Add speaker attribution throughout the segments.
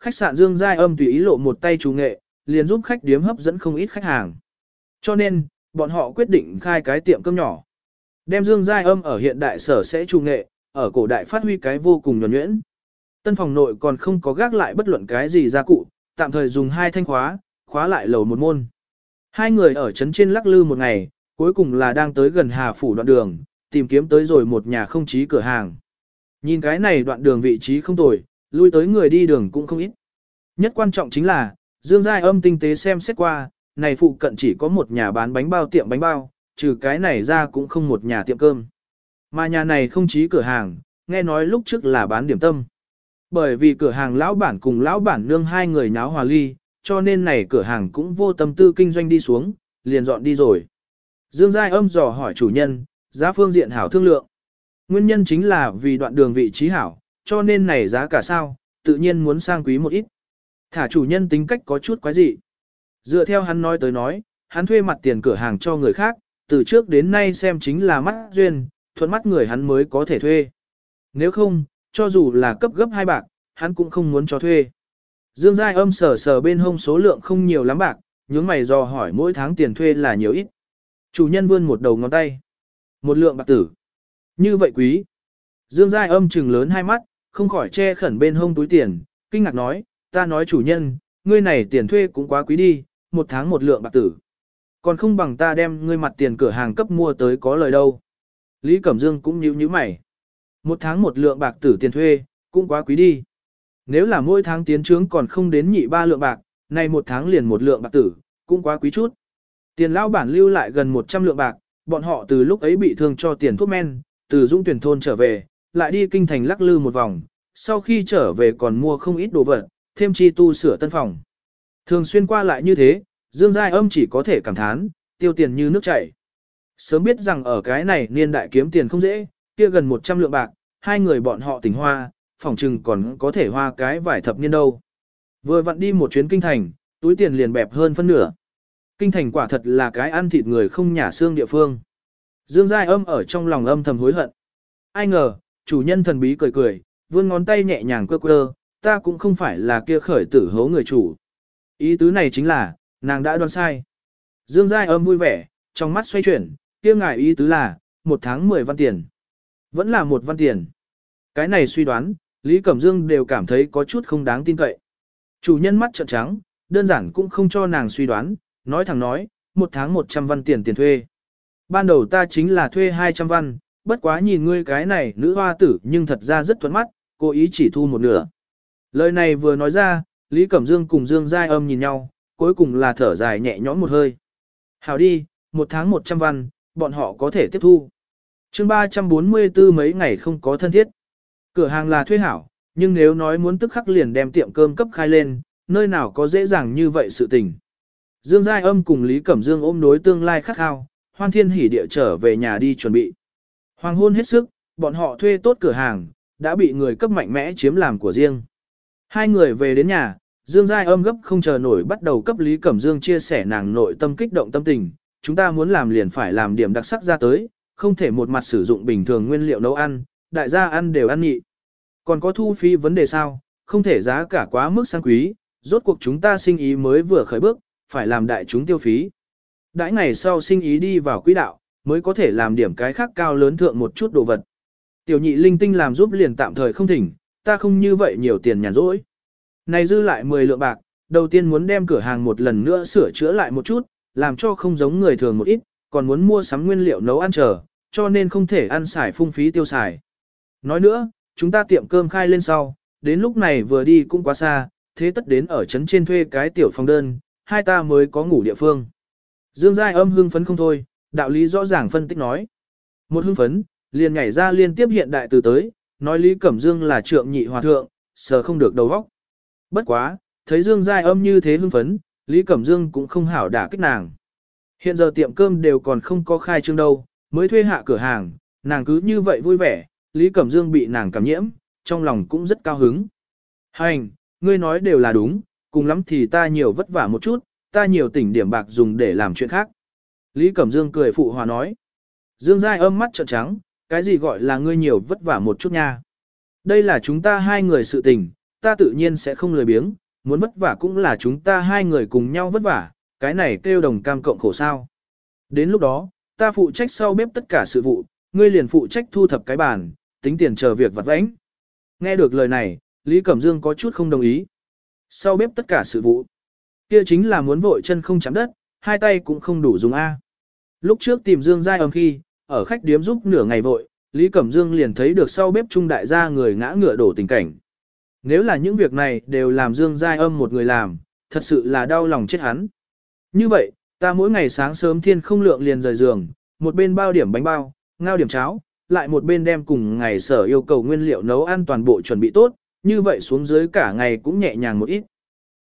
Speaker 1: Khách sạn Dương Giai Âm tùy ý lộ một tay chủ nghệ, liền giúp khách điếm hấp dẫn không ít khách hàng. Cho nên, bọn họ quyết định khai cái tiệm cơm nhỏ. Đem Dương Giai Âm ở hiện đại sở sẽ chủ nghệ, ở cổ đại phát huy cái vô cùng nhuẩn nhuyễn. Tân phòng nội còn không có gác lại bất luận cái gì gia cụ, tạm thời dùng hai thanh khóa, khóa lại lầu một môn. Hai người ở trấn trên lắc lư một ngày, cuối cùng là đang tới gần Hà Phủ đoạn đường, tìm kiếm tới rồi một nhà không trí cửa hàng. Nhìn cái này đoạn đường vị trí không tồi, lui tới người đi đường cũng không ít. Nhất quan trọng chính là, Dương Giai âm tinh tế xem xét qua, này phụ cận chỉ có một nhà bán bánh bao tiệm bánh bao, trừ cái này ra cũng không một nhà tiệm cơm. Mà nhà này không chí cửa hàng, nghe nói lúc trước là bán điểm tâm. Bởi vì cửa hàng lão bản cùng lão bản nương hai người nháo hòa ly, cho nên này cửa hàng cũng vô tâm tư kinh doanh đi xuống, liền dọn đi rồi. Dương Giai âm dò hỏi chủ nhân, giá phương diện hảo thương lượng. Nguyên nhân chính là vì đoạn đường vị trí hảo, cho nên này giá cả sao, tự nhiên muốn sang quý một ít. Thả chủ nhân tính cách có chút quái dị. Dựa theo hắn nói tới nói, hắn thuê mặt tiền cửa hàng cho người khác, từ trước đến nay xem chính là mắt duyên, thuận mắt người hắn mới có thể thuê. Nếu không, cho dù là cấp gấp hai bạc, hắn cũng không muốn cho thuê. Dương Giai âm sờ sờ bên hông số lượng không nhiều lắm bạc, nhướng mày do hỏi mỗi tháng tiền thuê là nhiều ít. Chủ nhân vươn một đầu ngón tay. Một lượng bạc tử. Như vậy quý. Dương Giai âm trừng lớn hai mắt, không khỏi che khẩn bên hông túi tiền, kinh ngạc nói, ta nói chủ nhân, ngươi này tiền thuê cũng quá quý đi, một tháng một lượng bạc tử. Còn không bằng ta đem ngươi mặt tiền cửa hàng cấp mua tới có lời đâu. Lý Cẩm Dương cũng nhíu nhíu mày. Một tháng một lượng bạc tử tiền thuê, cũng quá quý đi. Nếu là mỗi tháng tiến trướng còn không đến nhị ba lượng bạc, nay một tháng liền một lượng bạc tử, cũng quá quý chút. Tiền lão bản lưu lại gần 100 lượng bạc, bọn họ từ lúc ấy bị thương cho tiền thuốc men, từ Dũng tuyển thôn trở về, lại đi kinh thành lắc lư một vòng, sau khi trở về còn mua không ít đồ vật, thêm chi tu sửa tân phòng. Thường xuyên qua lại như thế, Dương Giai âm chỉ có thể cảm thán, tiêu tiền như nước chảy. Sớm biết rằng ở cái này niên đại kiếm tiền không dễ, kia gần 100 lượng bạc, hai người bọn họ tỉnh hoa, phòng trừng còn có thể hoa cái vài thập niên đâu. Vừa vặn đi một chuyến kinh thành, túi tiền liền bẹp hơn phân nửa. Kinh thành quả thật là cái ăn thịt người không nhả xương địa phương. Dương Giai âm ở trong lòng âm thầm hối hận. Ai ngờ, chủ nhân thần bí cười cười, vươn ngón tay nhẹ nhàng quơ quơ, ta cũng không phải là kia khởi tử hố người chủ. Ý tứ này chính là, nàng đã đoán sai. Dương Giai âm vui vẻ, trong mắt xoay chuyển, kia ngài ý tứ là, một tháng 10 văn tiền. Vẫn là một văn tiền. Cái này suy đoán, Lý Cẩm Dương đều cảm thấy có chút không đáng tin cậy. Chủ nhân mắt trợn trắng, đơn giản cũng không cho nàng suy đoán, nói thẳng nói, một tháng 100 văn tiền tiền thuê. Ban đầu ta chính là thuê 200 văn, bất quá nhìn ngươi cái này nữ hoa tử nhưng thật ra rất thuận mắt, cố ý chỉ thu một nửa. Lời này vừa nói ra, Lý Cẩm Dương cùng Dương Giai âm nhìn nhau, cuối cùng là thở dài nhẹ nhõm một hơi. Hảo đi, một tháng 100 văn, bọn họ có thể tiếp thu. chương 344 mấy ngày không có thân thiết. Cửa hàng là thuê hảo, nhưng nếu nói muốn tức khắc liền đem tiệm cơm cấp khai lên, nơi nào có dễ dàng như vậy sự tình. Dương Giai âm cùng Lý Cẩm Dương ôm đối tương lai khắc khao, hoan thiên hỉ địa trở về nhà đi chuẩn bị. Hoàng hôn hết sức, bọn họ thuê tốt cửa hàng, đã bị người cấp mạnh mẽ chiếm làm của riêng. Hai người về đến nhà, Dương Giai âm gấp không chờ nổi bắt đầu cấp Lý Cẩm Dương chia sẻ nàng nội tâm kích động tâm tình, chúng ta muốn làm liền phải làm điểm đặc sắc ra tới, không thể một mặt sử dụng bình thường nguyên liệu nấu ăn, đại gia ăn đều ăn nhị. Còn có thu phí vấn đề sao, không thể giá cả quá mức sang quý, rốt cuộc chúng ta sinh ý mới vừa khởi bước, phải làm đại chúng tiêu phí. Đãi ngày sau sinh ý đi vào quỹ đạo, mới có thể làm điểm cái khác cao lớn thượng một chút đồ vật. Tiểu nhị linh tinh làm giúp liền tạm thời không thỉnh, ta không như vậy nhiều tiền nhàn rỗi. Này dư lại 10 lượng bạc, đầu tiên muốn đem cửa hàng một lần nữa sửa chữa lại một chút, làm cho không giống người thường một ít, còn muốn mua sắm nguyên liệu nấu ăn chờ, cho nên không thể ăn xài phung phí tiêu xài. Nói nữa, chúng ta tiệm cơm khai lên sau, đến lúc này vừa đi cũng quá xa, thế tất đến ở trấn trên thuê cái tiểu phòng đơn, hai ta mới có ngủ địa phương. Dương Giai âm hưng phấn không thôi, đạo lý rõ ràng phân tích nói. Một hưng phấn, liền nhảy ra liên tiếp hiện đại từ tới, nói Lý Cẩm Dương là trượng nhị hòa thượng, sờ không được đầu óc. Bất quá, thấy Dương Giai âm như thế hưng phấn, Lý Cẩm Dương cũng không hảo đả kích nàng. Hiện giờ tiệm cơm đều còn không có khai trương đâu, mới thuê hạ cửa hàng, nàng cứ như vậy vui vẻ, Lý Cẩm Dương bị nàng cảm nhiễm, trong lòng cũng rất cao hứng. Hành, ngươi nói đều là đúng, cùng lắm thì ta nhiều vất vả một chút, ta nhiều tỉnh điểm bạc dùng để làm chuyện khác. Lý Cẩm Dương cười phụ hòa nói. Dương Giai âm mắt trợn trắng, cái gì gọi là ngươi nhiều vất vả một chút nha. Đây là chúng ta hai người sự tình, ta tự nhiên sẽ không lười biếng, muốn vất vả cũng là chúng ta hai người cùng nhau vất vả, cái này kêu đồng cam cộng khổ sao. Đến lúc đó, ta phụ trách sau bếp tất cả sự vụ, ngươi liền phụ trách thu thập cái bàn, tính tiền chờ việc vặt vãnh. Nghe được lời này, Lý Cẩm Dương có chút không đồng ý. Sau bếp tất cả sự vụ, kia chính là muốn vội chân không chạm đất, hai tay cũng không đủ dùng A. Lúc trước tìm Dương Giai âm khi, ở khách điếm giúp nửa ngày vội, Lý Cẩm Dương liền thấy được sau bếp trung đại gia người ngã ngựa đổ tình cảnh. Nếu là những việc này đều làm Dương Giai âm một người làm, thật sự là đau lòng chết hắn. Như vậy, ta mỗi ngày sáng sớm thiên không lượng liền rời giường, một bên bao điểm bánh bao, ngao điểm cháo, lại một bên đem cùng ngày sở yêu cầu nguyên liệu nấu ăn toàn bộ chuẩn bị tốt, như vậy xuống dưới cả ngày cũng nhẹ nhàng một ít.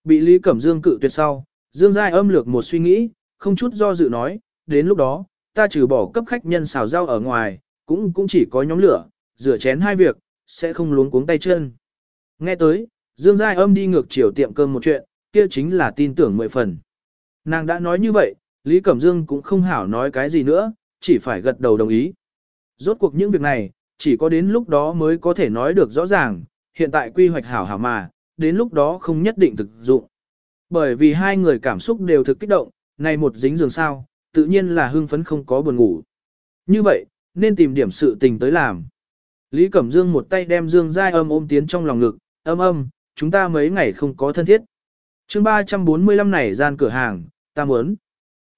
Speaker 1: Bị Lý Cẩm Dương cự tuyệt sau, Dương Giai âm lược một suy nghĩ, không chút do dự nói, đến lúc đó, ta trừ bỏ cấp khách nhân xào rau ở ngoài, cũng cũng chỉ có nhóm lửa, rửa chén hai việc, sẽ không luống cuống tay chân. Nghe tới, Dương Giai âm đi ngược chiều tiệm cơm một chuyện, kia chính là tin tưởng mười phần. Nàng đã nói như vậy, Lý Cẩm Dương cũng không hảo nói cái gì nữa, chỉ phải gật đầu đồng ý. Rốt cuộc những việc này, chỉ có đến lúc đó mới có thể nói được rõ ràng, hiện tại quy hoạch hảo hảo mà, đến lúc đó không nhất định thực dụng. Bởi vì hai người cảm xúc đều thực kích động, này một dính giường sao, tự nhiên là hưng phấn không có buồn ngủ. Như vậy, nên tìm điểm sự tình tới làm. Lý Cẩm Dương một tay đem Dương Giai âm ôm tiến trong lòng ngực, âm âm, chúng ta mấy ngày không có thân thiết. chương 345 này gian cửa hàng, ta muốn.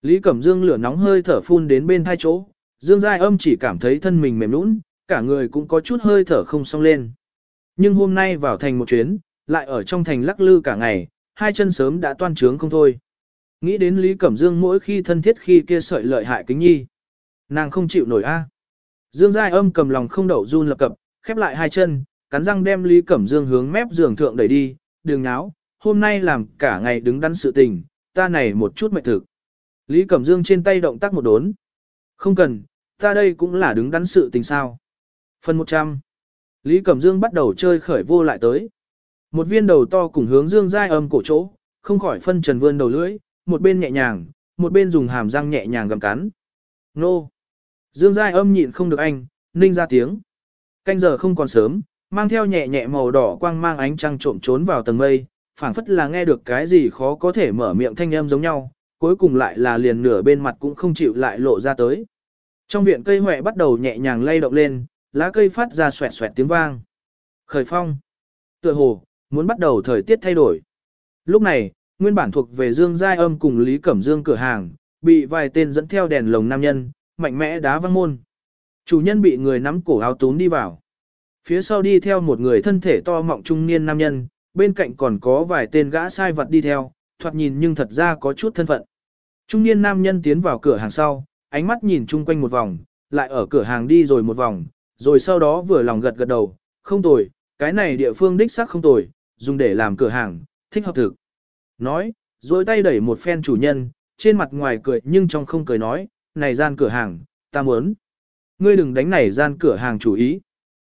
Speaker 1: Lý Cẩm Dương lửa nóng hơi thở phun đến bên hai chỗ, Dương Giai âm chỉ cảm thấy thân mình mềm nũng, cả người cũng có chút hơi thở không xong lên. Nhưng hôm nay vào thành một chuyến, lại ở trong thành lắc lư cả ngày, hai chân sớm đã toan trướng không thôi. Nghĩ đến Lý Cẩm Dương mỗi khi thân thiết khi kia sợi lợi hại kính nhi. Nàng không chịu nổi a. Dương Giai âm cầm lòng không đậu run lập cập, khép lại hai chân, cắn răng đem Lý Cẩm Dương hướng mép giường thượng đẩy đi, đường náo, hôm nay làm cả ngày đứng đắn sự tình, ta này một chút mệt thực. Lý Cẩm Dương trên tay động tác một đốn. Không cần, ta đây cũng là đứng đắn sự tình sao. Phần 100. Lý Cẩm Dương bắt đầu chơi khởi vô lại tới. Một viên đầu to cùng hướng Dương Giai âm cổ chỗ, không khỏi phân trần vươn đầu lưỡi, một bên nhẹ nhàng, một bên dùng hàm răng nhẹ nhàng gầm cắn. Nô! Dương Giai âm nhịn không được anh, ninh ra tiếng. Canh giờ không còn sớm, mang theo nhẹ nhẹ màu đỏ quang mang ánh trăng trộm trốn vào tầng mây, phảng phất là nghe được cái gì khó có thể mở miệng thanh âm giống nhau, cuối cùng lại là liền nửa bên mặt cũng không chịu lại lộ ra tới. Trong viện cây huệ bắt đầu nhẹ nhàng lay động lên, lá cây phát ra xoẹt xoẹt tiếng vang. Khởi phong. Tựa hồ, muốn bắt đầu thời tiết thay đổi. Lúc này, nguyên bản thuộc về Dương Giai Âm cùng Lý Cẩm Dương cửa hàng, bị vài tên dẫn theo đèn lồng nam nhân, mạnh mẽ đá văng môn. Chủ nhân bị người nắm cổ áo tún đi vào. Phía sau đi theo một người thân thể to mọng trung niên nam nhân, bên cạnh còn có vài tên gã sai vật đi theo, thoạt nhìn nhưng thật ra có chút thân phận. Trung niên nam nhân tiến vào cửa hàng sau, ánh mắt nhìn chung quanh một vòng, lại ở cửa hàng đi rồi một vòng, rồi sau đó vừa lòng gật gật đầu, không tồi, cái này địa phương đích xác không tồi, dùng để làm cửa hàng, thích hợp thực. Nói, rồi tay đẩy một phen chủ nhân, trên mặt ngoài cười nhưng trong không cười nói, này gian cửa hàng, ta muốn. Ngươi đừng đánh này gian cửa hàng chủ ý.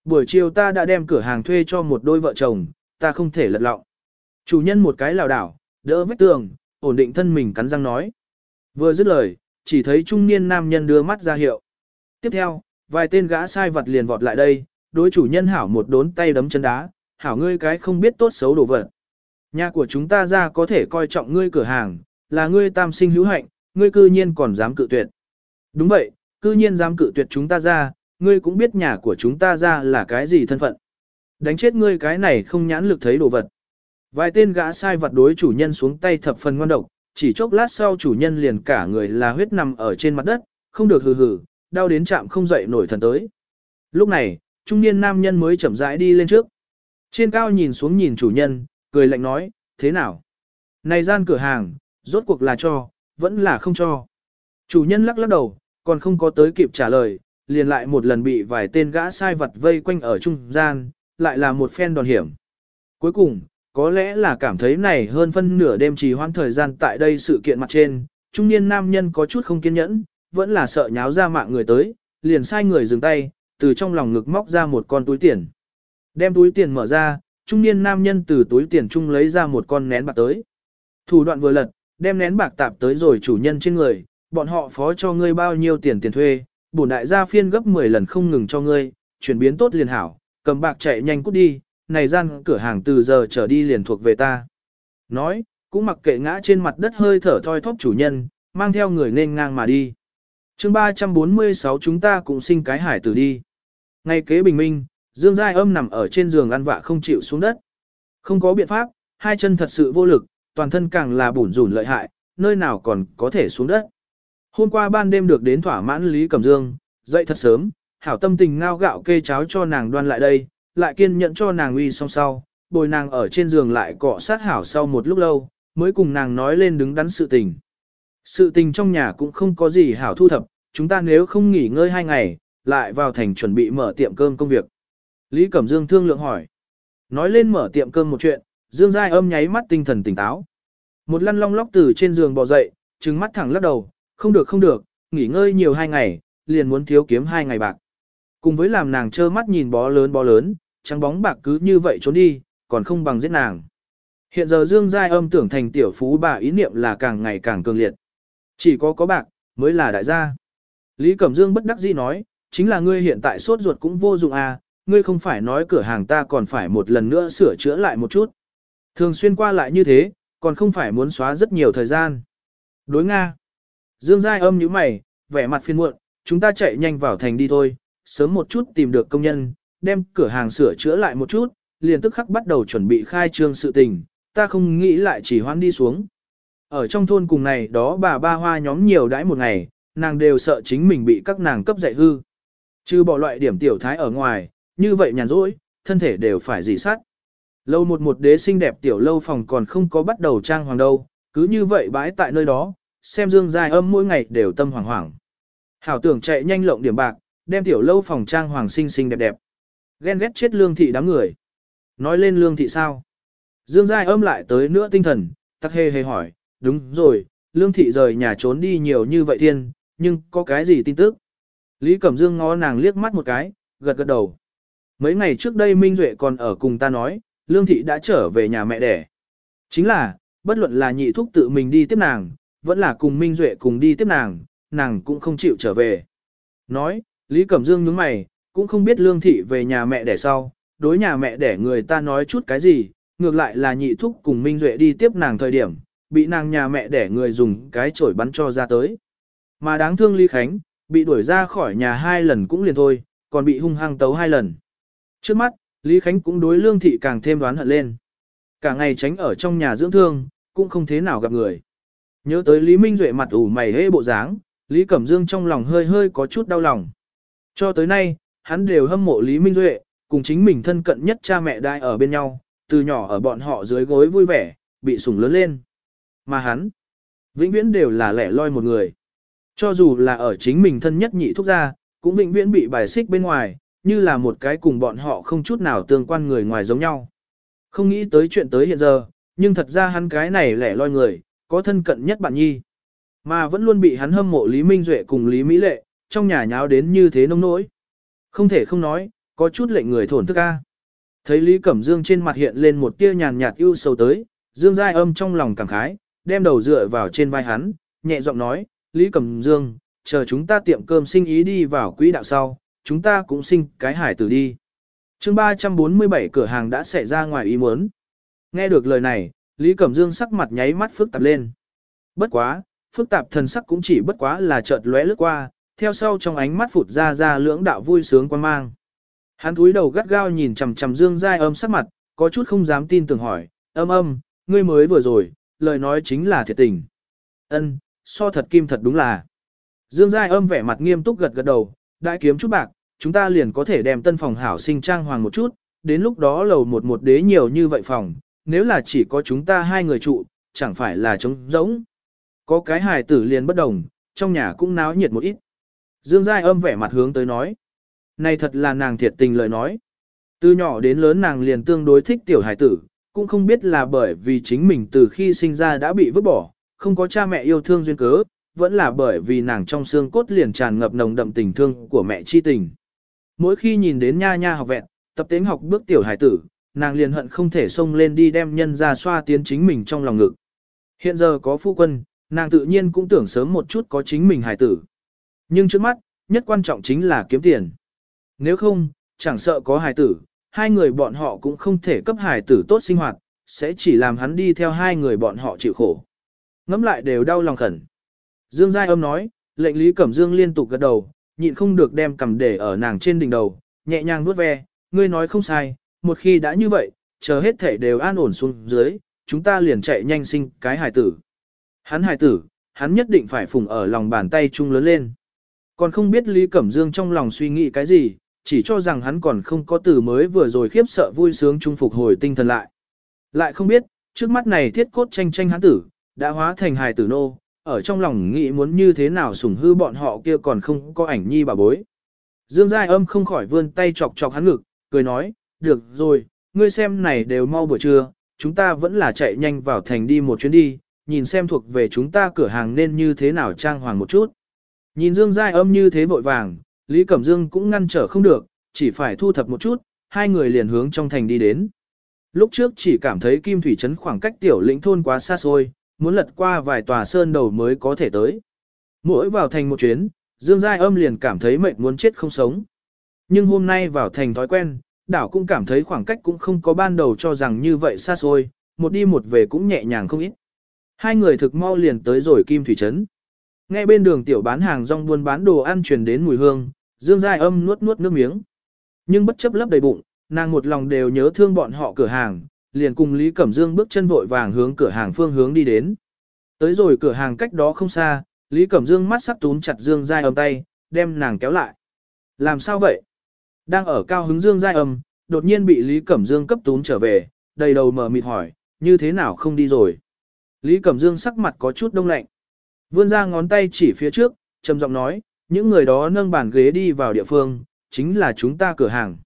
Speaker 1: Buổi chiều ta đã đem cửa hàng thuê cho một đôi vợ chồng, ta không thể lật lọng. Chủ nhân một cái lảo đảo, đỡ vết tường, ổn định thân mình cắn răng nói. Vừa dứt lời, chỉ thấy trung niên nam nhân đưa mắt ra hiệu. Tiếp theo, vài tên gã sai vật liền vọt lại đây, đối chủ nhân hảo một đốn tay đấm chân đá, hảo ngươi cái không biết tốt xấu đồ vật. Nhà của chúng ta ra có thể coi trọng ngươi cửa hàng, là ngươi tam sinh hữu hạnh, ngươi cư nhiên còn dám cự tuyệt. Đúng vậy, cư nhiên dám cự tuyệt chúng ta ra, ngươi cũng biết nhà của chúng ta ra là cái gì thân phận. Đánh chết ngươi cái này không nhãn lực thấy đồ vật. Vài tên gã sai vật đối chủ nhân xuống tay thập phần ngoan độc, chỉ chốc lát sau chủ nhân liền cả người là huyết nằm ở trên mặt đất, không được hừ hừ, đau đến chạm không dậy nổi thần tới. Lúc này, trung niên nam nhân mới chậm rãi đi lên trước. Trên cao nhìn xuống nhìn chủ nhân, cười lạnh nói, thế nào? Này gian cửa hàng, rốt cuộc là cho, vẫn là không cho. Chủ nhân lắc lắc đầu, còn không có tới kịp trả lời, liền lại một lần bị vài tên gã sai vật vây quanh ở trung gian, lại là một phen đòn hiểm. Cuối cùng, có lẽ là cảm thấy này hơn phân nửa đêm trì hoãn thời gian tại đây sự kiện mặt trên, trung niên nam nhân có chút không kiên nhẫn, vẫn là sợ nháo ra mạng người tới, liền sai người dừng tay, từ trong lòng ngực móc ra một con túi tiền. Đem túi tiền mở ra, trung niên nam nhân từ túi tiền trung lấy ra một con nén bạc tới. Thủ đoạn vừa lật, đem nén bạc tạp tới rồi chủ nhân trên người, bọn họ phó cho ngươi bao nhiêu tiền tiền thuê, bổn đại gia phiên gấp 10 lần không ngừng cho ngươi, chuyển biến tốt liền hảo, cầm bạc chạy nhanh cút đi, này gian cửa hàng từ giờ trở đi liền thuộc về ta. Nói, cũng mặc kệ ngã trên mặt đất hơi thở thoi thóp chủ nhân, mang theo người nên ngang mà đi. chương 346 chúng ta cũng sinh cái hải tử đi. Ngay kế bình minh, Dương Giai âm nằm ở trên giường ăn vạ không chịu xuống đất. Không có biện pháp, hai chân thật sự vô lực, toàn thân càng là bủn rủn lợi hại, nơi nào còn có thể xuống đất. Hôm qua ban đêm được đến thỏa mãn Lý Cẩm Dương, dậy thật sớm, hảo tâm tình ngao gạo kê cháo cho nàng đoan lại đây, lại kiên nhẫn cho nàng uy song sau, bồi nàng ở trên giường lại cọ sát hảo sau một lúc lâu, mới cùng nàng nói lên đứng đắn sự tình. Sự tình trong nhà cũng không có gì hảo thu thập, chúng ta nếu không nghỉ ngơi hai ngày, lại vào thành chuẩn bị mở tiệm cơm công việc. Lý Cẩm Dương thương lượng hỏi. Nói lên mở tiệm cơm một chuyện, Dương Giai âm nháy mắt tinh thần tỉnh táo. Một lăn long lóc từ trên giường bò dậy, trừng mắt thẳng lắc đầu, không được không được, nghỉ ngơi nhiều hai ngày, liền muốn thiếu kiếm hai ngày bạc. Cùng với làm nàng trơ mắt nhìn bó lớn bó lớn, trắng bóng bạc cứ như vậy trốn đi, còn không bằng giết nàng. Hiện giờ Dương Giai âm tưởng thành tiểu phú bà ý niệm là càng ngày càng cường liệt. Chỉ có có bạc, mới là đại gia. Lý Cẩm Dương bất đắc dĩ nói, chính là ngươi hiện tại sốt ruột cũng vô dụng à, ngươi không phải nói cửa hàng ta còn phải một lần nữa sửa chữa lại một chút. Thường xuyên qua lại như thế, còn không phải muốn xóa rất nhiều thời gian. Đối Nga. Dương Giai âm như mày, vẻ mặt phiền muộn, chúng ta chạy nhanh vào thành đi thôi, sớm một chút tìm được công nhân, đem cửa hàng sửa chữa lại một chút, liền tức khắc bắt đầu chuẩn bị khai trương sự tình, ta không nghĩ lại chỉ hoan đi xuống. Ở trong thôn cùng này đó bà ba hoa nhóm nhiều đãi một ngày, nàng đều sợ chính mình bị các nàng cấp dạy hư. Chứ bỏ loại điểm tiểu thái ở ngoài, như vậy nhàn rỗi, thân thể đều phải dì sát. Lâu một một đế xinh đẹp tiểu lâu phòng còn không có bắt đầu trang hoàng đâu, cứ như vậy bãi tại nơi đó, xem dương dài âm mỗi ngày đều tâm hoảng hoảng. Hảo tưởng chạy nhanh lộng điểm bạc, đem tiểu lâu phòng trang hoàng xinh xinh đẹp đẹp. Ghen ghét chết lương thị đám người. Nói lên lương thị sao? Dương Giai âm lại tới nữa tinh thần, tắc hề hề hỏi, đúng rồi, lương thị rời nhà trốn đi nhiều như vậy thiên, nhưng có cái gì tin tức? Lý Cẩm Dương ngó nàng liếc mắt một cái, gật gật đầu. Mấy ngày trước đây Minh Duệ còn ở cùng ta nói, lương thị đã trở về nhà mẹ đẻ. Chính là, bất luận là nhị thúc tự mình đi tiếp nàng, vẫn là cùng Minh Duệ cùng đi tiếp nàng, nàng cũng không chịu trở về. Nói, Lý Cẩm Dương nhướng mày, cũng không biết lương thị về nhà mẹ đẻ sau, đối nhà mẹ đẻ người ta nói chút cái gì, ngược lại là nhị thúc cùng Minh Duệ đi tiếp nàng thời điểm, bị nàng nhà mẹ đẻ người dùng cái chổi bắn cho ra tới. Mà đáng thương Lý Khánh, bị đuổi ra khỏi nhà hai lần cũng liền thôi, còn bị hung hăng tấu hai lần. Trước mắt, Lý Khánh cũng đối lương thị càng thêm đoán hận lên. Cả ngày tránh ở trong nhà dưỡng thương, cũng không thế nào gặp người. Nhớ tới Lý Minh Duệ mặt ủ mày hê bộ dáng, Lý Cẩm Dương trong lòng hơi hơi có chút đau lòng. Cho tới nay, hắn đều hâm mộ Lý Minh Duệ, cùng chính mình thân cận nhất cha mẹ đại ở bên nhau, từ nhỏ ở bọn họ dưới gối vui vẻ, bị sủng lớn lên. Mà hắn, vĩnh viễn đều là lẻ loi một người. Cho dù là ở chính mình thân nhất nhị thúc gia, cũng vĩnh viễn bị bài xích bên ngoài, như là một cái cùng bọn họ không chút nào tương quan người ngoài giống nhau. Không nghĩ tới chuyện tới hiện giờ, nhưng thật ra hắn cái này lẻ loi người, có thân cận nhất bạn nhi. Mà vẫn luôn bị hắn hâm mộ Lý Minh Duệ cùng Lý Mỹ Lệ, trong nhà nháo đến như thế nông nỗi. Không thể không nói, có chút lệnh người thổn thức ca. Thấy Lý Cẩm Dương trên mặt hiện lên một tia nhàn nhạt ưu sầu tới, Dương Giai âm trong lòng cảm khái, đem đầu dựa vào trên vai hắn, nhẹ giọng nói, Lý Cẩm Dương, chờ chúng ta tiệm cơm sinh ý đi vào quỹ đạo sau, chúng ta cũng sinh cái hải tử đi. chương 347 cửa hàng đã xảy ra ngoài ý muốn. Nghe được lời này, Lý Cẩm Dương sắc mặt nháy mắt phức tạp lên. Bất quá, phức tạp thần sắc cũng chỉ bất quá là chợt lóe lướt qua, theo sau trong ánh mắt phụt ra ra lưỡng đạo vui sướng quan mang. Hắn cúi đầu gắt gao nhìn chằm chằm Dương Giai âm sắc mặt, có chút không dám tin tưởng hỏi, âm âm, ngươi mới vừa rồi, lời nói chính là thiệt tình. Ân, so thật kim thật đúng là. Dương Giai âm vẻ mặt nghiêm túc gật gật đầu, đại kiếm chút bạc, chúng ta liền có thể đem tân phòng hảo sinh trang hoàng một chút, đến lúc đó lầu một một đế nhiều như vậy phòng, nếu là chỉ có chúng ta hai người trụ, chẳng phải là trống rỗng. Có cái hài tử liền bất đồng, trong nhà cũng náo nhiệt một ít. Dương Giai âm vẻ mặt hướng tới nói. Này thật là nàng thiệt tình lời nói. Từ nhỏ đến lớn nàng liền tương đối thích tiểu hài tử, cũng không biết là bởi vì chính mình từ khi sinh ra đã bị vứt bỏ, không có cha mẹ yêu thương duyên cớ, vẫn là bởi vì nàng trong xương cốt liền tràn ngập nồng đậm tình thương của mẹ chi tình. Mỗi khi nhìn đến nha nha học vẹn, tập tính học bước tiểu hải tử, nàng liền hận không thể xông lên đi đem nhân ra xoa tiến chính mình trong lòng ngực. Hiện giờ có phu quân, nàng tự nhiên cũng tưởng sớm một chút có chính mình hải tử. Nhưng trước mắt, nhất quan trọng chính là kiếm tiền. Nếu không, chẳng sợ có hải tử, hai người bọn họ cũng không thể cấp hải tử tốt sinh hoạt, sẽ chỉ làm hắn đi theo hai người bọn họ chịu khổ. Ngắm lại đều đau lòng khẩn. Dương Giai âm nói, lệnh Lý Cẩm Dương liên tục gật đầu, nhịn không được đem cầm để ở nàng trên đỉnh đầu, nhẹ nhàng vuốt ve, ngươi nói không sai, một khi đã như vậy, chờ hết thể đều an ổn xuống dưới, chúng ta liền chạy nhanh sinh cái hài tử. Hắn hài tử, hắn nhất định phải phùng ở lòng bàn tay chung lớn lên. Còn không biết Lý Cẩm Dương trong lòng suy nghĩ cái gì, chỉ cho rằng hắn còn không có từ mới vừa rồi khiếp sợ vui sướng trung phục hồi tinh thần lại. Lại không biết, trước mắt này thiết cốt tranh tranh hắn tử, đã hóa thành hài tử nô, ở trong lòng nghĩ muốn như thế nào sủng hư bọn họ kia còn không có ảnh nhi bà bối. Dương Giai âm không khỏi vươn tay chọc chọc hắn ngực, cười nói, được rồi, ngươi xem này đều mau buổi trưa, chúng ta vẫn là chạy nhanh vào thành đi một chuyến đi, nhìn xem thuộc về chúng ta cửa hàng nên như thế nào trang hoàng một chút. Nhìn Dương Giai âm như thế vội vàng, Lý Cẩm Dương cũng ngăn trở không được, chỉ phải thu thập một chút, hai người liền hướng trong thành đi đến. Lúc trước chỉ cảm thấy Kim Thủy Trấn khoảng cách tiểu lĩnh thôn quá xa xôi, muốn lật qua vài tòa sơn đầu mới có thể tới. Mỗi vào thành một chuyến, Dương Giai âm liền cảm thấy mệt muốn chết không sống. Nhưng hôm nay vào thành thói quen, đảo cũng cảm thấy khoảng cách cũng không có ban đầu cho rằng như vậy xa xôi, một đi một về cũng nhẹ nhàng không ít. Hai người thực mau liền tới rồi Kim Thủy Trấn. Nghe bên đường tiểu bán hàng rong buôn bán đồ ăn truyền đến mùi hương, Dương Giai âm nuốt nuốt nước miếng. Nhưng bất chấp lấp đầy bụng, nàng một lòng đều nhớ thương bọn họ cửa hàng, liền cùng Lý Cẩm Dương bước chân vội vàng hướng cửa hàng phương hướng đi đến. Tới rồi cửa hàng cách đó không xa, Lý Cẩm Dương mắt sắc túm chặt Dương Giai âm tay, đem nàng kéo lại. Làm sao vậy? Đang ở cao hứng Dương Giai âm, đột nhiên bị Lý Cẩm Dương cấp túm trở về, đầy đầu mở mịt hỏi, như thế nào không đi rồi? Lý Cẩm Dương sắc mặt có chút đông lạnh. Vươn ra ngón tay chỉ phía trước, trầm giọng nói, những người đó nâng bàn ghế đi vào địa phương, chính là chúng ta cửa hàng.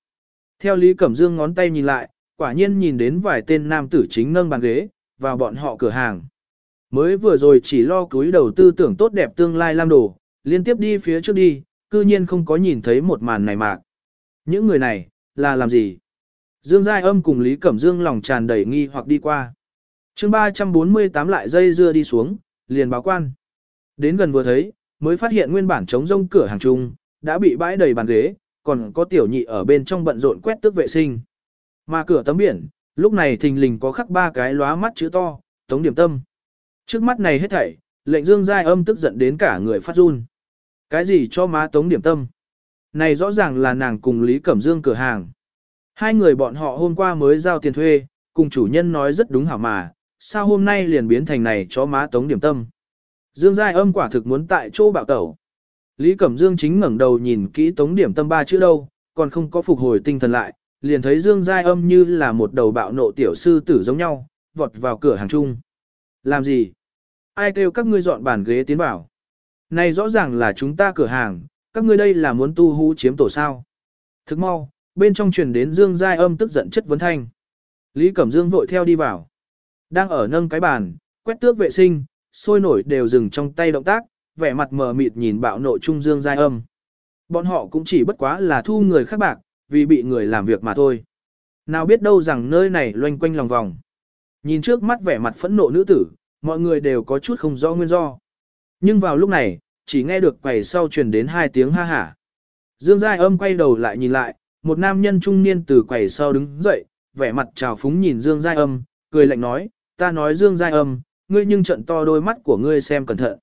Speaker 1: Theo Lý Cẩm Dương ngón tay nhìn lại, quả nhiên nhìn đến vài tên nam tử chính nâng bàn ghế, vào bọn họ cửa hàng. Mới vừa rồi chỉ lo cúi đầu tư tưởng tốt đẹp tương lai lam đồ, liên tiếp đi phía trước đi, cư nhiên không có nhìn thấy một màn này mạc. Những người này, là làm gì? Dương Giai âm cùng Lý Cẩm Dương lòng tràn đầy nghi hoặc đi qua. chương 348 lại dây dưa đi xuống, liền báo quan. Đến gần vừa thấy, mới phát hiện nguyên bản trống rông cửa hàng chung, đã bị bãi đầy bàn ghế, còn có tiểu nhị ở bên trong bận rộn quét tước vệ sinh. Mà cửa tấm biển, lúc này thình lình có khắc ba cái lóa mắt chữ to, tống điểm tâm. Trước mắt này hết thảy, lệnh dương giai âm tức giận đến cả người phát run. Cái gì cho má tống điểm tâm? Này rõ ràng là nàng cùng Lý Cẩm Dương cửa hàng. Hai người bọn họ hôm qua mới giao tiền thuê, cùng chủ nhân nói rất đúng hảo mà, sao hôm nay liền biến thành này cho má tống điểm tâm. Dương Giai âm quả thực muốn tại chỗ bạo tẩu. Lý Cẩm Dương chính ngẩng đầu nhìn kỹ tống điểm tâm ba chữ đâu, còn không có phục hồi tinh thần lại, liền thấy Dương Giai âm như là một đầu bạo nộ tiểu sư tử giống nhau, vọt vào cửa hàng chung. Làm gì? Ai kêu các ngươi dọn bàn ghế tiến vào? Này rõ ràng là chúng ta cửa hàng, các ngươi đây là muốn tu hú chiếm tổ sao. Thức mau, bên trong truyền đến Dương Giai âm tức giận chất vấn thanh. Lý Cẩm Dương vội theo đi vào. Đang ở nâng cái bàn, quét tước vệ sinh, sôi nổi đều dừng trong tay động tác, vẻ mặt mờ mịt nhìn bạo nộ trung Dương Giai âm. Bọn họ cũng chỉ bất quá là thu người khác bạc, vì bị người làm việc mà thôi. Nào biết đâu rằng nơi này loanh quanh lòng vòng. Nhìn trước mắt vẻ mặt phẫn nộ nữ tử, mọi người đều có chút không rõ nguyên do. Nhưng vào lúc này, chỉ nghe được quầy sau truyền đến hai tiếng ha hả. Dương Giai âm quay đầu lại nhìn lại, một nam nhân trung niên từ quầy sau đứng dậy, vẻ mặt trào phúng nhìn Dương Giai âm, cười lạnh nói, ta nói Dương Giai âm, ngươi nhưng trận to đôi mắt của ngươi xem cẩn thận.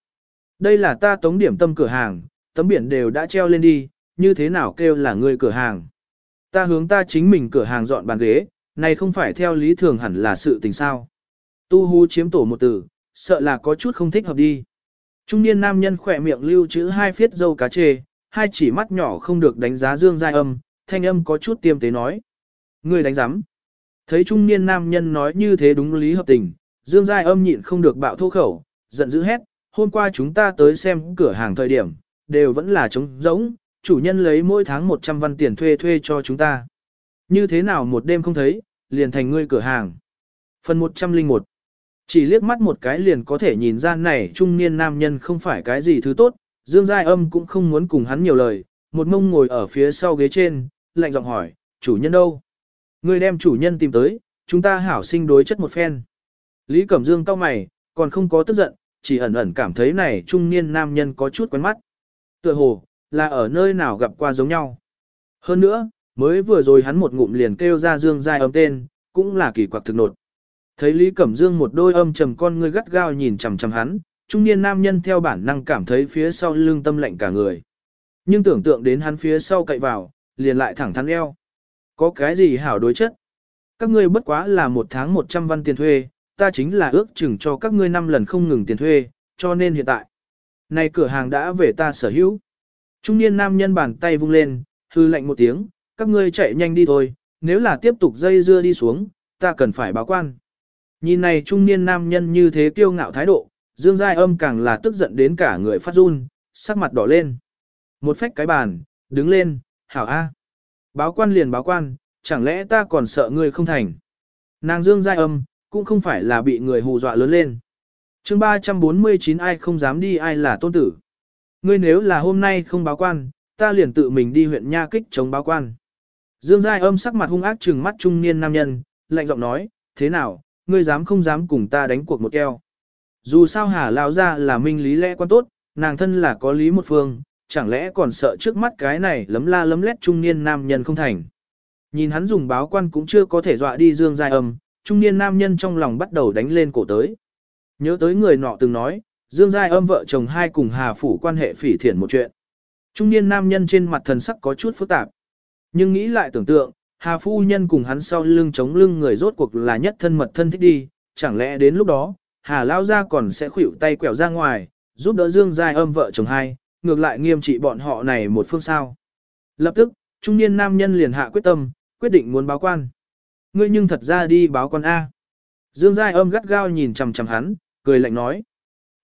Speaker 1: Đây là ta tống điểm tâm cửa hàng, tấm biển đều đã treo lên đi, như thế nào kêu là ngươi cửa hàng. Ta hướng ta chính mình cửa hàng dọn bàn ghế, này không phải theo lý thường hẳn là sự tình sao. Tu hú chiếm tổ một từ, sợ là có chút không thích hợp đi. Trung niên nam nhân khỏe miệng lưu chữ hai phiết dâu cá chê, hai chỉ mắt nhỏ không được đánh giá dương giai âm, thanh âm có chút tiêm tế nói. Người đánh giám. Thấy trung niên nam nhân nói như thế đúng lý hợp tình, dương giai âm nhịn không được bạo thô khẩu, giận dữ hét, hôm qua chúng ta tới xem cửa hàng thời điểm, đều vẫn là trống rỗng, chủ nhân lấy mỗi tháng 100 văn tiền thuê thuê cho chúng ta. Như thế nào một đêm không thấy, liền thành ngươi cửa hàng. Phần 101 Chỉ liếc mắt một cái liền có thể nhìn ra này trung niên nam nhân không phải cái gì thứ tốt, Dương Giai Âm cũng không muốn cùng hắn nhiều lời, một mông ngồi ở phía sau ghế trên, lạnh giọng hỏi, chủ nhân đâu? Ngươi đem chủ nhân tìm tới, chúng ta hảo sinh đối chất một phen. Lý Cẩm Dương cau mày, còn không có tức giận, chỉ ẩn ẩn cảm thấy này trung niên nam nhân có chút quen mắt. Tựa hồ, là ở nơi nào gặp qua giống nhau. Hơn nữa, Mới vừa rồi hắn một ngụm liền kêu ra Dương Giai âm tên, cũng là kỳ quặc thực nột. Thấy Lý Cẩm Dương một đôi âm trầm con ngươi gắt gao nhìn chằm chằm hắn, trung niên nam nhân theo bản năng cảm thấy phía sau lưng tâm lạnh cả người. Nhưng tưởng tượng đến hắn phía sau cậy vào, liền lại thẳng thắn eo. Có cái gì hảo đối chất? Các ngươi bất quá là một tháng 100 văn tiền thuê, ta chính là ước chừng cho các ngươi năm lần không ngừng tiền thuê, cho nên hiện tại. Này cửa hàng đã về ta sở hữu. Trung niên nam nhân bàn tay vung lên, hư lạnh một tiếng, các ngươi chạy nhanh đi thôi, nếu là tiếp tục dây dưa đi xuống, ta cần phải báo quan. Nhìn này trung niên nam nhân như thế kiêu ngạo thái độ, Dương Giai âm càng là tức giận đến cả người phát run, sắc mặt đỏ lên. Một phách cái bàn, đứng lên, hảo A. Báo quan liền báo quan, chẳng lẽ ta còn sợ ngươi không thành. Nàng Dương Giai âm, cũng không phải là bị người hù dọa lớn lên. chương 349 ai không dám đi ai là tôn tử. Ngươi nếu là hôm nay không báo quan, ta liền tự mình đi huyện Nha Kích chống báo quan. Dương Giai âm sắc mặt hung ác trừng mắt trung niên nam nhân, lạnh giọng nói, thế nào, ngươi dám không dám cùng ta đánh cuộc một keo. Dù sao hà lao ra là minh lý lẽ quan tốt, nàng thân là có lý một phương, chẳng lẽ còn sợ trước mắt cái này lấm la lấm lét trung niên nam nhân không thành. Nhìn hắn dùng báo quan cũng chưa có thể dọa đi dương giai âm, trung niên nam nhân trong lòng bắt đầu đánh lên cổ tới. Nhớ tới người nọ từng nói, dương giai âm vợ chồng hai cùng hà phủ quan hệ phỉ thiện một chuyện. Trung niên nam nhân trên mặt thần sắc có chút phức tạp. Nhưng nghĩ lại tưởng tượng, Hà phu nhân cùng hắn sau lưng chống lưng người rốt cuộc là nhất thân mật thân thích đi, chẳng lẽ đến lúc đó, Hà lao gia còn sẽ khuỷu tay quẹo ra ngoài, giúp đỡ Dương Giai âm vợ chồng hai, ngược lại nghiêm trị bọn họ này một phương sao. Lập tức, trung niên nam nhân liền hạ quyết tâm, quyết định muốn báo quan. Ngươi nhưng thật ra đi báo quan A. Dương Giai âm gắt gao nhìn chằm chằm hắn, cười lạnh nói.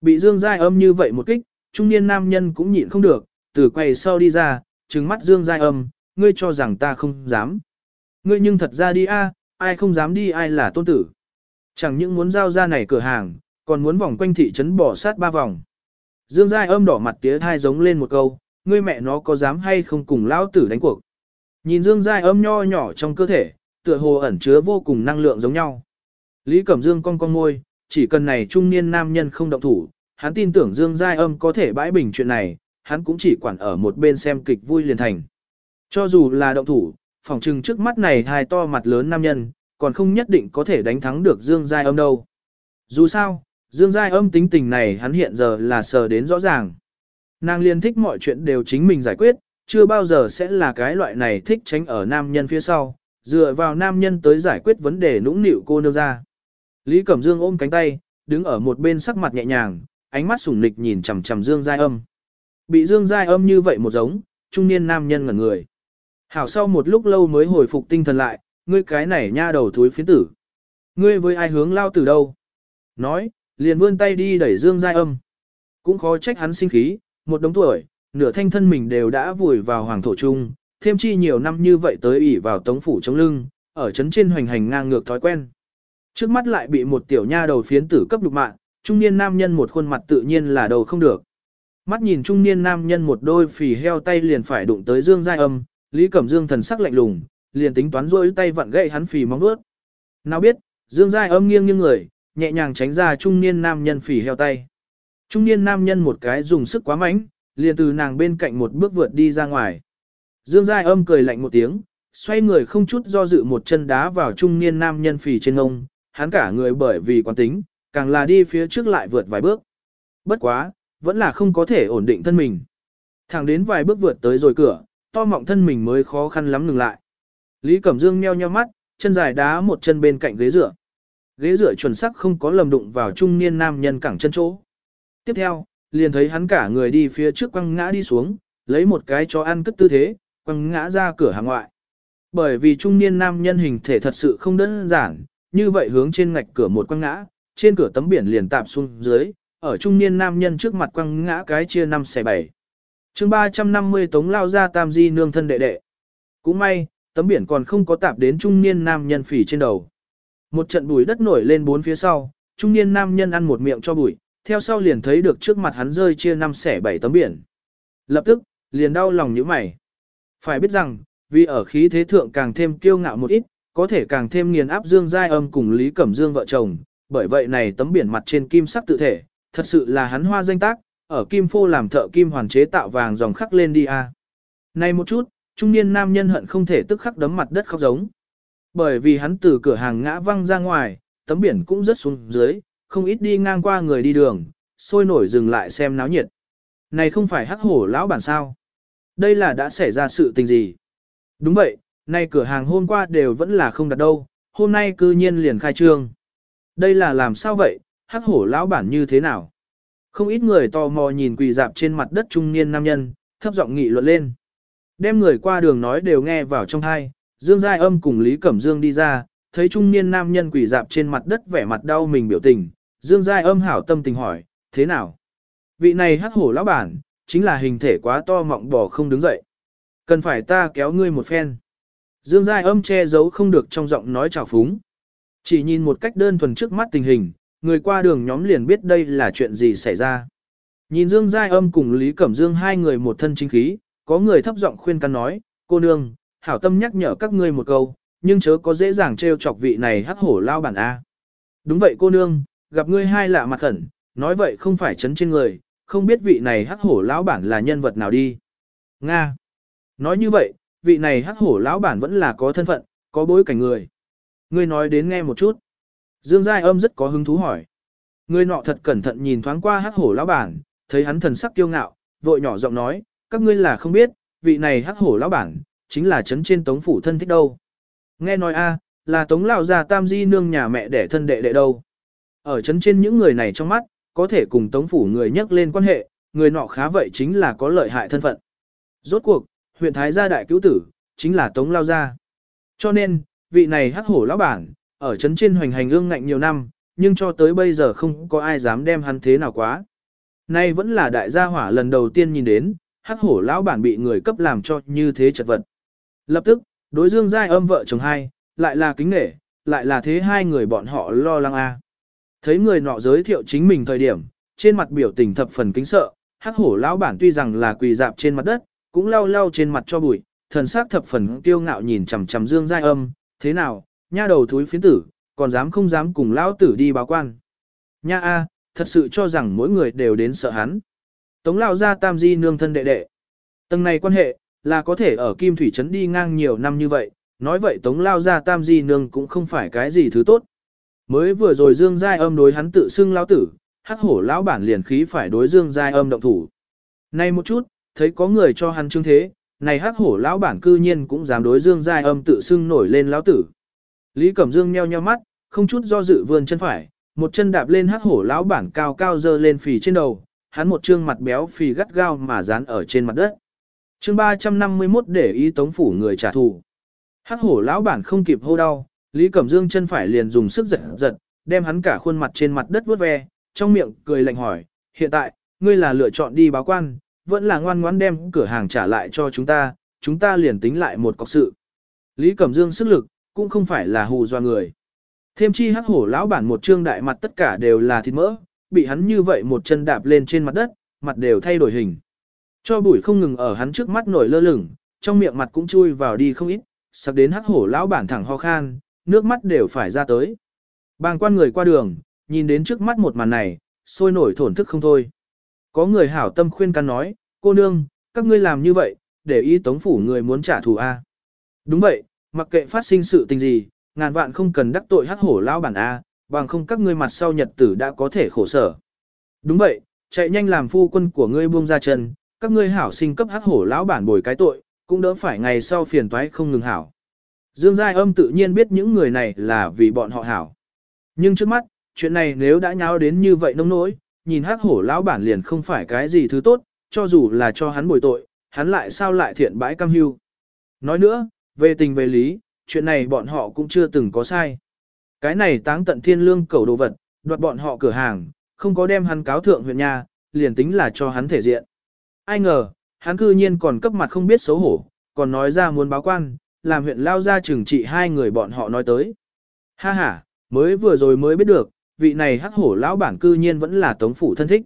Speaker 1: Bị Dương Giai âm như vậy một kích, trung niên nam nhân cũng nhịn không được, từ quầy sau đi ra, trừng mắt Dương Giai âm, ngươi cho rằng ta không dám. Ngươi nhưng thật ra đi a, ai không dám đi ai là tôn tử. Chẳng những muốn giao ra này cửa hàng, còn muốn vòng quanh thị trấn bỏ sát ba vòng. Dương Giai âm đỏ mặt tía thai giống lên một câu, ngươi mẹ nó có dám hay không cùng lão tử đánh cuộc. Nhìn Dương Giai âm nho nhỏ trong cơ thể, tựa hồ ẩn chứa vô cùng năng lượng giống nhau. Lý Cẩm Dương cong cong môi, chỉ cần này trung niên nam nhân không động thủ, hắn tin tưởng Dương Giai âm có thể bãi bình chuyện này, hắn cũng chỉ quản ở một bên xem kịch vui liền thành. Cho dù là động thủ, phòng trừng trước mắt này hai to mặt lớn nam nhân, còn không nhất định có thể đánh thắng được Dương Giai âm đâu. Dù sao, Dương Giai âm tính tình này hắn hiện giờ là sờ đến rõ ràng. Nàng liên thích mọi chuyện đều chính mình giải quyết, chưa bao giờ sẽ là cái loại này thích tránh ở nam nhân phía sau, dựa vào nam nhân tới giải quyết vấn đề nũng nịu cô nương ra. Lý Cẩm Dương ôm cánh tay, đứng ở một bên sắc mặt nhẹ nhàng, ánh mắt sủng nịch nhìn chằm chằm Dương Giai âm. Bị Dương Giai âm như vậy một giống, trung niên nam nhân ngẩn người. Hảo sau một lúc lâu mới hồi phục tinh thần lại, ngươi cái này nha đầu thúi phiến tử. Ngươi với ai hướng lao từ đâu? Nói, liền vươn tay đi đẩy Dương Giai âm. Cũng khó trách hắn sinh khí, một đống tuổi, nửa thanh thân mình đều đã vùi vào hoàng thổ trung, thêm chi nhiều năm như vậy tới ỉ vào tống phủ chống lưng, ở chấn trên hoành hành ngang ngược thói quen. Trước mắt lại bị một tiểu nha đầu phiến tử cấp lục mạng, trung niên nam nhân một khuôn mặt tự nhiên là đầu không được. Mắt nhìn trung niên nam nhân một đôi phì heo tay liền phải đụng tới Dương Giai âm, Lý Cẩm Dương thần sắc lạnh lùng, liền tính toán rôi tay vặn gậy hắn phì móng nuốt. Nào biết, Dương Giai âm nghiêng nghiêng người, nhẹ nhàng tránh ra trung niên nam nhân phì heo tay. Trung niên nam nhân một cái dùng sức quá mạnh, liền từ nàng bên cạnh một bước vượt đi ra ngoài. Dương Giai âm cười lạnh một tiếng, xoay người không chút do dự một chân đá vào trung niên nam nhân phì trên ngông, hắn cả người bởi vì quán tính, càng là đi phía trước lại vượt vài bước. Bất quá, vẫn là không có thể ổn định thân mình. Thẳng đến vài bước vượt tới rồi cửa, to mọng thân mình mới khó khăn lắm ngừng lại. Lý Cẩm Dương meo nheo mắt, chân dài đá một chân bên cạnh ghế dựa. Ghế dựa chuẩn sắc không có lầm đụng vào trung niên nam nhân cẳng chân chỗ. Tiếp theo, liền thấy hắn cả người đi phía trước quăng ngã đi xuống, lấy một cái cho ăn cất tư thế, quăng ngã ra cửa hàng ngoại. Bởi vì trung niên nam nhân hình thể thật sự không đơn giản, như vậy hướng trên ngạch cửa một quăng ngã, trên cửa tấm biển liền tạp xuống dưới, ở trung niên nam nhân trước mặt quăng ngã cái chia năm xẻ bảy chương 350 tống lao ra tam di nương thân đệ đệ. Cũng may, tấm biển còn không có tạp đến trung niên nam nhân phỉ trên đầu. Một trận bụi đất nổi lên bốn phía sau, trung niên nam nhân ăn một miệng cho bụi, theo sau liền thấy được trước mặt hắn rơi chia năm xẻ bảy tấm biển. Lập tức, liền đau lòng như mày. Phải biết rằng, vì ở khí thế thượng càng thêm kiêu ngạo một ít, có thể càng thêm nghiền áp Dương Giai Âm cùng Lý Cẩm Dương vợ chồng, bởi vậy này tấm biển mặt trên kim sắc tự thể, thật sự là hắn hoa danh tác, ở kim phô làm thợ kim hoàn chế tạo vàng dòng khắc lên đi a. Này một chút, trung niên nam nhân hận không thể tức khắc đấm mặt đất khóc giống. Bởi vì hắn từ cửa hàng ngã văng ra ngoài, tấm biển cũng rất xuống dưới, không ít đi ngang qua người đi đường, sôi nổi dừng lại xem náo nhiệt. Này không phải hắc hổ lão bản sao? Đây là đã xảy ra sự tình gì? Đúng vậy, nay cửa hàng hôm qua đều vẫn là không đặt đâu, hôm nay cư nhiên liền khai trương. Đây là làm sao vậy, hắc hổ lão bản như thế nào? Không ít người tò mò nhìn quỳ dạp trên mặt đất trung niên nam nhân, thấp giọng nghị luận lên. Đem người qua đường nói đều nghe vào trong thai, Dương Giai Âm cùng Lý Cẩm Dương đi ra, thấy trung niên nam nhân quỳ dạp trên mặt đất vẻ mặt đau mình biểu tình, Dương Giai Âm hảo tâm tình hỏi, thế nào? Vị này hắc hổ lão bản, chính là hình thể quá to mọng bỏ không đứng dậy. Cần phải ta kéo ngươi một phen. Dương Giai Âm che giấu không được trong giọng nói trào phúng. Chỉ nhìn một cách đơn thuần trước mắt tình hình, người qua đường nhóm liền biết đây là chuyện gì xảy ra. Nhìn Dương Giai Âm cùng Lý Cẩm Dương hai người một thân chính khí, có người thấp giọng khuyên can nói, cô nương, hảo tâm nhắc nhở các ngươi một câu, nhưng chớ có dễ dàng trêu chọc vị này hắc hổ lao bản A. Đúng vậy cô nương, gặp ngươi hai lạ mặt khẩn, nói vậy không phải chấn trên người, không biết vị này hắc hổ lão bản là nhân vật nào đi. Nga. Nói như vậy, vị này hắc hổ lão bản vẫn là có thân phận, có bối cảnh người. Ngươi nói đến nghe một chút. Dương Giai âm rất có hứng thú hỏi. Người nọ thật cẩn thận nhìn thoáng qua hắc hổ lão bản, thấy hắn thần sắc kiêu ngạo, vội nhỏ giọng nói, các ngươi là không biết, vị này hắc hổ lão bản, chính là chấn trên tống phủ thân thích đâu. Nghe nói a, là tống lão già tam di nương nhà mẹ đẻ thân đệ đệ đâu. Ở chấn trên những người này trong mắt, có thể cùng tống phủ người nhắc lên quan hệ, người nọ khá vậy chính là có lợi hại thân phận. Rốt cuộc, huyện Thái gia đại cứu tử, chính là tống lao gia. Cho nên, vị này hắc hổ lão bản, ở chấn trên hoành hành ương ngạnh nhiều năm, nhưng cho tới bây giờ không có ai dám đem hắn thế nào quá. Nay vẫn là đại gia hỏa lần đầu tiên nhìn đến, hắc hổ lão bản bị người cấp làm cho như thế chật vật. Lập tức, đối dương giai âm vợ chồng hai, lại là kính nể, lại là thế hai người bọn họ lo lắng a. Thấy người nọ giới thiệu chính mình thời điểm, trên mặt biểu tình thập phần kính sợ, hắc hổ lão bản tuy rằng là quỳ dạp trên mặt đất, cũng lau lau trên mặt cho bụi, thần sắc thập phần kiêu ngạo nhìn chằm chằm Dương Giai Âm, thế nào, nha đầu thúi phiến tử, còn dám không dám cùng lão tử đi báo quan. Nha a, thật sự cho rằng mỗi người đều đến sợ hắn. Tống lão gia tam di nương thân đệ đệ. Tầng này quan hệ, là có thể ở Kim Thủy Trấn đi ngang nhiều năm như vậy, nói vậy Tống Lao Gia Tam Di Nương cũng không phải cái gì thứ tốt. Mới vừa rồi Dương Giai âm đối hắn tự xưng lão tử, hắc hổ lão bản liền khí phải đối Dương Giai âm động thủ. Nay một chút, thấy có người cho hắn chứng thế, này hắc hổ lão bản cư nhiên cũng dám đối Dương Giai âm tự xưng nổi lên lão tử. Lý Cẩm Dương nheo nheo mắt, không chút do dự vươn chân phải, một chân đạp lên hắc hổ lão bản cao cao dơ lên phì trên đầu, hắn một trương mặt béo phì gắt gao mà dán ở trên mặt đất. Chương 351 để ý tống phủ người trả thù. Hắc hổ lão bản không kịp hô đau, Lý Cẩm Dương chân phải liền dùng sức giật giật, đem hắn cả khuôn mặt trên mặt đất vuốt ve, trong miệng cười lạnh hỏi, hiện tại, ngươi là lựa chọn đi báo quan, vẫn là ngoan ngoãn đem cửa hàng trả lại cho chúng ta, chúng ta liền tính lại một cọc sự. Lý Cẩm Dương sức lực, cũng không phải là hù doa người. Thêm chi hắc hổ lão bản một trương đại mặt tất cả đều là thịt mỡ, bị hắn như vậy một chân đạp lên trên mặt đất, mặt đều thay đổi hình. Cho bụi không ngừng ở hắn trước mắt nổi lơ lửng, trong miệng mặt cũng chui vào đi không ít, sặc đến hắc hổ lão bản thẳng ho khan, nước mắt đều phải ra tới. Bàng quan người qua đường, nhìn đến trước mắt một màn này, sôi nổi thổn thức không thôi. Có người hảo tâm khuyên can nói, cô nương, các ngươi làm như vậy, để ý tống phủ người muốn trả thù A. Đúng vậy, mặc kệ phát sinh sự tình gì, ngàn vạn không cần đắc tội hắc hổ lão bản A, bằng không các ngươi mặt sau nhật tử đã có thể khổ sở. Đúng vậy, chạy nhanh làm phu quân của ngươi buông ra chân, các ngươi hảo sinh cấp hắc hổ lão bản bồi cái tội, cũng đỡ phải ngày sau phiền toái không ngừng hảo. Dương Giai Âm tự nhiên biết những người này là vì bọn họ hảo. Nhưng trước mắt, chuyện này nếu đã nháo đến như vậy nông nỗi, nhìn hắc hổ lão bản liền không phải cái gì thứ tốt, cho dù là cho hắn bồi tội, hắn lại sao lại thiện bãi cam hưu. Nói nữa, về tình về lý, chuyện này bọn họ cũng chưa từng có sai. Cái này táng tận thiên lương cầu đồ vật, đoạt bọn họ cửa hàng, không có đem hắn cáo thượng huyện nhà, liền tính là cho hắn thể diện. Ai ngờ, hắn cư nhiên còn cấp mặt không biết xấu hổ, còn nói ra muốn báo quan, làm huyện lao ra trừng trị hai người bọn họ nói tới. Ha ha, mới vừa rồi mới biết được, vị này hắc hổ lão bản cư nhiên vẫn là tống phủ thân thích.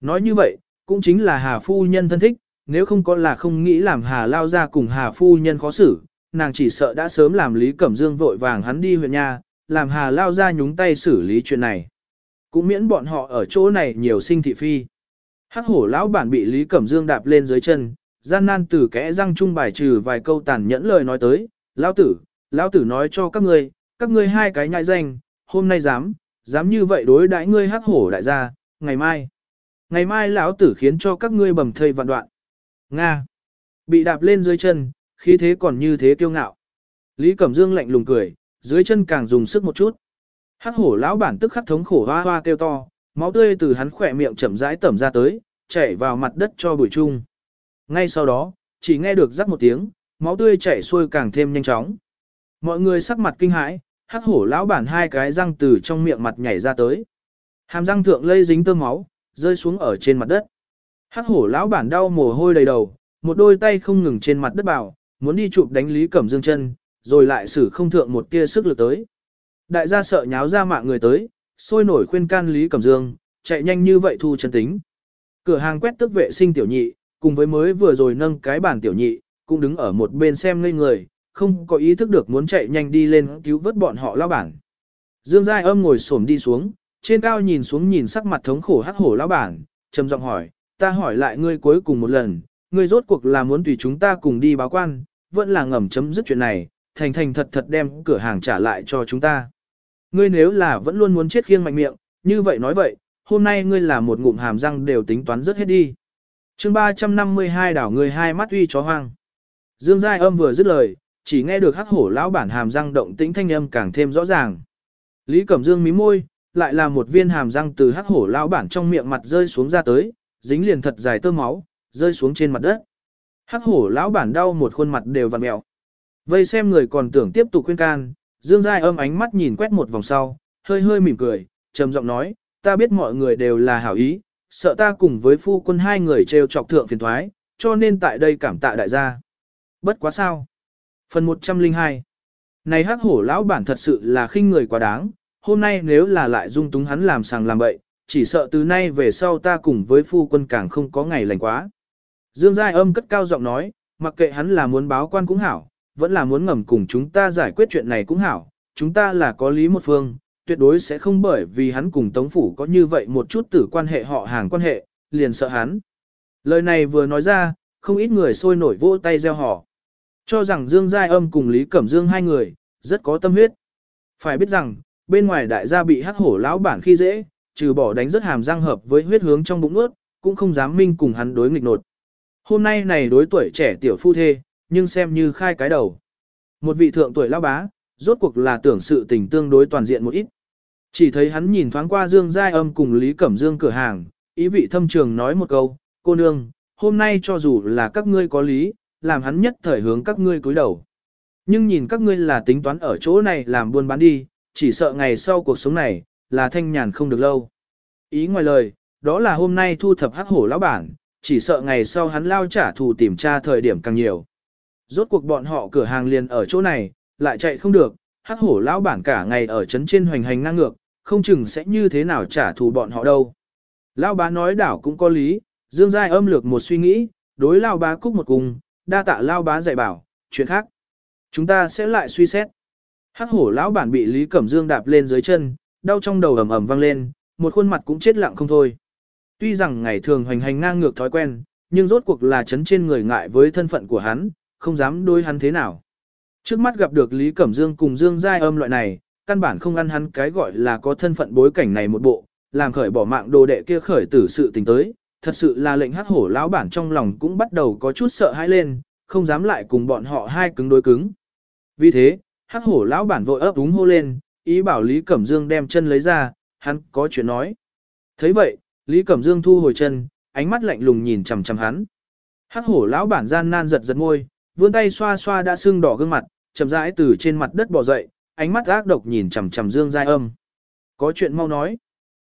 Speaker 1: Nói như vậy, cũng chính là hà phu nhân thân thích, nếu không có là không nghĩ làm hà lao ra cùng hà phu nhân khó xử, nàng chỉ sợ đã sớm làm Lý Cẩm Dương vội vàng hắn đi huyện nhà, làm hà lao ra nhúng tay xử lý chuyện này. Cũng miễn bọn họ ở chỗ này nhiều sinh thị phi. Hắc hổ lão bản bị Lý Cẩm Dương đạp lên dưới chân, gian nan từ kẽ răng trung bài trừ vài câu tàn nhẫn lời nói tới, lão tử, lão tử nói cho các ngươi, các ngươi hai cái nhại danh, hôm nay dám, dám như vậy đối đãi ngươi hắc hổ đại gia, ngày mai. Ngày mai lão tử khiến cho các ngươi bầm thây vạn đoạn. Nga. Bị đạp lên dưới chân, khí thế còn như thế kiêu ngạo. Lý Cẩm Dương lạnh lùng cười, dưới chân càng dùng sức một chút. Hắc hổ lão bản tức khắc thống khổ hoa hoa kêu to, máu tươi từ hắn khỏe miệng chậm rãi tẩm ra tới, chảy vào mặt đất cho bụi chung. Ngay sau đó, chỉ nghe được rắc một tiếng, máu tươi chảy xuôi càng thêm nhanh chóng. Mọi người sắc mặt kinh hãi, hắc hổ lão bản hai cái răng từ trong miệng mặt nhảy ra tới. Hàm răng thượng lây dính tơ máu, rơi xuống ở trên mặt đất. Hắc hổ lão bản đau mồ hôi đầy đầu, một đôi tay không ngừng trên mặt đất bảo, muốn đi chụp đánh Lý Cẩm Dương chân, rồi lại xử không thượng một tia sức lực tới. Đại gia sợ nháo ra mạng người tới, sôi nổi khuyên can Lý Cẩm Dương, chạy nhanh như vậy thu chân tính. Cửa hàng quét tức vệ sinh tiểu nhị, cùng với mới vừa rồi nâng cái bàn tiểu nhị, cũng đứng ở một bên xem ngây người, không có ý thức được muốn chạy nhanh đi lên cứu vớt bọn họ lao bản. Dương Giai âm ngồi xổm đi xuống, trên cao nhìn xuống nhìn sắc mặt thống khổ hắc hổ lao bản, trầm giọng hỏi, ta hỏi lại ngươi cuối cùng một lần, ngươi rốt cuộc là muốn tùy chúng ta cùng đi báo quan, vẫn là ngầm chấm dứt chuyện này, thành thành thật thật đem cửa hàng trả lại cho chúng ta. Ngươi nếu là vẫn luôn muốn chết khiêng mạnh miệng, như vậy nói vậy, hôm nay ngươi là một ngụm hàm răng đều tính toán rất hết đi. chương 352 đảo người hai mắt uy chó hoang. Dương Giai âm vừa dứt lời, chỉ nghe được hắc hổ lão bản hàm răng động tĩnh thanh âm càng thêm rõ ràng. Lý Cẩm Dương mí môi, lại là một viên hàm răng từ hắc hổ lão bản trong miệng mặt rơi xuống ra tới, dính liền thật dài tơ máu, rơi xuống trên mặt đất. Hắc hổ lão bản đau một khuôn mặt đều vặn mẹo. Vây xem người còn tưởng tiếp tục khuyên can, Dương Giai âm ánh mắt nhìn quét một vòng sau, hơi hơi mỉm cười, trầm giọng nói, ta biết mọi người đều là hảo ý, sợ ta cùng với phu quân hai người trêu chọc thượng phiền thoái, cho nên tại đây cảm tạ đại gia. Bất quá sao. Phần 102 Này hắc hổ lão bản thật sự là khinh người quá đáng, hôm nay nếu là lại dung túng hắn làm sàng làm bậy, chỉ sợ từ nay về sau ta cùng với phu quân càng không có ngày lành quá. Dương Giai âm cất cao giọng nói, mặc kệ hắn là muốn báo quan cũng hảo, vẫn là muốn ngầm cùng chúng ta giải quyết chuyện này cũng hảo, chúng ta là có lý một phương, tuyệt đối sẽ không bởi vì hắn cùng Tống Phủ có như vậy một chút tử quan hệ họ hàng quan hệ, liền sợ hắn. Lời này vừa nói ra, không ít người sôi nổi vỗ tay gieo họ. Cho rằng Dương Giai Âm cùng Lý Cẩm Dương hai người, rất có tâm huyết. Phải biết rằng, bên ngoài đại gia bị hắc hổ lão bản khi dễ, trừ bỏ đánh rất hàm răng hợp với huyết hướng trong bụng ướt, cũng không dám minh cùng hắn đối nghịch nột. Hôm nay này đối tuổi trẻ tiểu phu thê, nhưng xem như khai cái đầu. Một vị thượng tuổi lão bá, rốt cuộc là tưởng sự tình tương đối toàn diện một ít. Chỉ thấy hắn nhìn thoáng qua Dương Giai Âm cùng Lý Cẩm Dương cửa hàng, ý vị thâm trường nói một câu, cô nương, hôm nay cho dù là các ngươi có lý, làm hắn nhất thời hướng các ngươi cúi đầu. Nhưng nhìn các ngươi là tính toán ở chỗ này làm buôn bán đi, chỉ sợ ngày sau cuộc sống này, là thanh nhàn không được lâu. Ý ngoài lời, đó là hôm nay thu thập hắc hổ lão bản, chỉ sợ ngày sau hắn lao trả thù tìm tra thời điểm càng nhiều. Rốt cuộc bọn họ cửa hàng liền ở chỗ này, lại chạy không được, hắc hổ lão bản cả ngày ở trấn trên hoành hành ngang ngược, không chừng sẽ như thế nào trả thù bọn họ đâu. Lão bá nói đảo cũng có lý, Dương Giai âm lược một suy nghĩ, đối lão bá cúc một cùng, đa tạ lao bá dạy bảo, chuyện khác. Chúng ta sẽ lại suy xét. Hắc hổ lão bản bị Lý Cẩm Dương đạp lên dưới chân, đau trong đầu ầm ầm vang lên, một khuôn mặt cũng chết lặng không thôi. Tuy rằng ngày thường hoành hành ngang ngược thói quen, nhưng rốt cuộc là chấn trên người ngại với thân phận của hắn, không dám đối hắn thế nào. Trước mắt gặp được Lý Cẩm Dương cùng Dương Giai âm loại này, căn bản không ăn hắn cái gọi là có thân phận bối cảnh này một bộ, làm khởi bỏ mạng đồ đệ kia khởi tử sự tình tới, thật sự là lệnh hắc hổ lão bản trong lòng cũng bắt đầu có chút sợ hãi lên, không dám lại cùng bọn họ hai cứng đối cứng. Vì thế, hắc hổ lão bản vội ấp úng hô lên, ý bảo Lý Cẩm Dương đem chân lấy ra, hắn có chuyện nói. thấy vậy, Lý Cẩm Dương thu hồi chân, ánh mắt lạnh lùng nhìn chằm chằm hắn. Hắc hổ lão bản gian nan giật giật môi, vươn tay xoa xoa đã sưng đỏ gương mặt, chậm rãi từ trên mặt đất bò dậy, ánh mắt ác độc nhìn chằm chằm Dương Giai Âm. Có chuyện mau nói.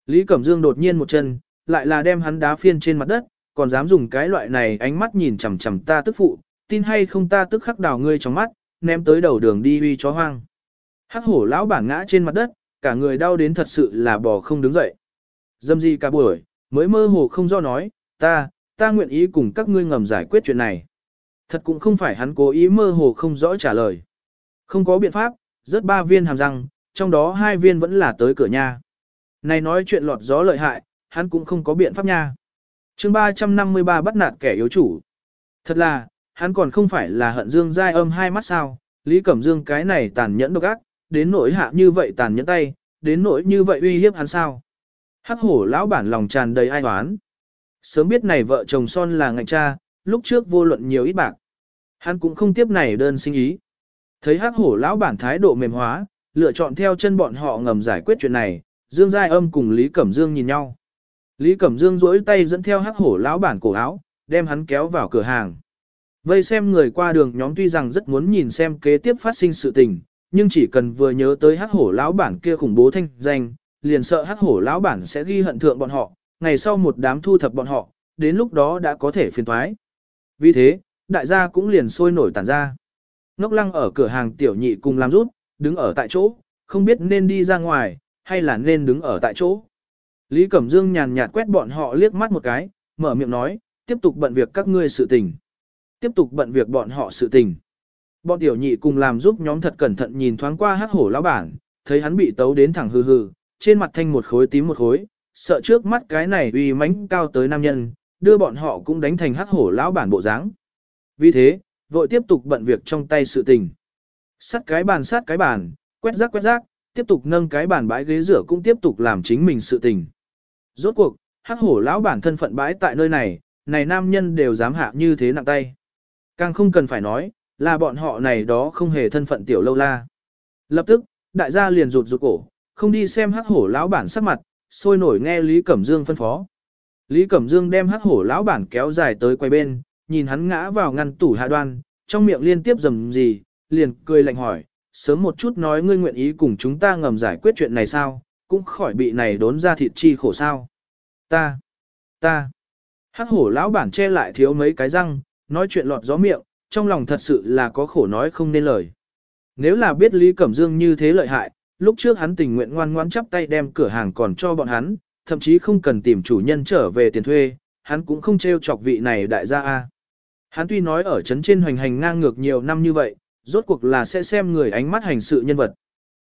Speaker 1: Lý Cẩm Dương đột nhiên một chân, lại là đem hắn đá phiên trên mặt đất, còn dám dùng cái loại này ánh mắt nhìn chằm chằm ta tức phụ, tin hay không ta tức khắc đào ngươi trong mắt, ném tới đầu đường đi uy chó hoang. Hắc hổ lão bản ngã trên mặt đất, cả người đau đến thật sự là bò không đứng dậy. Dâm gì cả buổi, mới mơ hồ không do nói, ta, ta nguyện ý cùng các ngươi ngầm giải quyết chuyện này. Thật cũng không phải hắn cố ý mơ hồ không rõ trả lời. Không có biện pháp, rớt ba viên hàm răng, trong đó hai viên vẫn là tới cửa nhà. Này nói chuyện lọt gió lợi hại, hắn cũng không có biện pháp nha. chương 353 bắt nạt kẻ yếu chủ. Thật là, hắn còn không phải là hận Dương Giai âm hai mắt sao, Lý Cẩm Dương cái này tàn nhẫn độc ác, đến nỗi hạ như vậy tàn nhẫn tay, đến nỗi như vậy uy hiếp hắn sao. Hắc hổ lão bản lòng tràn đầy ai oán. Sớm biết này vợ chồng son là ngạnh cha, lúc trước vô luận nhiều ít bạc. Hắn cũng không tiếp này đơn sinh ý. Thấy hắc hổ lão bản thái độ mềm hóa, lựa chọn theo chân bọn họ ngầm giải quyết chuyện này, Dương Giai Âm cùng Lý Cẩm Dương nhìn nhau. Lý Cẩm Dương duỗi tay dẫn theo hắc hổ lão bản cổ áo, đem hắn kéo vào cửa hàng. Vây xem người qua đường nhóm tuy rằng rất muốn nhìn xem kế tiếp phát sinh sự tình, nhưng chỉ cần vừa nhớ tới hắc hổ lão bản kia khủng bố thanh danh, liền sợ hắc hổ lão bản sẽ ghi hận thượng bọn họ, ngày sau một đám thu thập bọn họ, đến lúc đó đã có thể phiền thoái. Vì thế, đại gia cũng liền sôi nổi tản ra. Ngốc lăng ở cửa hàng tiểu nhị cùng làm rút, đứng ở tại chỗ, không biết nên đi ra ngoài, hay là nên đứng ở tại chỗ. Lý Cẩm Dương nhàn nhạt quét bọn họ liếc mắt một cái, mở miệng nói, tiếp tục bận việc các ngươi sự tình. Tiếp tục bận việc bọn họ sự tình. Bọn tiểu nhị cùng làm giúp nhóm thật cẩn thận nhìn thoáng qua hắc hổ lão bản, thấy hắn bị tấu đến thẳng hừ hừ, trên mặt thanh một khối tím một khối, sợ trước mắt cái này uy mãnh cao tới nam nhân, đưa bọn họ cũng đánh thành hắc hổ lão bản bộ dáng. Vì thế, vội tiếp tục bận việc trong tay sự tình. Sắt cái bàn sát cái bàn, quét rác quét rác, tiếp tục nâng cái bàn bãi ghế rửa cũng tiếp tục làm chính mình sự tình. Rốt cuộc, hắc hổ lão bản thân phận bãi tại nơi này, này nam nhân đều dám hạ như thế nặng tay. Càng không cần phải nói, là bọn họ này đó không hề thân phận tiểu lâu la. Lập tức, đại gia liền rụt rụt cổ, không đi xem hắc hổ lão bản sắc mặt, sôi nổi nghe Lý Cẩm Dương phân phó. Lý Cẩm Dương đem hắc hổ lão bản kéo dài tới quay bên, nhìn hắn ngã vào ngăn tủ hạ đoan, trong miệng liên tiếp rầm gì, liền cười lạnh hỏi, sớm một chút nói ngươi nguyện ý cùng chúng ta ngầm giải quyết chuyện này sao, cũng khỏi bị này đốn ra thịt chi khổ sao. Ta, ta, hắc hổ lão bản che lại thiếu mấy cái răng, nói chuyện lọt gió miệng, trong lòng thật sự là có khổ nói không nên lời. Nếu là biết Lý Cẩm Dương như thế lợi hại, lúc trước hắn tình nguyện ngoan ngoãn chắp tay đem cửa hàng còn cho bọn hắn, thậm chí không cần tìm chủ nhân trở về tiền thuê, hắn cũng không trêu chọc vị này đại gia A. Hắn tuy nói ở trấn trên hoành hành ngang ngược nhiều năm như vậy, rốt cuộc là sẽ xem người ánh mắt hành sự nhân vật.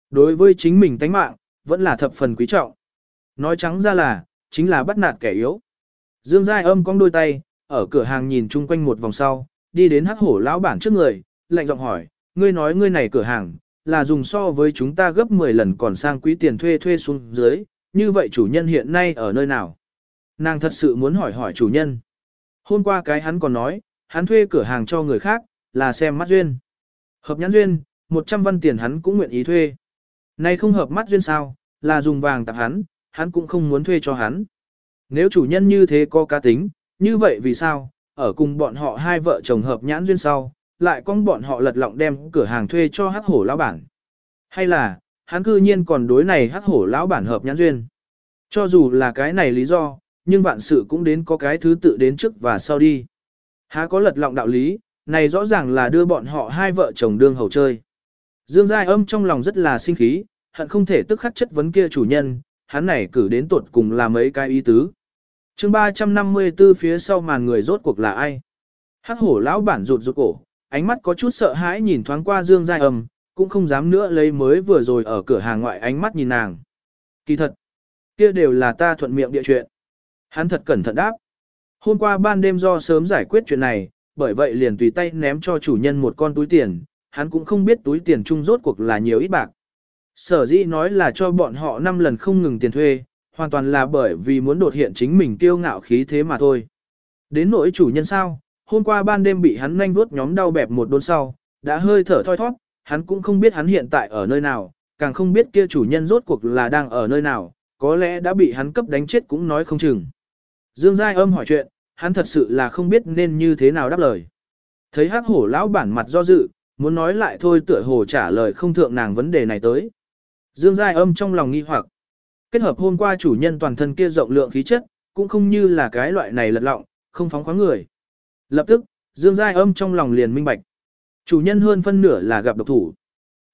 Speaker 1: Đối với chính mình tánh mạng, vẫn là thập phần quý trọng. Nói trắng ra là, chính là bắt nạt kẻ yếu. Dương Giai âm cong đôi tay, ở cửa hàng nhìn chung quanh một vòng sau, đi đến hắc hổ lão bản trước người, lạnh giọng hỏi, ngươi nói ngươi này cửa hàng, là dùng so với chúng ta gấp 10 lần còn sang quý tiền thuê thuê xuống dưới, như vậy chủ nhân hiện nay ở nơi nào? Nàng thật sự muốn hỏi hỏi chủ nhân. Hôm qua cái hắn còn nói, hắn thuê cửa hàng cho người khác, là xem mắt duyên. Hợp nhãn duyên, 100 văn tiền hắn cũng nguyện ý thuê này không hợp mắt duyên sao, là dùng vàng tặng hắn, hắn cũng không muốn thuê cho hắn. Nếu chủ nhân như thế có cá tính, như vậy vì sao, ở cùng bọn họ hai vợ chồng hợp nhãn duyên sau, lại con bọn họ lật lọng đem cửa hàng thuê cho hắc hổ lão bản. Hay là, hắn cư nhiên còn đối này hắc hổ lão bản hợp nhãn duyên. Cho dù là cái này lý do, nhưng vạn sự cũng đến có cái thứ tự đến trước và sau đi. Há có lật lọng đạo lý, này rõ ràng là đưa bọn họ hai vợ chồng đương hầu chơi. Dương Giai âm trong lòng rất là sinh khí, hận không thể tức khắc chất vấn kia chủ nhân, hắn này cử đến tuột cùng là mấy cái ý tứ. chương 354 phía sau màn người rốt cuộc là ai? Hắc hổ lão bản rụt rụt cổ, ánh mắt có chút sợ hãi nhìn thoáng qua Dương Giai âm, cũng không dám nữa lấy mới vừa rồi ở cửa hàng ngoại ánh mắt nhìn nàng. Kỳ thật, kia đều là ta thuận miệng địa chuyện. Hắn thật cẩn thận đáp. Hôm qua ban đêm do sớm giải quyết chuyện này, bởi vậy liền tùy tay ném cho chủ nhân một con túi tiền, hắn cũng không biết túi tiền chung rốt cuộc là nhiều ít bạc. Sở dĩ nói là cho bọn họ 5 lần không ngừng tiền thuê, hoàn toàn là bởi vì muốn đột hiện chính mình kiêu ngạo khí thế mà thôi. Đến nỗi chủ nhân sao, hôm qua ban đêm bị hắn nhanh vuốt nhóm đau bẹp một đốn sau, đã hơi thở thoi thoát, hắn cũng không biết hắn hiện tại ở nơi nào, càng không biết kia chủ nhân rốt cuộc là đang ở nơi nào, có lẽ đã bị hắn cấp đánh chết cũng nói không chừng. Dương Giai âm hỏi chuyện, hắn thật sự là không biết nên như thế nào đáp lời. Thấy hắc hổ lão bản mặt do dự, muốn nói lại thôi tựa hồ trả lời không thượng nàng vấn đề này tới. Dương Giai âm trong lòng nghi hoặc. Kết hợp hôm qua chủ nhân toàn thân kia rộng lượng khí chất, cũng không như là cái loại này lật lọng, không phóng khoáng người. Lập tức, Dương Giai âm trong lòng liền minh bạch. Chủ nhân hơn phân nửa là gặp độc thủ.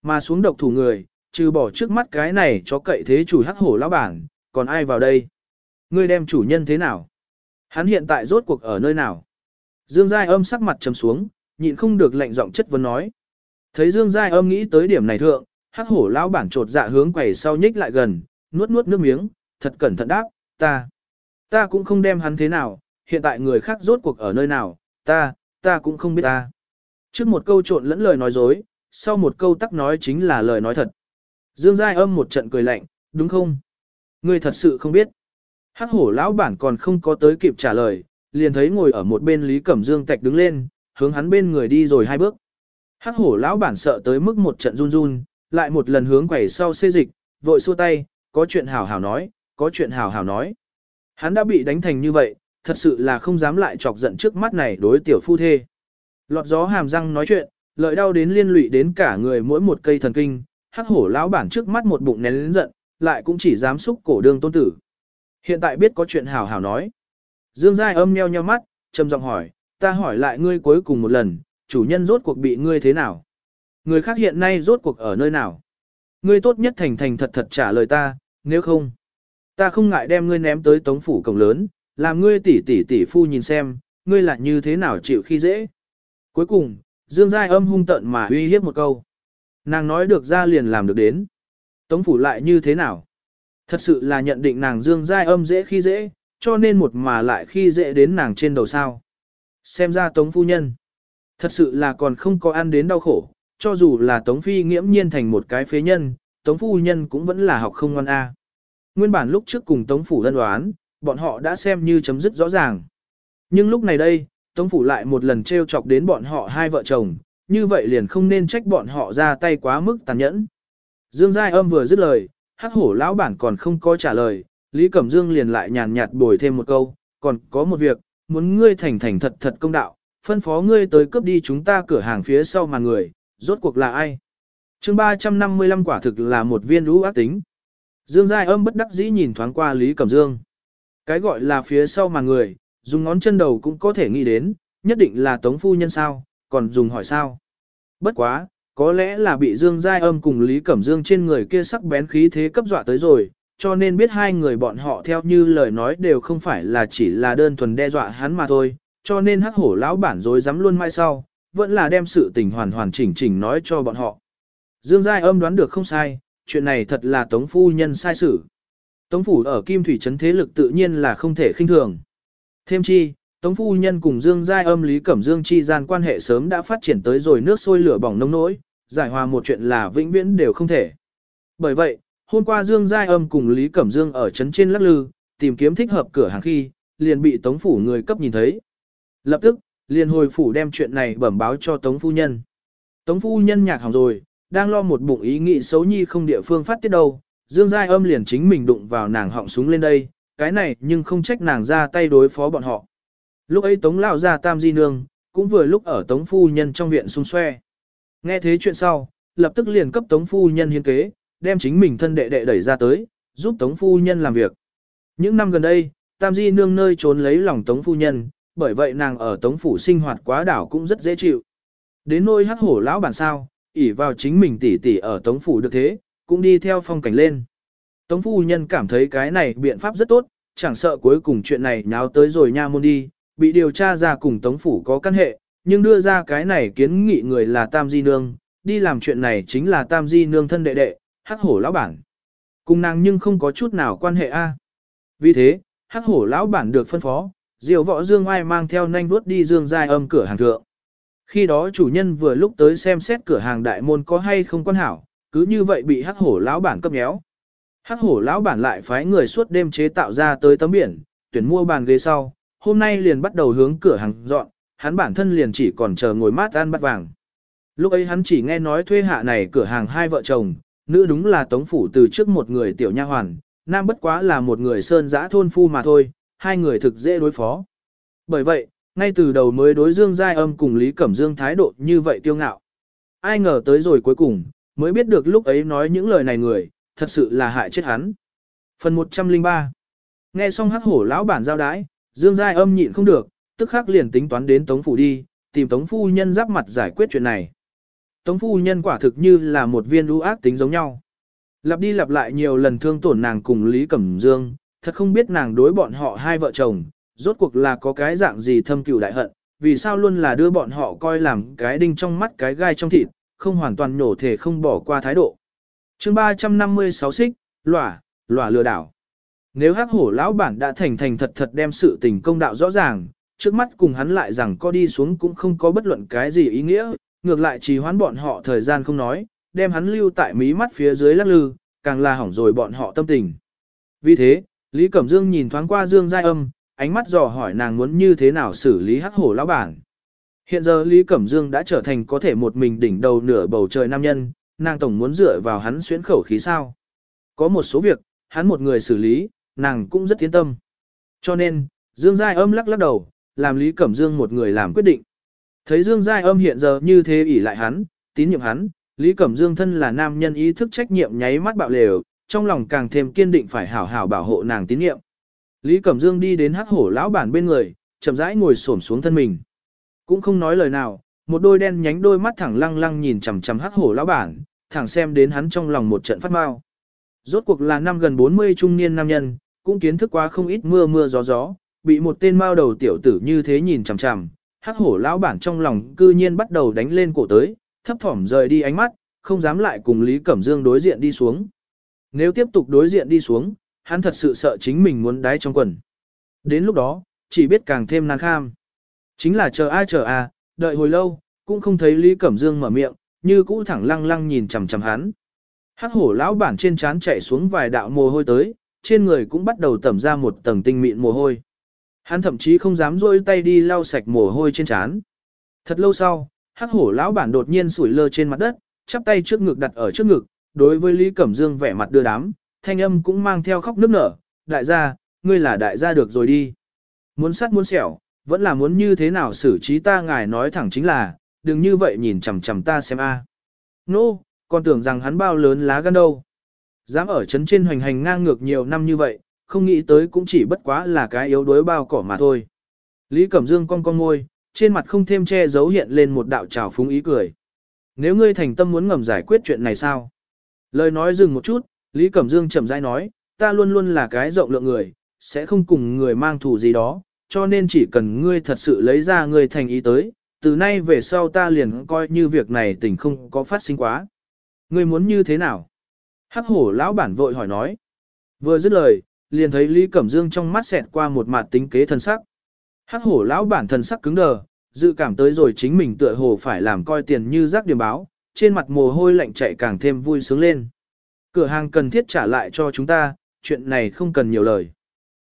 Speaker 1: Mà xuống độc thủ người, trừ bỏ trước mắt cái này cho cậy thế chủ hắc hổ lão bản, còn ai vào đây? Ngươi đem chủ nhân thế nào? Hắn hiện tại rốt cuộc ở nơi nào? Dương Giai âm sắc mặt trầm xuống, nhịn không được lệnh giọng chất vấn nói. Thấy Dương Giai âm nghĩ tới điểm này thượng, hắc hổ lão bản trột dạ hướng quầy sau nhích lại gần, nuốt nuốt nước miếng, thật cẩn thận đáp, ta, ta cũng không đem hắn thế nào, hiện tại người khác rốt cuộc ở nơi nào, ta, ta cũng không biết ta. Trước một câu trộn lẫn lời nói dối, sau một câu tắc nói chính là lời nói thật. Dương Giai âm một trận cười lạnh, đúng không? Ngươi thật sự không biết. Hắc hổ lão bản còn không có tới kịp trả lời, liền thấy ngồi ở một bên Lý Cẩm Dương tạch đứng lên, hướng hắn bên người đi rồi hai bước. Hắc hổ lão bản sợ tới mức một trận run run, lại một lần hướng quẩy sau xê dịch, vội xua tay, có chuyện hảo hảo nói, có chuyện hảo hảo nói. Hắn đã bị đánh thành như vậy, thật sự là không dám lại chọc giận trước mắt này đối tiểu phu thê. Lọt gió hàm răng nói chuyện, lợi đau đến liên lụy đến cả người mỗi một cây thần kinh, hắc hổ lão bản trước mắt một bụng nén lớn giận, lại cũng chỉ dám xúc cổ đường tôn tử. Hiện tại biết có chuyện hảo hảo nói. Dương Giai âm nheo nheo mắt, trầm giọng hỏi, ta hỏi lại ngươi cuối cùng một lần, chủ nhân rốt cuộc bị ngươi thế nào? Người khác hiện nay rốt cuộc ở nơi nào? Ngươi tốt nhất thành thành thật thật trả lời ta, nếu không, ta không ngại đem ngươi ném tới tống phủ cổng lớn, làm ngươi tỷ tỷ tỷ phu nhìn xem, ngươi là như thế nào chịu khi dễ. Cuối cùng, Dương Giai âm hung tận mà uy hiếp một câu. Nàng nói được ra liền làm được đến. Tống phủ lại như thế nào? Thật sự là nhận định nàng Dương Giai âm dễ khi dễ, cho nên một mà lại khi dễ đến nàng trên đầu sao. Xem ra Tống phu nhân. Thật sự là còn không có ăn đến đau khổ, cho dù là Tống Phi nghiễm nhiên thành một cái phế nhân, Tống Phu Nhân cũng vẫn là học không ngoan A. Nguyên bản lúc trước cùng Tống Phủ lân đoán, bọn họ đã xem như chấm dứt rõ ràng. Nhưng lúc này đây, Tống Phủ lại một lần trêu chọc đến bọn họ hai vợ chồng, như vậy liền không nên trách bọn họ ra tay quá mức tàn nhẫn. Dương Giai âm vừa dứt lời, hắc hổ lão bản còn không có trả lời, Lý Cẩm Dương liền lại nhàn nhạt bồi thêm một câu, còn có một việc, muốn ngươi thành thành thật thật công đạo, phân phó ngươi tới cướp đi chúng ta cửa hàng phía sau mà người, rốt cuộc là ai? chương 355 quả thực là một viên lũ ác tính. Dương Giai âm bất đắc dĩ nhìn thoáng qua Lý Cẩm Dương. Cái gọi là phía sau mà người, dùng ngón chân đầu cũng có thể nghĩ đến, nhất định là tống phu nhân sao, còn dùng hỏi sao. Bất quá, có lẽ là bị Dương Giai âm cùng Lý Cẩm Dương trên người kia sắc bén khí thế cấp dọa tới rồi, cho nên biết hai người bọn họ theo như lời nói đều không phải là chỉ là đơn thuần đe dọa hắn mà thôi, cho nên hắc hổ lão bản dối dám luôn mai sau, vẫn là đem sự tình hoàn hoàn chỉnh chỉnh nói cho bọn họ. Dương Giai âm đoán được không sai, chuyện này thật là Tống Phu Nhân sai sự. Tống Phủ ở Kim Thủy Trấn thế lực tự nhiên là không thể khinh thường. Thêm chi, Tống Phu Nhân cùng Dương Giai âm Lý Cẩm Dương chi gian quan hệ sớm đã phát triển tới rồi nước sôi lửa bỏng nông nỗi, giải hòa một chuyện là vĩnh viễn đều không thể. Bởi vậy, hôm qua Dương Giai âm cùng Lý Cẩm Dương ở trấn trên lắc lư, tìm kiếm thích hợp cửa hàng khi, liền bị Tống Phủ người cấp nhìn thấy. Lập tức, liền hồi phủ đem chuyện này bẩm báo cho Tống Phu Nhân. Tống Phu Nhân nhạc hỏng rồi, đang lo một bụng ý nghĩ xấu nhi không địa phương phát tiết đâu. Dương Giai âm liền chính mình đụng vào nàng họng súng lên đây, cái này nhưng không trách nàng ra tay đối phó bọn họ. Lúc ấy Tống Lão ra Tam Di Nương, cũng vừa lúc ở Tống Phu Nhân trong viện xung xoe. Nghe thế chuyện sau, lập tức liền cấp Tống Phu Nhân hiến kế, đem chính mình thân đệ đệ đẩy ra tới, giúp Tống Phu Nhân làm việc. Những năm gần đây, Tam Di Nương nơi trốn lấy lòng Tống Phu Nhân, bởi vậy nàng ở Tống Phủ sinh hoạt quá đảo cũng rất dễ chịu. Đến nôi hắc hổ lão bản sao, ỉ vào chính mình tỷ tỷ ở Tống Phủ được thế, cũng đi theo phong cảnh lên. Tống Phu Nhân cảm thấy cái này biện pháp rất tốt, chẳng sợ cuối cùng chuyện này nháo tới rồi nha môn đi, bị điều tra ra cùng Tống Phủ có căn hệ, nhưng đưa ra cái này kiến nghị người là Tam Di Nương, đi làm chuyện này chính là Tam Di Nương thân đệ đệ, hắc hổ lão bản. Cùng nàng nhưng không có chút nào quan hệ a. À. Vì thế, hắc hổ lão bản được phân phó, diều võ Dương Ai mang theo nanh vuốt đi Dương Giai âm cửa hàng thượng. Khi đó chủ nhân vừa lúc tới xem xét cửa hàng đại môn có hay không quan hảo, cứ như vậy bị hắc hổ lão bản cấp nhéo. Hắc hổ lão bản lại phái người suốt đêm chế tạo ra tới tấm biển, tuyển mua bàn ghế sau, hôm nay liền bắt đầu hướng cửa hàng dọn, hắn bản thân liền chỉ còn chờ ngồi mát ăn bát vàng. Lúc ấy hắn chỉ nghe nói thuê hạ này cửa hàng hai vợ chồng, nữ đúng là tống phủ từ trước một người tiểu nha hoàn, nam bất quá là một người sơn giã thôn phu mà thôi, hai người thực dễ đối phó. Bởi vậy, ngay từ đầu mới đối Dương Giai Âm cùng Lý Cẩm Dương thái độ như vậy kiêu ngạo. Ai ngờ tới rồi cuối cùng, mới biết được lúc ấy nói những lời này người, thật sự là hại chết hắn. Phần 103 Nghe xong hắc hổ lão bản giao đái, Dương Giai Âm nhịn không được, tức khắc liền tính toán đến Tống Phủ đi, tìm Tống Phu Nhân giáp mặt giải quyết chuyện này. Tống Phu Nhân quả thực như là một viên lũ ác tính giống nhau. Lặp đi lặp lại nhiều lần thương tổn nàng cùng Lý Cẩm Dương, thật không biết nàng đối bọn họ hai vợ chồng, rốt cuộc là có cái dạng gì thâm cừu đại hận, vì sao luôn là đưa bọn họ coi làm cái đinh trong mắt cái gai trong thịt, không hoàn toàn nổ thể không bỏ qua thái độ. chương 356 xích, lỏa, lỏa lừa đảo. Nếu hắc hổ lão bản đã thành thành thật thật đem sự tình công đạo rõ ràng, trước mắt cùng hắn lại rằng có đi xuống cũng không có bất luận cái gì ý nghĩa, ngược lại trì hoãn bọn họ thời gian không nói, đem hắn lưu tại mí mắt phía dưới lắc lư, càng là hỏng rồi bọn họ tâm tình. Vì thế, Lý Cẩm Dương nhìn thoáng qua Dương Giai Âm, ánh mắt dò hỏi nàng muốn như thế nào xử lý hắc hổ lão bản. Hiện giờ Lý Cẩm Dương đã trở thành có thể một mình đỉnh đầu nửa bầu trời nam nhân, nàng tổng muốn dựa vào hắn xuyến khẩu khí sao. Có một số việc, hắn một người xử lý, nàng cũng rất tiến tâm. Cho nên, Dương Giai Âm lắc lắc đầu, làm Lý Cẩm Dương một người làm quyết định. Thấy Dương Giai Âm hiện giờ như thế ỷ lại hắn, tín nhiệm hắn, Lý Cẩm Dương thân là nam nhân ý thức trách nhiệm nháy mắt bạo lều, trong lòng càng thêm kiên định phải hảo hảo bảo hộ nàng tín nhiệm. Lý Cẩm Dương đi đến hắc hổ lão bản bên người, chậm rãi ngồi xổm xuống thân mình. Cũng không nói lời nào, một đôi đen nhánh đôi mắt thẳng lăng lăng nhìn chằm chằm hắc hổ lão bản, thẳng xem đến hắn trong lòng một trận phát mau. Rốt cuộc là năm gần 40 trung niên nam nhân, cũng kiến thức quá không ít mưa mưa gió gió, bị một tên mao đầu tiểu tử như thế nhìn chằm chằm, hắc hổ lão bản trong lòng cư nhiên bắt đầu đánh lên cổ tới, thấp thỏm rời đi ánh mắt, không dám lại cùng Lý Cẩm Dương đối diện đi xuống. Nếu tiếp tục đối diện đi xuống, hắn thật sự sợ chính mình muốn đái trong quần. Đến lúc đó, chỉ biết càng thêm nan kham. Chính là chờ ai chờ à, đợi hồi lâu, cũng không thấy Lý Cẩm Dương mở miệng, như cũ thẳng lăng lăng nhìn chằm chằm hắn. Hắc hổ lão bản trên trán chạy xuống vài đạo mồ hôi tới, trên người cũng bắt đầu tẩm ra một tầng tinh mịn mồ hôi. Hắn thậm chí không dám rôi tay đi lau sạch mồ hôi trên trán. Thật lâu sau, hắc hổ lão bản đột nhiên sủi lơ trên mặt đất, chắp tay trước ngực đặt ở trước ngực, đối với Lý Cẩm Dương vẻ mặt đưa đám, thanh âm cũng mang theo khóc nức nở, đại gia, ngươi là đại gia được rồi đi. Muốn sát muốn sẹo, vẫn là muốn như thế nào xử trí ta ngài nói thẳng chính là, đừng như vậy nhìn chằm chằm ta xem a. Nô, no, còn tưởng rằng hắn bao lớn lá gan đâu. Dám ở chấn trên hoành hành ngang ngược nhiều năm như vậy, không nghĩ tới cũng chỉ bất quá là cái yếu đuối bao cỏ mà thôi. Lý Cẩm Dương cong cong môi, trên mặt không thêm che giấu hiện lên một đạo trào phúng ý cười. Nếu ngươi thành tâm muốn ngầm giải quyết chuyện này sao? Lời nói dừng một chút, Lý Cẩm Dương chậm rãi nói, ta luôn luôn là cái rộng lượng người, sẽ không cùng người mang thù gì đó, cho nên chỉ cần ngươi thật sự lấy ra ngươi thành ý tới, từ nay về sau ta liền coi như việc này tình không có phát sinh quá. Ngươi muốn như thế nào? Hắc hổ lão bản vội hỏi nói. Vừa dứt lời, liền thấy Lý Cẩm Dương trong mắt xẹt qua một mặt tính kế thần sắc. Hắc hổ lão bản thần sắc cứng đờ, dự cảm tới rồi chính mình tựa hồ phải làm coi tiền như rác điểm báo, trên mặt mồ hôi lạnh chạy càng thêm vui sướng lên. Cửa hàng cần thiết trả lại cho chúng ta, chuyện này không cần nhiều lời.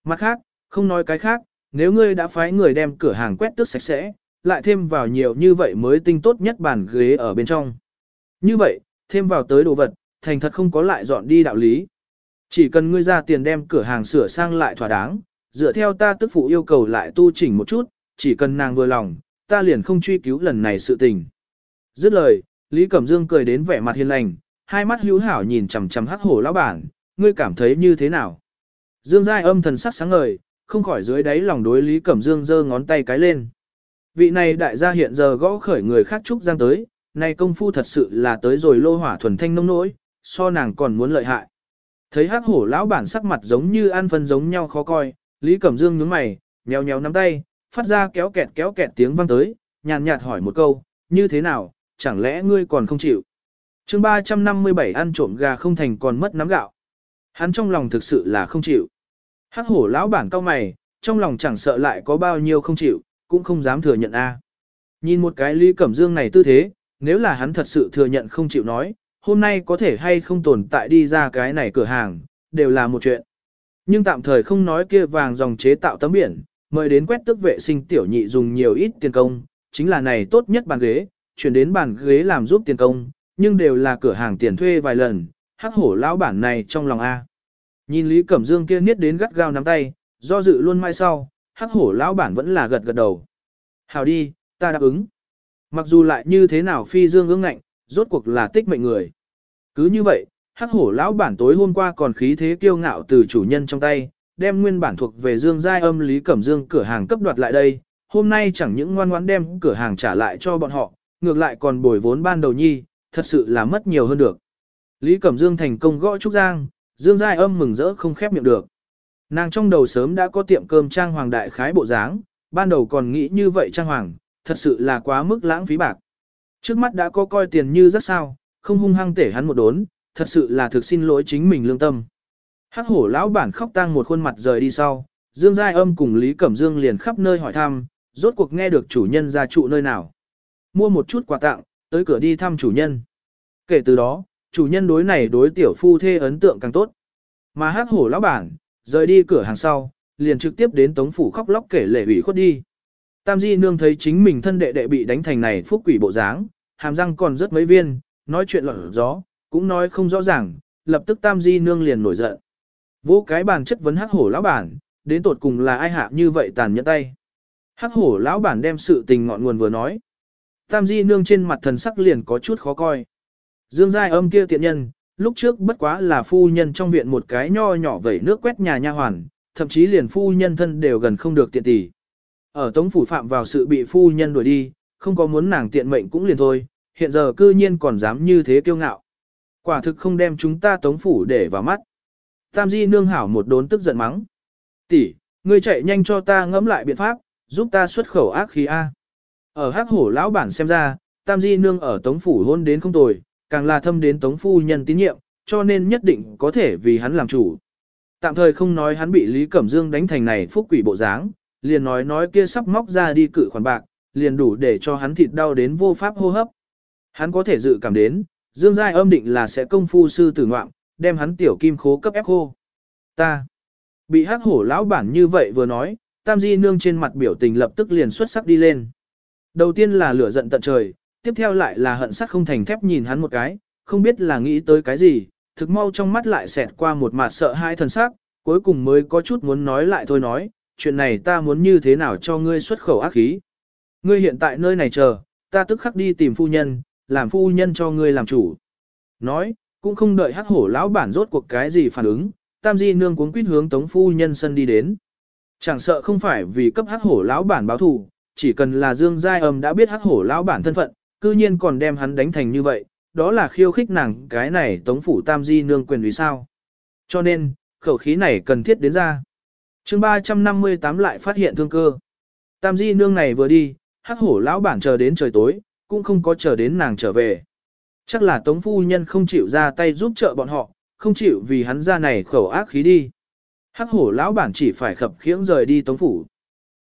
Speaker 1: Mặt khác, không nói cái khác, nếu ngươi đã phái người đem cửa hàng quét tước sạch sẽ, lại thêm vào nhiều như vậy mới tinh tốt nhất bàn ghế ở bên trong. Như vậy, thêm vào tới đồ vật, thành thật không có lại dọn đi đạo lý. Chỉ cần ngươi ra tiền đem cửa hàng sửa sang lại thỏa đáng, dựa theo ta tức phụ yêu cầu lại tu chỉnh một chút, chỉ cần nàng vừa lòng, ta liền không truy cứu lần này sự tình. Dứt lời, Lý Cẩm Dương cười đến vẻ mặt hiền lành, hai mắt hữu hảo nhìn chằm chằm hắc hổ lão bản, ngươi cảm thấy như thế nào? Dương Giai âm thần sắc sáng ngời, không khỏi dưới đáy lòng đối Lý Cẩm Dương giơ ngón tay cái lên. Vị này đại gia hiện giờ gõ khởi người khác trúc giang tới, này công phu thật sự là tới rồi lô hỏa thuần thanh nông nỗi, so nàng còn muốn lợi hại. Thấy hắc hổ lão bản sắc mặt giống như ăn phân giống nhau khó coi, Lý Cẩm Dương nhướng mày, nhéo nhéo nắm tay, phát ra kéo kẹt kéo kẹt tiếng vang tới, nhàn nhạt hỏi một câu, như thế nào, chẳng lẽ ngươi còn không chịu? chương 357 ăn trộm gà không thành còn mất nắm gạo. Hắn trong lòng thực sự là không chịu. Hắc hổ lão bản cao mày, trong lòng chẳng sợ lại có bao nhiêu không chịu, cũng không dám thừa nhận a. Nhìn một cái Lý Cẩm Dương này tư thế, nếu là hắn thật sự thừa nhận không chịu nói, hôm nay có thể hay không tồn tại đi ra cái này cửa hàng, đều là một chuyện. Nhưng tạm thời không nói kia vàng dòng chế tạo tấm biển, mời đến quét tức vệ sinh tiểu nhị dùng nhiều ít tiền công, chính là này tốt nhất bàn ghế, chuyển đến bàn ghế làm giúp tiền công, nhưng đều là cửa hàng tiền thuê vài lần, hắc hổ lão bản này trong lòng A. Nhìn Lý Cẩm Dương kia niết đến gắt gao nắm tay, do dự luôn mai sau, hắc hổ lão bản vẫn là gật gật đầu. Hào đi, ta đáp ứng. Mặc dù lại như thế nào phi dương ương ngạnh, rốt cuộc là tích mệnh người. Cứ như vậy, hắc hổ lão bản tối hôm qua còn khí thế kiêu ngạo từ chủ nhân trong tay, đem nguyên bản thuộc về Dương Giai âm Lý Cẩm Dương cửa hàng cấp đoạt lại đây, hôm nay chẳng những ngoan ngoãn đem cửa hàng trả lại cho bọn họ, ngược lại còn bồi vốn ban đầu nhi, thật sự là mất nhiều hơn được. Lý Cẩm Dương thành công gõ Trúc Giang, Dương Giai âm mừng rỡ không khép miệng được. Nàng trong đầu sớm đã có tiệm cơm trang hoàng đại khái bộ dáng, ban đầu còn nghĩ như vậy trang hoàng, thật sự là quá mức lãng phí bạc. Trước mắt đã có coi tiền như rất sao, không hung hăng tể hắn một đốn, thật sự là thực xin lỗi chính mình lương tâm. Hắc hổ lão bản khóc tang một khuôn mặt rời đi sau, Dương Giai âm cùng Lý Cẩm Dương liền khắp nơi hỏi thăm, rốt cuộc nghe được chủ nhân ra trụ nơi nào. Mua một chút quà tặng, tới cửa đi thăm chủ nhân. Kể từ đó, chủ nhân đối này đối tiểu phu thê ấn tượng càng tốt. Mà hắc hổ lão bản, rời đi cửa hàng sau, liền trực tiếp đến tống phủ khóc lóc kể lệ ủy khuất đi. Tam Di Nương thấy chính mình thân đệ đệ bị đánh thành này phúc quỷ bộ dáng, hàm răng còn rất mấy viên, nói chuyện lọt gió, cũng nói không rõ ràng, lập tức Tam Di Nương liền nổi giận. Vô cái bàn chất vấn hắc hổ lão bản, đến tột cùng là ai hạ như vậy tàn nhẫn tay. Hắc hổ lão bản đem sự tình ngọn nguồn vừa nói. Tam Di Nương trên mặt thần sắc liền có chút khó coi. Dương Giai âm kia tiện nhân, lúc trước bất quá là phu nhân trong viện một cái nho nhỏ vẩy nước quét nhà nha hoàn, thậm chí liền phu nhân thân đều gần không được tiện tỷ. Ở tống phủ phạm vào sự bị phu nhân đuổi đi, không có muốn nàng tiện mệnh cũng liền thôi, hiện giờ cư nhiên còn dám như thế kiêu ngạo. Quả thực không đem chúng ta tống phủ để vào mắt. Tam Di nương hảo một đốn tức giận mắng. Tỷ, ngươi chạy nhanh cho ta ngẫm lại biện pháp, giúp ta xuất khẩu ác khí A. Ở hắc hổ lão bản xem ra, Tam Di nương ở tống phủ hôn đến không tồi, càng là thâm đến tống phu nhân tín nhiệm, cho nên nhất định có thể vì hắn làm chủ. Tạm thời không nói hắn bị Lý Cẩm Dương đánh thành này phúc quỷ bộ dáng, liền nói nói kia sắp móc ra đi cự khoản bạc, liền đủ để cho hắn thịt đau đến vô pháp hô hấp. Hắn có thể dự cảm đến, Dương Giai âm định là sẽ công phu sư tử ngoạm, đem hắn tiểu kim khố cấp ép khô. Ta, bị hắc hổ lão bản như vậy vừa nói, Tam Di Nương trên mặt biểu tình lập tức liền xuất sắc đi lên. Đầu tiên là lửa giận tận trời, tiếp theo lại là hận sắc không thành thép nhìn hắn một cái, không biết là nghĩ tới cái gì, thực mau trong mắt lại xẹt qua một mặt sợ hãi thần sắc, cuối cùng mới có chút muốn nói lại thôi nói, chuyện này ta muốn như thế nào cho ngươi xuất khẩu ác khí. Ngươi hiện tại nơi này chờ, ta tức khắc đi tìm phu nhân, làm phu nhân cho ngươi làm chủ. Nói, cũng không đợi hắc hổ lão bản rốt cuộc cái gì phản ứng, tam di nương cuốn quýt hướng tống phu nhân sân đi đến. Chẳng sợ không phải vì cấp hắc hổ lão bản báo thù, chỉ cần là Dương Giai Âm đã biết hắc hổ lão bản thân phận, cư nhiên còn đem hắn đánh thành như vậy, đó là khiêu khích nàng cái này tống phủ tam di nương quyền vì sao. Cho nên, khẩu khí này cần thiết đến ra chương 358 lại phát hiện thương cơ. Tam di nương này vừa đi, hắc hổ lão bản chờ đến trời tối, cũng không có chờ đến nàng trở về. Chắc là tống phu nhân không chịu ra tay giúp trợ bọn họ, không chịu vì hắn ra này khẩu ác khí đi. Hắc hổ lão bản chỉ phải khập khiễng rời đi tống phủ.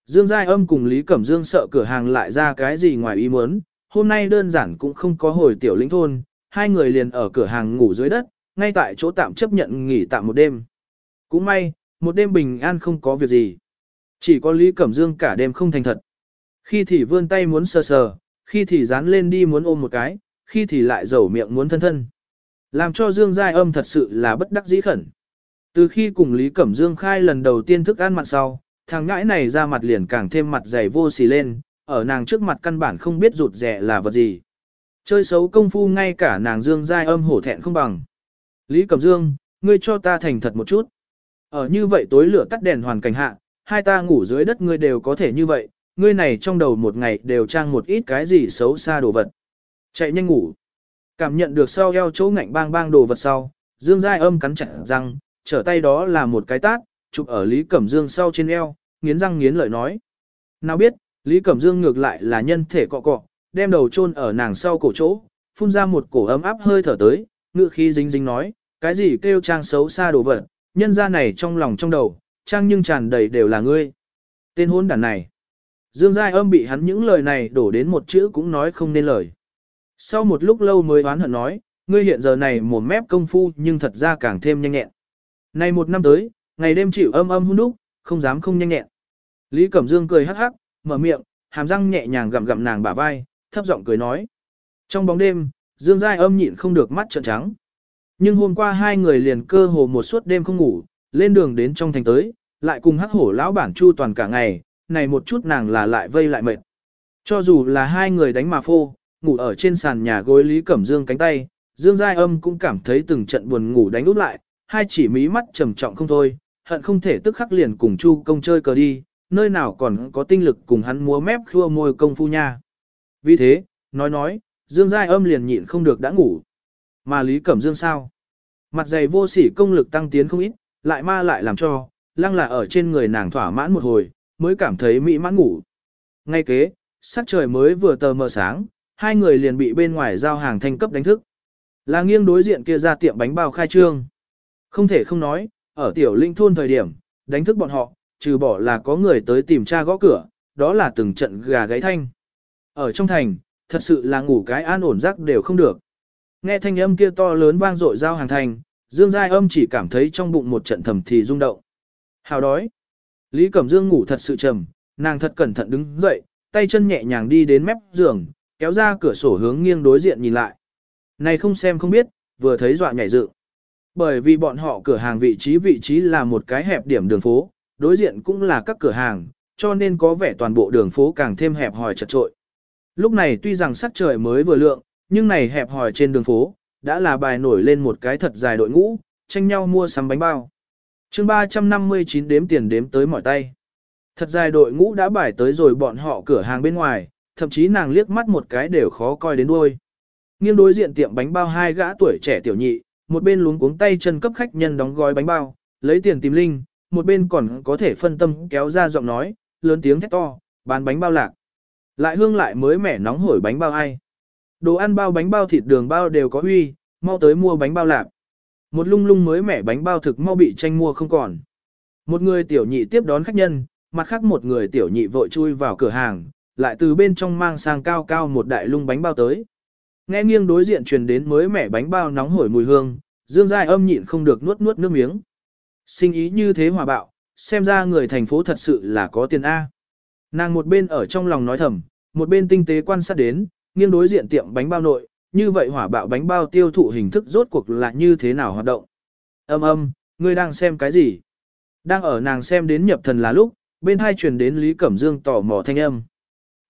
Speaker 1: Dương Giai âm cùng Lý Cẩm Dương sợ cửa hàng lại ra cái gì ngoài ý muốn, hôm nay đơn giản cũng không có hồi tiểu lĩnh thôn, hai người liền ở cửa hàng ngủ dưới đất, ngay tại chỗ tạm chấp nhận nghỉ tạm một đêm. Cũng may, một đêm bình an không có việc gì. Chỉ có Lý Cẩm Dương cả đêm không thành thật. Khi thì vươn tay muốn sờ sờ, khi thì dán lên đi muốn ôm một cái, khi thì lại dầu miệng muốn thân thân. Làm cho Dương Giai âm thật sự là bất đắc dĩ khẩn. Từ khi cùng Lý Cẩm Dương khai lần đầu tiên thức ăn mặn sau, thằng ngãi này ra mặt liền càng thêm mặt dày vô xì lên, ở nàng trước mặt căn bản không biết rụt rẻ là vật gì. Chơi xấu công phu ngay cả nàng Dương Giai âm hổ thẹn không bằng. Lý Cẩm Dương, ngươi cho ta thành thật một chút. Ở như vậy tối lửa tắt đèn hoàn cảnh hạ, hai ta ngủ dưới đất ngươi đều có thể như vậy, ngươi này trong đầu một ngày đều trang một ít cái gì xấu xa đồ vật. Chạy nhanh ngủ. Cảm nhận được sau eo chỗ ngạnh bang bang đồ vật sau, Dương Giai âm cắn chặt răng, trở tay đó là một cái tát, chụp ở Lý Cẩm Dương sau trên eo, nghiến răng nghiến lợi nói. Nào biết, Lý Cẩm Dương ngược lại là nhân thể cọ cọ, đem đầu chôn ở nàng sau cổ chỗ, phun ra một cổ ấm áp hơi thở tới, ngựa khí dính dính nói, cái gì kêu trang xấu xa đồ vật, nhân ra này trong lòng trong đầu, trang nhưng tràn đầy đều là ngươi. Tên hôn đàn này. Dương Giai âm bị hắn những lời này đổ đến một chữ cũng nói không nên lời. Sau một lúc lâu mới oán hận nói, ngươi hiện giờ này mồm mép công phu nhưng thật ra càng thêm nhanh nhẹn. Này một năm tới, ngày đêm chịu âm âm hôn đúc, không dám không nhanh nhẹn. Lý Cẩm Dương cười hắc hắc, mở miệng, hàm răng nhẹ nhàng gặm gặm nàng bả vai, thấp giọng cười nói. Trong bóng đêm, Dương Giai âm nhịn không được mắt trợn trắng. Nhưng hôm qua hai người liền cơ hồ một suốt đêm không ngủ, lên đường đến trong thành tới, lại cùng hắc hổ lão bản chu toàn cả ngày, này một chút nàng là lại vây lại mệt. Cho dù là hai người đánh mà phô, ngủ ở trên sàn nhà gối Lý Cẩm Dương cánh tay, Dương Giai âm cũng cảm thấy từng trận buồn ngủ đánh út lại, hai chỉ mí mắt trầm trọng không thôi, hận không thể tức khắc liền cùng Chu công chơi cờ đi, nơi nào còn có tinh lực cùng hắn múa mép khua môi công phu nha. Vì thế, nói nói, Dương Giai âm liền nhịn không được đã ngủ. Mà Lý Cẩm Dương sao? Mặt dày vô sỉ công lực tăng tiến không ít, lại ma lại làm cho, lăng là ở trên người nàng thỏa mãn một hồi, mới cảm thấy mỹ mãn ngủ. Ngay kế, sắc trời mới vừa tờ mờ sáng, hai người liền bị bên ngoài giao hàng thanh cấp đánh thức. Là nghiêng đối diện kia ra tiệm bánh bao khai trương. Không thể không nói, ở tiểu linh thôn thời điểm, đánh thức bọn họ, trừ bỏ là có người tới tìm cha gõ cửa, đó là từng trận gà gáy thanh. Ở trong thành, thật sự là ngủ cái an ổn giấc đều không được. Nghe thanh âm kia to lớn vang dội giao hàng thành, Dương Giai âm chỉ cảm thấy trong bụng một trận thầm thì rung động. Hào đói. Lý Cẩm Dương ngủ thật sự trầm, nàng thật cẩn thận đứng dậy, tay chân nhẹ nhàng đi đến mép giường, kéo ra cửa sổ hướng nghiêng đối diện nhìn lại. Này không xem không biết, vừa thấy dọa nhảy dựng. Bởi vì bọn họ cửa hàng vị trí vị trí là một cái hẹp điểm đường phố, đối diện cũng là các cửa hàng, cho nên có vẻ toàn bộ đường phố càng thêm hẹp hòi chật trội. Lúc này tuy rằng sắc trời mới vừa lượng, nhưng này hẹp hòi trên đường phố, đã là bài nổi lên một cái thật dài đội ngũ, tranh nhau mua sắm bánh bao. chương 359 đếm tiền đếm tới mỏi tay. Thật dài đội ngũ đã bài tới rồi bọn họ cửa hàng bên ngoài, thậm chí nàng liếc mắt một cái đều khó coi đến đuôi. Nghiêng đối diện tiệm bánh bao hai gã tuổi trẻ tiểu nhị, một bên luống cuống tay chân cấp khách nhân đóng gói bánh bao, lấy tiền tìm linh, một bên còn có thể phân tâm kéo ra giọng nói, lớn tiếng thét to, bán bánh bao lạc. Lại hương lại mới mẻ nóng hổi bánh bao ai. Đồ ăn bao bánh bao thịt đường bao đều có huy, mau tới mua bánh bao lạc. Một lung lung mới mẻ bánh bao thực mau bị tranh mua không còn. Một người tiểu nhị tiếp đón khách nhân, mặt khác một người tiểu nhị vội chui vào cửa hàng, lại từ bên trong mang sang cao cao một đại lung bánh bao tới. Nghe nghiêng đối diện truyền đến mới mẻ bánh bao nóng hổi mùi hương, Dương Giai âm nhịn không được nuốt nuốt nước miếng. Sinh ý như thế hòa bạo, xem ra người thành phố thật sự là có tiền A. Nàng một bên ở trong lòng nói thầm, một bên tinh tế quan sát đến, nghiêng đối diện tiệm bánh bao nội, như vậy hỏa bạo bánh bao tiêu thụ hình thức rốt cuộc là như thế nào hoạt động. Âm âm, ngươi đang xem cái gì? Đang ở nàng xem đến nhập thần là lúc, bên hai truyền đến Lý Cẩm Dương tỏ mò thanh âm.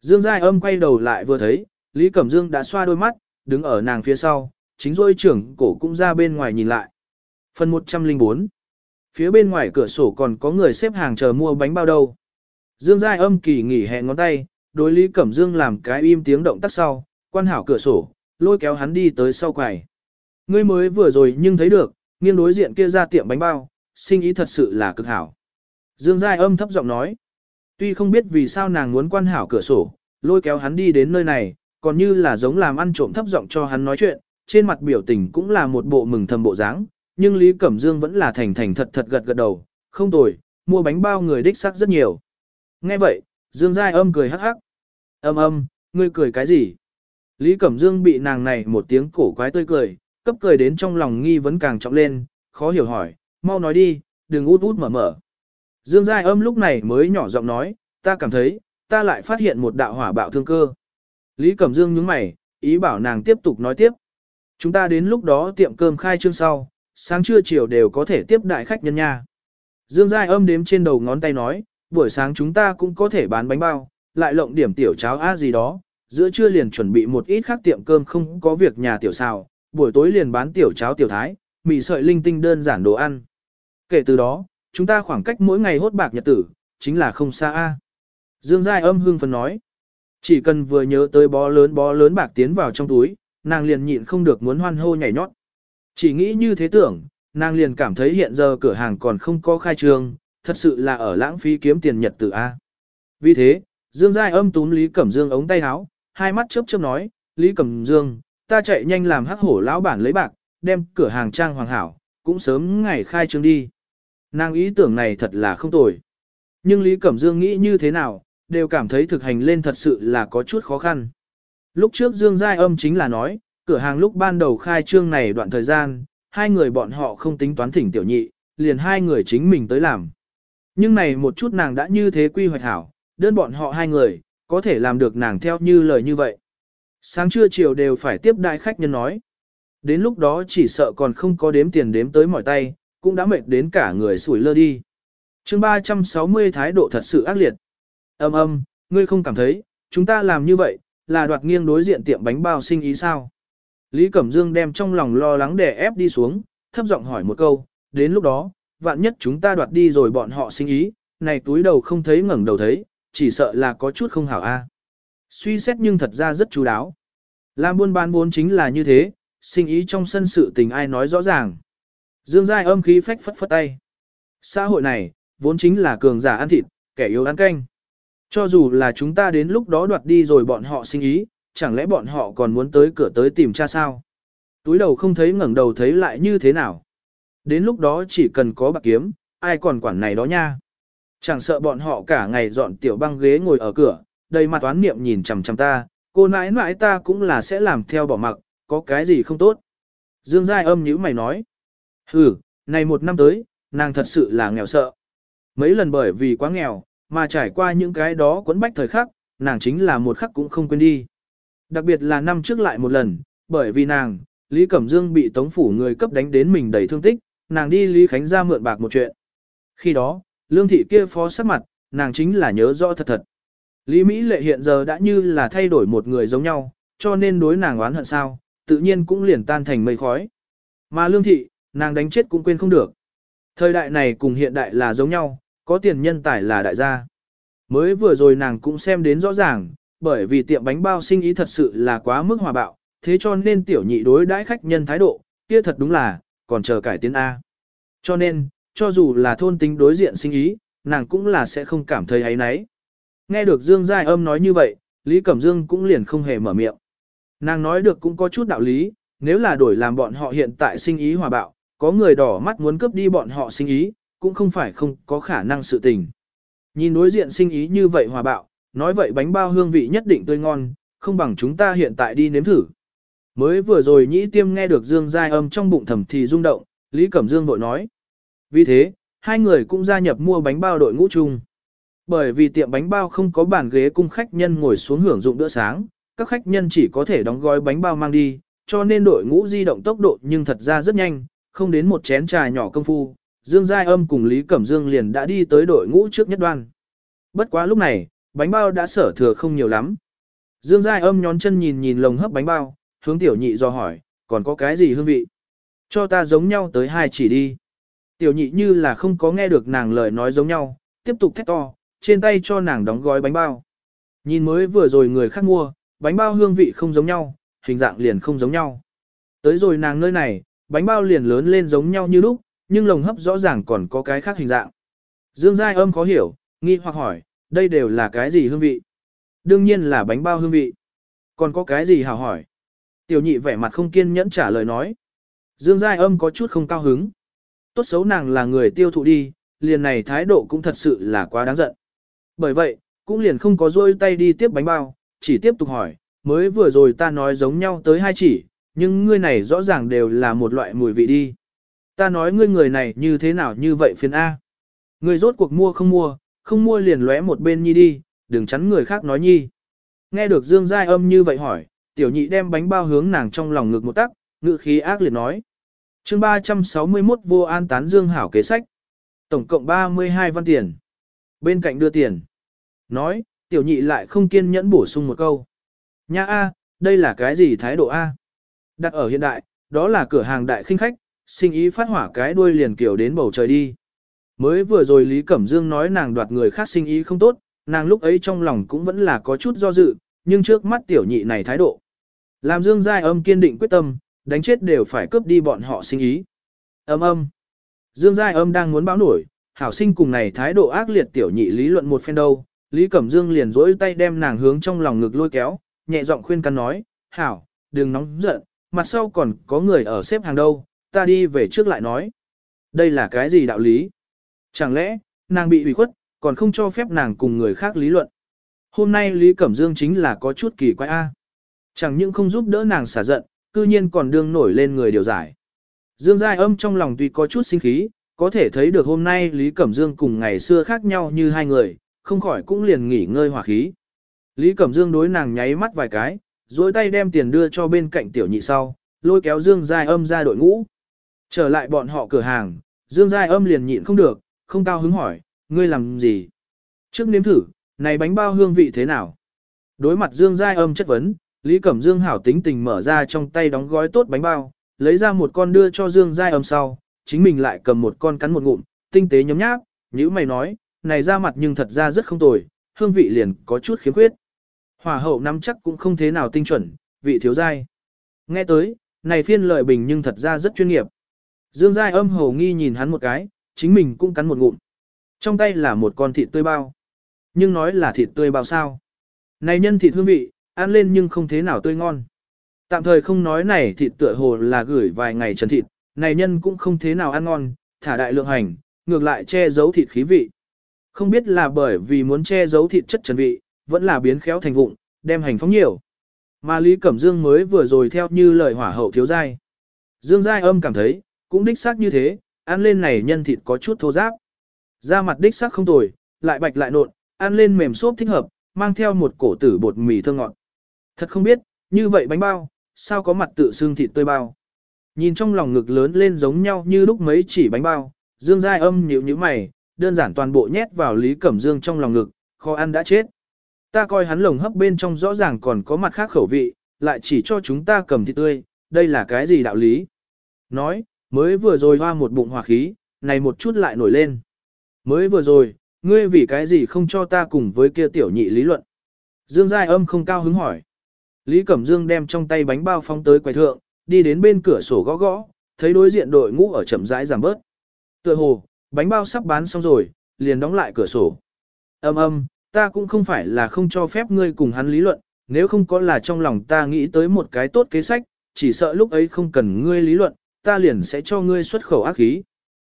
Speaker 1: Dương Giai âm quay đầu lại vừa thấy, Lý Cẩm Dương đã xoa đôi mắt, đứng ở nàng phía sau, chính rôi trưởng cổ cũng ra bên ngoài nhìn lại. Phần 104 Phía bên ngoài cửa sổ còn có người xếp hàng chờ mua bánh bao đâu. Dương Giai âm kỳ nghỉ hẹn ngón tay, đối Lý Cẩm Dương làm cái im tiếng động tắt sau, quan hảo cửa sổ, lôi kéo hắn đi tới sau quầy. Ngươi mới vừa rồi nhưng thấy được, nghiêng đối diện kia ra tiệm bánh bao, sinh ý thật sự là cực hảo. Dương Giai âm thấp giọng nói. Tuy không biết vì sao nàng muốn quan hảo cửa sổ, lôi kéo hắn đi đến nơi này, còn như là giống làm ăn trộm thấp giọng cho hắn nói chuyện, trên mặt biểu tình cũng là một bộ mừng thầm bộ dáng, nhưng Lý Cẩm Dương vẫn là thành thành thật thật gật gật đầu, không tồi, mua bánh bao người đích xác rất nhiều. Nghe vậy, Dương Giai âm cười hắc hắc. Âm âm, ngươi cười cái gì? Lý Cẩm Dương bị nàng này một tiếng cổ quái tươi cười, cấp cười đến trong lòng nghi vấn càng trọng lên, khó hiểu hỏi, mau nói đi, đừng út út mở mở. Dương Giai âm lúc này mới nhỏ giọng nói, ta cảm thấy, ta lại phát hiện một đạo hỏa bạo thương cơ. Lý Cẩm Dương nhướng mày, ý bảo nàng tiếp tục nói tiếp. Chúng ta đến lúc đó tiệm cơm khai trương sau, sáng trưa chiều đều có thể tiếp đại khách nhân nha. Dương Giai âm đếm trên đầu ngón tay nói, buổi sáng chúng ta cũng có thể bán bánh bao, lại lộng điểm tiểu cháo a gì đó, giữa trưa liền chuẩn bị một ít khác tiệm cơm không có việc nhà tiểu xào, buổi tối liền bán tiểu cháo tiểu thái, mì sợi linh tinh đơn giản đồ ăn. Kể từ đó, chúng ta khoảng cách mỗi ngày hốt bạc nhật tử, chính là không xa a. Dương Giai âm hương phấn nói, chỉ cần vừa nhớ tới bó lớn bó lớn bạc tiến vào trong túi, nàng liền nhịn không được muốn hoan hô nhảy nhót. Chỉ nghĩ như thế tưởng, nàng liền cảm thấy hiện giờ cửa hàng còn không có khai trương, thật sự là ở lãng phí kiếm tiền nhật tử A. Vì thế, Dương Giai âm túm Lý Cẩm Dương ống tay áo, hai mắt chớp chớp nói, Lý Cẩm Dương, ta chạy nhanh làm hắc hổ lão bản lấy bạc, đem cửa hàng trang hoàng hảo, cũng sớm ngày khai trương đi. Nàng ý tưởng này thật là không tồi. Nhưng Lý Cẩm Dương nghĩ như thế nào, đều cảm thấy thực hành lên thật sự là có chút khó khăn. Lúc trước Dương Giai âm chính là nói, cửa hàng lúc ban đầu khai trương này đoạn thời gian, hai người bọn họ không tính toán thỉnh tiểu nhị, liền hai người chính mình tới làm. Nhưng này một chút nàng đã như thế quy hoạch hảo, đơn bọn họ hai người, có thể làm được nàng theo như lời như vậy. Sáng trưa chiều đều phải tiếp đại khách nhân nói. Đến lúc đó chỉ sợ còn không có đếm tiền đếm tới mỏi tay, cũng đã mệt đến cả người sủi lơ đi. chương 360 thái độ thật sự ác liệt. Âm âm, ngươi không cảm thấy, chúng ta làm như vậy, là đoạt nghiêng đối diện tiệm bánh bao sinh ý sao? Lý Cẩm Dương đem trong lòng lo lắng đè ép đi xuống, thấp giọng hỏi một câu, đến lúc đó, vạn nhất chúng ta đoạt đi rồi bọn họ sinh ý, này túi đầu không thấy ngẩng đầu thấy, chỉ sợ là có chút không hảo a. Suy xét nhưng thật ra rất chú đáo. Làm buôn bán vốn chính là như thế, sinh ý trong sân sự tình ai nói rõ ràng. Dương Giai âm khí phách phất phất tay. Xã hội này, vốn chính là cường giả ăn thịt, kẻ yếu ăn canh. Cho dù là chúng ta đến lúc đó đoạt đi rồi bọn họ sinh ý, chẳng lẽ bọn họ còn muốn tới cửa tới tìm cha sao? Túi đầu không thấy ngẩng đầu thấy lại như thế nào? Đến lúc đó chỉ cần có bạc kiếm, ai còn quản này đó nha. Chẳng sợ bọn họ cả ngày dọn tiểu băng ghế ngồi ở cửa, đầy mặt toán niệm nhìn chằm chằm ta, cô nãi nãi ta cũng là sẽ làm theo bỏ mặc, có cái gì không tốt. Dương Giai âm nhữ mày nói. Ừ, này một năm tới, nàng thật sự là nghèo sợ. Mấy lần bởi vì quá nghèo, mà trải qua những cái đó quấn bách thời khắc, nàng chính là một khắc cũng không quên đi. Đặc biệt là năm trước lại một lần, bởi vì nàng, Lý Cẩm Dương bị tống phủ người cấp đánh đến mình đầy thương tích, nàng đi Lý Khánh ra mượn bạc một chuyện. Khi đó, lương thị kia phó sắc mặt, nàng chính là nhớ rõ thật thật. Lý Mỹ lệ hiện giờ đã như là thay đổi một người giống nhau, cho nên đối nàng oán hận sao, tự nhiên cũng liền tan thành mây khói. Mà lương thị, nàng đánh chết cũng quên không được. Thời đại này cùng hiện đại là giống nhau, có tiền nhân tài là đại gia. Mới vừa rồi nàng cũng xem đến rõ ràng, bởi vì tiệm bánh bao sinh ý thật sự là quá mức hòa bạo, thế cho nên tiểu nhị đối đãi khách nhân thái độ, kia thật đúng là, còn chờ cải tiến A. Cho nên, cho dù là thôn tính đối diện sinh ý, nàng cũng là sẽ không cảm thấy ấy nấy. Nghe được Dương Giai âm nói như vậy, Lý Cẩm Dương cũng liền không hề mở miệng. Nàng nói được cũng có chút đạo lý, nếu là đổi làm bọn họ hiện tại sinh ý hòa bạo, có người đỏ mắt muốn cướp đi bọn họ sinh ý, cũng không phải không có khả năng sự tình. Nhìn đối diện sinh ý như vậy hòa bạo, nói vậy bánh bao hương vị nhất định tươi ngon, không bằng chúng ta hiện tại đi nếm thử. Mới vừa rồi nhĩ tiêm nghe được Dương Giai âm trong bụng thầm thì rung động, Lý Cẩm Dương vội nói. Vì thế, hai người cũng gia nhập mua bánh bao đội ngũ chung. Bởi vì tiệm bánh bao không có bàn ghế cung khách nhân ngồi xuống hưởng dụng bữa sáng, các khách nhân chỉ có thể đóng gói bánh bao mang đi, cho nên đội ngũ di động tốc độ nhưng thật ra rất nhanh, không đến một chén trà nhỏ công phu, Dương Giai Âm cùng Lý Cẩm Dương liền đã đi tới đội ngũ trước nhất đoan. Bất quá lúc này, bánh bao đã sở thừa không nhiều lắm. Dương Giai Âm nhón chân nhìn nhìn lồng hấp bánh bao, hướng tiểu nhị do hỏi, còn có cái gì hương vị? Cho ta giống nhau tới hai chỉ đi. Tiểu nhị như là không có nghe được nàng lời nói giống nhau, tiếp tục thét to, trên tay cho nàng đóng gói bánh bao. Nhìn mới vừa rồi người khác mua, bánh bao hương vị không giống nhau, hình dạng liền không giống nhau. Tới rồi nàng nơi này, bánh bao liền lớn lên giống nhau như lúc, nhưng lồng hấp rõ ràng còn có cái khác hình dạng. Dương Giai âm khó hiểu, nghi hoặc hỏi, đây đều là cái gì hương vị? Đương nhiên là bánh bao hương vị. Còn có cái gì hào hỏi? Tiểu nhị vẻ mặt không kiên nhẫn trả lời nói. Dương Giai âm có chút không cao hứng. Tốt xấu nàng là người tiêu thụ đi, liền này thái độ cũng thật sự là quá đáng giận. Bởi vậy, cũng liền không có rôi tay đi tiếp bánh bao, chỉ tiếp tục hỏi, mới vừa rồi ta nói giống nhau tới hai chỉ, nhưng ngươi này rõ ràng đều là một loại mùi vị đi. Ta nói ngươi người này như thế nào như vậy phiền A. Ngươi rốt cuộc mua không mua, không mua liền lóe một bên nhi đi, đừng chắn người khác nói nhi. Nghe được Dương Giai âm như vậy hỏi, tiểu nhị đem bánh bao hướng nàng trong lòng ngực một tắc, ngự khí ác liệt nói chương 361 vô an tán Dương hảo kế sách. Tổng cộng 32 văn tiền. Bên cạnh đưa tiền. Nói, tiểu nhị lại không kiên nhẫn bổ sung một câu. Nha A, đây là cái gì thái độ A? Đặt ở hiện đại, đó là cửa hàng đại khinh khách, sinh ý phát hỏa cái đuôi liền kiểu đến bầu trời đi. Mới vừa rồi Lý Cẩm Dương nói nàng đoạt người khác sinh ý không tốt, nàng lúc ấy trong lòng cũng vẫn là có chút do dự, nhưng trước mắt tiểu nhị này thái độ. Làm Dương Giai âm kiên định quyết tâm, đánh chết đều phải cướp đi bọn họ sinh ý. Âm âm. Dương Giai âm đang muốn báo nổi, hảo sinh cùng này thái độ ác liệt tiểu nhị lý luận một phen đâu. Lý Cẩm Dương liền rỗi tay đem nàng hướng trong lòng ngực lôi kéo, nhẹ giọng khuyên can nói, hảo, đừng nóng giận, mặt sau còn có người ở xếp hàng đâu, ta đi về trước lại nói. Đây là cái gì đạo lý? Chẳng lẽ, nàng bị ủy khuất, còn không cho phép nàng cùng người khác lý luận. Hôm nay Lý Cẩm Dương chính là có chút kỳ quái A. Chẳng những không giúp đỡ nàng xả giận, cư nhiên còn đương nổi lên người điều giải. Dương Giai âm trong lòng tuy có chút sinh khí, có thể thấy được hôm nay Lý Cẩm Dương cùng ngày xưa khác nhau như hai người, không khỏi cũng liền nghỉ ngơi hòa khí. Lý Cẩm Dương đối nàng nháy mắt vài cái, dối tay đem tiền đưa cho bên cạnh tiểu nhị sau, lôi kéo Dương Giai âm ra đội ngũ. Trở lại bọn họ cửa hàng, Dương Giai âm liền nhịn không được, không cao hứng hỏi, ngươi làm gì? Trước nếm thử, này bánh bao hương vị thế nào? Đối mặt Dương Giai âm chất vấn, Lý Cẩm Dương hảo tính tình mở ra trong tay đóng gói tốt bánh bao, lấy ra một con đưa cho Dương Giai âm sau, chính mình lại cầm một con cắn một ngụm, tinh tế nhấm nháp, như mày nói, này ra mặt nhưng thật ra rất không tồi, hương vị liền có chút khiếm khuyết. Hỏa hậu nắm chắc cũng không thế nào tinh chuẩn, vị thiếu dai. Nghe tới, này phiên lợi bình nhưng thật ra rất chuyên nghiệp. Dương Giai âm hầu nghi nhìn hắn một cái, chính mình cũng cắn một ngụm. Trong tay là một con thịt tươi bao. Nhưng nói là thịt tươi bao sao. Này nhân thịt hương vị, ăn lên nhưng không thế nào tươi ngon. Tạm thời không nói này thịt tựa hồ là gửi vài ngày trần thịt, này nhân cũng không thế nào ăn ngon, thả đại lượng hành, ngược lại che giấu thịt khí vị. Không biết là bởi vì muốn che giấu thịt chất trần vị, vẫn là biến khéo thành vụn, đem hành phóng nhiều. Mà Lý Cẩm Dương mới vừa rồi theo như lời hỏa hậu thiếu giai. Dương giai âm cảm thấy, cũng đích xác như thế, ăn lên này nhân thịt có chút thô ráp. Da mặt đích xác không tồi, lại bạch lại nộn, ăn lên mềm xốp thích hợp, mang theo một cổ tử bột mì thơm ngọt. Thật không biết, như vậy bánh bao, sao có mặt tự xương thịt tươi bao. Nhìn trong lòng ngực lớn lên giống nhau như lúc mấy chỉ bánh bao, Dương Giai âm nhíu như mày, đơn giản toàn bộ nhét vào Lý Cẩm Dương trong lòng ngực, kho ăn đã chết. Ta coi hắn lồng hấp bên trong rõ ràng còn có mặt khác khẩu vị, lại chỉ cho chúng ta cầm thịt tươi, đây là cái gì đạo lý? Nói, mới vừa rồi hoa một bụng hỏa khí, này một chút lại nổi lên. Mới vừa rồi, ngươi vì cái gì không cho ta cùng với kia tiểu nhị lý luận? Dương Giai âm không cao hứng hỏi. Lý Cẩm Dương đem trong tay bánh bao phong tới quầy thượng, đi đến bên cửa sổ gõ gõ, thấy đối diện đội ngũ ở chậm rãi giảm bớt. Tựa hồ, bánh bao sắp bán xong rồi, liền đóng lại cửa sổ. Âm âm, ta cũng không phải là không cho phép ngươi cùng hắn lý luận, nếu không có là trong lòng ta nghĩ tới một cái tốt kế sách, chỉ sợ lúc ấy không cần ngươi lý luận, ta liền sẽ cho ngươi xuất khẩu ác khí.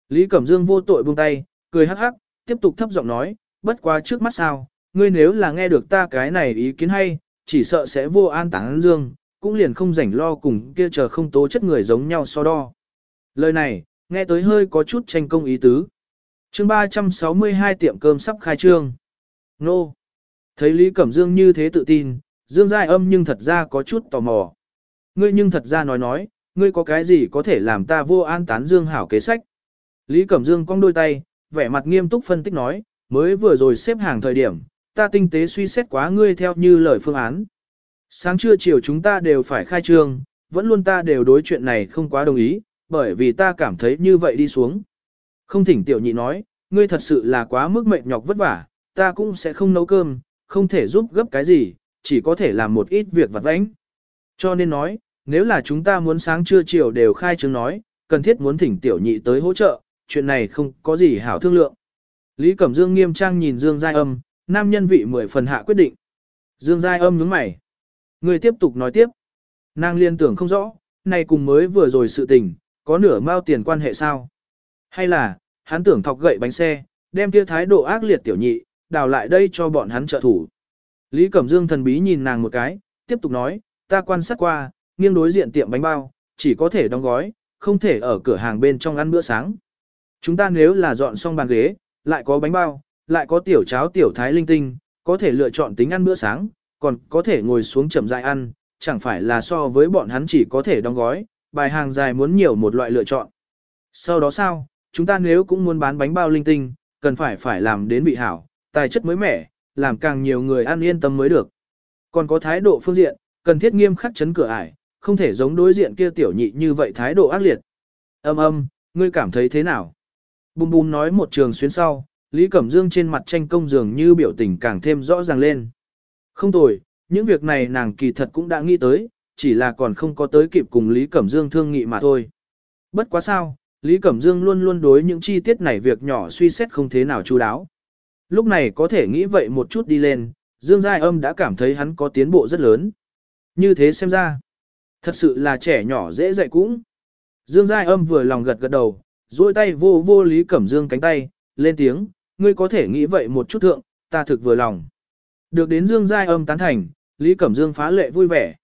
Speaker 1: Lý Cẩm Dương vô tội buông tay, cười hắc hắc, tiếp tục thấp giọng nói, bất quá trước mắt sao, ngươi nếu là nghe được ta cái này ý kiến hay, chỉ sợ sẽ vô an táng dương, cũng liền không rảnh lo cùng kia chờ không tố chất người giống nhau so đo. Lời này, nghe tới hơi có chút tranh công ý tứ. chương 362 tiệm cơm sắp khai trương. Nô! Thấy Lý Cẩm Dương như thế tự tin, Dương Giai âm nhưng thật ra có chút tò mò. Ngươi nhưng thật ra nói nói, ngươi có cái gì có thể làm ta vô an tán Dương hảo kế sách. Lý Cẩm Dương cong đôi tay, vẻ mặt nghiêm túc phân tích nói, mới vừa rồi xếp hàng thời điểm, ta tinh tế suy xét quá ngươi theo như lời phương án. Sáng trưa chiều chúng ta đều phải khai trương, vẫn luôn ta đều đối chuyện này không quá đồng ý, bởi vì ta cảm thấy như vậy đi xuống. Không thỉnh tiểu nhị nói, ngươi thật sự là quá mức mệt nhọc vất vả, ta cũng sẽ không nấu cơm, không thể giúp gấp cái gì, chỉ có thể làm một ít việc vặt vãnh. Cho nên nói, nếu là chúng ta muốn sáng trưa chiều đều khai trương nói, cần thiết muốn thỉnh tiểu nhị tới hỗ trợ, chuyện này không có gì hảo thương lượng. Lý Cẩm Dương nghiêm trang nhìn Dương Giai Âm, nam nhân vị mười phần hạ quyết định. Dương Giai Âm nhướng mày. Người tiếp tục nói tiếp. Nàng liên tưởng không rõ, này cùng mới vừa rồi sự tình, có nửa mao tiền quan hệ sao? Hay là, hắn tưởng thọc gậy bánh xe, đem kia thái độ ác liệt tiểu nhị, đào lại đây cho bọn hắn trợ thủ. Lý Cẩm Dương thần bí nhìn nàng một cái, tiếp tục nói, ta quan sát qua, nghiêng đối diện tiệm bánh bao, chỉ có thể đóng gói, không thể ở cửa hàng bên trong ăn bữa sáng. Chúng ta nếu là dọn xong bàn ghế, lại có bánh bao, lại có tiểu cháo tiểu thái linh tinh, có thể lựa chọn tính ăn bữa sáng, còn có thể ngồi xuống chậm rãi ăn, chẳng phải là so với bọn hắn chỉ có thể đóng gói, bài hàng dài muốn nhiều một loại lựa chọn. Sau đó sao, chúng ta nếu cũng muốn bán bánh bao linh tinh, cần phải phải làm đến vị hảo, tài chất mới mẻ, làm càng nhiều người ăn yên tâm mới được. Còn có thái độ phương diện, cần thiết nghiêm khắc chấn cửa ải, không thể giống đối diện kia tiểu nhị như vậy thái độ ác liệt. Âm âm, ngươi cảm thấy thế nào? Bùm bùm nói một trường xuyến sau, Lý Cẩm Dương trên mặt tranh công dường như biểu tình càng thêm rõ ràng lên. Không tồi, những việc này nàng kỳ thật cũng đã nghĩ tới, chỉ là còn không có tới kịp cùng Lý Cẩm Dương thương nghị mà thôi. Bất quá sao, Lý Cẩm Dương luôn luôn đối những chi tiết này việc nhỏ suy xét không thế nào chú đáo. Lúc này có thể nghĩ vậy một chút đi lên, Dương Giai Âm đã cảm thấy hắn có tiến bộ rất lớn. Như thế xem ra, thật sự là trẻ nhỏ dễ dạy cũng. Dương Giai Âm vừa lòng gật gật đầu, duỗi tay vô vô Lý Cẩm Dương cánh tay, lên tiếng, ngươi có thể nghĩ vậy một chút thượng, ta thực vừa lòng. Được đến Dương Giai Âm tán thành, Lý Cẩm Dương phá lệ vui vẻ.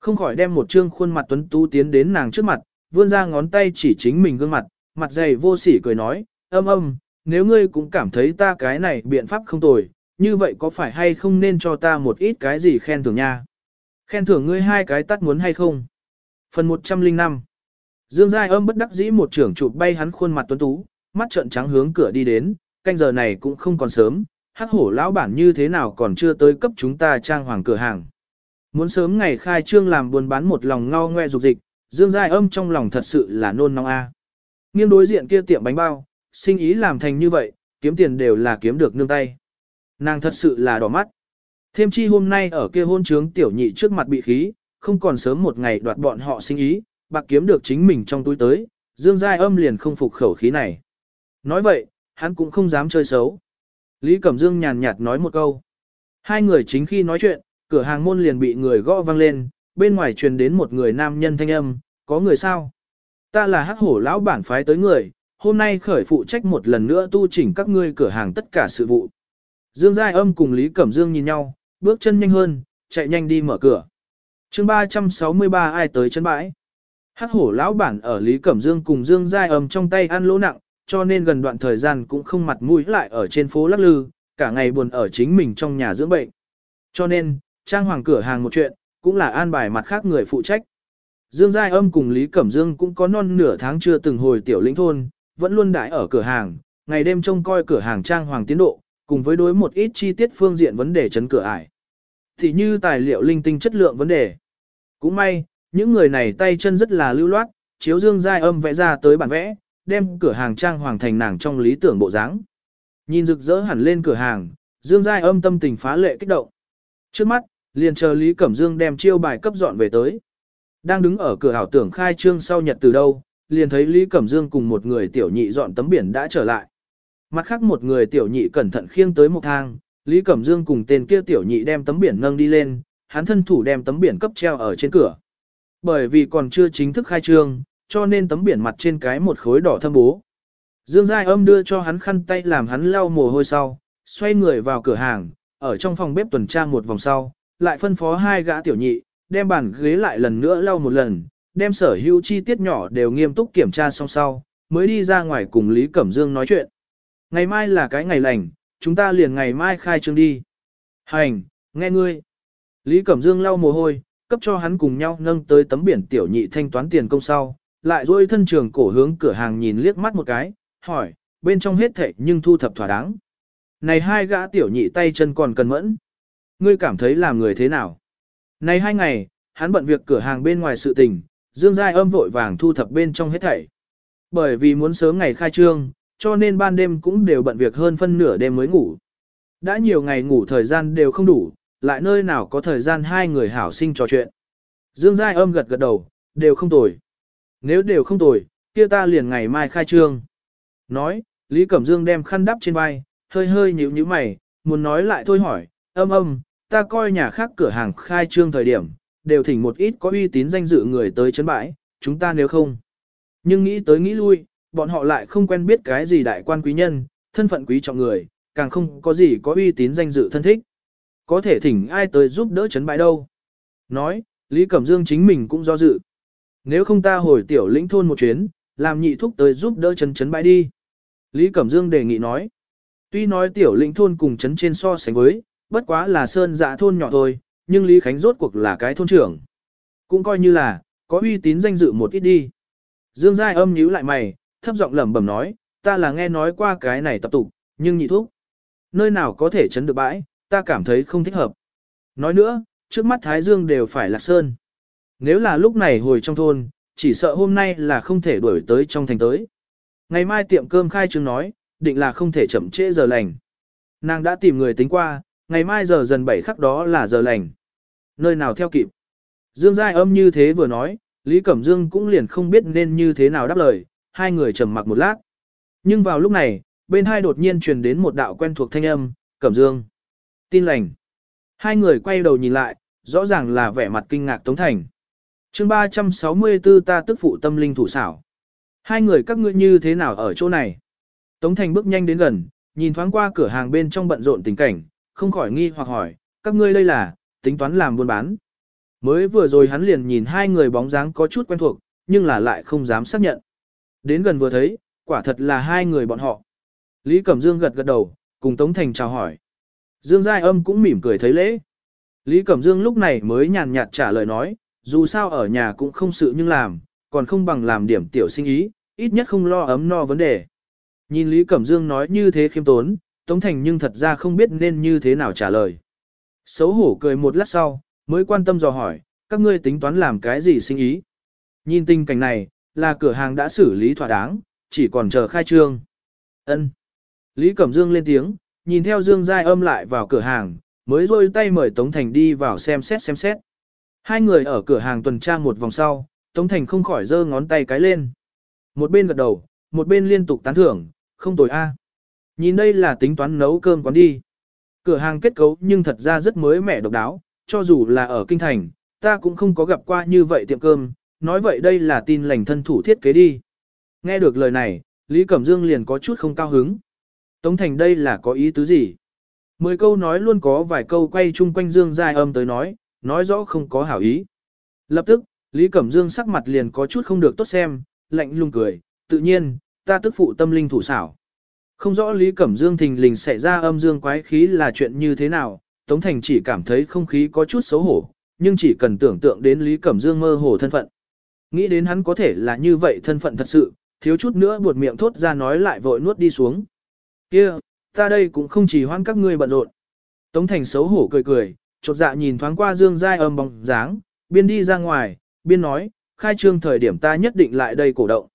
Speaker 1: Không khỏi đem một trương khuôn mặt tuấn tú tiến đến nàng trước mặt, vươn ra ngón tay chỉ chính mình gương mặt, mặt dày vô sỉ cười nói, âm âm, nếu ngươi cũng cảm thấy ta cái này biện pháp không tồi, như vậy có phải hay không nên cho ta một ít cái gì khen thưởng nha? Khen thưởng ngươi hai cái tắt muốn hay không? Phần 105 Dương Giai âm bất đắc dĩ một trưởng chụp bay hắn khuôn mặt tuấn tú, mắt trợn trắng hướng cửa đi đến, canh giờ này cũng không còn sớm, hắc hổ lão bản như thế nào còn chưa tới cấp chúng ta trang hoàng cửa hàng. Muốn sớm ngày khai trương làm buôn bán một lòng ngao ngoe dục dịch, Dương Giai âm trong lòng thật sự là nôn nóng a. Nghiêng đối diện kia tiệm bánh bao, sinh ý làm thành như vậy, kiếm tiền đều là kiếm được nương tay. Nàng thật sự là đỏ mắt. Thêm chi hôm nay ở kia hôn trướng tiểu nhị trước mặt bị khí, không còn sớm một ngày đoạt bọn họ sinh ý, bạc kiếm được chính mình trong túi tới, Dương Giai âm liền không phục khẩu khí này. Nói vậy, hắn cũng không dám chơi xấu. Lý Cẩm Dương nhàn nhạt nói một câu. Hai người chính khi nói chuyện, cửa hàng môn liền bị người gõ vang lên, bên ngoài truyền đến một người nam nhân thanh âm, có người sao? Ta là hắc hổ lão bản phái tới người, hôm nay khởi phụ trách một lần nữa tu chỉnh các ngươi cửa hàng tất cả sự vụ. Dương Giai Âm cùng Lý Cẩm Dương nhìn nhau, bước chân nhanh hơn, chạy nhanh đi mở cửa. chương 363 ai tới chân bãi. Hắc hổ lão bản ở Lý Cẩm Dương cùng Dương Giai Âm trong tay ăn lỗ nặng, cho nên gần đoạn thời gian cũng không mặt mũi lại ở trên phố lắc lư, cả ngày buồn ở chính mình trong nhà dưỡng bệnh. Cho nên, trang hoàng cửa hàng một chuyện, cũng là an bài mặt khác người phụ trách. Dương Giai Âm cùng Lý Cẩm Dương cũng có non nửa tháng chưa từng hồi tiểu lĩnh thôn, vẫn luôn đãi ở cửa hàng, ngày đêm trông coi cửa hàng trang hoàng tiến độ, cùng với đối một ít chi tiết phương diện vấn đề chấn cửa ải. Thì như tài liệu linh tinh chất lượng vấn đề. Cũng may, những người này tay chân rất là lưu loát, chiếu Dương Giai Âm vẽ ra tới bản vẽ, đem cửa hàng trang hoàng thành nàng trong lý tưởng bộ dáng. Nhìn rực rỡ hẳn lên cửa hàng, Dương Giai Âm tâm tình phá lệ kích động. Trước mắt, liền chờ Lý Cẩm Dương đem chiêu bài cấp dọn về tới. Đang đứng ở cửa ảo tưởng khai trương sau nhật từ đâu, liền thấy Lý Cẩm Dương cùng một người tiểu nhị dọn tấm biển đã trở lại. Mặt khác một người tiểu nhị cẩn thận khiêng tới một thang, Lý Cẩm Dương cùng tên kia tiểu nhị đem tấm biển nâng đi lên, hắn thân thủ đem tấm biển cấp treo ở trên cửa. Bởi vì còn chưa chính thức khai trương, cho nên tấm biển mặt trên cái một khối đỏ thâm bố. Dương Giai âm đưa cho hắn khăn tay làm hắn lau mồ hôi sau, xoay người vào cửa hàng, ở trong phòng bếp tuần tra một vòng sau, lại phân phó hai gã tiểu nhị, đem bàn ghế lại lần nữa lau một lần, đem sở hữu chi tiết nhỏ đều nghiêm túc kiểm tra xong sau, mới đi ra ngoài cùng Lý Cẩm Dương nói chuyện. Ngày mai là cái ngày lành, chúng ta liền ngày mai khai trương đi. Hành, nghe ngươi. Lý Cẩm Dương lau mồ hôi, cấp cho hắn cùng nhau nâng tới tấm biển tiểu nhị thanh toán tiền công sau, lại dôi thân trường cổ hướng cửa hàng nhìn liếc mắt một cái, hỏi, bên trong hết thảy nhưng thu thập thỏa đáng. Này hai gã tiểu nhị tay chân còn cần mẫn. Ngươi cảm thấy làm người thế nào? Này hai ngày, hắn bận việc cửa hàng bên ngoài sự tình, Dương Giai âm vội vàng thu thập bên trong hết thảy. Bởi vì muốn sớm ngày khai trương, cho nên ban đêm cũng đều bận việc hơn phân nửa đêm mới ngủ. Đã nhiều ngày ngủ thời gian đều không đủ, lại nơi nào có thời gian hai người hảo sinh trò chuyện. Dương Giai âm gật gật đầu, đều không tồi. Nếu đều không tồi, kia ta liền ngày mai khai trương. Nói, Lý Cẩm Dương đem khăn đắp trên vai, hơi hơi nhíu nhíu mày, muốn nói lại thôi hỏi, âm âm, ta coi nhà khác cửa hàng khai trương thời điểm, đều thỉnh một ít có uy tín danh dự người tới chấn bãi, chúng ta nếu không. Nhưng nghĩ tới nghĩ lui, bọn họ lại không quen biết cái gì đại quan quý nhân, thân phận quý trọng người, càng không có gì có uy tín danh dự thân thích. Có thể thỉnh ai tới giúp đỡ chấn bãi đâu. Nói, Lý Cẩm Dương chính mình cũng do dự. Nếu không ta hồi tiểu lĩnh thôn một chuyến, làm nhị thúc tới giúp đỡ chấn chấn bãi đi. Lý Cẩm Dương đề nghị nói. Tuy nói tiểu lĩnh thôn cùng chấn trên so sánh với, bất quá là sơn dạ thôn nhỏ thôi, nhưng Lý Khánh rốt cuộc là cái thôn trưởng. Cũng coi như là, có uy tín danh dự một ít đi. Dương Giai âm nhíu lại mày, thấp giọng lẩm bẩm nói, ta là nghe nói qua cái này tập tục, nhưng nhị thúc. Nơi nào có thể chấn được bãi, ta cảm thấy không thích hợp. Nói nữa, trước mắt Thái Dương đều phải là sơn. Nếu là lúc này hồi trong thôn, chỉ sợ hôm nay là không thể đuổi tới trong thành tới. Ngày mai tiệm cơm khai trương nói, định là không thể chậm trễ giờ lành. Nàng đã tìm người tính qua, ngày mai giờ dần bảy khắc đó là giờ lành. Nơi nào theo kịp. Dương Giai âm như thế vừa nói, Lý Cẩm Dương cũng liền không biết nên như thế nào đáp lời, hai người trầm mặc một lát. Nhưng vào lúc này, bên hai đột nhiên truyền đến một đạo quen thuộc thanh âm, Cẩm Dương. Tin lành. Hai người quay đầu nhìn lại, rõ ràng là vẻ mặt kinh ngạc Tống Thành chương 364 ta tức phụ tâm linh thủ xảo. Hai người các ngươi như thế nào ở chỗ này? Tống Thành bước nhanh đến gần, nhìn thoáng qua cửa hàng bên trong bận rộn tình cảnh, không khỏi nghi hoặc hỏi, các ngươi đây là, tính toán làm buôn bán. Mới vừa rồi hắn liền nhìn hai người bóng dáng có chút quen thuộc, nhưng là lại không dám xác nhận. Đến gần vừa thấy, quả thật là hai người bọn họ. Lý Cẩm Dương gật gật đầu, cùng Tống Thành chào hỏi. Dương Giai Âm cũng mỉm cười thấy lễ. Lý Cẩm Dương lúc này mới nhàn nhạt trả lời nói, dù sao ở nhà cũng không sự nhưng làm, còn không bằng làm điểm tiểu sinh ý, ít nhất không lo ấm no vấn đề. Nhìn Lý Cẩm Dương nói như thế khiêm tốn, Tống Thành nhưng thật ra không biết nên như thế nào trả lời. Xấu hổ cười một lát sau, mới quan tâm dò hỏi, các ngươi tính toán làm cái gì sinh ý. Nhìn tình cảnh này, là cửa hàng đã xử lý thỏa đáng, chỉ còn chờ khai trương. Ân. Lý Cẩm Dương lên tiếng, nhìn theo Dương Giai âm lại vào cửa hàng, mới rôi tay mời Tống Thành đi vào xem xét xem xét. Hai người ở cửa hàng tuần tra một vòng sau, Tống Thành không khỏi giơ ngón tay cái lên. Một bên gật đầu, một bên liên tục tán thưởng, không tồi a. Nhìn đây là tính toán nấu cơm quán đi. Cửa hàng kết cấu nhưng thật ra rất mới mẻ độc đáo, cho dù là ở kinh thành, ta cũng không có gặp qua như vậy tiệm cơm, nói vậy đây là tin lành thân thủ thiết kế đi. Nghe được lời này, Lý Cẩm Dương liền có chút không cao hứng. Tống Thành đây là có ý tứ gì? Mười câu nói luôn có vài câu quay chung quanh Dương Giai âm tới nói, nói rõ không có hảo ý. Lập tức, Lý Cẩm Dương sắc mặt liền có chút không được tốt xem, lạnh lùng cười, tự nhiên, ta tức phụ tâm linh thủ xảo. Không rõ Lý Cẩm Dương thình lình xảy ra âm dương quái khí là chuyện như thế nào, Tống Thành chỉ cảm thấy không khí có chút xấu hổ, nhưng chỉ cần tưởng tượng đến Lý Cẩm Dương mơ hồ thân phận. Nghĩ đến hắn có thể là như vậy thân phận thật sự, thiếu chút nữa buột miệng thốt ra nói lại vội nuốt đi xuống. kia ta đây cũng không chỉ hoan các ngươi bận rộn. Tống Thành xấu hổ cười cười, chột dạ nhìn thoáng qua Dương Giai âm bóng dáng, biên đi ra ngoài, biên nói, khai trương thời điểm ta nhất định lại đây cổ động.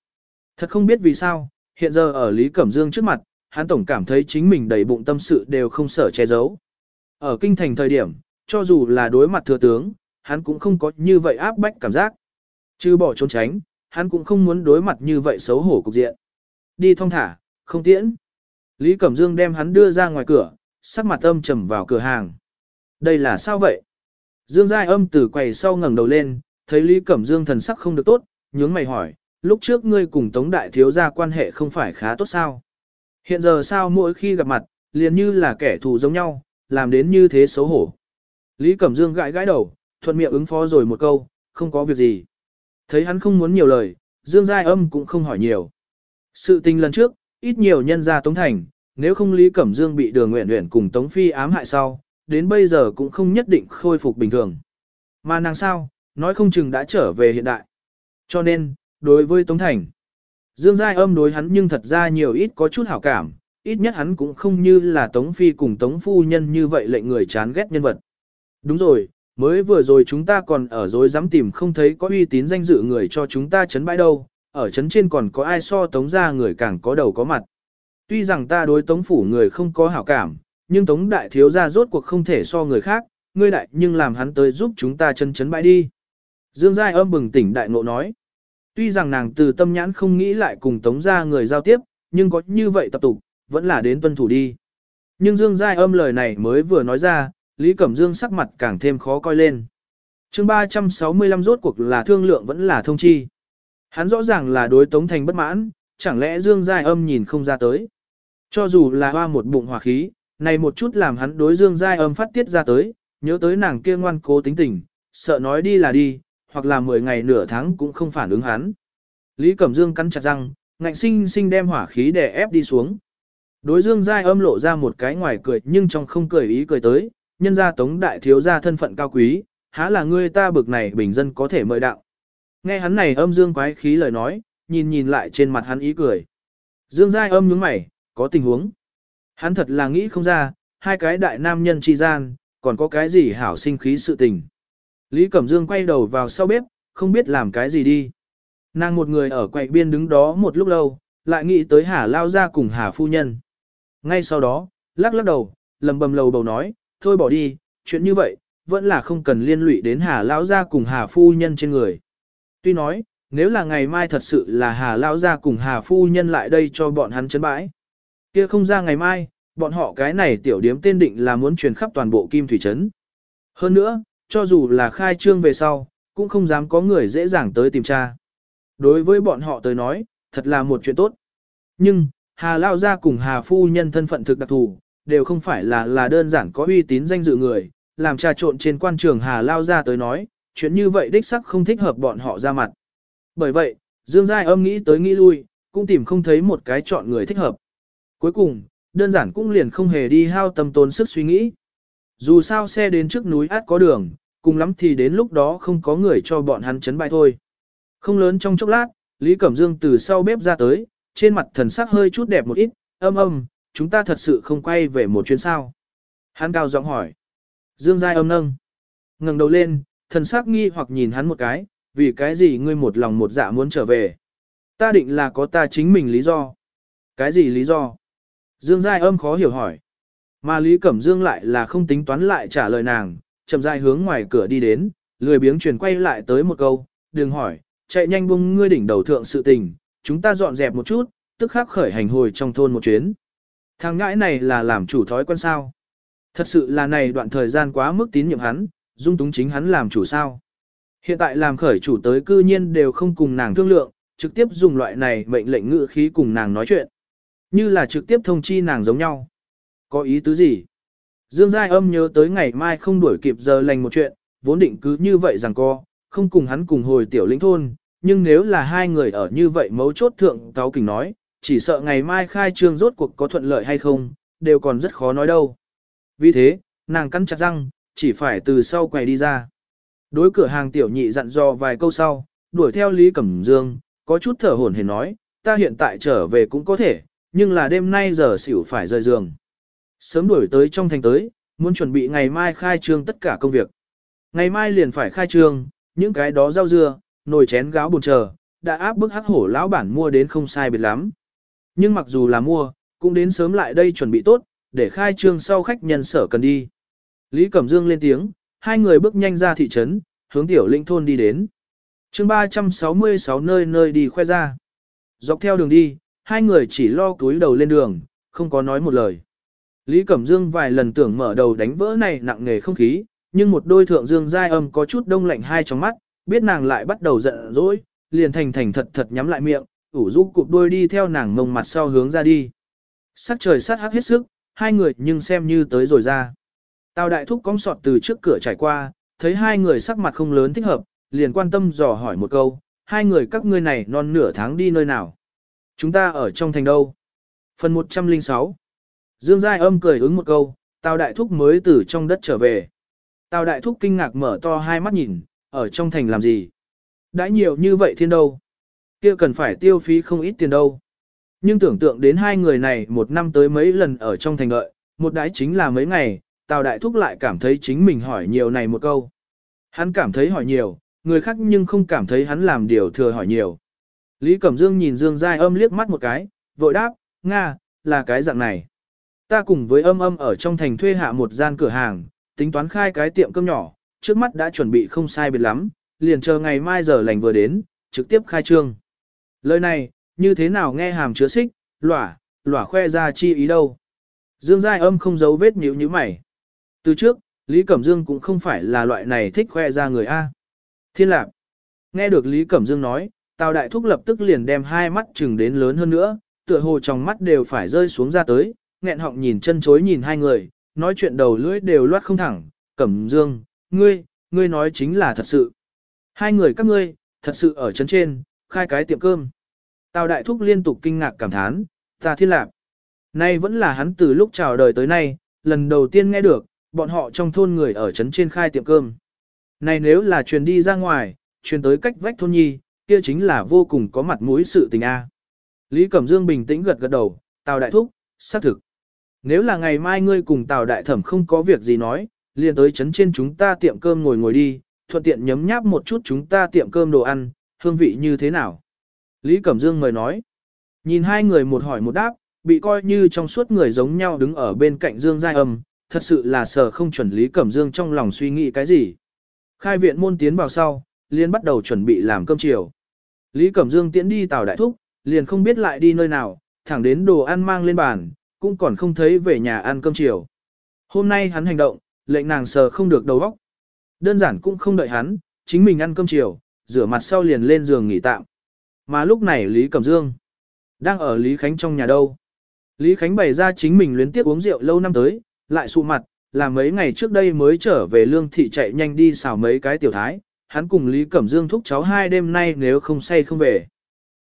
Speaker 1: Thật không biết vì sao, hiện giờ ở Lý Cẩm Dương trước mặt, hắn tổng cảm thấy chính mình đầy bụng tâm sự đều không sở che giấu. Ở kinh thành thời điểm, cho dù là đối mặt thừa tướng, hắn cũng không có như vậy áp bách cảm giác. Chứ bỏ trốn tránh, hắn cũng không muốn đối mặt như vậy xấu hổ cục diện. Đi thong thả, không tiễn. Lý Cẩm Dương đem hắn đưa ra ngoài cửa, sắc mặt âm trầm vào cửa hàng. Đây là sao vậy? Dương Giai âm từ quầy sau ngẩng đầu lên, thấy Lý Cẩm Dương thần sắc không được tốt, nhướng mày hỏi, lúc trước ngươi cùng Tống Đại Thiếu gia quan hệ không phải khá tốt sao? Hiện giờ sao mỗi khi gặp mặt, liền như là kẻ thù giống nhau, làm đến như thế xấu hổ. Lý Cẩm Dương gãi gãi đầu, thuận miệng ứng phó rồi một câu, không có việc gì. Thấy hắn không muốn nhiều lời, Dương Giai âm cũng không hỏi nhiều. Sự tình lần trước, ít nhiều nhân ra Tống Thành, nếu không Lý Cẩm Dương bị đường nguyện nguyện cùng Tống Phi ám hại sau, đến bây giờ cũng không nhất định khôi phục bình thường. Mà nàng sao, nói không chừng đã trở về hiện đại. Cho nên, đối với Tống Thành, Dương Giai âm đối hắn nhưng thật ra nhiều ít có chút hảo cảm, ít nhất hắn cũng không như là Tống Phi cùng Tống Phu Nhân như vậy lệnh người chán ghét nhân vật. Đúng rồi, mới vừa rồi chúng ta còn ở dối dám tìm không thấy có uy tín danh dự người cho chúng ta chấn bãi đâu, ở chấn trên còn có ai so Tống ra người càng có đầu có mặt. Tuy rằng ta đối Tống Phủ người không có hảo cảm, nhưng Tống Đại Thiếu gia rốt cuộc không thể so người khác, ngươi đại nhưng làm hắn tới giúp chúng ta chân chấn bãi đi. Dương Giai âm bừng tỉnh đại ngộ nói. Tuy rằng nàng từ tâm nhãn không nghĩ lại cùng tống ra người giao tiếp, nhưng có như vậy tập tục, vẫn là đến tuân thủ đi. Nhưng Dương Giai âm lời này mới vừa nói ra, Lý Cẩm Dương sắc mặt càng thêm khó coi lên. chương 365 rốt cuộc là thương lượng vẫn là thông chi. Hắn rõ ràng là đối tống thành bất mãn, chẳng lẽ Dương Giai âm nhìn không ra tới. Cho dù là hoa một bụng hỏa khí, này một chút làm hắn đối Dương Giai âm phát tiết ra tới, nhớ tới nàng kia ngoan cố tính tình, sợ nói đi là đi, hoặc là 10 ngày nửa tháng cũng không phản ứng hắn. Lý Cẩm Dương cắn chặt răng, ngạnh sinh sinh đem hỏa khí đè ép đi xuống. Đối Dương Giai âm lộ ra một cái ngoài cười nhưng trong không cười ý cười tới, nhân ra tống đại thiếu gia thân phận cao quý, há là ngươi ta bực này bình dân có thể mời đạo. Nghe hắn này âm dương quái khí lời nói, nhìn nhìn lại trên mặt hắn ý cười. Dương Giai âm nhướng mày, có tình huống. Hắn thật là nghĩ không ra, hai cái đại nam nhân chi gian, còn có cái gì hảo sinh khí sự tình. Lý Cẩm Dương quay đầu vào sau bếp, không biết làm cái gì đi. Nàng một người ở quầy biên đứng đó một lúc lâu, lại nghĩ tới Hà Lao ra cùng Hà Phu Nhân. Ngay sau đó, lắc lắc đầu, lầm bầm lầu bầu nói, thôi bỏ đi, chuyện như vậy, vẫn là không cần liên lụy đến Hà Lao ra cùng Hà Phu Nhân trên người. Tuy nói, nếu là ngày mai thật sự là Hà Lao ra cùng Hà Phu Nhân lại đây cho bọn hắn chấn bãi kia không ra ngày mai, bọn họ cái này tiểu điếm tên định là muốn truyền khắp toàn bộ Kim Thủy Trấn. Hơn nữa, cho dù là khai trương về sau, cũng không dám có người dễ dàng tới tìm tra. Đối với bọn họ tới nói, thật là một chuyện tốt. Nhưng, Hà Lao Gia cùng Hà Phu Nhân thân phận thực đặc thù, đều không phải là là đơn giản có uy tín danh dự người, làm trà trộn trên quan trường Hà Lao Gia tới nói, chuyện như vậy đích sắc không thích hợp bọn họ ra mặt. Bởi vậy, Dương Giai âm nghĩ tới nghĩ lui, cũng tìm không thấy một cái chọn người thích hợp. Cuối cùng, đơn giản cũng liền không hề đi hao tâm tốn sức suy nghĩ. Dù sao xe đến trước núi át có đường, cùng lắm thì đến lúc đó không có người cho bọn hắn chấn bại thôi. Không lớn trong chốc lát, Lý Cẩm Dương từ sau bếp ra tới, trên mặt thần sắc hơi chút đẹp một ít, âm âm, chúng ta thật sự không quay về một chuyến sao. Hắn cao giọng hỏi. Dương Giai âm nâng. ngẩng đầu lên, thần sắc nghi hoặc nhìn hắn một cái, vì cái gì ngươi một lòng một dạ muốn trở về. Ta định là có ta chính mình lý do. Cái gì lý do? Dương Giai âm khó hiểu hỏi. Mà Lý Cẩm Dương lại là không tính toán lại trả lời nàng, chậm rãi hướng ngoài cửa đi đến, lười biếng truyền quay lại tới một câu, đừng hỏi, chạy nhanh bung ngươi đỉnh đầu thượng sự tình, chúng ta dọn dẹp một chút, tức khắc khởi hành hồi trong thôn một chuyến. Thằng ngãi này là làm chủ thói quen sao. Thật sự là này đoạn thời gian quá mức tín nhiệm hắn, dung túng chính hắn làm chủ sao. Hiện tại làm khởi chủ tới cư nhiên đều không cùng nàng thương lượng, trực tiếp dùng loại này mệnh lệnh ngữ khí cùng nàng nói chuyện. Như là trực tiếp thông chi nàng giống nhau. Có ý tứ gì? Dương Giai âm nhớ tới ngày mai không đuổi kịp giờ lành một chuyện, vốn định cứ như vậy rằng co, không cùng hắn cùng hồi tiểu lĩnh thôn, nhưng nếu là hai người ở như vậy mấu chốt thượng cáo kình nói, chỉ sợ ngày mai khai trương rốt cuộc có thuận lợi hay không, đều còn rất khó nói đâu. Vì thế, nàng cắn chặt răng, chỉ phải từ sau quầy đi ra. Đối cửa hàng tiểu nhị dặn dò vài câu sau, đuổi theo Lý Cẩm Dương, có chút thở hổn hển nói, ta hiện tại trở về cũng có thể, nhưng là đêm nay giờ xỉu phải rời giường. Sớm đuổi tới trong thành tới, muốn chuẩn bị ngày mai khai trương tất cả công việc. Ngày mai liền phải khai trương, những cái đó rau dưa, nồi chén gáo bồn chờ, đã áp bức hắc hổ lão bản mua đến không sai biệt lắm. Nhưng mặc dù là mua, cũng đến sớm lại đây chuẩn bị tốt, để khai trương sau khách nhân sở cần đi. Lý Cẩm Dương lên tiếng, hai người bước nhanh ra thị trấn, hướng tiểu linh thôn đi đến. chương 366 nơi nơi đi khoe ra. Dọc theo đường đi, hai người chỉ lo cúi đầu lên đường, không có nói một lời. Lý Cẩm Dương vài lần tưởng mở đầu đánh vỡ này nặng nề không khí, nhưng một đôi thượng dương giai âm có chút đông lạnh hai trong mắt, biết nàng lại bắt đầu giận dỗi, liền thành thành thật thật nhắm lại miệng, ủ rũ cụp đôi đi theo nàng mông mặt sau hướng ra đi. Sắc trời sát hắc hết sức, hai người nhưng xem như tới rồi ra. Tào đại thúc cong sọt từ trước cửa trải qua, thấy hai người sắc mặt không lớn thích hợp, liền quan tâm dò hỏi một câu, hai người các ngươi này non nửa tháng đi nơi nào. Chúng ta ở trong thành đâu? Phần 106 Dương Giai âm cười ứng một câu, Tào đại thúc mới từ trong đất trở về. Tào đại thúc kinh ngạc mở to hai mắt nhìn, ở trong thành làm gì? Đã nhiều như vậy thiên đâu? kia cần phải tiêu phí không ít tiền đâu. Nhưng tưởng tượng đến hai người này một năm tới mấy lần ở trong thành đợi, một đái chính là mấy ngày, Tào Đại Thúc lại cảm thấy chính mình hỏi nhiều này một câu. Hắn cảm thấy hỏi nhiều, người khác nhưng không cảm thấy hắn làm điều thừa hỏi nhiều. Lý Cẩm Dương nhìn Dương Giai âm liếc mắt một cái, vội đáp, Nga, là cái dạng này. Ta cùng với âm âm ở trong thành thuê hạ một gian cửa hàng, tính toán khai cái tiệm cơm nhỏ, trước mắt đã chuẩn bị không sai biệt lắm, liền chờ ngày mai giờ lành vừa đến, trực tiếp khai trương. Lời này, như thế nào nghe hàm chứa xích, lỏa, lỏa khoe ra chi ý đâu. Dương Giai âm không giấu vết nhíu như mày. Từ trước, Lý Cẩm Dương cũng không phải là loại này thích khoe ra người A. Thiên lạc. Nghe được Lý Cẩm Dương nói, Tào Đại Thúc lập tức liền đem hai mắt chừng đến lớn hơn nữa, tựa hồ trong mắt đều phải rơi xuống ra tới, nghẹn họng nhìn chân chối nhìn hai người, nói chuyện đầu lưỡi đều loát không thẳng. Cẩm Dương, ngươi, ngươi nói chính là thật sự. Hai người các ngươi, thật sự ở chân trên, khai cái tiệm cơm. Tào Đại Thúc liên tục kinh ngạc cảm thán, ta thiên lạc. Nay vẫn là hắn từ lúc chào đời tới nay, lần đầu tiên nghe được, bọn họ trong thôn người ở trấn trên khai tiệm cơm. Này nếu là truyền đi ra ngoài, truyền tới cách vách thôn nhi, kia chính là vô cùng có mặt mũi sự tình a. Lý Cẩm Dương bình tĩnh gật gật đầu, Tào Đại Thúc, xác thực. Nếu là ngày mai ngươi cùng Tào Đại Thẩm không có việc gì nói, liền tới chấn trên chúng ta tiệm cơm ngồi ngồi đi, thuận tiện nhấm nháp một chút chúng ta tiệm cơm đồ ăn, hương vị như thế nào. Lý Cẩm Dương mời nói. Nhìn hai người một hỏi một đáp, bị coi như trong suốt người giống nhau đứng ở bên cạnh Dương Giai Âm, thật sự là sở không chuẩn Lý Cẩm Dương trong lòng suy nghĩ cái gì. Khai viện môn tiến vào sau, liền bắt đầu chuẩn bị làm cơm chiều. Lý Cẩm Dương tiễn đi tàu đại thúc, liền không biết lại đi nơi nào, thẳng đến đồ ăn mang lên bàn, cũng còn không thấy về nhà ăn cơm chiều. Hôm nay hắn hành động, lệnh nàng sờ không được đầu óc. Đơn giản cũng không đợi hắn, chính mình ăn cơm chiều, rửa mặt sau liền lên giường nghỉ tạm. Mà lúc này Lý Cẩm Dương đang ở Lý Khánh trong nhà đâu. Lý Khánh bày ra chính mình luyến tiếp uống rượu lâu năm tới, lại sụ mặt, là mấy ngày trước đây mới trở về lương thị chạy nhanh đi xào mấy cái tiểu thái, hắn cùng Lý Cẩm Dương thúc cháu hai đêm nay nếu không say không về.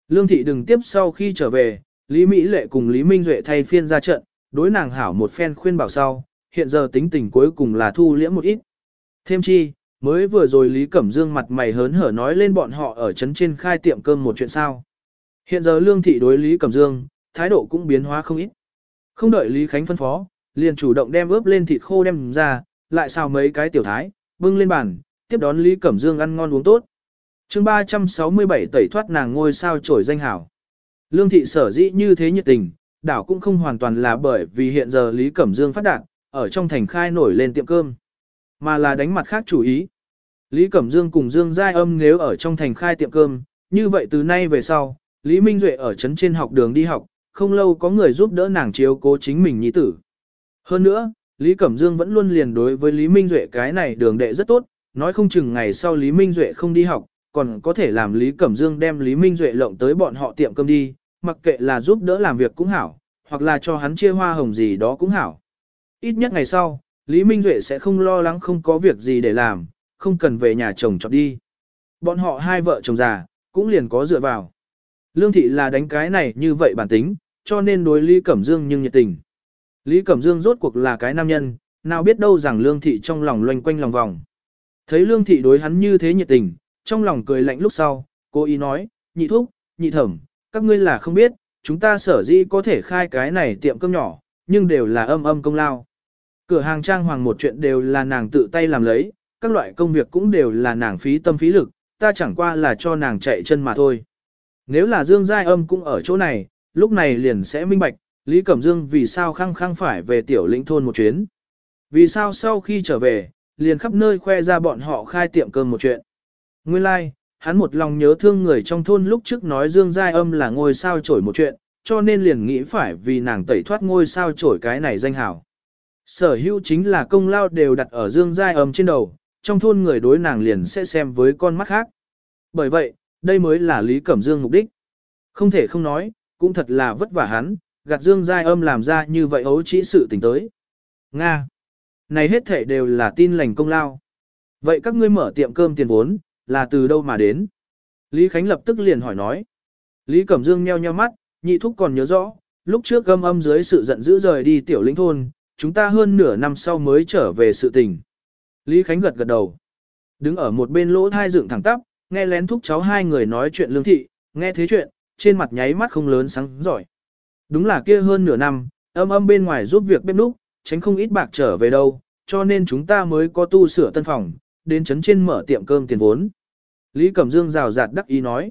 Speaker 1: Lương thị đừng tiếp sau khi trở về, Lý Mỹ Lệ cùng Lý Minh Duệ thay phiên ra trận, đối nàng hảo một phen khuyên bảo sau, hiện giờ tính tình cuối cùng là thu liễm một ít. Thêm chi, mới vừa rồi Lý Cẩm Dương mặt mày hớn hở nói lên bọn họ ở trấn trên khai tiệm cơm một chuyện sao. Hiện giờ Lương Thị đối Lý Cẩm Dương, thái độ cũng biến hóa không ít. Không đợi Lý Khánh phân phó, liền chủ động đem ướp lên thịt khô đem ra, lại xào mấy cái tiểu thái, bưng lên bàn, tiếp đón Lý Cẩm Dương ăn ngon uống tốt. chương 367 tẩy thoát nàng ngôi sao trổi danh hảo. Lương Thị sở dĩ như thế nhiệt tình, đảo cũng không hoàn toàn là bởi vì hiện giờ Lý Cẩm Dương phát đạt, ở trong thành khai nổi lên tiệm cơm, mà là đánh mặt khác chủ ý. Lý Cẩm Dương cùng Dương Giai Âm nếu ở trong thành khai tiệm cơm, như vậy từ nay về sau, Lý Minh Duệ ở trấn trên học đường đi học, không lâu có người giúp đỡ nàng chiếu cố chính mình nhi tử. Hơn nữa, Lý Cẩm Dương vẫn luôn liền đối với Lý Minh Duệ cái này đường đệ rất tốt, nói không chừng ngày sau Lý Minh Duệ không đi học, còn có thể làm Lý Cẩm Dương đem Lý Minh Duệ lộng tới bọn họ tiệm cơm đi, mặc kệ là giúp đỡ làm việc cũng hảo, hoặc là cho hắn chia hoa hồng gì đó cũng hảo. Ít nhất ngày sau, Lý Minh Duệ sẽ không lo lắng không có việc gì để làm, không cần về nhà chồng chọn đi. Bọn họ hai vợ chồng già, cũng liền có dựa vào. Lương thị là đánh cái này như vậy bản tính, cho nên đối Lý Cẩm Dương nhưng nhiệt tình. Lý Cẩm Dương rốt cuộc là cái nam nhân, nào biết đâu rằng Lương thị trong lòng loanh quanh lòng vòng. Thấy Lương thị đối hắn như thế nhiệt tình, trong lòng cười lạnh lúc sau, cô ý nói, nhị thúc, nhị thẩm, các ngươi là không biết, chúng ta sở dĩ có thể khai cái này tiệm cơm nhỏ, nhưng đều là âm âm công lao. Cửa hàng trang hoàng một chuyện đều là nàng tự tay làm lấy, các loại công việc cũng đều là nàng phí tâm phí lực, ta chẳng qua là cho nàng chạy chân mà thôi. Nếu là Dương Giai Âm cũng ở chỗ này, lúc này liền sẽ minh bạch, Lý Cẩm Dương vì sao khăng khăng phải về tiểu lĩnh thôn một chuyến. Vì sao sau khi trở về, liền khắp nơi khoe ra bọn họ khai tiệm cơm một chuyện. Nguyên lai, like, hắn một lòng nhớ thương người trong thôn lúc trước nói Dương Giai Âm là ngôi sao trổi một chuyện, cho nên liền nghĩ phải vì nàng tẩy thoát ngôi sao trổi cái này danh hảo. Sở hữu chính là công lao đều đặt ở Dương Giai Âm trên đầu, trong thôn người đối nàng liền sẽ xem với con mắt khác. Bởi vậy, đây mới là Lý Cẩm Dương mục đích. Không thể không nói, cũng thật là vất vả hắn, gạt Dương Giai Âm làm ra như vậy ấu trĩ sự tình tới. Nga! Này hết thể đều là tin lành công lao. Vậy các ngươi mở tiệm cơm tiền vốn, là từ đâu mà đến? Lý Khánh lập tức liền hỏi nói. Lý Cẩm Dương nheo nheo mắt, nhị thúc còn nhớ rõ, lúc trước gâm âm dưới sự giận dữ rời đi tiểu lĩnh thôn, chúng ta hơn nửa năm sau mới trở về sự tình. Lý Khánh gật gật đầu. Đứng ở một bên lỗ thai dựng thẳng tắp, nghe lén thúc cháu hai người nói chuyện lương thị, nghe thế chuyện, trên mặt nháy mắt không lớn sáng giỏi. Đúng là kia hơn nửa năm, âm âm bên ngoài giúp việc bếp núc, tránh không ít bạc trở về đâu, cho nên chúng ta mới có tu sửa tân phòng, đến chấn trên mở tiệm cơm tiền vốn. Lý Cẩm Dương rào rạt đắc ý nói.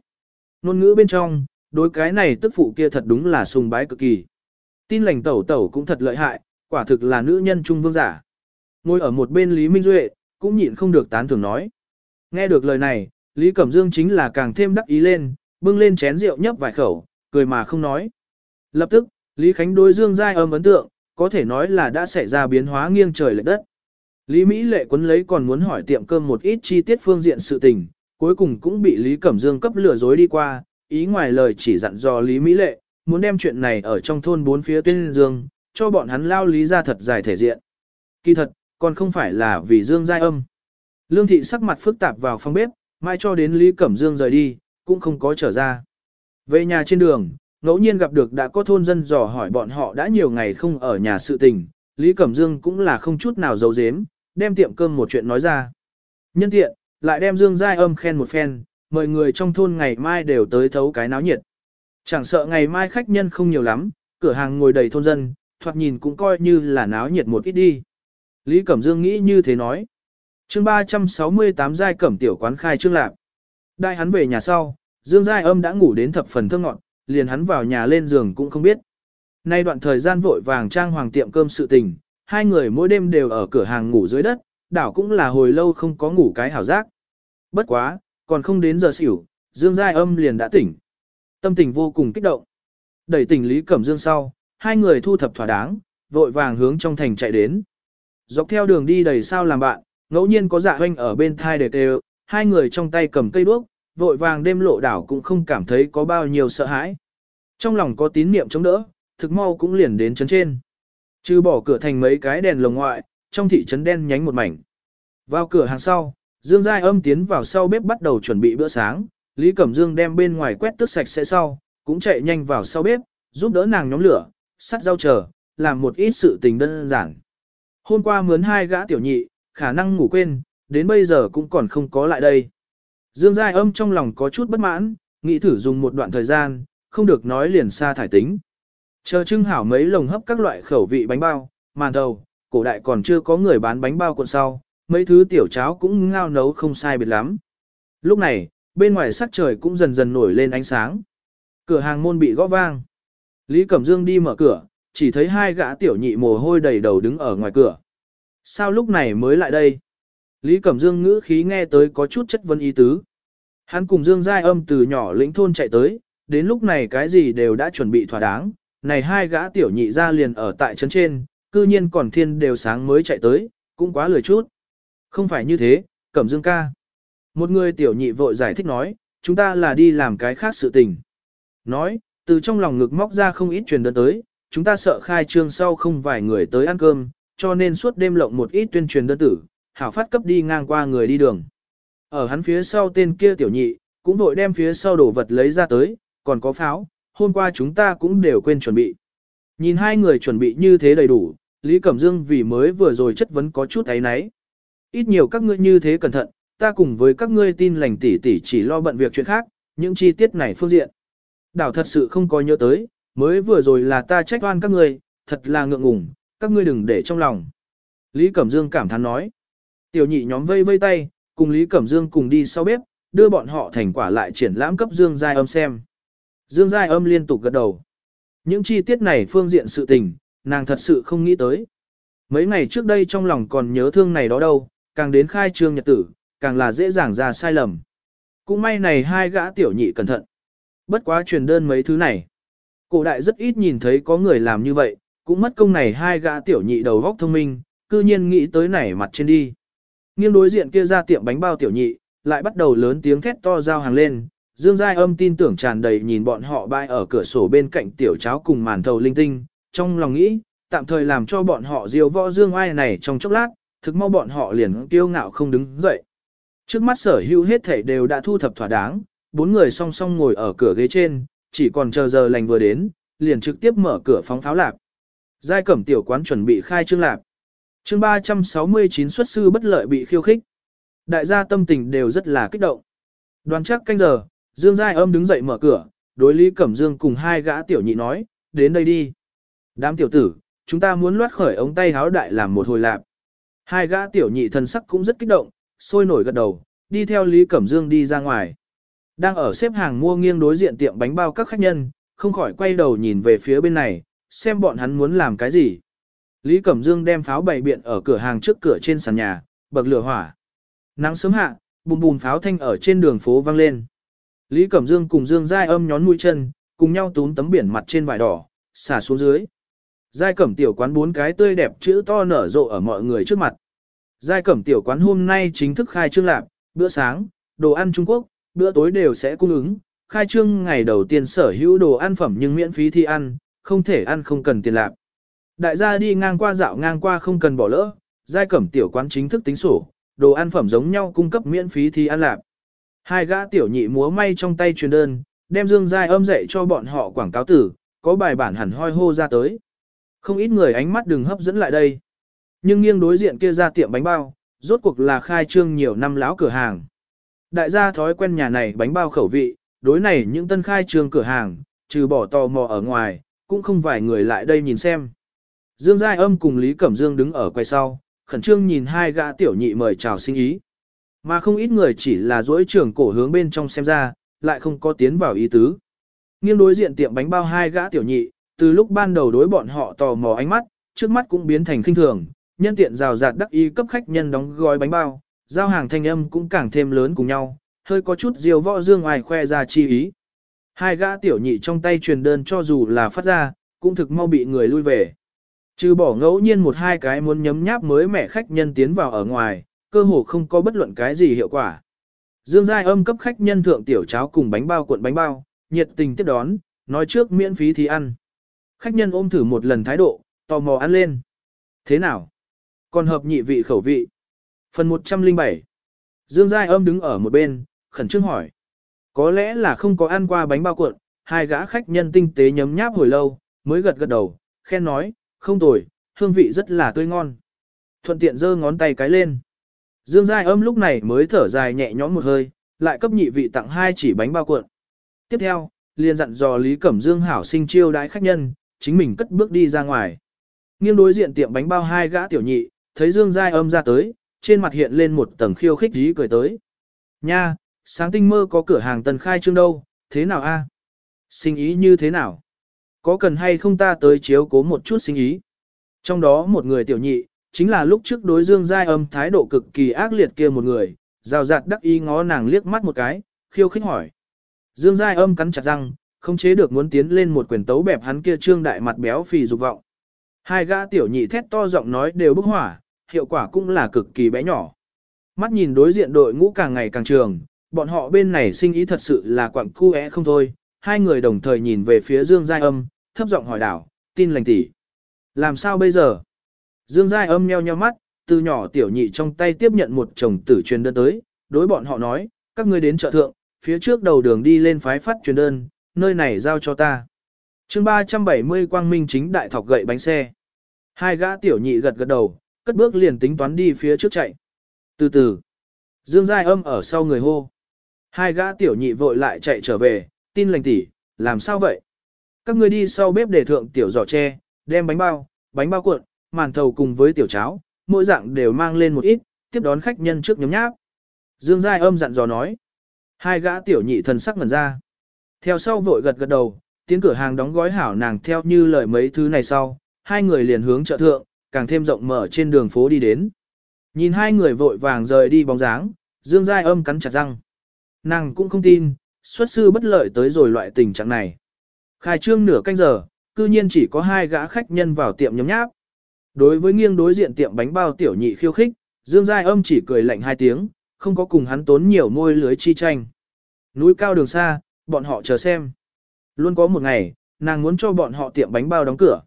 Speaker 1: Nôn ngữ bên trong, đối cái này tức phụ kia thật đúng là sùng bái cực kỳ. Tin lành tẩu tẩu cũng thật lợi hại, quả thực là nữ nhân trung vương giả. Ngồi ở một bên Lý Minh Duệ, cũng nhịn không được tán thưởng nói. Nghe được lời này, Lý Cẩm Dương chính là càng thêm đắc ý lên, bưng lên chén rượu nhấp vài khẩu, cười mà không nói. Lập tức, Lý Khánh đối Dương Giai âm ấn tượng, có thể nói là đã xảy ra biến hóa nghiêng trời lệch đất. Lý Mỹ lệ quấn lấy còn muốn hỏi tiệm cơm một ít chi tiết phương diện sự tình, cuối cùng cũng bị Lý Cẩm Dương cấp lừa dối đi qua, ý ngoài lời chỉ dặn dò Lý Mỹ lệ, muốn đem chuyện này ở trong thôn bốn phía tuyên dương, cho bọn hắn lao lý ra thật dài thể diện. Kỳ thật, còn không phải là vì Dương Giai âm. Lương thị sắc mặt phức tạp vào phòng bếp, mai cho đến Lý Cẩm Dương rời đi, cũng không có trở ra. Về nhà trên đường, ngẫu nhiên gặp được đã có thôn dân dò hỏi bọn họ đã nhiều ngày không ở nhà sự tình, Lý Cẩm Dương cũng là không chút nào giấu giếm, đem tiệm cơm một chuyện nói ra. Nhân tiện, lại đem Dương Giai âm khen một phen, mọi người trong thôn ngày mai đều tới thấu cái náo nhiệt. Chẳng sợ ngày mai khách nhân không nhiều lắm, cửa hàng ngồi đầy thôn dân, thoạt nhìn cũng coi như là náo nhiệt một ít đi. Lý Cẩm Dương nghĩ như thế nói. chương 368 giai cẩm tiểu quán khai trương lạc. Đại hắn về nhà sau, Dương Giai âm đã ngủ đến thập phần thơ ngọn, liền hắn vào nhà lên giường cũng không biết. Nay đoạn thời gian vội vàng trang hoàng tiệm cơm sự tình, hai người mỗi đêm đều ở cửa hàng ngủ dưới đất, đảo cũng là hồi lâu không có ngủ cái hảo giác. Bất quá, còn không đến giờ xỉu, Dương Giai âm liền đã tỉnh. Tâm tình vô cùng kích động. Đẩy tỉnh Lý Cẩm Dương sau, hai người thu thập thỏa đáng, vội vàng hướng trong thành chạy đến. Dọc theo đường đi đầy sao làm bạn, ngẫu nhiên có dạ hoanh ở bên thai để kêu, hai người trong tay cầm cây đuốc, vội vàng đêm lộ đảo cũng không cảm thấy có bao nhiêu sợ hãi. Trong lòng có tín niệm chống đỡ, thực mau cũng liền đến chấn trên. Trừ bỏ cửa thành mấy cái đèn lồng ngoại, trong thị trấn đen nhánh một mảnh. Vào cửa hàng sau, Dương Giai âm tiến vào sau bếp bắt đầu chuẩn bị bữa sáng, Lý Cẩm Dương đem bên ngoài quét tước sạch sẽ sau, cũng chạy nhanh vào sau bếp, giúp đỡ nàng nhóm lửa, sắt rau chờ, làm một ít sự tình đơn giản. Hôm qua mướn hai gã tiểu nhị, khả năng ngủ quên, đến bây giờ cũng còn không có lại đây. Dương Giai âm trong lòng có chút bất mãn, nghĩ thử dùng một đoạn thời gian, không được nói liền xa thải tính. Chờ trưng hảo mấy lồng hấp các loại khẩu vị bánh bao, màn đầu, cổ đại còn chưa có người bán bánh bao cuộn sau, mấy thứ tiểu cháo cũng ngao nấu không sai biệt lắm. Lúc này, bên ngoài sắc trời cũng dần dần nổi lên ánh sáng. Cửa hàng môn bị gõ vang. Lý Cẩm Dương đi mở cửa, chỉ thấy hai gã tiểu nhị mồ hôi đầy đầu đứng ở ngoài cửa. Sao lúc này mới lại đây? Lý Cẩm Dương ngữ khí nghe tới có chút chất vấn ý tứ. Hắn cùng Dương Giai âm từ nhỏ lĩnh thôn chạy tới, đến lúc này cái gì đều đã chuẩn bị thỏa đáng. Này hai gã tiểu nhị ra liền ở tại trấn trên, cư nhiên còn thiên đều sáng mới chạy tới, cũng quá lười chút. Không phải như thế, Cẩm Dương ca. Một người tiểu nhị vội giải thích nói, chúng ta là đi làm cái khác sự tình. Nói, từ trong lòng ngực móc ra không ít truyền đơn tới, chúng ta sợ khai trương sau không vài người tới ăn cơm, cho nên suốt đêm lộng một ít tuyên truyền đơn tử, hảo phát cấp đi ngang qua người đi đường. Ở hắn phía sau tên kia tiểu nhị, cũng vội đem phía sau đồ vật lấy ra tới, còn có pháo, hôm qua chúng ta cũng đều quên chuẩn bị. Nhìn hai người chuẩn bị như thế đầy đủ, Lý Cẩm Dương vì mới vừa rồi chất vấn có chút ấy náy. Ít nhiều các ngươi như thế cẩn thận, ta cùng với các ngươi tin lành tỉ tỉ chỉ lo bận việc chuyện khác, những chi tiết này phương diện. Đảo thật sự không có nhớ tới, mới vừa rồi là ta trách oan các ngươi, thật là ngượng ngùng, các ngươi đừng để trong lòng. Lý Cẩm Dương cảm thán nói. Tiểu nhị nhóm vây vây tay, cùng Lý Cẩm Dương cùng đi sau bếp, đưa bọn họ thành quả lại triển lãm cấp Dương Giai âm xem. Dương Giai âm liên tục gật đầu. Những chi tiết này phương diện sự tình, nàng thật sự không nghĩ tới. Mấy ngày trước đây trong lòng còn nhớ thương này đó đâu, càng đến khai trương nhật tử, càng là dễ dàng ra sai lầm. Cũng may này hai gã tiểu nhị cẩn thận. Bất quá truyền đơn mấy thứ này. Cổ đại rất ít nhìn thấy có người làm như vậy, cũng mất công này hai gã tiểu nhị đầu góc thông minh, cư nhiên nghĩ tới này mặt trên đi. Nghiêng đối diện kia ra tiệm bánh bao tiểu nhị, lại bắt đầu lớn tiếng thét to giao hàng lên. Dương Giai âm tin tưởng tràn đầy nhìn bọn họ bay ở cửa sổ bên cạnh tiểu cháo cùng màn thầu linh tinh, trong lòng nghĩ, tạm thời làm cho bọn họ diêu võ dương ai này trong chốc lát, thực mau bọn họ liền kiêu ngạo không đứng dậy. Trước mắt sở hữu hết thảy đều đã thu thập thỏa đáng, bốn người song song ngồi ở cửa ghế trên, chỉ còn chờ giờ lành vừa đến, liền trực tiếp mở cửa phóng pháo lạp. Giai cẩm tiểu quán chuẩn bị khai trương lạp. Chương 369 xuất sư bất lợi bị khiêu khích. Đại gia tâm tình đều rất là kích động. Đoàn chắc canh giờ, Dương Giai âm đứng dậy mở cửa, đối Lý Cẩm Dương cùng hai gã tiểu nhị nói, đến đây đi. Đám tiểu tử, chúng ta muốn loát khởi ống tay háo đại làm một hồi lạp. Hai gã tiểu nhị thần sắc cũng rất kích động, sôi nổi gật đầu, đi theo Lý Cẩm Dương đi ra ngoài. Đang ở xếp hàng mua nghiêng đối diện tiệm bánh bao các khách nhân, không khỏi quay đầu nhìn về phía bên này, xem bọn hắn muốn làm cái gì. Lý Cẩm Dương đem pháo bày biện ở cửa hàng trước cửa trên sàn nhà, bậc lửa hỏa. Nắng sớm hạ, bùm bùm pháo thanh ở trên đường phố vang lên. Lý Cẩm Dương cùng Dương Giai âm nhón mũi chân, cùng nhau túm tấm biển mặt trên vải đỏ, xả xuống dưới. Giai Cẩm tiểu quán bốn cái tươi đẹp chữ to nở rộ ở mọi người trước mặt. Giai Cẩm tiểu quán hôm nay chính thức khai trương lạp, bữa sáng, đồ ăn Trung Quốc, bữa tối đều sẽ cung ứng. Khai trương ngày đầu tiên sở hữu đồ ăn phẩm nhưng miễn phí thi ăn, không thể ăn không cần tiền lạp. Đại gia đi ngang qua dạo ngang qua không cần bỏ lỡ, giai cẩm tiểu quán chính thức tính sổ, đồ ăn phẩm giống nhau cung cấp miễn phí thì ăn lạp. Hai gã tiểu nhị múa may trong tay truyền đơn, đem dương giai âm dạy cho bọn họ quảng cáo tử, có bài bản hẳn hoi hô ra tới. Không ít người ánh mắt đừng hấp dẫn lại đây. Nhưng nghiêng đối diện kia ra tiệm bánh bao, rốt cuộc là khai trương nhiều năm láo cửa hàng. Đại gia thói quen nhà này bánh bao khẩu vị, đối này những tân khai trương cửa hàng, trừ bỏ tò mò ở ngoài, cũng không vài người lại đây nhìn xem. Dương Giai Âm cùng Lý Cẩm Dương đứng ở quay sau, khẩn trương nhìn hai gã tiểu nhị mời chào sinh ý. Mà không ít người chỉ là dối trưởng cổ hướng bên trong xem ra, lại không có tiến vào ý tứ. Nghiêng đối diện tiệm bánh bao hai gã tiểu nhị, từ lúc ban đầu đối bọn họ tò mò ánh mắt, trước mắt cũng biến thành khinh thường, nhân tiện rào rạt đắc ý cấp khách nhân đóng gói bánh bao, giao hàng thanh âm cũng càng thêm lớn cùng nhau, hơi có chút diều võ dương ngoài khoe ra chi ý. Hai gã tiểu nhị trong tay truyền đơn cho dù là phát ra, cũng thực mau bị người lui về. Trừ bỏ ngẫu nhiên một hai cái muốn nhấm nháp mới mẻ khách nhân tiến vào ở ngoài, cơ hồ không có bất luận cái gì hiệu quả. Dương Giai âm cấp khách nhân thượng tiểu cháo cùng bánh bao cuộn bánh bao, nhiệt tình tiếp đón, nói trước miễn phí thì ăn. Khách nhân ôm thử một lần thái độ, tò mò ăn lên. Thế nào? Còn hợp nhị vị khẩu vị. Phần 107 Dương Giai âm đứng ở một bên, khẩn trương hỏi. Có lẽ là không có ăn qua bánh bao cuộn, hai gã khách nhân tinh tế nhấm nháp hồi lâu, mới gật gật đầu, khen nói, không tồi, hương vị rất là tươi ngon. Thuận tiện giơ ngón tay cái lên. Dương Giai âm lúc này mới thở dài nhẹ nhõm một hơi, lại cấp nhị vị tặng hai chỉ bánh bao cuộn. Tiếp theo, liền dặn dò Lý Cẩm Dương hảo sinh chiêu đãi khách nhân, chính mình cất bước đi ra ngoài. Nghiêng đối diện tiệm bánh bao hai gã tiểu nhị, thấy Dương Giai âm ra tới, trên mặt hiện lên một tầng khiêu khích dí cười tới. Nha, sáng tinh mơ có cửa hàng tần khai trương đâu, thế nào a? Sinh ý như thế nào? Có cần hay không ta tới chiếu cố một chút sinh ý? Trong đó một người tiểu nhị, chính là lúc trước đối dương giai âm thái độ cực kỳ ác liệt kia một người, rào rạt đắc ý ngó nàng liếc mắt một cái, khiêu khích hỏi. Dương giai âm cắn chặt răng, không chế được muốn tiến lên một quyền tấu bẹp hắn kia trương đại mặt béo phì dục vọng. Hai gã tiểu nhị thét to giọng nói đều bức hỏa, hiệu quả cũng là cực kỳ bé nhỏ. Mắt nhìn đối diện đội ngũ càng ngày càng trường, bọn họ bên này sinh ý thật sự là quặng cu é không thôi. Hai người đồng thời nhìn về phía Dương Giai Âm, thấp giọng hỏi đảo, tin lành tỷ. Làm sao bây giờ? Dương Giai Âm nheo nheo mắt, từ nhỏ tiểu nhị trong tay tiếp nhận một chồng tử truyền đơn tới, đối bọn họ nói, các ngươi đến chợ thượng, phía trước đầu đường đi lên phái phát truyền đơn, nơi này giao cho ta. chương 370 quang minh chính đại thọc gậy bánh xe. Hai gã tiểu nhị gật gật đầu, cất bước liền tính toán đi phía trước chạy. Từ từ, Dương Giai âm ở sau người hô. Hai gã tiểu nhị vội lại chạy trở về, tin lành tỷ, làm sao vậy? Các ngươi đi sau bếp để thượng tiểu giỏ tre, đem bánh bao, bánh bao cuộn, màn thầu cùng với tiểu cháo, mỗi dạng đều mang lên một ít, tiếp đón khách nhân trước nhóm nháp. Dương Giai âm dặn dò nói. Hai gã tiểu nhị thần sắc ngần ra. Theo sau vội gật gật đầu, tiến cửa hàng đóng gói hảo nàng theo như lời mấy thứ này sau, hai người liền hướng chợ thượng, càng thêm rộng mở trên đường phố đi đến. Nhìn hai người vội vàng rời đi bóng dáng, Dương Giai âm cắn chặt răng. Nàng cũng không tin, xuất sư bất lợi tới rồi loại tình trạng này. Khai trương nửa canh giờ, cư nhiên chỉ có hai gã khách nhân vào tiệm nhóm nháp. Đối với nghiêng đối diện tiệm bánh bao tiểu nhị khiêu khích, Dương Giai âm chỉ cười lạnh hai tiếng, không có cùng hắn tốn nhiều môi lưới chi tranh. Núi cao đường xa, bọn họ chờ xem. Luôn có một ngày, nàng muốn cho bọn họ tiệm bánh bao đóng cửa.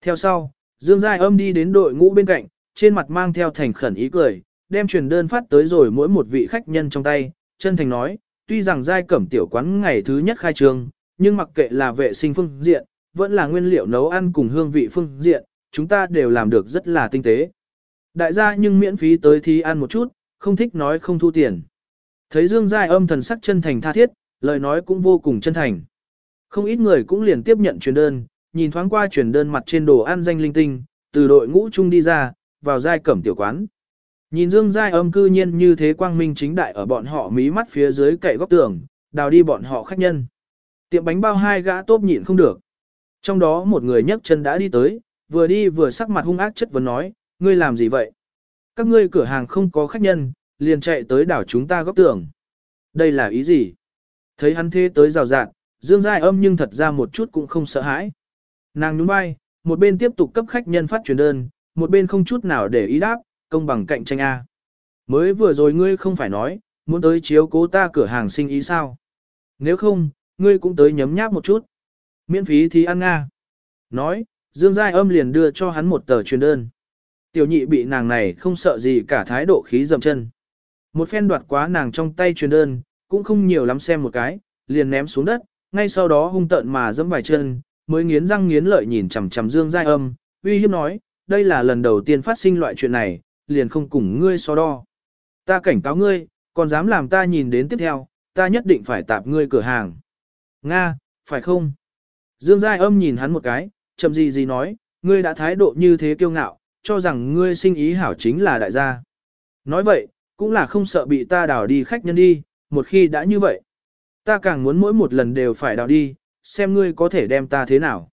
Speaker 1: Theo sau, Dương Giai âm đi đến đội ngũ bên cạnh, trên mặt mang theo thành khẩn ý cười, đem truyền đơn phát tới rồi mỗi một vị khách nhân trong tay, chân thành nói, tuy rằng Giai cẩm tiểu quán ngày thứ nhất khai trương, nhưng mặc kệ là vệ sinh phương diện, vẫn là nguyên liệu nấu ăn cùng hương vị phương diện, chúng ta đều làm được rất là tinh tế. Đại gia nhưng miễn phí tới thì ăn một chút, không thích nói không thu tiền. Thấy Dương Giai âm thần sắc chân thành tha thiết, lời nói cũng vô cùng chân thành. Không ít người cũng liền tiếp nhận truyền đơn, nhìn thoáng qua truyền đơn mặt trên đồ ăn danh linh tinh, từ đội ngũ chung đi ra, vào giai cẩm tiểu quán. Nhìn Dương Giai âm cư nhiên như thế quang minh chính đại ở bọn họ mí mắt phía dưới cậy góc tường, đào đi bọn họ khách nhân. Tiệm bánh bao hai gã tốp nhịn không được. Trong đó một người nhấc chân đã đi tới, vừa đi vừa sắc mặt hung ác chất vấn nói, ngươi làm gì vậy? Các ngươi cửa hàng không có khách nhân, liền chạy tới đảo chúng ta góc tường. Đây là ý gì? Thấy hắn thế tới rào rạt, Dương Giai âm nhưng thật ra một chút cũng không sợ hãi. Nàng nhún vai, một bên tiếp tục cấp khách nhân phát truyền đơn, một bên không chút nào để ý đáp, công bằng cạnh tranh A. Mới vừa rồi ngươi không phải nói, muốn tới chiếu cố ta cửa hàng sinh ý sao? Nếu không, ngươi cũng tới nhấm nháp một chút. Miễn phí thì ăn Nga. Nói, Dương Giai âm liền đưa cho hắn một tờ truyền đơn. Tiểu nhị bị nàng này không sợ gì cả thái độ khí dầm chân. Một phen đoạt quá nàng trong tay truyền đơn, cũng không nhiều lắm xem một cái, liền ném xuống đất, ngay sau đó hung tợn mà dẫm vài chân, mới nghiến răng nghiến lợi nhìn chằm chằm Dương Giai Âm, uy hiếp nói, đây là lần đầu tiên phát sinh loại chuyện này, liền không cùng ngươi so đo. Ta cảnh cáo ngươi, còn dám làm ta nhìn đến tiếp theo, ta nhất định phải tạp ngươi cửa hàng. Nga, phải không? Dương Giai Âm nhìn hắn một cái, chậm gì gì nói, ngươi đã thái độ như thế kiêu ngạo, cho rằng ngươi sinh ý hảo chính là đại gia. Nói vậy, cũng là không sợ bị ta đào đi khách nhân đi, một khi đã như vậy. Ta càng muốn mỗi một lần đều phải đào đi, xem ngươi có thể đem ta thế nào.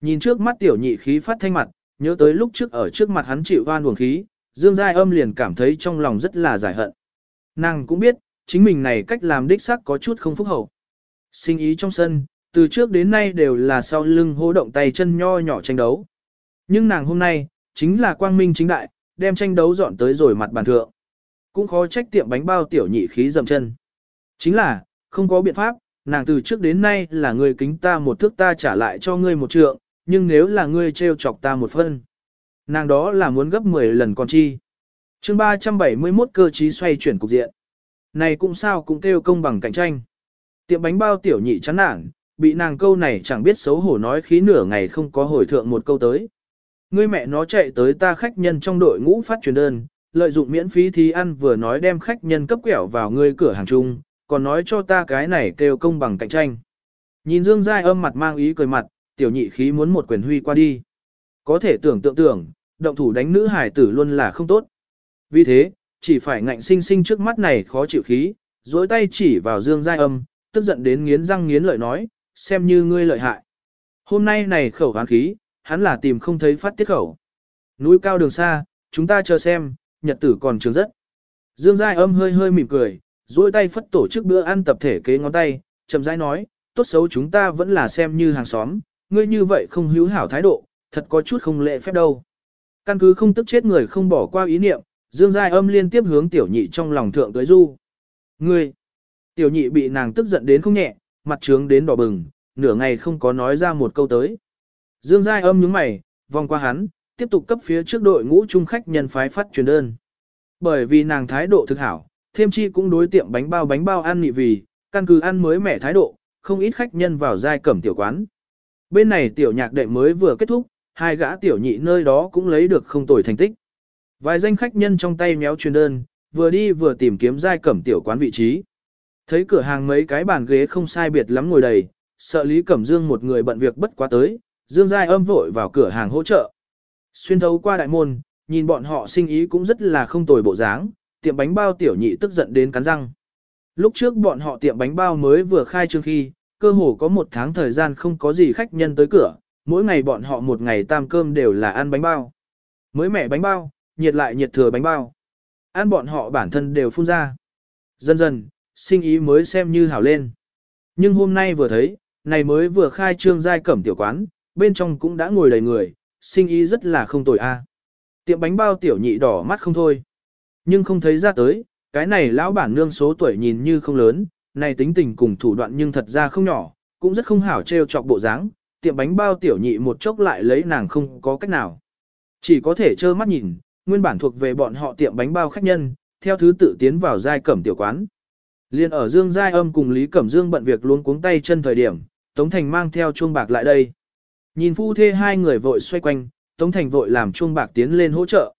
Speaker 1: Nhìn trước mắt tiểu nhị khí phát thanh mặt, nhớ tới lúc trước ở trước mặt hắn chịu oan buồn khí, Dương Giai âm liền cảm thấy trong lòng rất là giải hận. Nàng cũng biết, chính mình này cách làm đích xác có chút không phúc hậu. Sinh ý trong sân, từ trước đến nay đều là sau lưng hô động tay chân nho nhỏ tranh đấu. Nhưng nàng hôm nay, chính là quang minh chính đại, đem tranh đấu dọn tới rồi mặt bàn thượng. Cũng khó trách tiệm bánh bao tiểu nhị khí dầm chân. Chính là, không có biện pháp, nàng từ trước đến nay là người kính ta một thước ta trả lại cho ngươi một trượng, nhưng nếu là ngươi trêu chọc ta một phân, nàng đó là muốn gấp 10 lần con chi. chương 371 cơ trí xoay chuyển cục diện. Này cũng sao cũng kêu công bằng cạnh tranh. Tiệm bánh bao tiểu nhị chán nản, bị nàng câu này chẳng biết xấu hổ nói khí nửa ngày không có hồi thượng một câu tới. Ngươi mẹ nó chạy tới ta khách nhân trong đội ngũ phát truyền đơn, lợi dụng miễn phí thì ăn vừa nói đem khách nhân cấp quẻo vào ngươi cửa hàng chung, còn nói cho ta cái này kêu công bằng cạnh tranh. Nhìn Dương Giai âm mặt mang ý cười mặt, tiểu nhị khí muốn một quyền huy qua đi. Có thể tưởng tượng tưởng, động thủ đánh nữ hải tử luôn là không tốt. Vì thế, chỉ phải ngạnh sinh sinh trước mắt này khó chịu khí, dối tay chỉ vào Dương Giai âm, tức giận đến nghiến răng nghiến lợi nói, xem như ngươi lợi hại. Hôm nay này khẩu hán khí, hắn là tìm không thấy phát tiết khẩu. Núi cao đường xa, chúng ta chờ xem, nhật tử còn trường rất. Dương Giai âm hơi hơi mỉm cười, duỗi tay phất tổ chức bữa ăn tập thể kế ngón tay, chậm rãi nói, tốt xấu chúng ta vẫn là xem như hàng xóm, ngươi như vậy không hữu hảo thái độ, thật có chút không lệ phép đâu. Căn cứ không tức chết người không bỏ qua ý niệm, Dương Giai âm liên tiếp hướng tiểu nhị trong lòng thượng tới du. Ngươi! Tiểu nhị bị nàng tức giận đến không nhẹ, mặt trướng đến đỏ bừng, nửa ngày không có nói ra một câu tới. Dương Giai âm nhướng mày, vòng qua hắn, tiếp tục cấp phía trước đội ngũ trung khách nhân phái phát truyền đơn. Bởi vì nàng thái độ thực hảo, thêm chi cũng đối tiệm bánh bao bánh bao ăn nị vì, căn cứ ăn mới mẻ thái độ, không ít khách nhân vào giai cẩm tiểu quán. Bên này tiểu nhạc đệ mới vừa kết thúc, hai gã tiểu nhị nơi đó cũng lấy được không tồi thành tích. Vài danh khách nhân trong tay méo truyền đơn, vừa đi vừa tìm kiếm giai cẩm tiểu quán vị trí. Thấy cửa hàng mấy cái bàn ghế không sai biệt lắm ngồi đầy, sợ Lý Cẩm Dương một người bận việc bất quá tới, Dương Giai âm vội vào cửa hàng hỗ trợ. Xuyên thấu qua đại môn, nhìn bọn họ sinh ý cũng rất là không tồi bộ dáng, tiệm bánh bao tiểu nhị tức giận đến cắn răng. Lúc trước bọn họ tiệm bánh bao mới vừa khai trương khi, cơ hồ có một tháng thời gian không có gì khách nhân tới cửa, mỗi ngày bọn họ một ngày tam cơm đều là ăn bánh bao. Mới mẻ bánh bao, nhiệt lại nhiệt thừa bánh bao. Ăn bọn họ bản thân đều phun ra. Dần dần, sinh ý mới xem như hảo lên. Nhưng hôm nay vừa thấy, này mới vừa khai trương giai cẩm tiểu quán, bên trong cũng đã ngồi đầy người, sinh ý rất là không tồi a. Tiệm bánh bao tiểu nhị đỏ mắt không thôi. Nhưng không thấy ra tới, cái này lão bản nương số tuổi nhìn như không lớn, này tính tình cùng thủ đoạn nhưng thật ra không nhỏ, cũng rất không hảo trêu chọc bộ dáng, tiệm bánh bao tiểu nhị một chốc lại lấy nàng không có cách nào. Chỉ có thể trơ mắt nhìn, nguyên bản thuộc về bọn họ tiệm bánh bao khách nhân, theo thứ tự tiến vào giai cẩm tiểu quán. Liên ở Dương Giai Âm cùng Lý Cẩm Dương bận việc luôn cuống tay chân thời điểm, Tống Thành mang theo chuông bạc lại đây. Nhìn phu thê hai người vội xoay quanh, Tống Thành vội làm chuông bạc tiến lên hỗ trợ.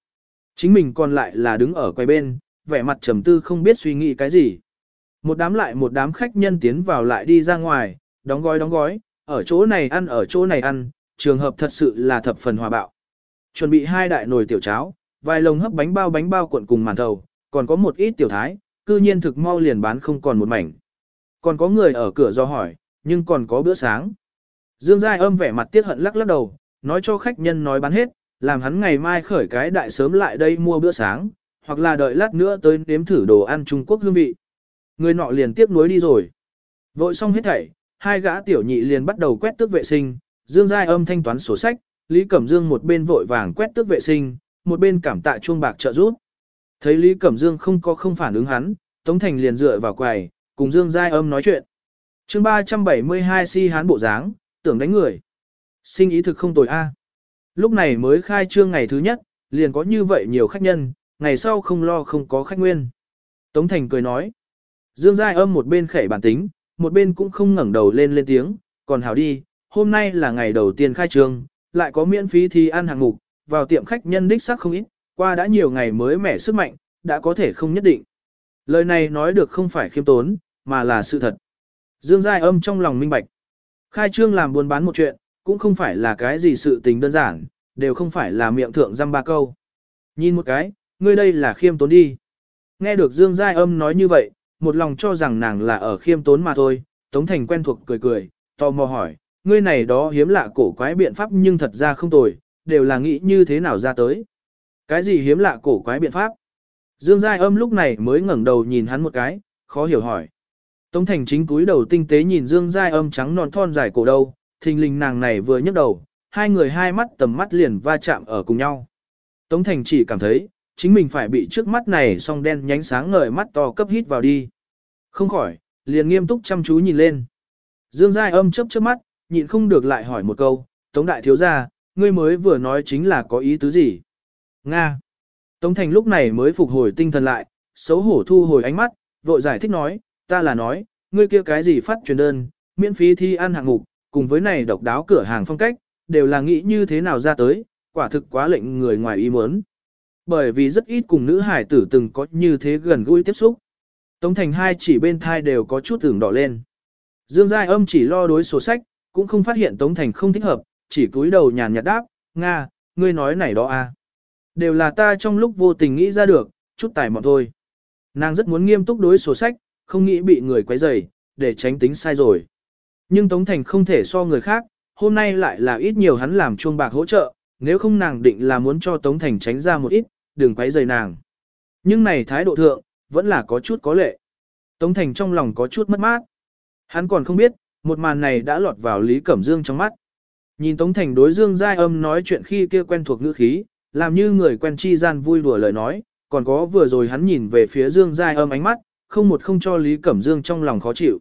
Speaker 1: Chính mình còn lại là đứng ở quay bên, vẻ mặt trầm tư không biết suy nghĩ cái gì. Một đám lại một đám khách nhân tiến vào lại đi ra ngoài, đóng gói đóng gói, ở chỗ này ăn ở chỗ này ăn, trường hợp thật sự là thập phần hòa bạo. Chuẩn bị hai đại nồi tiểu cháo, vài lồng hấp bánh bao bánh bao cuộn cùng màn thầu, còn có một ít tiểu thái, cư nhiên thực mau liền bán không còn một mảnh. Còn có người ở cửa do hỏi, nhưng còn có bữa sáng. Dương Giai âm vẻ mặt tiếc hận lắc lắc đầu, nói cho khách nhân nói bán hết, làm hắn ngày mai khởi cái đại sớm lại đây mua bữa sáng, hoặc là đợi lát nữa tới nếm thử đồ ăn Trung Quốc hương vị. Người nọ liền tiếp nối đi rồi. Vội xong hết thảy, hai gã tiểu nhị liền bắt đầu quét tước vệ sinh, Dương Giai âm thanh toán sổ sách, Lý Cẩm Dương một bên vội vàng quét tước vệ sinh, một bên cảm tạ chuông bạc trợ giúp. Thấy Lý Cẩm Dương không có không phản ứng hắn, Tống Thành liền dựa vào quầy, cùng Dương Giai âm nói chuyện. chương 372 si hán bộ dáng, tưởng đánh người. Sinh ý thực không tồi a. Lúc này mới khai trương ngày thứ nhất, liền có như vậy nhiều khách nhân, ngày sau không lo không có khách nguyên. Tống Thành cười nói. Dương Giai âm một bên khẩy bản tính, một bên cũng không ngẩng đầu lên lên tiếng, còn hảo đi, hôm nay là ngày đầu tiên khai trương, lại có miễn phí thi ăn hàng mục, vào tiệm khách nhân đích xác không ít, qua đã nhiều ngày mới mẻ sức mạnh, đã có thể không nhất định. Lời này nói được không phải khiêm tốn, mà là sự thật. Dương Giai âm trong lòng minh bạch. Khai trương làm buôn bán một chuyện, cũng không phải là cái gì sự tình đơn giản, đều không phải là miệng thượng dăm ba câu. Nhìn một cái, ngươi đây là khiêm tốn đi. Nghe được Dương Giai âm nói như vậy, một lòng cho rằng nàng là ở khiêm tốn mà thôi, Tống Thành quen thuộc cười cười, tò mò hỏi, ngươi này đó hiếm lạ cổ quái biện pháp nhưng thật ra không tồi, đều là nghĩ như thế nào ra tới. Cái gì hiếm lạ cổ quái biện pháp? Dương Giai âm lúc này mới ngẩng đầu nhìn hắn một cái, khó hiểu hỏi. Tống Thành chính cúi đầu tinh tế nhìn Dương Giai âm trắng non thon dài cổ đầu, thình lình nàng này vừa nhấc đầu, hai người hai mắt tầm mắt liền va chạm ở cùng nhau. Tống Thành chỉ cảm thấy, chính mình phải bị trước mắt này song đen nhánh sáng ngời mắt to cấp hít vào đi. Không khỏi, liền nghiêm túc chăm chú nhìn lên. Dương Giai âm chớp chớp mắt, nhịn không được lại hỏi một câu, Tống Đại Thiếu Gia, ngươi mới vừa nói chính là có ý tứ gì? Nga. Tống Thành lúc này mới phục hồi tinh thần lại, xấu hổ thu hồi ánh mắt, vội giải thích nói, ta là nói, ngươi kia cái gì phát truyền đơn, miễn phí thi ăn hạng mục, cùng với này độc đáo cửa hàng phong cách, đều là nghĩ như thế nào ra tới, quả thực quá lệnh người ngoài ý muốn. Bởi vì rất ít cùng nữ hải tử từng có như thế gần gũi tiếp xúc. Tống Thành hai chỉ bên thai đều có chút tưởng đỏ lên. Dương Giai âm chỉ lo đối sổ sách, cũng không phát hiện Tống Thành không thích hợp, chỉ cúi đầu nhàn nhạt đáp, Nga, ngươi nói này đó à. Đều là ta trong lúc vô tình nghĩ ra được, chút tài mọn thôi. Nàng rất muốn nghiêm túc đối sổ sách, không nghĩ bị người quấy rầy, để tránh tính sai rồi. Nhưng Tống Thành không thể so người khác, hôm nay lại là ít nhiều hắn làm chuông bạc hỗ trợ, nếu không nàng định là muốn cho Tống Thành tránh ra một ít, đừng quấy rầy nàng. Nhưng này thái độ thượng, vẫn là có chút có lệ. Tống Thành trong lòng có chút mất mát. Hắn còn không biết, một màn này đã lọt vào Lý Cẩm Dương trong mắt. Nhìn Tống Thành đối Dương Giai âm nói chuyện khi kia quen thuộc ngữ khí, làm như người quen chi gian vui đùa lời nói, còn có vừa rồi hắn nhìn về phía Dương Giai âm ánh mắt, không một không cho Lý Cẩm Dương trong lòng khó chịu.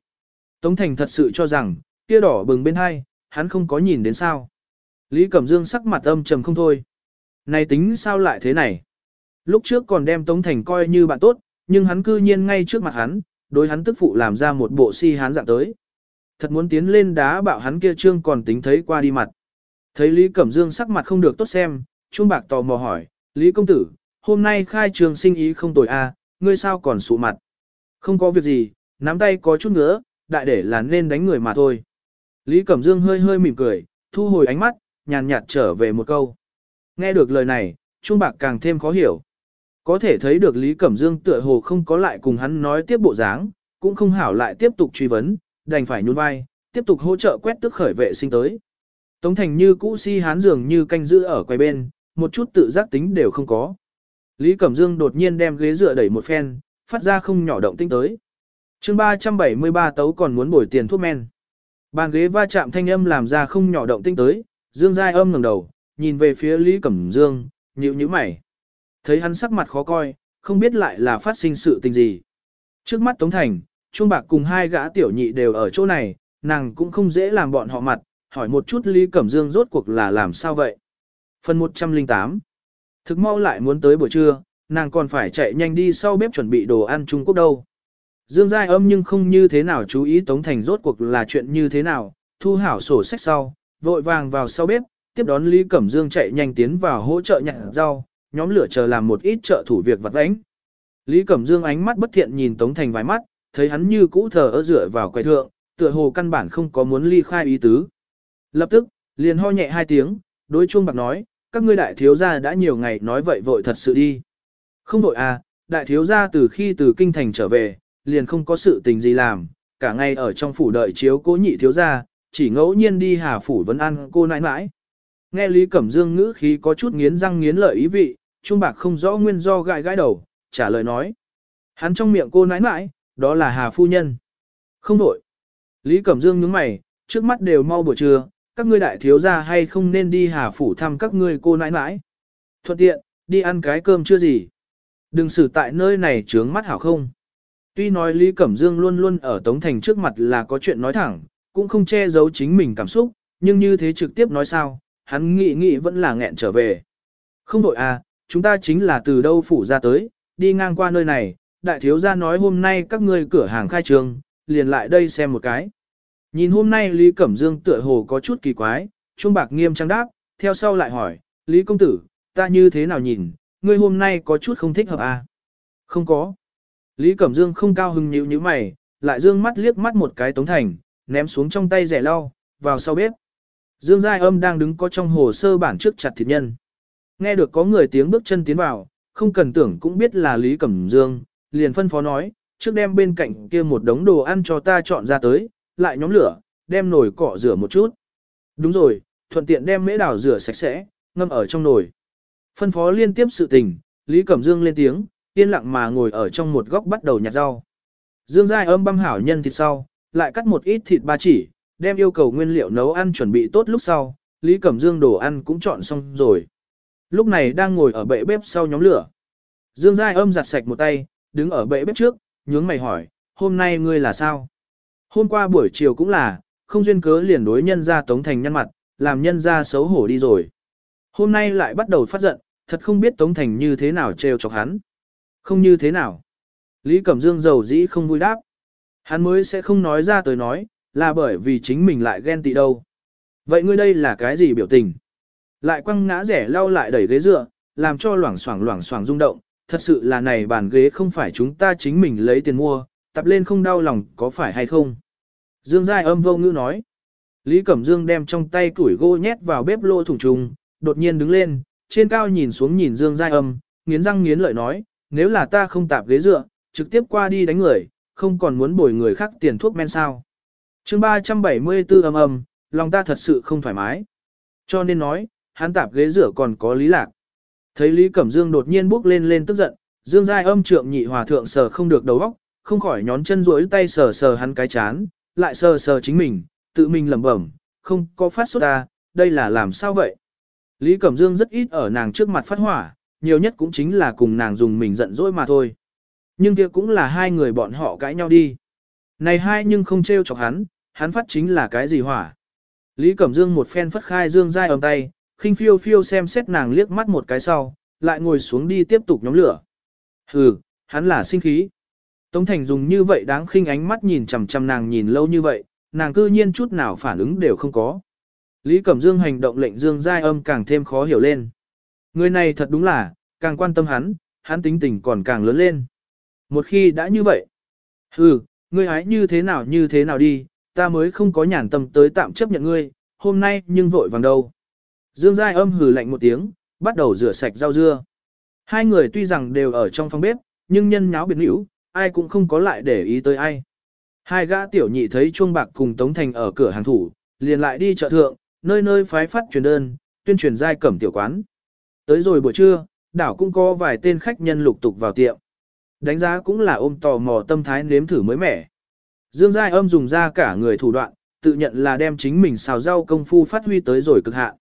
Speaker 1: Tống Thành thật sự cho rằng, kia đỏ bừng bên hai, hắn không có nhìn đến sao. Lý Cẩm Dương sắc mặt âm trầm không thôi. Này tính sao lại thế này? Lúc trước còn đem Tống Thành coi như bạn tốt, nhưng hắn cư nhiên ngay trước mặt hắn, đối hắn tức phụ làm ra một bộ si hắn dạng tới. Thật muốn tiến lên đá bạo hắn kia trương còn tính thấy qua đi mặt. Thấy Lý Cẩm Dương sắc mặt không được tốt xem, Trung Bạc tò mò hỏi, Lý Công Tử, hôm nay khai trường sinh ý không tồi a, à, ngươi sao còn sụ mặt? Không có việc gì, nắm tay có chút nữa, đại để là nên đánh người mà thôi. Lý Cẩm Dương hơi hơi mỉm cười, thu hồi ánh mắt, nhàn nhạt trở về một câu. Nghe được lời này, Trung Bạc càng thêm khó hiểu. Có thể thấy được Lý Cẩm Dương tựa hồ không có lại cùng hắn nói tiếp bộ dáng, cũng không hảo lại tiếp tục truy vấn, đành phải nhún vai, tiếp tục hỗ trợ quét tức khởi vệ sinh tới. Tống Thành như cũ si hán dường như canh giữ ở quay bên, một chút tự giác tính đều không có. Lý Cẩm Dương đột nhiên đem ghế dựa đẩy một phen, phát ra không nhỏ động tinh tới. chương 373 tấu còn muốn bồi tiền thuốc men. Bàn ghế va chạm thanh âm làm ra không nhỏ động tinh tới, Dương Giai âm ngẩng đầu, nhìn về phía Lý Cẩm Dương, nhíu nhíu mày. Thấy hắn sắc mặt khó coi, không biết lại là phát sinh sự tình gì. Trước mắt Tống Thành, chuông Bạc cùng hai gã tiểu nhị đều ở chỗ này, nàng cũng không dễ làm bọn họ mặt, hỏi một chút Lý Cẩm Dương rốt cuộc là làm sao vậy. Phần 108 Thực mau lại muốn tới buổi trưa, nàng còn phải chạy nhanh đi sau bếp chuẩn bị đồ ăn Trung Quốc đâu. Dương Giai âm nhưng không như thế nào chú ý Tống Thành rốt cuộc là chuyện như thế nào, thu hảo sổ sách sau, vội vàng vào sau bếp, tiếp đón Lý Cẩm Dương chạy nhanh tiến vào hỗ trợ nhặt rau, nhóm lửa chờ làm một ít trợ thủ việc vặt vãnh. Lý Cẩm Dương ánh mắt bất thiện nhìn Tống Thành vài mắt, thấy hắn như cũ thờ ở dựa vào quầy thượng, tựa hồ căn bản không có muốn ly khai ý tứ. Lập tức, liền ho nhẹ hai tiếng, đối chuông bạc nói, các ngươi đại thiếu gia đã nhiều ngày nói vậy vội thật sự đi. Không vội à, đại thiếu gia từ khi từ kinh thành trở về, liền không có sự tình gì làm, cả ngày ở trong phủ đợi chiếu cố nhị thiếu gia, chỉ ngẫu nhiên đi hà phủ vấn ăn cô nãi nãi. Nghe Lý Cẩm Dương ngữ khí có chút nghiến răng nghiến lợi ý vị, Trung Bạc không rõ nguyên do gãi gãi đầu, trả lời nói. Hắn trong miệng cô nãi nãi, đó là Hà Phu Nhân. Không đổi. Lý Cẩm Dương nhướng mày, trước mắt đều mau buổi trưa, các ngươi đại thiếu gia hay không nên đi Hà Phủ thăm các ngươi cô nãi nãi. Thuận tiện, đi ăn cái cơm chưa gì. Đừng xử tại nơi này trướng mắt hảo không. Tuy nói Lý Cẩm Dương luôn luôn ở Tống Thành trước mặt là có chuyện nói thẳng, cũng không che giấu chính mình cảm xúc, nhưng như thế trực tiếp nói sao, hắn nghĩ nghĩ vẫn là nghẹn trở về. Không đổi à, chúng ta chính là từ đâu phủ ra tới, đi ngang qua nơi này, đại thiếu gia nói hôm nay các ngươi cửa hàng khai trường, liền lại đây xem một cái. Nhìn hôm nay Lý Cẩm Dương tựa hồ có chút kỳ quái, Trung Bạc nghiêm trang đáp, theo sau lại hỏi, Lý Công Tử, ta như thế nào nhìn, ngươi hôm nay có chút không thích hợp à? Không có. Lý Cẩm Dương không cao hứng nhíu như mày, lại dương mắt liếc mắt một cái tống thành, ném xuống trong tay rẻ lau, vào sau bếp. Dương Giai âm đang đứng có trong hồ sơ bản trước chặt thịt nhân. Nghe được có người tiếng bước chân tiến vào, không cần tưởng cũng biết là Lý Cẩm Dương, liền phân phó nói, trước đem bên cạnh kia một đống đồ ăn cho ta chọn ra tới, lại nhóm lửa, đem nồi cỏ rửa một chút. Đúng rồi, thuận tiện đem mễ đào rửa sạch sẽ, ngâm ở trong nồi. Phân phó liên tiếp sự tình, Lý Cẩm Dương lên tiếng, yên lặng mà ngồi ở trong một góc bắt đầu nhặt rau. Dương Giai âm băm hảo nhân thịt sau, lại cắt một ít thịt ba chỉ, đem yêu cầu nguyên liệu nấu ăn chuẩn bị tốt lúc sau, Lý Cẩm Dương đồ ăn cũng chọn xong rồi. Lúc này đang ngồi ở bệ bếp sau nhóm lửa. Dương Giai âm giặt sạch một tay, đứng ở bệ bếp trước, nhướng mày hỏi, hôm nay ngươi là sao? Hôm qua buổi chiều cũng là, không duyên cớ liền đối nhân ra Tống Thành nhăn mặt, làm nhân ra xấu hổ đi rồi. Hôm nay lại bắt đầu phát giận, thật không biết Tống Thành như thế nào trêu chọc hắn. Không như thế nào. Lý Cẩm Dương giàu dĩ không vui đáp. Hắn mới sẽ không nói ra tới nói, là bởi vì chính mình lại ghen tị đâu. Vậy ngươi đây là cái gì biểu tình? Lại quăng ngã rẻ lau lại đẩy ghế dựa, làm cho loảng xoảng loảng xoảng rung động, thật sự là này bàn ghế không phải chúng ta chính mình lấy tiền mua, tập lên không đau lòng có phải hay không? Dương Giai âm vô ngữ nói. Lý Cẩm Dương đem trong tay củi gỗ nhét vào bếp lô thủng trùng, đột nhiên đứng lên, trên cao nhìn xuống nhìn Dương Giai âm, nghiến răng nghiến lợi nói, nếu là ta không tạp ghế dựa, trực tiếp qua đi đánh người, không còn muốn bồi người khác tiền thuốc men sao. chương 374 âm âm, lòng ta thật sự không thoải mái. Cho nên nói, hắn tạp ghế rửa còn có lý lạc. Thấy Lý Cẩm Dương đột nhiên bước lên lên tức giận, Dương Giai âm trượng nhị hòa thượng sờ không được đầu óc, không khỏi nhón chân rỗi tay sờ sờ hắn cái chán, lại sờ sờ chính mình, tự mình lẩm bẩm, không có phát sốt ta, đây là làm sao vậy? Lý Cẩm Dương rất ít ở nàng trước mặt phát hỏa, nhiều nhất cũng chính là cùng nàng dùng mình giận dỗi mà thôi. Nhưng kia cũng là hai người bọn họ cãi nhau đi. Này hai nhưng không trêu chọc hắn, hắn phát chính là cái gì hỏa. Lý Cẩm Dương một phen phất khai dương Giai âm tay, khinh phiêu phiêu xem xét nàng liếc mắt một cái sau, lại ngồi xuống đi tiếp tục nhóm lửa. Hừ, hắn là sinh khí. Tống Thành dùng như vậy đáng khinh ánh mắt nhìn chằm chằm nàng nhìn lâu như vậy, nàng cư nhiên chút nào phản ứng đều không có. Lý Cẩm Dương hành động lệnh Dương Giai âm càng thêm khó hiểu lên. Người này thật đúng là, càng quan tâm hắn, hắn tính tình còn càng lớn lên. Một khi đã như vậy, hừ, ngươi hái như thế nào như thế nào đi, ta mới không có nhàn tâm tới tạm chấp nhận ngươi, hôm nay nhưng vội vàng đâu. Dương Giai âm hừ lạnh một tiếng, bắt đầu rửa sạch rau dưa. Hai người tuy rằng đều ở trong phòng bếp, nhưng nhân nháo biệt nữ, ai cũng không có lại để ý tới ai. Hai gã tiểu nhị thấy Chuông Bạc cùng Tống Thành ở cửa hàng thủ, liền lại đi chợ thượng, nơi nơi phái phát truyền đơn, tuyên truyền giai cẩm tiểu quán. Tới rồi buổi trưa, đảo cũng có vài tên khách nhân lục tục vào tiệm. Đánh giá cũng là ôm tò mò tâm thái nếm thử mới mẻ. Dương Giai âm dùng ra cả người thủ đoạn, tự nhận là đem chính mình xào rau công phu phát huy tới rồi cực hạn.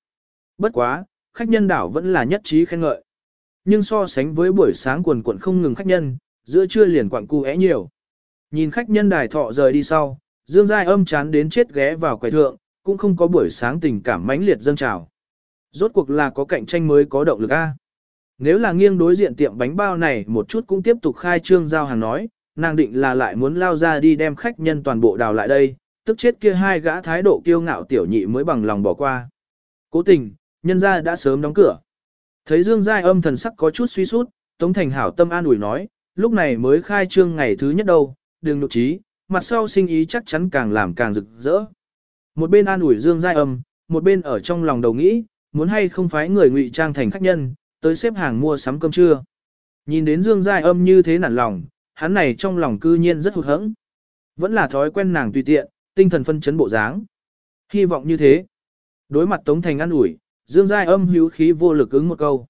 Speaker 1: Bất quá, khách nhân đảo vẫn là nhất trí khen ngợi. Nhưng so sánh với buổi sáng quần quận không ngừng khách nhân, giữa trưa liền quặng cu é nhiều. Nhìn khách nhân đài thọ rời đi sau, Dương Giai âm chán đến chết ghé vào quầy thượng, cũng không có buổi sáng tình cảm mãnh liệt dâng trào. Rốt cuộc là có cạnh tranh mới có động lực A. Nếu là nghiêng đối diện tiệm bánh bao này một chút cũng tiếp tục khai trương giao hàng nói, nàng định là lại muốn lao ra đi đem khách nhân toàn bộ đào lại đây, tức chết kia hai gã thái độ kiêu ngạo tiểu nhị mới bằng lòng bỏ qua. Cố tình, nhân ra đã sớm đóng cửa. Thấy Dương Giai âm thần sắc có chút suy sút, Tống Thành hảo tâm an ủi nói, lúc này mới khai trương ngày thứ nhất đâu, đừng nụ trí, mặt sau sinh ý chắc chắn càng làm càng rực rỡ. Một bên an ủi Dương Giai âm, một bên ở trong lòng đầu nghĩ, muốn hay không phái người ngụy trang thành khách nhân, tới xếp hàng mua sắm cơm trưa. Nhìn đến Dương Giai âm như thế nản lòng, hắn này trong lòng cư nhiên rất hụt hẫng. Vẫn là thói quen nàng tùy tiện, tinh thần phân chấn bộ dáng. Hy vọng như thế. Đối mặt Tống Thành an ủi, Dương Giai âm hữu khí vô lực ứng một câu.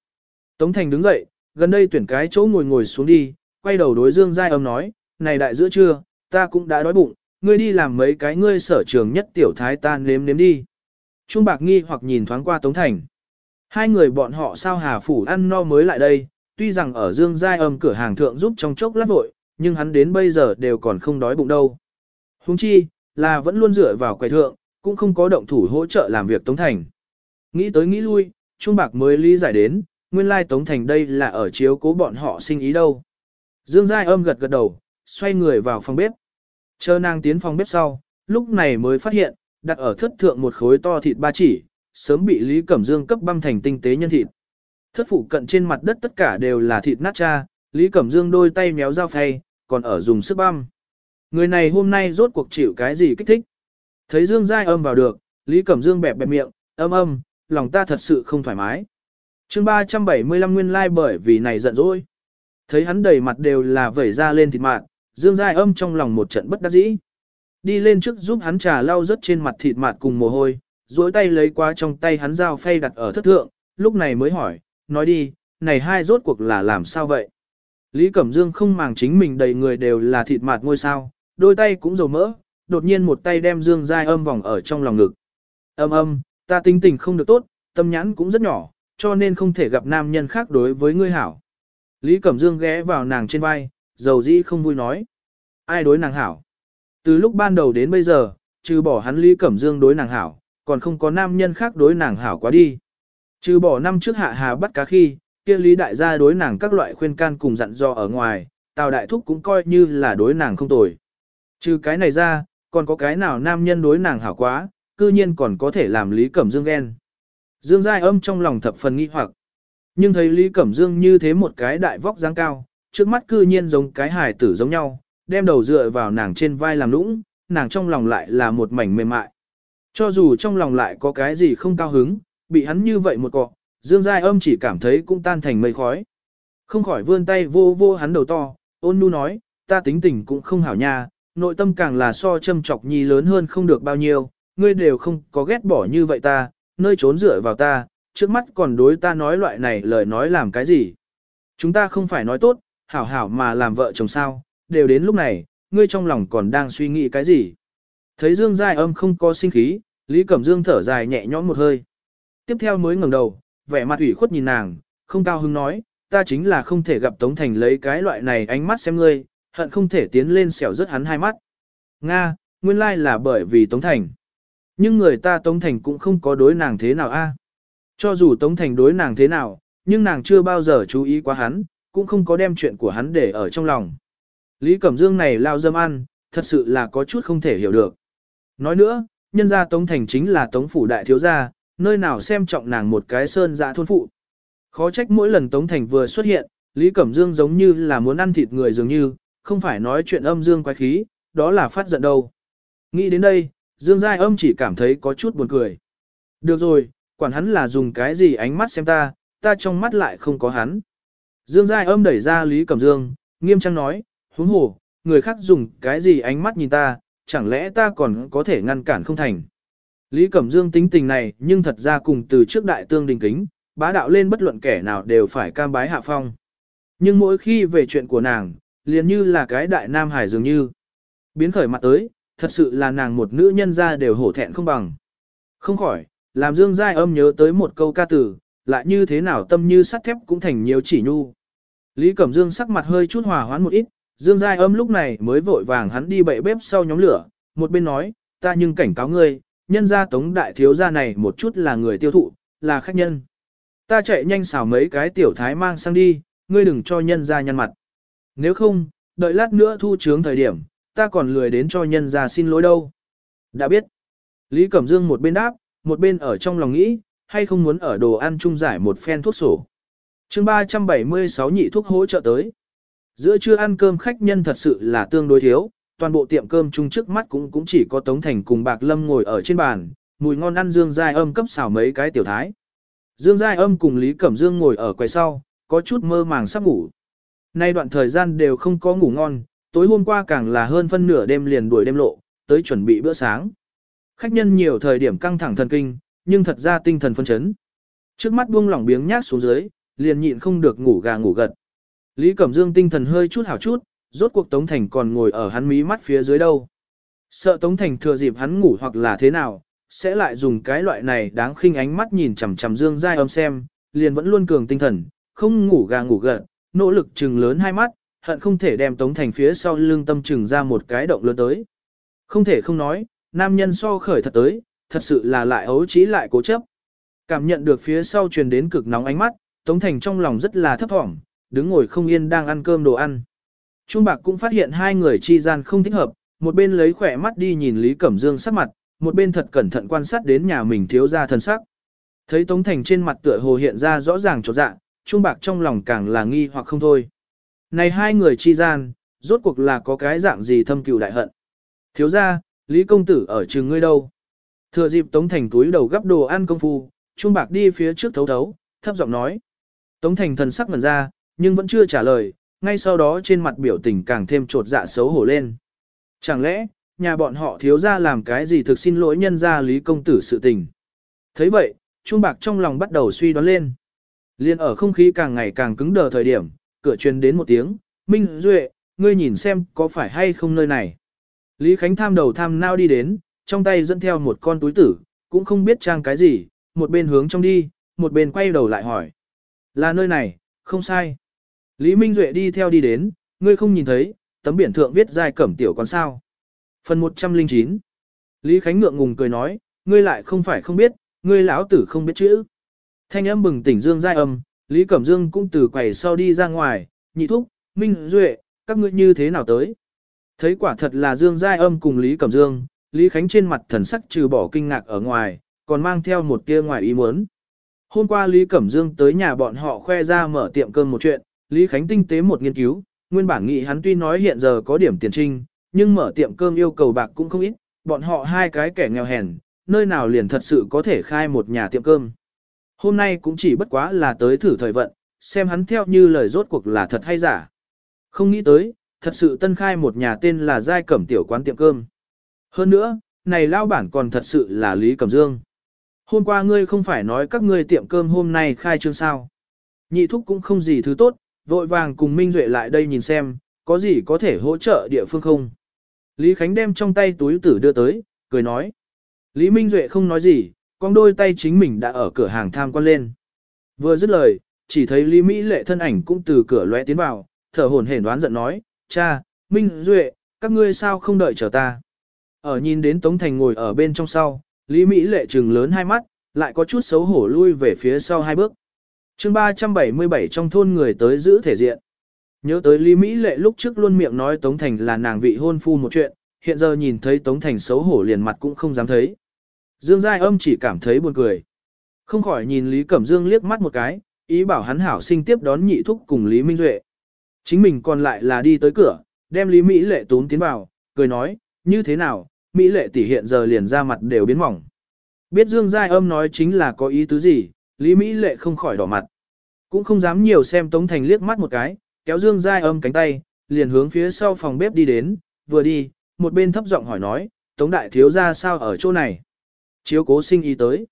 Speaker 1: Tống Thành đứng dậy, gần đây tuyển cái chỗ ngồi ngồi xuống đi, quay đầu đối Dương Giai âm nói, này đại giữa trưa, ta cũng đã đói bụng, ngươi đi làm mấy cái ngươi sở trường nhất tiểu thái ta nếm nếm đi. Trung bạc nghi hoặc nhìn thoáng qua Tống Thành. Hai người bọn họ sao hà phủ ăn no mới lại đây, tuy rằng ở Dương Giai âm cửa hàng thượng giúp trong chốc lát vội, nhưng hắn đến bây giờ đều còn không đói bụng đâu. Hùng chi, là vẫn luôn dựa vào quầy thượng, cũng không có động thủ hỗ trợ làm việc Tống Thành. Nghĩ tới nghĩ lui, Trung Bạc mới lý giải đến, nguyên lai Tống Thành đây là ở chiếu cố bọn họ sinh ý đâu. Dương Giai âm gật gật đầu, xoay người vào phòng bếp. Chờ nàng tiến phòng bếp sau, lúc này mới phát hiện, đặt ở thất thượng một khối to thịt ba chỉ, sớm bị Lý Cẩm Dương cấp băm thành tinh tế nhân thịt. Thất phụ cận trên mặt đất tất cả đều là thịt nát cha, Lý Cẩm Dương đôi tay méo dao phay, còn ở dùng sức băm. Người này hôm nay rốt cuộc chịu cái gì kích thích. Thấy Dương Giai âm vào được, Lý Cẩm Dương bẹp bẹp miệng, âm âm, lòng ta thật sự không thoải mái. chương 375 nguyên lai like bởi vì này giận dỗi. Thấy hắn đầy mặt đều là vẩy ra lên thịt mạt, Dương Giai âm trong lòng một trận bất đắc dĩ. Đi lên trước giúp hắn trà lau rớt trên mặt thịt mạt cùng mồ hôi, duỗi tay lấy qua trong tay hắn dao phay đặt ở thất thượng, lúc này mới hỏi, nói đi, này hai rốt cuộc là làm sao vậy? Lý Cẩm Dương không màng chính mình đầy người đều là thịt mạt ngôi sao, đôi tay cũng dầu mỡ, đột nhiên một tay đem Dương Giai âm vòng ở trong lòng ngực. Âm âm, ta tính tình không được tốt, tâm nhãn cũng rất nhỏ, cho nên không thể gặp nam nhân khác đối với ngươi hảo. Lý Cẩm Dương ghé vào nàng trên vai, dầu dĩ không vui nói. Ai đối nàng hảo? Từ lúc ban đầu đến bây giờ, trừ bỏ hắn Lý Cẩm Dương đối nàng hảo, còn không có nam nhân khác đối nàng hảo quá đi. Trừ bỏ năm trước hạ hà bắt cá khi, kia Lý Đại gia đối nàng các loại khuyên can cùng dặn dò ở ngoài, Tào Đại Thúc cũng coi như là đối nàng không tồi. Trừ cái này ra, còn có cái nào nam nhân đối nàng hảo quá, cư nhiên còn có thể làm Lý Cẩm Dương ghen. Dương Giai âm trong lòng thập phần nghi hoặc. Nhưng thấy Lý Cẩm Dương như thế một cái đại vóc dáng cao, trước mắt cư nhiên giống cái hài tử giống nhau, đem đầu dựa vào nàng trên vai làm nũng, nàng trong lòng lại là một mảnh mềm mại. Cho dù trong lòng lại có cái gì không cao hứng, bị hắn như vậy một cọ, Dương Giai âm chỉ cảm thấy cũng tan thành mây khói. Không khỏi vươn tay vô vô hắn đầu to, ôn nu nói, ta tính tình cũng không hảo nha, nội tâm càng là so châm chọc nhi lớn hơn không được bao nhiêu, ngươi đều không có ghét bỏ như vậy ta, nơi trốn dựa vào ta, trước mắt còn đối ta nói loại này lời nói làm cái gì. Chúng ta không phải nói tốt, hảo hảo mà làm vợ chồng sao, đều đến lúc này, ngươi trong lòng còn đang suy nghĩ cái gì. Thấy Dương Giai âm không có sinh khí, Lý Cẩm Dương thở dài nhẹ nhõm một hơi. Tiếp theo mới ngẩng đầu, vẻ mặt ủy khuất nhìn nàng, không cao hứng nói, ta chính là không thể gặp Tống Thành lấy cái loại này ánh mắt xem ngươi, hận không thể tiến lên xẻo rớt hắn hai mắt. Nga, nguyên lai là bởi vì Tống Thành. Nhưng người ta Tống Thành cũng không có đối nàng thế nào a. À? Cho dù Tống Thành đối nàng thế nào, nhưng nàng chưa bao giờ chú ý quá hắn, cũng không có đem chuyện của hắn để ở trong lòng. Lý Cẩm Dương này lao dâm ăn, thật sự là có chút không thể hiểu được. Nói nữa, nhân gia Tống Thành chính là Tống Phủ Đại Thiếu Gia, nơi nào xem trọng nàng một cái sơn dạ thôn phụ. Khó trách mỗi lần Tống Thành vừa xuất hiện, Lý Cẩm Dương giống như là muốn ăn thịt người dường như, không phải nói chuyện âm dương quái khí, đó là phát giận đâu. Nghĩ đến đây, Dương Giai âm chỉ cảm thấy có chút buồn cười. Được rồi, quản hắn là dùng cái gì ánh mắt xem ta, ta trong mắt lại không có hắn. Dương Giai âm đẩy ra Lý Cẩm Dương, nghiêm trang nói, huống hồ, người khác dùng cái gì ánh mắt nhìn ta, chẳng lẽ ta còn có thể ngăn cản không thành. Lý Cẩm Dương tính tình này nhưng thật ra cùng từ trước đại tương đình kính, bá đạo lên bất luận kẻ nào đều phải cam bái hạ phong. Nhưng mỗi khi về chuyện của nàng, liền như là cái đại nam hải dường như. Biến khởi mặt tới, thật sự là nàng một nữ nhân ra đều hổ thẹn không bằng. Không khỏi, làm Dương Giai âm nhớ tới một câu ca từ, lại như thế nào tâm như sắt thép cũng thành nhiều chỉ nhu. Lý Cẩm Dương sắc mặt hơi chút hòa hoãn một ít, Dương Giai âm lúc này mới vội vàng hắn đi bậy bếp sau nhóm lửa, một bên nói, ta nhưng cảnh cáo ngươi, nhân gia tống đại thiếu gia này một chút là người tiêu thụ, là khách nhân. Ta chạy nhanh xào mấy cái tiểu thái mang sang đi, ngươi đừng cho nhân gia nhăn mặt. Nếu không, đợi lát nữa thu trướng thời điểm, ta còn lười đến cho nhân ra xin lỗi đâu. Đã biết. Lý Cẩm Dương một bên đáp, một bên ở trong lòng nghĩ, hay không muốn ở đồ ăn chung giải một phen thuốc sổ. chương 376 nhị thuốc hỗ trợ tới. Giữa trưa ăn cơm khách nhân thật sự là tương đối thiếu, toàn bộ tiệm cơm chung trước mắt cũng cũng chỉ có Tống Thành cùng Bạc Lâm ngồi ở trên bàn, mùi ngon ăn Dương Giai Âm cấp xào mấy cái tiểu thái. Dương Giai Âm cùng Lý Cẩm Dương ngồi ở quầy sau, có chút mơ màng sắp ngủ. Nay đoạn thời gian đều không có ngủ ngon, tối hôm qua càng là hơn phân nửa đêm liền đuổi đêm lộ, tới chuẩn bị bữa sáng. Khách nhân nhiều thời điểm căng thẳng thần kinh, nhưng thật ra tinh thần phân chấn. Trước mắt buông lỏng biếng nhác xuống dưới, liền nhịn không được ngủ gà ngủ gật. Lý Cẩm Dương tinh thần hơi chút hảo chút, rốt cuộc Tống Thành còn ngồi ở hắn mí mắt phía dưới đâu. Sợ Tống Thành thừa dịp hắn ngủ hoặc là thế nào, sẽ lại dùng cái loại này đáng khinh ánh mắt nhìn chằm chằm Dương Giai âm xem, liền vẫn luôn cường tinh thần, không ngủ gà ngủ gật, nỗ lực trừng lớn hai mắt, hận không thể đem Tống Thành phía sau lưng tâm trừng ra một cái động lớn tới. Không thể không nói, nam nhân so khởi thật tới, thật sự là lại ấu trí lại cố chấp. Cảm nhận được phía sau truyền đến cực nóng ánh mắt, Tống Thành trong lòng rất là thấp thỏm, đứng ngồi không yên đang ăn cơm đồ ăn. Trung Bạc cũng phát hiện hai người chi gian không thích hợp, một bên lấy khỏe mắt đi nhìn Lý Cẩm Dương sắc mặt, một bên thật cẩn thận quan sát đến nhà mình thiếu ra thần sắc. Thấy Tống Thành trên mặt tựa hồ hiện ra rõ ràng chỗ dạng, Trung Bạc trong lòng càng là nghi hoặc không thôi. Này hai người chi gian, rốt cuộc là có cái dạng gì thâm cừu đại hận. Thiếu ra, Lý Công Tử ở trường ngươi đâu? Thừa dịp Tống Thành túi đầu gắp đồ ăn công phu, Trung Bạc đi phía trước thấu thấu, thấp giọng nói. Tống Thành thần sắc ngần ra, nhưng vẫn chưa trả lời, ngay sau đó trên mặt biểu tình càng thêm trột dạ xấu hổ lên. Chẳng lẽ, nhà bọn họ thiếu ra làm cái gì thực xin lỗi nhân ra Lý Công Tử sự tình. thấy vậy, Trung Bạc trong lòng bắt đầu suy đoán lên. Liên ở không khí càng ngày càng cứng đờ thời điểm, cửa truyền đến một tiếng, Minh Duệ, ngươi nhìn xem có phải hay không nơi này. Lý Khánh tham đầu tham nao đi đến, trong tay dẫn theo một con túi tử, cũng không biết trang cái gì, một bên hướng trong đi, một bên quay đầu lại hỏi. Là nơi này, không sai. Lý Minh Duệ đi theo đi đến, ngươi không nhìn thấy, tấm biển thượng viết dài cẩm tiểu con sao. Phần 109 Lý Khánh ngượng ngùng cười nói, ngươi lại không phải không biết, ngươi lão tử không biết chữ. Thanh âm bừng tỉnh Dương giai âm, Lý Cẩm Dương cũng từ quầy sau đi ra ngoài, nhị thúc, Minh Duệ, các ngươi như thế nào tới? Thấy quả thật là Dương giai âm cùng Lý Cẩm Dương, Lý Khánh trên mặt thần sắc trừ bỏ kinh ngạc ở ngoài, còn mang theo một tia ngoài ý muốn. Hôm qua Lý Cẩm Dương tới nhà bọn họ khoe ra mở tiệm cơm một chuyện, Lý Khánh tinh tế một nghiên cứu, nguyên bản nghĩ hắn tuy nói hiện giờ có điểm tiền trinh, nhưng mở tiệm cơm yêu cầu bạc cũng không ít, bọn họ hai cái kẻ nghèo hèn, nơi nào liền thật sự có thể khai một nhà tiệm cơm. Hôm nay cũng chỉ bất quá là tới thử thời vận, xem hắn theo như lời rốt cuộc là thật hay giả. Không nghĩ tới, thật sự tân khai một nhà tên là Giai Cẩm Tiểu Quán Tiệm Cơm. Hơn nữa, này lao bản còn thật sự là Lý Cẩm Dương. Hôm qua ngươi không phải nói các ngươi tiệm cơm hôm nay khai trương sao. Nhị thúc cũng không gì thứ tốt, vội vàng cùng Minh Duệ lại đây nhìn xem, có gì có thể hỗ trợ địa phương không. Lý Khánh đem trong tay túi tử đưa tới, cười nói. Lý Minh Duệ không nói gì, con đôi tay chính mình đã ở cửa hàng tham quan lên. Vừa dứt lời, chỉ thấy Lý Mỹ lệ thân ảnh cũng từ cửa lóe tiến vào, thở hổn hển đoán giận nói, cha, Minh Duệ, các ngươi sao không đợi chờ ta. Ở nhìn đến Tống Thành ngồi ở bên trong sau, Lý Mỹ lệ trừng lớn hai mắt, lại có chút xấu hổ lui về phía sau hai bước. chương 377 trong thôn người tới giữ thể diện. Nhớ tới Lý Mỹ lệ lúc trước luôn miệng nói Tống Thành là nàng vị hôn phu một chuyện, hiện giờ nhìn thấy Tống Thành xấu hổ liền mặt cũng không dám thấy. Dương Giai âm chỉ cảm thấy buồn cười. Không khỏi nhìn Lý Cẩm Dương liếc mắt một cái, ý bảo hắn hảo sinh tiếp đón nhị thúc cùng Lý Minh Duệ. Chính mình còn lại là đi tới cửa, đem Lý Mỹ lệ tốn tiến vào, cười nói, như thế nào, Mỹ lệ tỷ hiện giờ liền ra mặt đều biến mỏng. Biết Dương Giai âm nói chính là có ý tứ gì, Lý Mỹ lệ không khỏi đỏ mặt. Cũng không dám nhiều xem Tống Thành liếc mắt một cái, kéo Dương Giai âm cánh tay, liền hướng phía sau phòng bếp đi đến, vừa đi, một bên thấp giọng hỏi nói, Tống Đại Thiếu ra sao ở chỗ này? Chiếu cố sinh ý tới.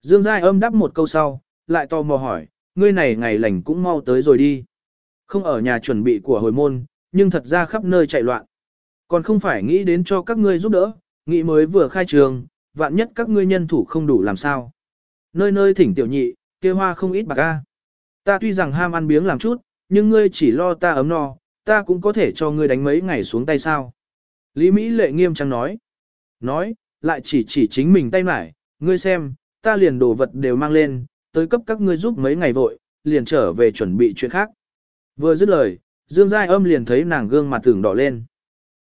Speaker 1: Dương Giai âm đáp một câu sau, lại tò mò hỏi, ngươi này ngày lành cũng mau tới rồi đi. Không ở nhà chuẩn bị của hồi môn, nhưng thật ra khắp nơi chạy loạn. Còn không phải nghĩ đến cho các ngươi giúp đỡ, nghĩ mới vừa khai trường, vạn nhất các ngươi nhân thủ không đủ làm sao. Nơi nơi thỉnh tiểu nhị, kia hoa không ít bạc a. Ta tuy rằng ham ăn biếng làm chút, nhưng ngươi chỉ lo ta ấm no, ta cũng có thể cho ngươi đánh mấy ngày xuống tay sao. Lý Mỹ lệ nghiêm trang nói. Nói, lại chỉ chỉ chính mình tay mải, ngươi xem, ta liền đồ vật đều mang lên, tới cấp các ngươi giúp mấy ngày vội, liền trở về chuẩn bị chuyện khác. Vừa dứt lời, Dương Giai âm liền thấy nàng gương mặt tưởng đỏ lên.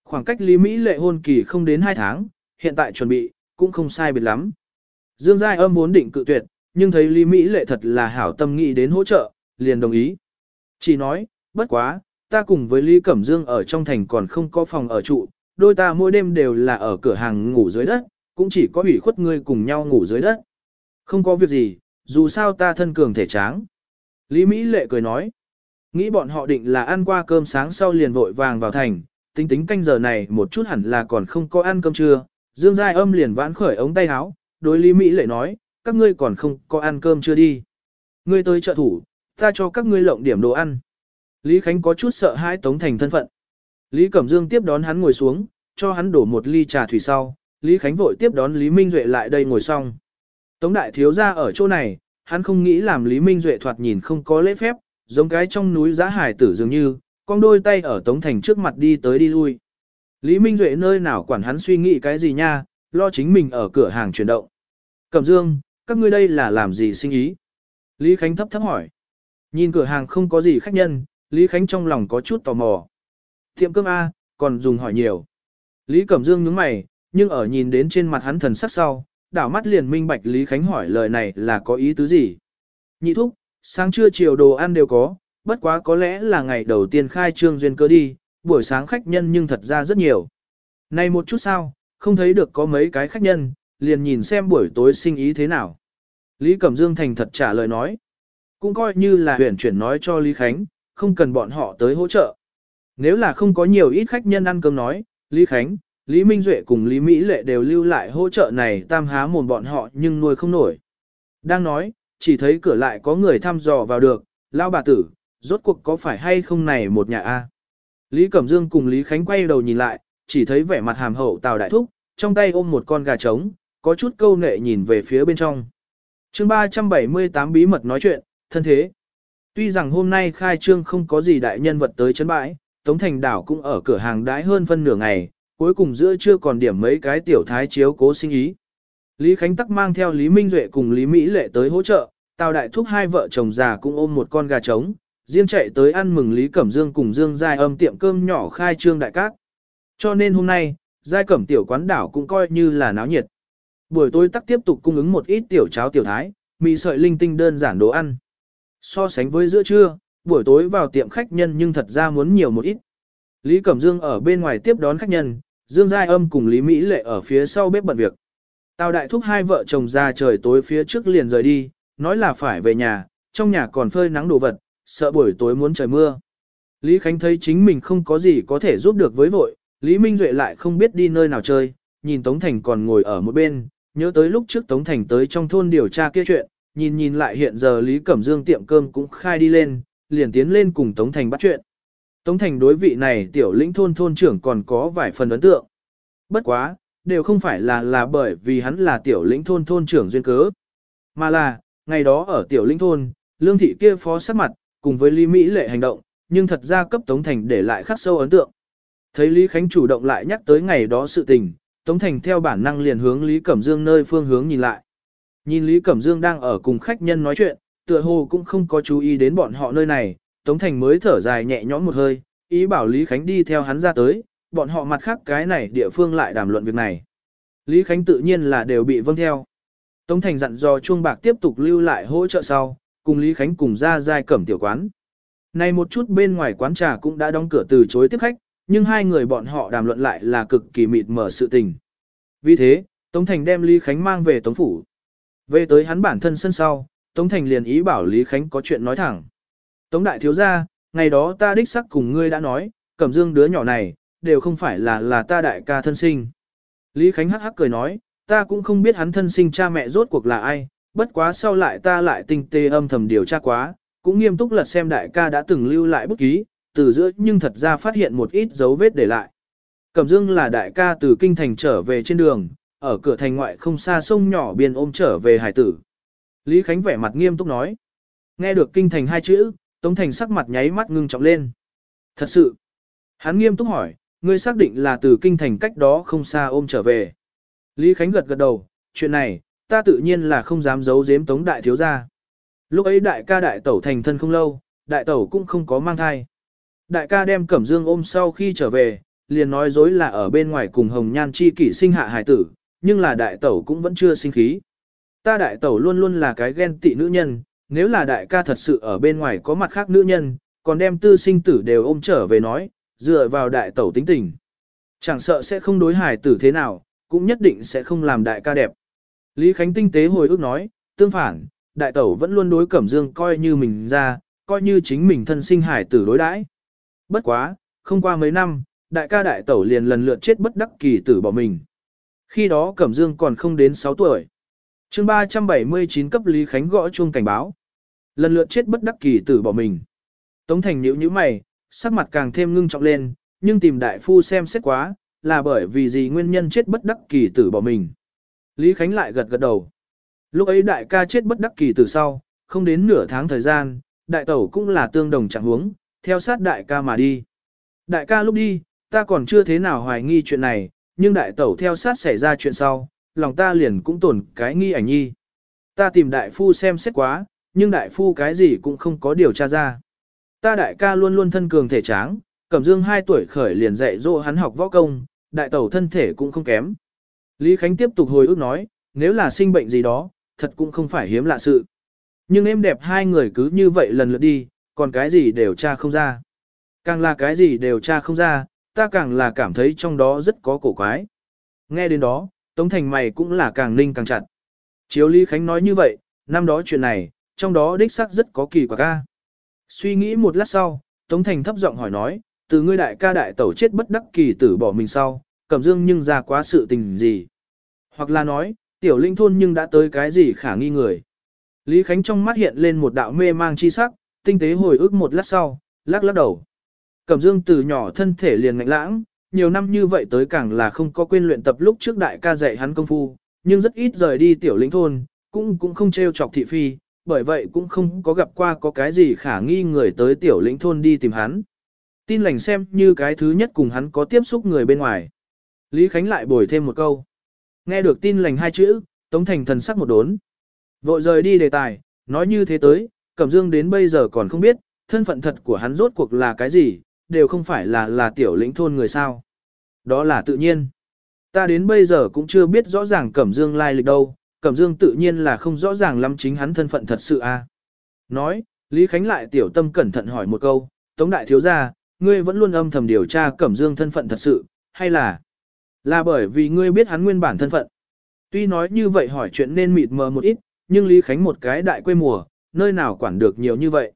Speaker 1: Khoảng cách Lý Mỹ lệ hôn kỳ không đến 2 tháng, hiện tại chuẩn bị, cũng không sai biệt lắm. Dương Giai âm vốn định cự tuyệt, nhưng thấy Lý Mỹ lệ thật là hảo tâm nghĩ đến hỗ trợ, liền đồng ý. Chỉ nói, bất quá, ta cùng với Lý Cẩm Dương ở trong thành còn không có phòng ở trụ, đôi ta mỗi đêm đều là ở cửa hàng ngủ dưới đất, cũng chỉ có ủy khuất ngươi cùng nhau ngủ dưới đất. Không có việc gì, dù sao ta thân cường thể tráng. Lý Mỹ lệ cười nói, nghĩ bọn họ định là ăn qua cơm sáng sau liền vội vàng vào thành, tính tính canh giờ này một chút hẳn là còn không có ăn cơm trưa, Dương Giai âm liền vãn khởi ống tay áo, đối Lý Mỹ lệ nói, các ngươi còn không có ăn cơm chưa đi. Ngươi tới trợ thủ, ta cho các ngươi lộng điểm đồ ăn. Lý Khánh có chút sợ hãi Tống Thành thân phận. Lý Cẩm Dương tiếp đón hắn ngồi xuống, cho hắn đổ một ly trà thủy sau, Lý Khánh vội tiếp đón Lý Minh Duệ lại đây ngồi xong. Tống đại thiếu ra ở chỗ này, hắn không nghĩ làm Lý Minh Duệ thoạt nhìn không có lễ phép, giống cái trong núi giá hải tử dường như, con đôi tay ở Tống Thành trước mặt đi tới đi lui. Lý Minh Duệ nơi nào quản hắn suy nghĩ cái gì nha, lo chính mình ở cửa hàng chuyển động. Cẩm Dương, các ngươi đây là làm gì sinh ý? Lý Khánh thấp thấp hỏi. Nhìn cửa hàng không có gì khách nhân, Lý Khánh trong lòng có chút tò mò. Tiệm cơm A, còn dùng hỏi nhiều. Lý Cẩm Dương nhướng mày, nhưng ở nhìn đến trên mặt hắn thần sắc sau, đảo mắt liền minh bạch Lý Khánh hỏi lời này là có ý tứ gì. Nhị thúc, sáng trưa chiều đồ ăn đều có, bất quá có lẽ là ngày đầu tiên khai trương duyên cơ đi, buổi sáng khách nhân nhưng thật ra rất nhiều. Này một chút sao, không thấy được có mấy cái khách nhân, liền nhìn xem buổi tối sinh ý thế nào. Lý Cẩm Dương thành thật trả lời nói. Cũng coi như là huyền chuyển nói cho Lý Khánh, không cần bọn họ tới hỗ trợ. Nếu là không có nhiều ít khách nhân ăn cơm nói, Lý Khánh, Lý Minh Duệ cùng Lý Mỹ Lệ đều lưu lại hỗ trợ này tam há mồm bọn họ nhưng nuôi không nổi. Đang nói, chỉ thấy cửa lại có người thăm dò vào được, lao bà tử, rốt cuộc có phải hay không này một nhà A. Lý Cẩm Dương cùng Lý Khánh quay đầu nhìn lại, chỉ thấy vẻ mặt hàm hậu Tào Đại Thúc, trong tay ôm một con gà trống, có chút câu nệ nhìn về phía bên trong. chương 378 bí mật nói chuyện, thân thế. Tuy rằng hôm nay khai trương không có gì đại nhân vật tới chấn bãi, Tống Thành Đảo cũng ở cửa hàng đãi hơn phân nửa ngày, cuối cùng giữa trưa còn điểm mấy cái tiểu thái chiếu cố sinh ý. Lý Khánh Tắc mang theo Lý Minh Duệ cùng Lý Mỹ Lệ tới hỗ trợ, Tào Đại Thúc hai vợ chồng già cũng ôm một con gà trống, riêng chạy tới ăn mừng Lý Cẩm Dương cùng Dương Giai âm tiệm cơm nhỏ khai trương đại cát. Cho nên hôm nay, Giai Cẩm tiểu quán đảo cũng coi như là náo nhiệt. Buổi tối tắc tiếp tục cung ứng một ít tiểu cháo tiểu thái, mì sợi linh tinh đơn giản đồ ăn. So sánh với giữa trưa, buổi tối vào tiệm khách nhân nhưng thật ra muốn nhiều một ít. Lý Cẩm Dương ở bên ngoài tiếp đón khách nhân, Dương Giai Âm cùng Lý Mỹ Lệ ở phía sau bếp bận việc. Tào Đại Thúc hai vợ chồng ra trời tối phía trước liền rời đi, nói là phải về nhà, trong nhà còn phơi nắng đồ vật, sợ buổi tối muốn trời mưa. Lý Khánh thấy chính mình không có gì có thể giúp được với vội, Lý Minh Duệ lại không biết đi nơi nào chơi, nhìn Tống Thành còn ngồi ở một bên, nhớ tới lúc trước Tống Thành tới trong thôn điều tra kia chuyện, nhìn nhìn lại hiện giờ Lý Cẩm Dương tiệm cơm cũng khai đi lên, liền tiến lên cùng Tống Thành bắt chuyện. Tống Thành đối vị này tiểu lĩnh thôn thôn trưởng còn có vài phần ấn tượng. Bất quá, đều không phải là là bởi vì hắn là tiểu lĩnh thôn thôn trưởng duyên cớ. Mà là, ngày đó ở tiểu lĩnh thôn, lương thị kia phó sát mặt, cùng với Lý Mỹ lệ hành động, nhưng thật ra cấp Tống Thành để lại khắc sâu ấn tượng. Thấy Lý Khánh chủ động lại nhắc tới ngày đó sự tình, Tống Thành theo bản năng liền hướng Lý Cẩm Dương nơi phương hướng nhìn lại. Nhìn Lý Cẩm Dương đang ở cùng khách nhân nói chuyện, tựa hồ cũng không có chú ý đến bọn họ nơi này, Tống Thành mới thở dài nhẹ nhõm một hơi, ý bảo Lý Khánh đi theo hắn ra tới, bọn họ mặt khác cái này địa phương lại đàm luận việc này. Lý Khánh tự nhiên là đều bị vâng theo. Tống Thành dặn dò Chuông Bạc tiếp tục lưu lại hỗ trợ sau, cùng Lý Khánh cùng ra giai cẩm tiểu quán. Này một chút bên ngoài quán trà cũng đã đóng cửa từ chối tiếp khách, nhưng hai người bọn họ đàm luận lại là cực kỳ mịt mở sự tình. Vì thế, Tống Thành đem Lý Khánh mang về Tống Phủ. Về tới hắn bản thân sân sau, Tống Thành liền ý bảo Lý Khánh có chuyện nói thẳng. Tống Đại Thiếu Gia, ngày đó ta đích sắc cùng ngươi đã nói, Cẩm Dương đứa nhỏ này, đều không phải là là ta đại ca thân sinh. Lý Khánh hắc hắc cười nói, ta cũng không biết hắn thân sinh cha mẹ rốt cuộc là ai, bất quá sau lại ta lại tinh tê âm thầm điều tra quá, cũng nghiêm túc lật xem đại ca đã từng lưu lại bút ký, từ giữa nhưng thật ra phát hiện một ít dấu vết để lại. Cẩm Dương là đại ca từ kinh thành trở về trên đường, ở cửa thành ngoại không xa sông nhỏ biên ôm trở về hải tử. Lý Khánh vẻ mặt nghiêm túc nói. Nghe được kinh thành hai chữ, Tống Thành sắc mặt nháy mắt ngưng trọng lên. Thật sự. Hắn nghiêm túc hỏi, ngươi xác định là từ kinh thành cách đó không xa ôm trở về. Lý Khánh gật gật đầu, chuyện này, ta tự nhiên là không dám giấu giếm Tống Đại Thiếu Gia. Lúc ấy đại ca đại tẩu thành thân không lâu, đại tẩu cũng không có mang thai. Đại ca đem Cẩm Dương ôm sau khi trở về, liền nói dối là ở bên ngoài cùng Hồng Nhan chi kỷ sinh hạ hải tử, nhưng là đại tẩu cũng vẫn chưa sinh khí. Ta đại tẩu luôn luôn là cái ghen tị nữ nhân, nếu là đại ca thật sự ở bên ngoài có mặt khác nữ nhân, còn đem tư sinh tử đều ôm trở về nói, dựa vào đại tẩu tính tình. Chẳng sợ sẽ không đối hải tử thế nào, cũng nhất định sẽ không làm đại ca đẹp. Lý Khánh tinh tế hồi ức nói, tương phản, đại tẩu vẫn luôn đối Cẩm Dương coi như mình ra, coi như chính mình thân sinh hải tử đối đãi. Bất quá, không qua mấy năm, đại ca đại tẩu liền lần lượt chết bất đắc kỳ tử bỏ mình. Khi đó Cẩm Dương còn không đến 6 tuổi chương 379 cấp Lý Khánh gõ chuông cảnh báo. Lần lượt chết bất đắc kỳ tử bỏ mình. Tống Thành nhíu nhíu mày, sắc mặt càng thêm ngưng trọng lên, nhưng tìm đại phu xem xét quá, là bởi vì gì nguyên nhân chết bất đắc kỳ tử bỏ mình. Lý Khánh lại gật gật đầu. Lúc ấy đại ca chết bất đắc kỳ tử sau, không đến nửa tháng thời gian, đại tẩu cũng là tương đồng trạng huống, theo sát đại ca mà đi. Đại ca lúc đi, ta còn chưa thế nào hoài nghi chuyện này, nhưng đại tẩu theo sát xảy ra chuyện sau, lòng ta liền cũng tổn cái nghi ảnh nhi. Ta tìm đại phu xem xét quá, nhưng đại phu cái gì cũng không có điều tra ra. Ta đại ca luôn luôn thân cường thể tráng, cẩm dương 2 tuổi khởi liền dạy dỗ hắn học võ công, đại tẩu thân thể cũng không kém. Lý Khánh tiếp tục hồi ức nói, nếu là sinh bệnh gì đó, thật cũng không phải hiếm lạ sự. Nhưng em đẹp hai người cứ như vậy lần lượt đi, còn cái gì đều tra không ra. Càng là cái gì đều tra không ra, ta càng là cảm thấy trong đó rất có cổ quái. Nghe đến đó, Tống Thành mày cũng là càng ninh càng chặt. Chiếu Lý Khánh nói như vậy, năm đó chuyện này, trong đó đích xác rất có kỳ quả ca. Suy nghĩ một lát sau, Tống Thành thấp giọng hỏi nói, từ ngươi đại ca đại tẩu chết bất đắc kỳ tử bỏ mình sau, cẩm dương nhưng ra quá sự tình gì. Hoặc là nói, tiểu linh thôn nhưng đã tới cái gì khả nghi người. Lý Khánh trong mắt hiện lên một đạo mê mang chi sắc, tinh tế hồi ức một lát sau, lắc lắc đầu. Cẩm dương từ nhỏ thân thể liền ngạnh lãng, nhiều năm như vậy tới càng là không có quên luyện tập lúc trước đại ca dạy hắn công phu, nhưng rất ít rời đi tiểu lĩnh thôn, cũng cũng không trêu chọc thị phi, bởi vậy cũng không có gặp qua có cái gì khả nghi người tới tiểu lĩnh thôn đi tìm hắn. Tin lành xem như cái thứ nhất cùng hắn có tiếp xúc người bên ngoài. Lý Khánh lại bồi thêm một câu. Nghe được tin lành hai chữ, Tống Thành thần sắc một đốn. Vội rời đi đề tài, nói như thế tới, Cẩm Dương đến bây giờ còn không biết, thân phận thật của hắn rốt cuộc là cái gì, đều không phải là là tiểu lĩnh thôn người sao. Đó là tự nhiên. Ta đến bây giờ cũng chưa biết rõ ràng Cẩm Dương lai lịch đâu, Cẩm Dương tự nhiên là không rõ ràng lắm chính hắn thân phận thật sự a. À. Nói, Lý Khánh lại tiểu tâm cẩn thận hỏi một câu, Tống Đại Thiếu Gia, ngươi vẫn luôn âm thầm điều tra Cẩm Dương thân phận thật sự, hay là là bởi vì ngươi biết hắn nguyên bản thân phận. Tuy nói như vậy hỏi chuyện nên mịt mờ một ít, nhưng Lý Khánh một cái đại quê mùa, nơi nào quản được nhiều như vậy.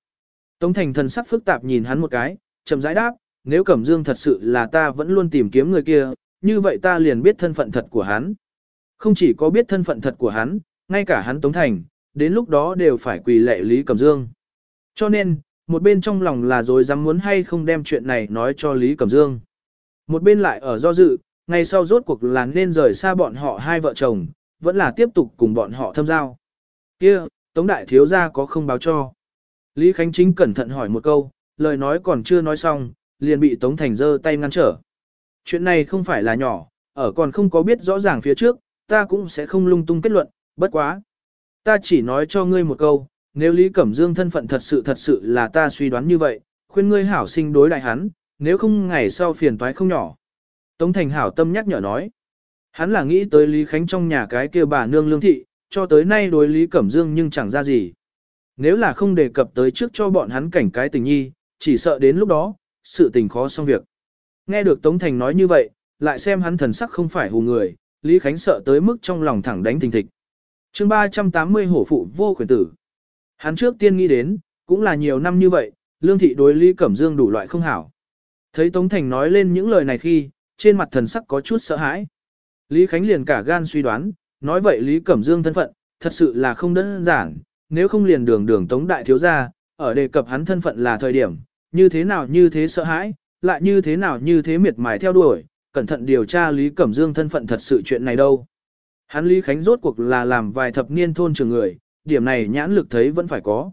Speaker 1: Tống Thành thần sắc phức tạp nhìn hắn một cái, chậm rãi đáp, nếu Cẩm Dương thật sự là ta vẫn luôn tìm kiếm người kia, như vậy ta liền biết thân phận thật của hắn. Không chỉ có biết thân phận thật của hắn, ngay cả hắn Tống Thành, đến lúc đó đều phải quỳ lệ Lý Cẩm Dương. Cho nên, một bên trong lòng là rồi dám muốn hay không đem chuyện này nói cho Lý Cẩm Dương. Một bên lại ở do dự, ngày sau rốt cuộc là nên rời xa bọn họ hai vợ chồng, vẫn là tiếp tục cùng bọn họ thâm giao. Kia, Tống Đại Thiếu Gia có không báo cho. Lý Khánh Chính cẩn thận hỏi một câu, lời nói còn chưa nói xong, liền bị Tống Thành giơ tay ngăn trở. Chuyện này không phải là nhỏ, ở còn không có biết rõ ràng phía trước, ta cũng sẽ không lung tung kết luận, bất quá. Ta chỉ nói cho ngươi một câu, nếu Lý Cẩm Dương thân phận thật sự thật sự là ta suy đoán như vậy, khuyên ngươi hảo sinh đối đại hắn, nếu không ngày sau phiền toái không nhỏ. Tống Thành hảo tâm nhắc nhở nói. Hắn là nghĩ tới Lý Khánh trong nhà cái kia bà nương lương thị, cho tới nay đối Lý Cẩm Dương nhưng chẳng ra gì. Nếu là không đề cập tới trước cho bọn hắn cảnh cái tình nhi, chỉ sợ đến lúc đó, sự tình khó xong việc. Nghe được Tống Thành nói như vậy, lại xem hắn thần sắc không phải hù người, Lý Khánh sợ tới mức trong lòng thẳng đánh thình thịch. chương 380 hổ phụ vô quyền tử. Hắn trước tiên nghĩ đến, cũng là nhiều năm như vậy, lương thị đối Lý Cẩm Dương đủ loại không hảo. Thấy Tống Thành nói lên những lời này khi, trên mặt thần sắc có chút sợ hãi. Lý Khánh liền cả gan suy đoán, nói vậy Lý Cẩm Dương thân phận, thật sự là không đơn giản, nếu không liền đường đường Tống Đại Thiếu Gia, ở đề cập hắn thân phận là thời điểm, như thế nào như thế sợ hãi, lại như thế nào như thế miệt mài theo đuổi, cẩn thận điều tra Lý Cẩm Dương thân phận thật sự chuyện này đâu. Hắn Lý Khánh rốt cuộc là làm vài thập niên thôn trường người, điểm này nhãn lực thấy vẫn phải có.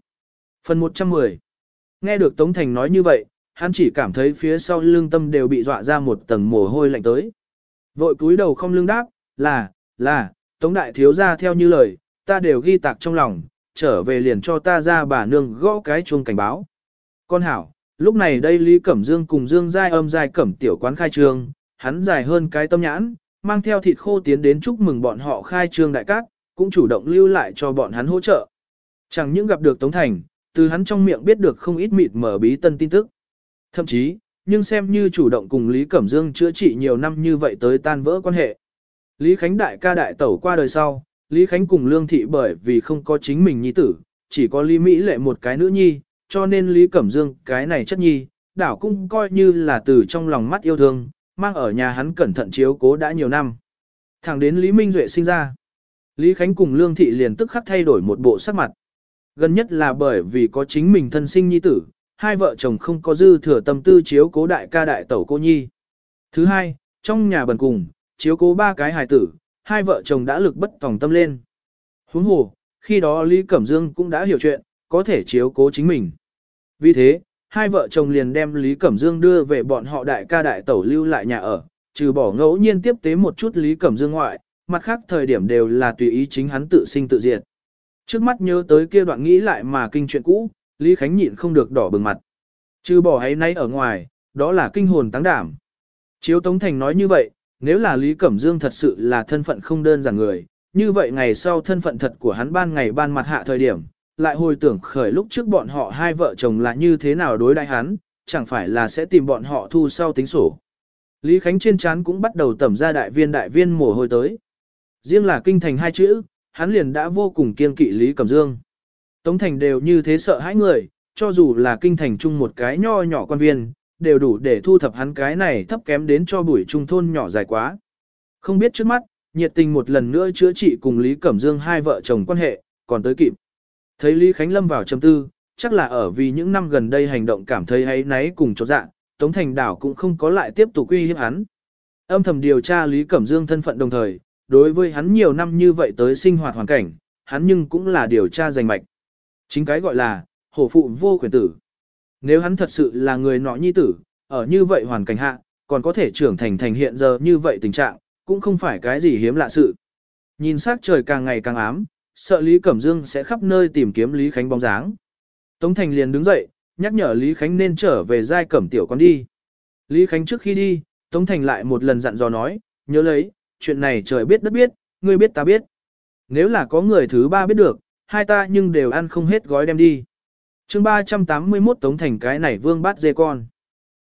Speaker 1: Phần 110 Nghe được Tống Thành nói như vậy, hắn chỉ cảm thấy phía sau lưng tâm đều bị dọa ra một tầng mồ hôi lạnh tới. Vội cúi đầu không lưng đáp, là, là, Tống Đại Thiếu ra theo như lời, ta đều ghi tạc trong lòng, trở về liền cho ta ra bà nương gõ cái chuông cảnh báo. Con hảo, lúc này đây Lý Cẩm Dương cùng Dương Giai âm Giai Cẩm tiểu quán khai trương, hắn dài hơn cái tâm nhãn, mang theo thịt khô tiến đến chúc mừng bọn họ khai trương đại cát, cũng chủ động lưu lại cho bọn hắn hỗ trợ. Chẳng những gặp được Tống Thành, từ hắn trong miệng biết được không ít mịt mở bí tân tin tức. Thậm chí, nhưng xem như chủ động cùng Lý Cẩm Dương chữa trị nhiều năm như vậy tới tan vỡ quan hệ. Lý Khánh đại ca đại tẩu qua đời sau, Lý Khánh cùng Lương Thị bởi vì không có chính mình nhi tử, chỉ có Lý Mỹ lệ một cái nữ nhi, cho nên Lý Cẩm Dương cái này chất nhi, đảo cũng coi như là từ trong lòng mắt yêu thương, mang ở nhà hắn cẩn thận chiếu cố đã nhiều năm. Thẳng đến Lý Minh Duệ sinh ra. Lý Khánh cùng Lương Thị liền tức khắc thay đổi một bộ sắc mặt. Gần nhất là bởi vì có chính mình thân sinh nhi tử, hai vợ chồng không có dư thừa tâm tư chiếu cố đại ca đại tẩu cô nhi. Thứ hai, trong nhà bần cùng, chiếu cố ba cái hài tử, hai vợ chồng đã lực bất tòng tâm lên. Huống hồ, khi đó Lý Cẩm Dương cũng đã hiểu chuyện, có thể chiếu cố chính mình. Vì thế, hai vợ chồng liền đem Lý Cẩm Dương đưa về bọn họ đại ca đại tẩu lưu lại nhà ở, trừ bỏ ngẫu nhiên tiếp tế một chút Lý Cẩm Dương ngoại, mặt khác thời điểm đều là tùy ý chính hắn tự sinh tự diệt. Trước mắt nhớ tới kia đoạn nghĩ lại mà kinh chuyện cũ, Lý Khánh nhịn không được đỏ bừng mặt. Trừ bỏ hay nay ở ngoài, đó là kinh hồn táng đảm. Chiếu Tống Thành nói như vậy, nếu là Lý Cẩm Dương thật sự là thân phận không đơn giản người, như vậy ngày sau thân phận thật của hắn ban ngày ban mặt hạ thời điểm, lại hồi tưởng khởi lúc trước bọn họ hai vợ chồng là như thế nào đối đại hắn, chẳng phải là sẽ tìm bọn họ thu sau tính sổ. Lý Khánh trên chán cũng bắt đầu tẩm ra đại viên đại viên mồ hôi tới. Riêng là kinh thành hai chữ, hắn liền đã vô cùng kiên kỵ Lý Cẩm Dương. Tống thành đều như thế sợ hãi người, cho dù là kinh thành chung một cái nho nhỏ quan viên, đều đủ để thu thập hắn cái này thấp kém đến cho buổi trung thôn nhỏ dài quá. Không biết trước mắt, nhiệt tình một lần nữa chữa trị cùng Lý Cẩm Dương hai vợ chồng quan hệ, còn tới kịp. Thấy Lý Khánh Lâm vào trầm tư, chắc là ở vì những năm gần đây hành động cảm thấy ấy náy cùng chột dạ, Tống Thành Đảo cũng không có lại tiếp tục uy hiếp hắn. Âm thầm điều tra Lý Cẩm Dương thân phận đồng thời, đối với hắn nhiều năm như vậy tới sinh hoạt hoàn cảnh, hắn nhưng cũng là điều tra rành mạch. Chính cái gọi là, hổ phụ vô quyền tử. Nếu hắn thật sự là người nọ nhi tử, ở như vậy hoàn cảnh hạ, còn có thể trưởng thành thành hiện giờ như vậy tình trạng, cũng không phải cái gì hiếm lạ sự. Nhìn sắc trời càng ngày càng ám, sợ Lý Cẩm Dương sẽ khắp nơi tìm kiếm Lý Khánh bóng dáng. Tống Thành liền đứng dậy, nhắc nhở Lý Khánh nên trở về giai cẩm tiểu con đi. Lý Khánh trước khi đi, Tống Thành lại một lần dặn dò nói, nhớ lấy, chuyện này trời biết đất biết, ngươi biết ta biết. Nếu là có người thứ ba biết được, hai ta nhưng đều ăn không hết gói đem đi. chương 381 Tống Thành cái này vương bát dê con.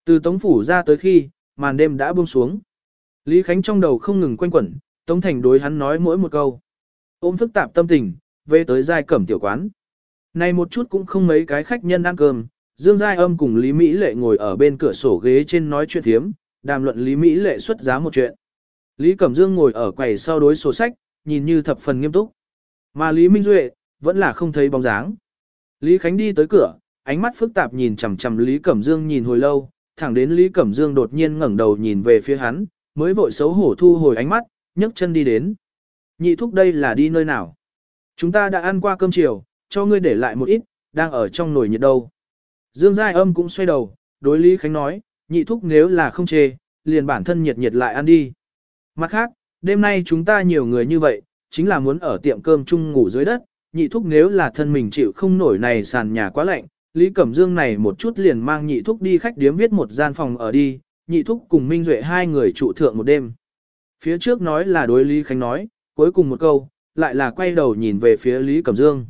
Speaker 1: Từ Tống Phủ ra tới khi, màn đêm đã buông xuống. Lý Khánh trong đầu không ngừng quanh quẩn, Tống Thành đối hắn nói mỗi một câu. Ôm phức tạp tâm tình, về tới giai cẩm tiểu quán. Này một chút cũng không mấy cái khách nhân ăn cơm, Dương Giai Âm cùng Lý Mỹ Lệ ngồi ở bên cửa sổ ghế trên nói chuyện thiếm, đàm luận Lý Mỹ Lệ xuất giá một chuyện. Lý Cẩm Dương ngồi ở quầy sau đối sổ sách, nhìn như thập phần nghiêm túc. Mà Lý Minh Duệ, vẫn là không thấy bóng dáng. Lý Khánh đi tới cửa, ánh mắt phức tạp nhìn chằm chằm Lý Cẩm Dương nhìn hồi lâu, thẳng đến Lý Cẩm Dương đột nhiên ngẩng đầu nhìn về phía hắn, mới vội xấu hổ thu hồi ánh mắt, nhấc chân đi đến. Nhị thúc đây là đi nơi nào? Chúng ta đã ăn qua cơm chiều, cho ngươi để lại một ít, đang ở trong nồi nhiệt đâu. Dương Giai âm cũng xoay đầu, đối Lý Khánh nói, nhị thúc nếu là không chê, liền bản thân nhiệt nhiệt lại ăn đi. Mặt khác, đêm nay chúng ta nhiều người như vậy, chính là muốn ở tiệm cơm chung ngủ dưới đất, nhị thúc nếu là thân mình chịu không nổi này sàn nhà quá lạnh, Lý Cẩm Dương này một chút liền mang nhị thúc đi khách điếm viết một gian phòng ở đi, nhị thúc cùng Minh Duệ hai người trụ thượng một đêm. Phía trước nói là đối Lý Khánh nói, cuối cùng một câu, lại là quay đầu nhìn về phía Lý Cẩm Dương.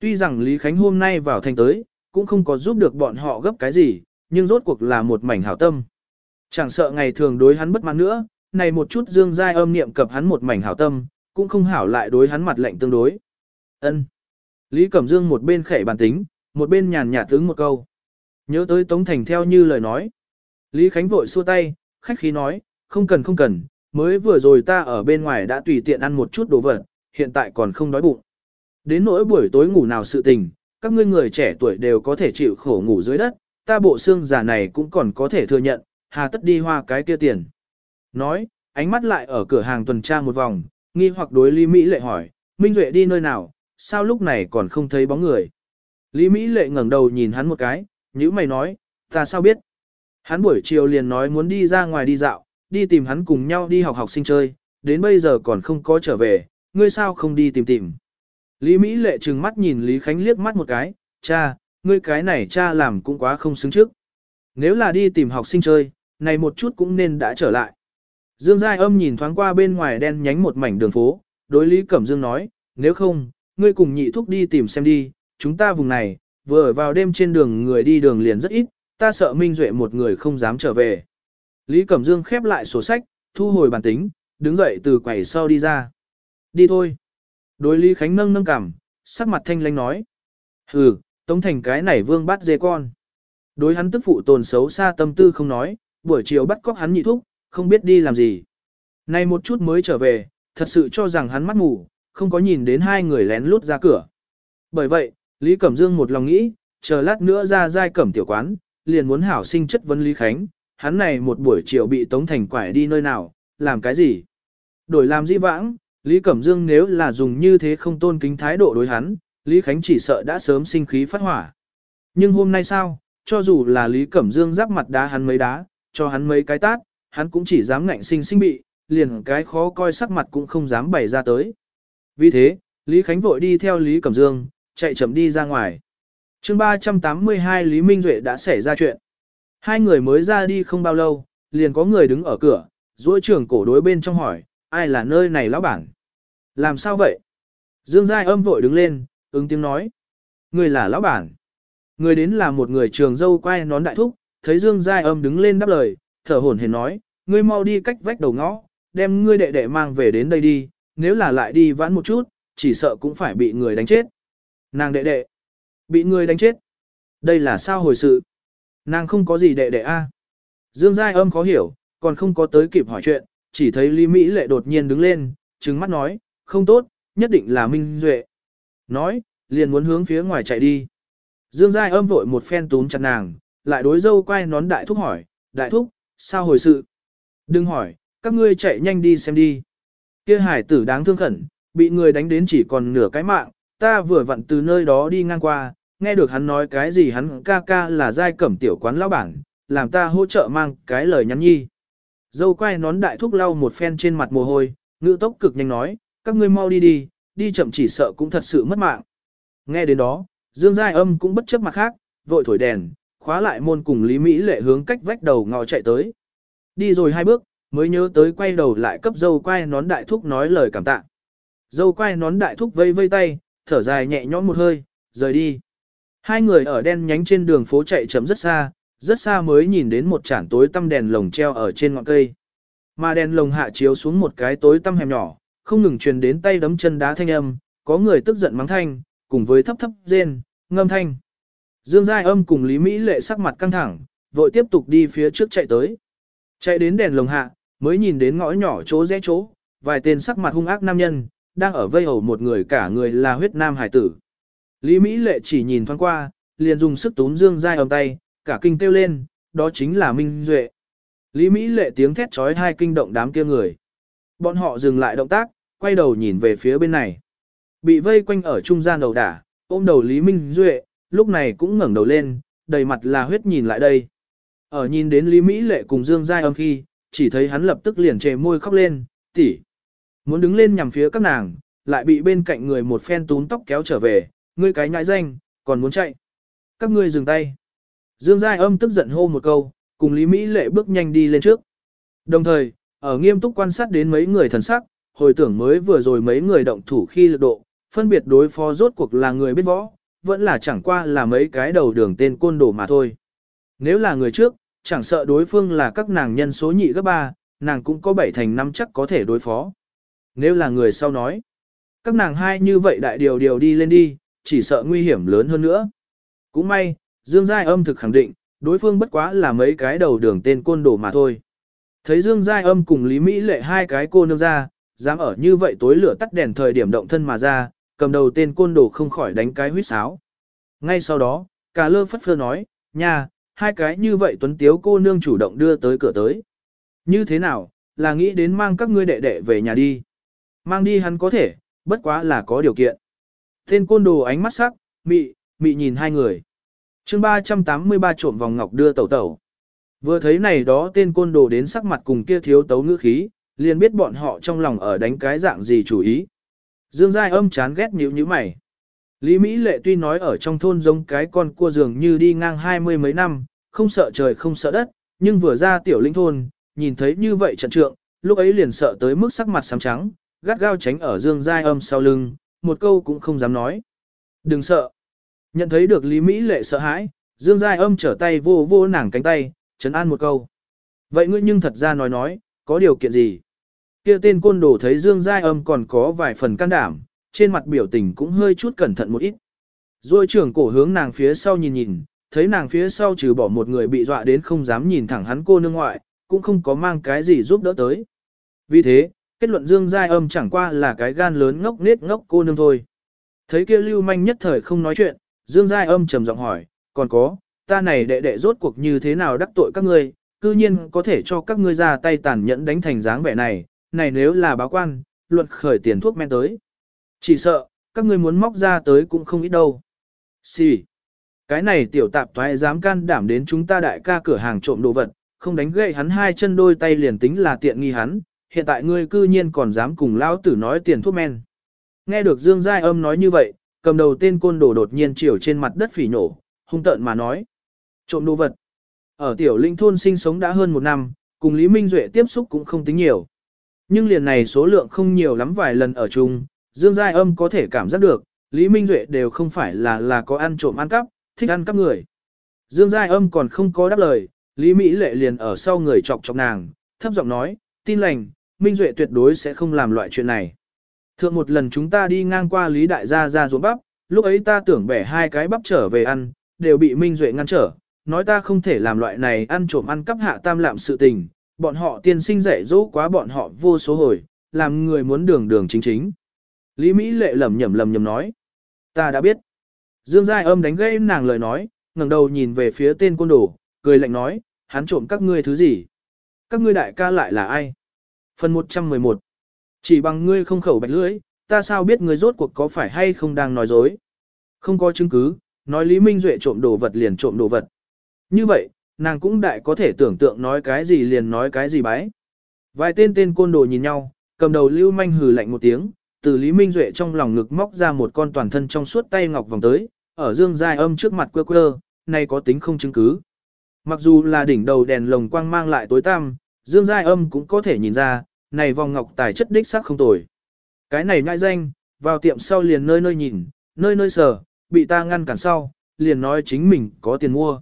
Speaker 1: Tuy rằng Lý Khánh hôm nay vào thành tới, cũng không có giúp được bọn họ gấp cái gì, nhưng rốt cuộc là một mảnh hảo tâm. Chẳng sợ ngày thường đối hắn bất mãn nữa, này một chút dương giai âm niệm cập hắn một mảnh hảo tâm, cũng không hảo lại đối hắn mặt lệnh tương đối. Ân. Lý Cẩm Dương một bên khẩy bàn tính, một bên nhàn nhạt tướng một câu. Nhớ tới Tống Thành theo như lời nói. Lý Khánh vội xua tay, khách khí nói, không cần không cần, mới vừa rồi ta ở bên ngoài đã tùy tiện ăn một chút đồ vật, hiện tại còn không đói bụng. Đến nỗi buổi tối ngủ nào sự tình, các ngươi người trẻ tuổi đều có thể chịu khổ ngủ dưới đất, ta bộ xương giả này cũng còn có thể thừa nhận, hà tất đi hoa cái kia tiền. Nói, ánh mắt lại ở cửa hàng tuần tra một vòng, nghi hoặc đối Lý Mỹ lệ hỏi, Minh Duệ đi nơi nào, sao lúc này còn không thấy bóng người. Lý Mỹ lệ ngẩng đầu nhìn hắn một cái, nhữ mày nói, ta sao biết. Hắn buổi chiều liền nói muốn đi ra ngoài đi dạo, đi tìm hắn cùng nhau đi học học sinh chơi, đến bây giờ còn không có trở về, ngươi sao không đi tìm tìm. Lý Mỹ lệ trừng mắt nhìn Lý Khánh liếc mắt một cái, cha, ngươi cái này cha làm cũng quá không xứng trước. Nếu là đi tìm học sinh chơi, này một chút cũng nên đã trở lại. Dương Giai âm nhìn thoáng qua bên ngoài đen nhánh một mảnh đường phố, đối Lý Cẩm Dương nói, nếu không, ngươi cùng nhị thúc đi tìm xem đi, chúng ta vùng này, vừa vào đêm trên đường người đi đường liền rất ít, ta sợ Minh Duệ một người không dám trở về. Lý Cẩm Dương khép lại sổ sách, thu hồi bản tính, đứng dậy từ quầy sau đi ra. Đi thôi. Đối Lý Khánh nâng nâng cảm, sắc mặt thanh lanh nói. Hừ, tống thành cái này vương bắt dê con. Đối hắn tức phụ tồn xấu xa tâm tư không nói, buổi chiều bắt cóc hắn nhị thúc, không biết đi làm gì. Nay một chút mới trở về, thật sự cho rằng hắn mắt ngủ, không có nhìn đến hai người lén lút ra cửa. Bởi vậy, Lý Cẩm Dương một lòng nghĩ, chờ lát nữa ra giai cẩm tiểu quán, liền muốn hảo sinh chất vấn Lý Khánh, hắn này một buổi chiều bị Tống Thành quải đi nơi nào, làm cái gì? Đổi làm di vãng, Lý Cẩm Dương nếu là dùng như thế không tôn kính thái độ đối hắn, Lý Khánh chỉ sợ đã sớm sinh khí phát hỏa. Nhưng hôm nay sao, cho dù là Lý Cẩm Dương giáp mặt đá hắn mấy đá, cho hắn mấy cái tát, hắn cũng chỉ dám ngạnh sinh sinh bị, liền cái khó coi sắc mặt cũng không dám bày ra tới. Vì thế, Lý Khánh vội đi theo Lý Cẩm Dương, chạy chậm đi ra ngoài. chương 382 Lý Minh Duệ đã xảy ra chuyện. Hai người mới ra đi không bao lâu, liền có người đứng ở cửa, duỗi trưởng cổ đối bên trong hỏi, ai là nơi này lão bản? Làm sao vậy? Dương Giai âm vội đứng lên, ứng tiếng nói. Người là lão bản. Người đến là một người trường dâu quay nón đại thúc, thấy Dương Giai âm đứng lên đáp lời, thở hổn hển nói, ngươi mau đi cách vách đầu ngõ, đem ngươi đệ đệ mang về đến đây đi, nếu là lại đi vãn một chút, chỉ sợ cũng phải bị người đánh chết. Nàng đệ đệ, bị người đánh chết. Đây là sao hồi sự? Nàng không có gì đệ đệ a. Dương Giai âm khó hiểu, còn không có tới kịp hỏi chuyện, chỉ thấy Lý Mỹ lệ đột nhiên đứng lên, trừng mắt nói, không tốt, nhất định là Minh Duệ. Nói, liền muốn hướng phía ngoài chạy đi. Dương Giai âm vội một phen túm chặt nàng, lại đối dâu quay nón đại thúc hỏi, đại thúc, sao hồi sự? Đừng hỏi, các ngươi chạy nhanh đi xem đi. Kia hải tử đáng thương khẩn, bị người đánh đến chỉ còn nửa cái mạng, ta vừa vặn từ nơi đó đi ngang qua, nghe được hắn nói cái gì hắn ca ca là giai cẩm tiểu quán lão bản, làm ta hỗ trợ mang cái lời nhắn nhi. Dâu quay nón đại thúc lau một phen trên mặt mồ hôi, ngữ tốc cực nhanh nói, các ngươi mau đi đi, đi chậm chỉ sợ cũng thật sự mất mạng. Nghe đến đó, Dương Giai Âm cũng bất chấp mặt khác, vội thổi đèn, khóa lại môn cùng Lý Mỹ lệ hướng cách vách đầu ngõ chạy tới. Đi rồi hai bước, mới nhớ tới quay đầu lại cấp dâu quay nón đại thúc nói lời cảm tạ. Dâu quay nón đại thúc vây vây tay, thở dài nhẹ nhõm một hơi, rời đi. Hai người ở đen nhánh trên đường phố chạy chấm rất xa, rất xa mới nhìn đến một chản tối tăm đèn lồng treo ở trên ngọn cây. Mà đèn lồng hạ chiếu xuống một cái tối tăm hẻm nhỏ, không ngừng truyền đến tay đấm chân đá thanh âm, có người tức giận mắng thanh, cùng với thấp thấp rên, ngâm thanh. Dương Giai Âm cùng Lý Mỹ lệ sắc mặt căng thẳng, vội tiếp tục đi phía trước chạy tới. Chạy đến đèn lồng hạ, mới nhìn đến ngõ nhỏ chỗ rẽ chỗ, vài tên sắc mặt hung ác nam nhân, đang ở vây hầu một người cả người là huyết nam hải tử. Lý Mỹ lệ chỉ nhìn thoáng qua, liền dùng sức túm Dương Giai Âm tay, cả kinh kêu lên, đó chính là Minh Duệ. Lý Mỹ lệ tiếng thét trói hai kinh động đám kia người. Bọn họ dừng lại động tác, quay đầu nhìn về phía bên này. Bị vây quanh ở trung gian đầu đả, ôm đầu Lý Minh Duệ, lúc này cũng ngẩng đầu lên, đầy mặt là huyết nhìn lại đây. Ở nhìn đến Lý Mỹ Lệ cùng Dương Giai âm khi, chỉ thấy hắn lập tức liền trề môi khóc lên, tỷ Muốn đứng lên nhằm phía các nàng, lại bị bên cạnh người một phen tún tóc kéo trở về, ngươi cái nhãi danh, còn muốn chạy. Các ngươi dừng tay. Dương Giai âm tức giận hô một câu, cùng Lý Mỹ Lệ bước nhanh đi lên trước. Đồng thời, ở nghiêm túc quan sát đến mấy người thần sắc, hồi tưởng mới vừa rồi mấy người động thủ khi lực độ, phân biệt đối phó rốt cuộc là người biết võ, vẫn là chẳng qua là mấy cái đầu đường tên côn đồ mà thôi. Nếu là người trước, chẳng sợ đối phương là các nàng nhân số nhị gấp ba, nàng cũng có bảy thành năm chắc có thể đối phó. Nếu là người sau nói, các nàng hai như vậy đại điều điều đi lên đi, chỉ sợ nguy hiểm lớn hơn nữa. Cũng may, Dương Giai âm thực khẳng định, đối phương bất quá là mấy cái đầu đường tên côn đồ mà thôi. Thấy Dương Giai âm cùng Lý Mỹ lệ hai cái cô nương ra, dám ở như vậy tối lửa tắt đèn thời điểm động thân mà ra, cầm đầu tên côn đồ không khỏi đánh cái huyết sáo. Ngay sau đó, cả lơ phất phơ nói, nha, hai cái như vậy tuấn tiếu cô nương chủ động đưa tới cửa tới. Như thế nào, là nghĩ đến mang các ngươi đệ đệ về nhà đi. Mang đi hắn có thể, bất quá là có điều kiện. Tên côn đồ ánh mắt sắc, mị, mị nhìn hai người. chương 383 trộm vòng ngọc đưa tẩu tẩu. Vừa thấy này đó tên côn đồ đến sắc mặt cùng kia thiếu tấu ngữ khí, liền biết bọn họ trong lòng ở đánh cái dạng gì chủ ý. Dương Giai âm chán ghét nhíu như mày. Lý Mỹ Lệ tuy nói ở trong thôn giống cái con cua dường như đi ngang hai mươi mấy năm, không sợ trời không sợ đất, nhưng vừa ra tiểu linh thôn, nhìn thấy như vậy trận trượng, lúc ấy liền sợ tới mức sắc mặt xám trắng, gắt gao tránh ở Dương Giai âm sau lưng, một câu cũng không dám nói. Đừng sợ. Nhận thấy được Lý Mỹ Lệ sợ hãi, Dương Giai âm trở tay vô vô nàng cánh tay, chấn an một câu. Vậy ngươi nhưng thật ra nói nói, có điều kiện gì? Kia tên côn đồ thấy Dương Giai âm còn có vài phần can đảm, trên mặt biểu tình cũng hơi chút cẩn thận một ít. Rồi trưởng cổ hướng nàng phía sau nhìn nhìn, thấy nàng phía sau trừ bỏ một người bị dọa đến không dám nhìn thẳng hắn cô nương ngoại, cũng không có mang cái gì giúp đỡ tới. Vì thế, kết luận Dương Giai âm chẳng qua là cái gan lớn ngốc nết ngốc cô nương thôi. Thấy kia lưu manh nhất thời không nói chuyện, Dương Giai âm trầm giọng hỏi, còn có, ta này đệ đệ rốt cuộc như thế nào đắc tội các ngươi, cư nhiên có thể cho các ngươi ra tay tàn nhẫn đánh thành dáng vẻ này, này nếu là báo quan, luận khởi tiền thuốc men tới. Chỉ sợ, các ngươi muốn móc ra tới cũng không ít đâu. Xì. Cái này tiểu tạp thoái dám can đảm đến chúng ta đại ca cửa hàng trộm đồ vật, không đánh gậy hắn hai chân đôi tay liền tính là tiện nghi hắn, hiện tại ngươi cư nhiên còn dám cùng lão tử nói tiền thuốc men. Nghe được Dương Giai âm nói như vậy, cầm đầu tên côn đồ đột nhiên chiều trên mặt đất phỉ nổ, hung tợn mà nói. Trộm đồ vật. Ở tiểu linh thôn sinh sống đã hơn một năm, cùng Lý Minh Duệ tiếp xúc cũng không tính nhiều. Nhưng liền này số lượng không nhiều lắm vài lần ở chung, Dương Giai âm có thể cảm giác được, Lý Minh Duệ đều không phải là là có ăn trộm ăn cắp, thích ăn cắp người. Dương Giai âm còn không có đáp lời, Lý Mỹ Lệ liền ở sau người chọc chọc nàng, thấp giọng nói, tin lành, Minh Duệ tuyệt đối sẽ không làm loại chuyện này. Thượng một lần chúng ta đi ngang qua Lý Đại gia ra ruộng bắp, lúc ấy ta tưởng bẻ hai cái bắp trở về ăn, đều bị Minh Duệ ngăn trở, nói ta không thể làm loại này ăn trộm ăn cắp hạ tam lạm sự tình, bọn họ tiên sinh dạy dỗ quá bọn họ vô số hồi, làm người muốn đường đường chính chính. Lý Mỹ lệ lầm nhầm lầm nhầm nói, ta đã biết. Dương Giai âm đánh gây nàng lời nói, ngẩng đầu nhìn về phía tên côn đồ, cười lạnh nói, hắn trộm các ngươi thứ gì? Các ngươi đại ca lại là ai? Phần 111 Chỉ bằng ngươi không khẩu bạch lưỡi, ta sao biết ngươi rốt cuộc có phải hay không đang nói dối? Không có chứng cứ, nói Lý Minh Duệ trộm đồ vật liền trộm đồ vật. Như vậy, nàng cũng đại có thể tưởng tượng nói cái gì liền nói cái gì bái. Vài tên tên côn đồ nhìn nhau, cầm đầu lưu manh hừ lạnh một tiếng, từ Lý Minh Duệ trong lòng ngực móc ra một con toàn thân trong suốt tay ngọc vòng tới, ở dương dài âm trước mặt quơ quơ, này có tính không chứng cứ. Mặc dù là đỉnh đầu đèn lồng quang mang lại tối tăm, dương giai âm cũng có thể nhìn ra, này vòng ngọc tài chất đích sắc không tồi. Cái này ngại danh, vào tiệm sau liền nơi nơi nhìn, nơi nơi sờ, bị ta ngăn cản sau, liền nói chính mình có tiền mua.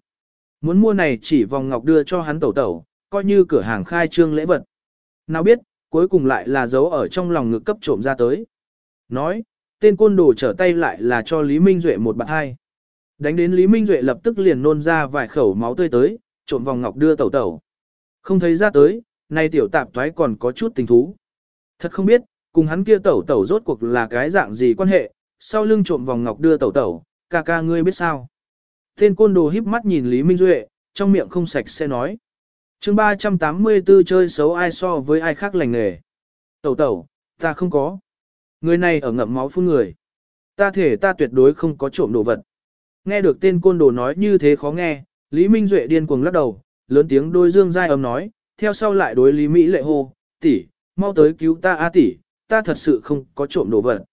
Speaker 1: Muốn mua này chỉ vòng ngọc đưa cho hắn tẩu tẩu, coi như cửa hàng khai trương lễ vật. Nào biết, cuối cùng lại là giấu ở trong lòng ngực cấp trộm ra tới. Nói, tên côn đồ trở tay lại là cho Lý Minh Duệ một bạn hai. Đánh đến Lý Minh Duệ lập tức liền nôn ra vài khẩu máu tươi tới, trộm vòng ngọc đưa tẩu tẩu. Không thấy ra tới, nay tiểu tạp toái còn có chút tình thú. Thật không biết, cùng hắn kia tẩu tẩu rốt cuộc là cái dạng gì quan hệ, sau lưng trộm vòng ngọc đưa tẩu tẩu, ca ca ngươi biết sao. Tên côn đồ híp mắt nhìn Lý Minh Duệ, trong miệng không sạch sẽ nói. chương 384 chơi xấu ai so với ai khác lành nghề. Tẩu tẩu, ta không có. Người này ở ngậm máu phun người. Ta thể ta tuyệt đối không có trộm đồ vật. Nghe được tên côn đồ nói như thế khó nghe, Lý Minh Duệ điên cuồng lắc đầu, lớn tiếng đôi Dương Giai âm nói, theo sau lại đối Lý Mỹ lệ hô, tỷ, mau tới cứu ta a tỷ, ta thật sự không có trộm đồ vật.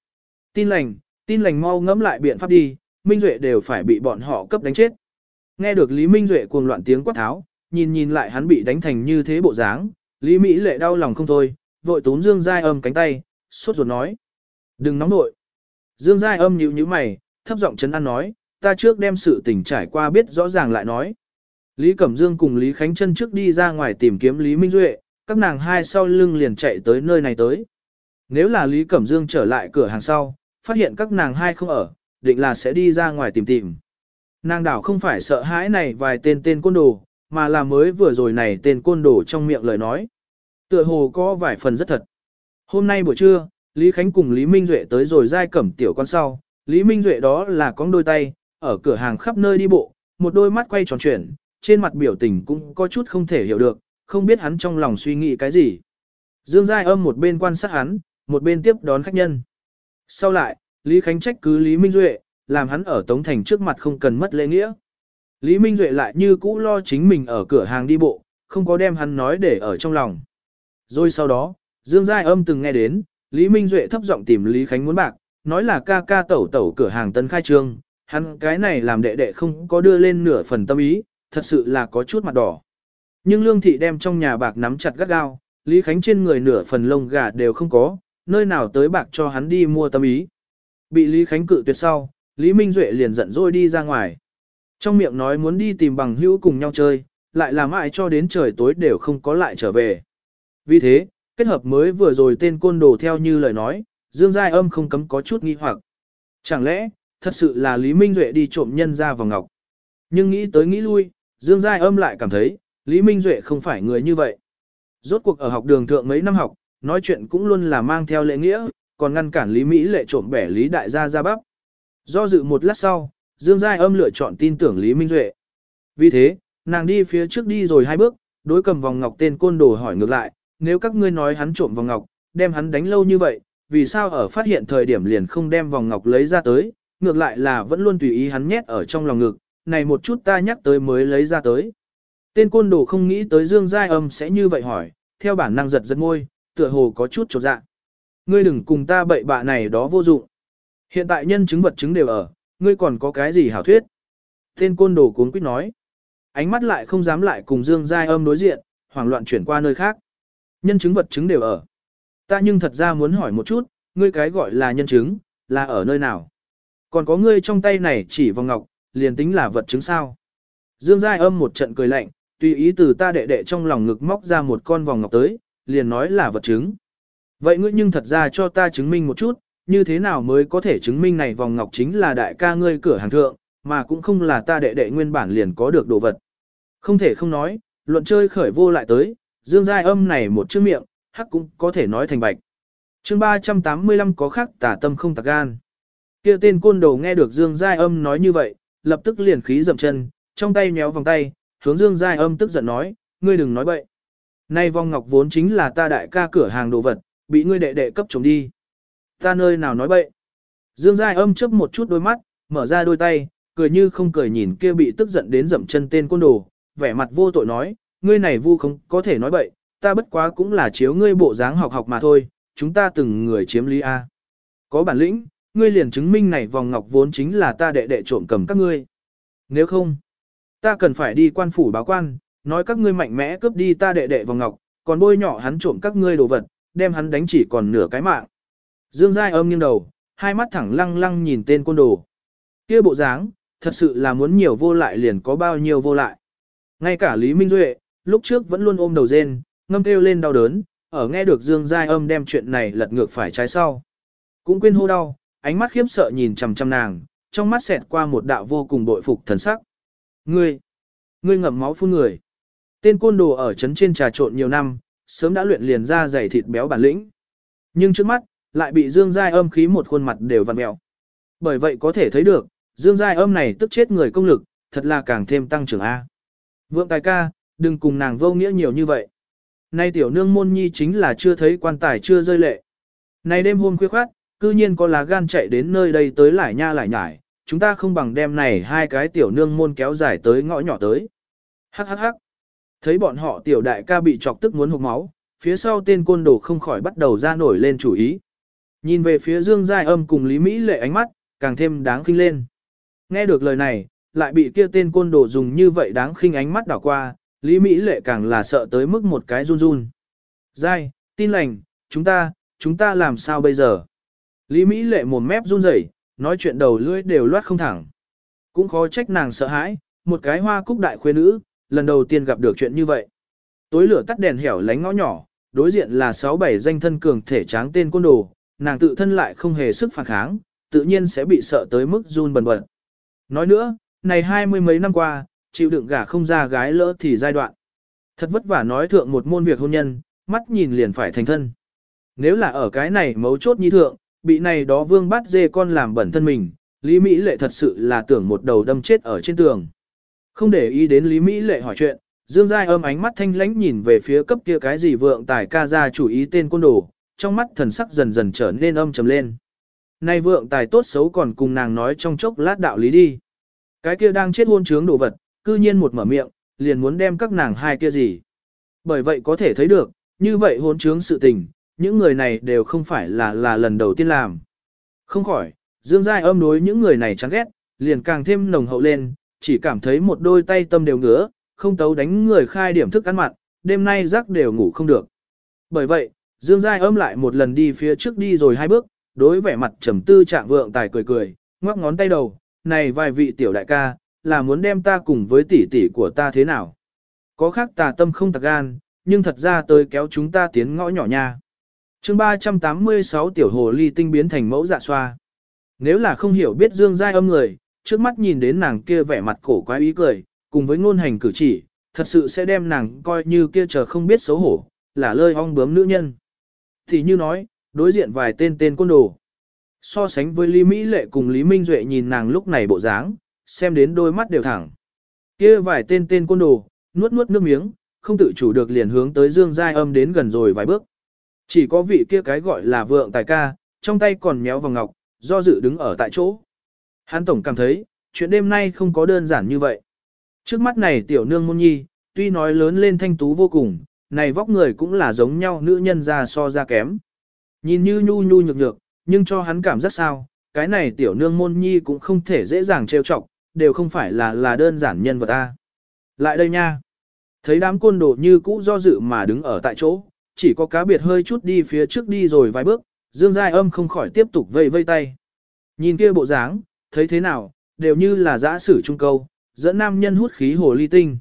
Speaker 1: Tin lành, tin lành mau ngẫm lại biện pháp đi, Minh Duệ đều phải bị bọn họ cấp đánh chết. Nghe được Lý Minh Duệ cuồng loạn tiếng quát tháo, nhìn nhìn lại hắn bị đánh thành như thế bộ dáng, Lý Mỹ lệ đau lòng không thôi, vội túm Dương Giai âm cánh tay, sốt ruột nói. Đừng nóng nội. Dương Giai âm nhíu nhíu mày, thấp giọng chấn an nói, ta trước đem sự tình trải qua biết rõ ràng lại nói. Lý Cẩm Dương cùng Lý Khánh Trân trước đi ra ngoài tìm kiếm Lý Minh Duệ, các nàng hai sau lưng liền chạy tới nơi này tới. Nếu là Lý Cẩm Dương trở lại cửa hàng sau, phát hiện các nàng hai không ở, định là sẽ đi ra ngoài tìm tìm. Nàng đảo không phải sợ hãi này vài tên tên côn đồ, mà là mới vừa rồi này tên côn đồ trong miệng lời nói. Tựa hồ có vài phần rất thật. Hôm nay buổi trưa, Lý Khánh cùng Lý Minh Duệ tới rồi giai cẩm tiểu con sau. Lý Minh Duệ đó là con đôi tay, ở cửa hàng khắp nơi đi bộ, một đôi mắt quay tròn chuyển, trên mặt biểu tình cũng có chút không thể hiểu được, không biết hắn trong lòng suy nghĩ cái gì. Dương Giai âm một bên quan sát hắn, một bên tiếp đón khách nhân. Sau lại, Lý Khánh trách cứ Lý Minh Duệ, làm hắn ở Tống Thành trước mặt không cần mất lễ nghĩa. Lý Minh Duệ lại như cũ lo chính mình ở cửa hàng đi bộ, không có đem hắn nói để ở trong lòng. Rồi sau đó, Dương Giai âm từng nghe đến, Lý Minh Duệ thấp giọng tìm Lý Khánh muốn bạc, nói là ca ca tẩu tẩu cửa hàng tân khai trương, hắn cái này làm đệ đệ không có đưa lên nửa phần tâm ý, thật sự là có chút mặt đỏ. Nhưng Lương Thị đem trong nhà bạc nắm chặt gắt gao, Lý Khánh trên người nửa phần lông gà đều không có, nơi nào tới bạc cho hắn đi mua tâm ý. Bị Lý Khánh cự tuyệt sau, Lý Minh Duệ liền giận dỗi đi ra ngoài. Trong miệng nói muốn đi tìm bằng hữu cùng nhau chơi, lại làm ai cho đến trời tối đều không có lại trở về. Vì thế, kết hợp mới vừa rồi tên côn đồ theo như lời nói, Dương Giai âm không cấm có chút nghi hoặc. Chẳng lẽ, thật sự là Lý Minh Duệ đi trộm nhân ra vào ngọc. Nhưng nghĩ tới nghĩ lui, Dương Giai âm lại cảm thấy, Lý Minh Duệ không phải người như vậy. Rốt cuộc ở học đường thượng mấy năm học, nói chuyện cũng luôn là mang theo lễ nghĩa, còn ngăn cản Lý Mỹ lệ trộm bẻ Lý Đại gia ra bắp. Do dự một lát sau, Dương Giai âm lựa chọn tin tưởng Lý Minh Duệ. Vì thế, nàng đi phía trước đi rồi hai bước, đối cầm vòng ngọc tên côn đồ hỏi ngược lại, nếu các ngươi nói hắn trộm vòng ngọc, đem hắn đánh lâu như vậy, vì sao ở phát hiện thời điểm liền không đem vòng ngọc lấy ra tới, ngược lại là vẫn luôn tùy ý hắn nhét ở trong lòng ngực, này một chút ta nhắc tới mới lấy ra tới. Tên côn đồ không nghĩ tới Dương Giai âm sẽ như vậy hỏi, theo bản năng giật giật môi, tựa hồ có chút trột dạ. Ngươi đừng cùng ta bậy bạ này đó vô dụng. Hiện tại nhân chứng vật chứng đều ở, ngươi còn có cái gì hảo thuyết? Tên côn đồ cuốn quýt nói. Ánh mắt lại không dám lại cùng Dương Giai âm đối diện, hoảng loạn chuyển qua nơi khác. Nhân chứng vật chứng đều ở. Ta nhưng thật ra muốn hỏi một chút, ngươi cái gọi là nhân chứng, là ở nơi nào? Còn có ngươi trong tay này chỉ vào ngọc, liền tính là vật chứng sao? Dương Giai âm một trận cười lạnh, tùy ý từ ta đệ đệ trong lòng ngực móc ra một con vòng ngọc tới, liền nói là vật chứng. Vậy ngươi nhưng thật ra cho ta chứng minh một chút, như thế nào mới có thể chứng minh này vòng ngọc chính là đại ca ngươi cửa hàng thượng, mà cũng không là ta đệ đệ nguyên bản liền có được đồ vật. Không thể không nói, luận chơi khởi vô lại tới, dương giai âm này một chữ miệng, hắc cũng có thể nói thành bạch. chương 385 có khác tả tâm không tạc gan. kia tên côn đồ nghe được dương giai âm nói như vậy, lập tức liền khí dậm chân, trong tay nhéo vòng tay, hướng dương giai âm tức giận nói, ngươi đừng nói bậy. Nay vòng ngọc vốn chính là ta đại ca cửa hàng đồ vật, bị ngươi đệ đệ cấp trống đi. Ta nơi nào nói bậy. Dương Giai âm chấp một chút đôi mắt, mở ra đôi tay, cười như không cười nhìn kia bị tức giận đến dậm chân tên côn đồ, vẻ mặt vô tội nói, ngươi này vu không có thể nói bậy, ta bất quá cũng là chiếu ngươi bộ dáng học học mà thôi, chúng ta từng người chiếm lý A. Có bản lĩnh, ngươi liền chứng minh này vòng ngọc vốn chính là ta đệ đệ trộm cầm các ngươi. Nếu không, ta cần phải đi quan phủ báo quan, nói các ngươi mạnh mẽ cướp đi ta đệ đệ vòng ngọc, còn bôi nhỏ hắn trộm các ngươi đồ vật, đem hắn đánh chỉ còn nửa cái mạng. Dương Giai âm nghiêng đầu, hai mắt thẳng lăng lăng nhìn tên côn đồ. Kia bộ dáng, thật sự là muốn nhiều vô lại liền có bao nhiêu vô lại. Ngay cả Lý Minh Duệ, lúc trước vẫn luôn ôm đầu rên, ngâm kêu lên đau đớn, ở nghe được Dương Giai âm đem chuyện này lật ngược phải trái sau. Cũng quên hô đau, ánh mắt khiếp sợ nhìn chằm chằm nàng, trong mắt xẹt qua một đạo vô cùng bội phục thần sắc. Ngươi, ngươi ngậm máu phun người. Tên côn đồ ở trấn trên trà trộn nhiều năm, sớm đã luyện liền ra dày thịt béo bản lĩnh. Nhưng trước mắt, lại bị Dương Giai âm khí một khuôn mặt đều vặn mẹo. Bởi vậy có thể thấy được, Dương Giai âm này tức chết người công lực, thật là càng thêm tăng trưởng A. Vượng tài ca, đừng cùng nàng vô nghĩa nhiều như vậy. Nay tiểu nương môn nhi chính là chưa thấy quan tài chưa rơi lệ. Nay đêm hôm khuya khoát, cư nhiên có lá gan chạy đến nơi đây tới lại nha lại nhải, chúng ta không bằng đem này hai cái tiểu nương môn kéo dài tới ngõ nhỏ tới. Hắc hắc hắc. Thấy bọn họ tiểu đại ca bị chọc tức muốn hụt máu, phía sau tên côn đồ không khỏi bắt đầu ra nổi lên chủ ý. Nhìn về phía Dương Giai Âm cùng Lý Mỹ lệ ánh mắt, càng thêm đáng khinh lên. Nghe được lời này, lại bị kia tên côn đồ dùng như vậy đáng khinh ánh mắt đảo qua, Lý Mỹ lệ càng là sợ tới mức một cái run run. Giai, tin lành, chúng ta, chúng ta làm sao bây giờ? Lý Mỹ lệ mồm mép run rẩy, nói chuyện đầu lưỡi đều loát không thẳng. Cũng khó trách nàng sợ hãi, một cái hoa cúc đại khuê nữ, lần đầu tiên gặp được chuyện như vậy. Tối lửa tắt đèn hẻo lánh ngõ nhỏ, đối diện là 6-7 danh thân cường thể tráng tên côn đồ, nàng tự thân lại không hề sức phản kháng, tự nhiên sẽ bị sợ tới mức run bần bật. Nói nữa, này hai mươi mấy năm qua, chịu đựng gả không ra gái lỡ thì giai đoạn. Thật vất vả nói thượng một môn việc hôn nhân, mắt nhìn liền phải thành thân. Nếu là ở cái này mấu chốt như thượng, bị này đó vương bắt dê con làm bẩn thân mình, Lý Mỹ Lệ thật sự là tưởng một đầu đâm chết ở trên tường. Không để ý đến Lý Mỹ Lệ hỏi chuyện, Dương Giai âm ánh mắt thanh lãnh nhìn về phía cấp kia cái gì vượng tài ca ra chủ ý tên côn đồ, trong mắt thần sắc dần dần trở nên âm trầm lên. Nay vượng tài tốt xấu còn cùng nàng nói trong chốc lát đạo lý đi. Cái kia đang chết hôn trướng đồ vật, cư nhiên một mở miệng, liền muốn đem các nàng hai kia gì. Bởi vậy có thể thấy được, như vậy hôn trướng sự tình, những người này đều không phải là là lần đầu tiên làm. Không khỏi, Dương Giai âm đối những người này chán ghét, liền càng thêm nồng hậu lên, chỉ cảm thấy một đôi tay tâm đều ngứa, không tấu đánh người khai điểm thức ăn mặn, đêm nay giấc đều ngủ không được. Bởi vậy, Dương Giai âm lại một lần đi phía trước đi rồi hai bước, đối vẻ mặt trầm tư trạng vượng tài cười cười, ngoắc ngón tay đầu, này vài vị tiểu đại ca, là muốn đem ta cùng với tỷ tỷ của ta thế nào. Có khác tà tâm không tạc gan, nhưng thật ra tới kéo chúng ta tiến ngõ nhỏ nha chương 386 tiểu hồ ly tinh biến thành mẫu dạ xoa. Nếu là không hiểu biết Dương Giai âm người, trước mắt nhìn đến nàng kia vẻ mặt cổ quái ý cười, cùng với ngôn hành cử chỉ, thật sự sẽ đem nàng coi như kia chờ không biết xấu hổ, là lơi ong bướm nữ nhân. Thì như nói, đối diện vài tên tên côn đồ. So sánh với Lý Mỹ Lệ cùng Lý Minh Duệ nhìn nàng lúc này bộ dáng, xem đến đôi mắt đều thẳng. Kia vài tên tên côn đồ, nuốt nuốt nước miếng, không tự chủ được liền hướng tới Dương Giai Âm đến gần rồi vài bước. Chỉ có vị kia cái gọi là vượng tài ca, trong tay còn méo vào ngọc, do dự đứng ở tại chỗ. Hắn tổng cảm thấy, chuyện đêm nay không có đơn giản như vậy. Trước mắt này tiểu nương môn nhi, tuy nói lớn lên thanh tú vô cùng, này vóc người cũng là giống nhau nữ nhân ra so ra kém. Nhìn như nhu nhu nhược nhược, nhưng cho hắn cảm giác sao, cái này tiểu nương môn nhi cũng không thể dễ dàng trêu chọc, đều không phải là là đơn giản nhân vật ta. Lại đây nha. Thấy đám côn đồ như cũ do dự mà đứng ở tại chỗ, chỉ có cá biệt hơi chút đi phía trước đi rồi vài bước, Dương Giai âm không khỏi tiếp tục vây vây tay. Nhìn kia bộ dáng, thấy thế nào, đều như là giã sử trung câu, dẫn nam nhân hút khí hồ ly tinh.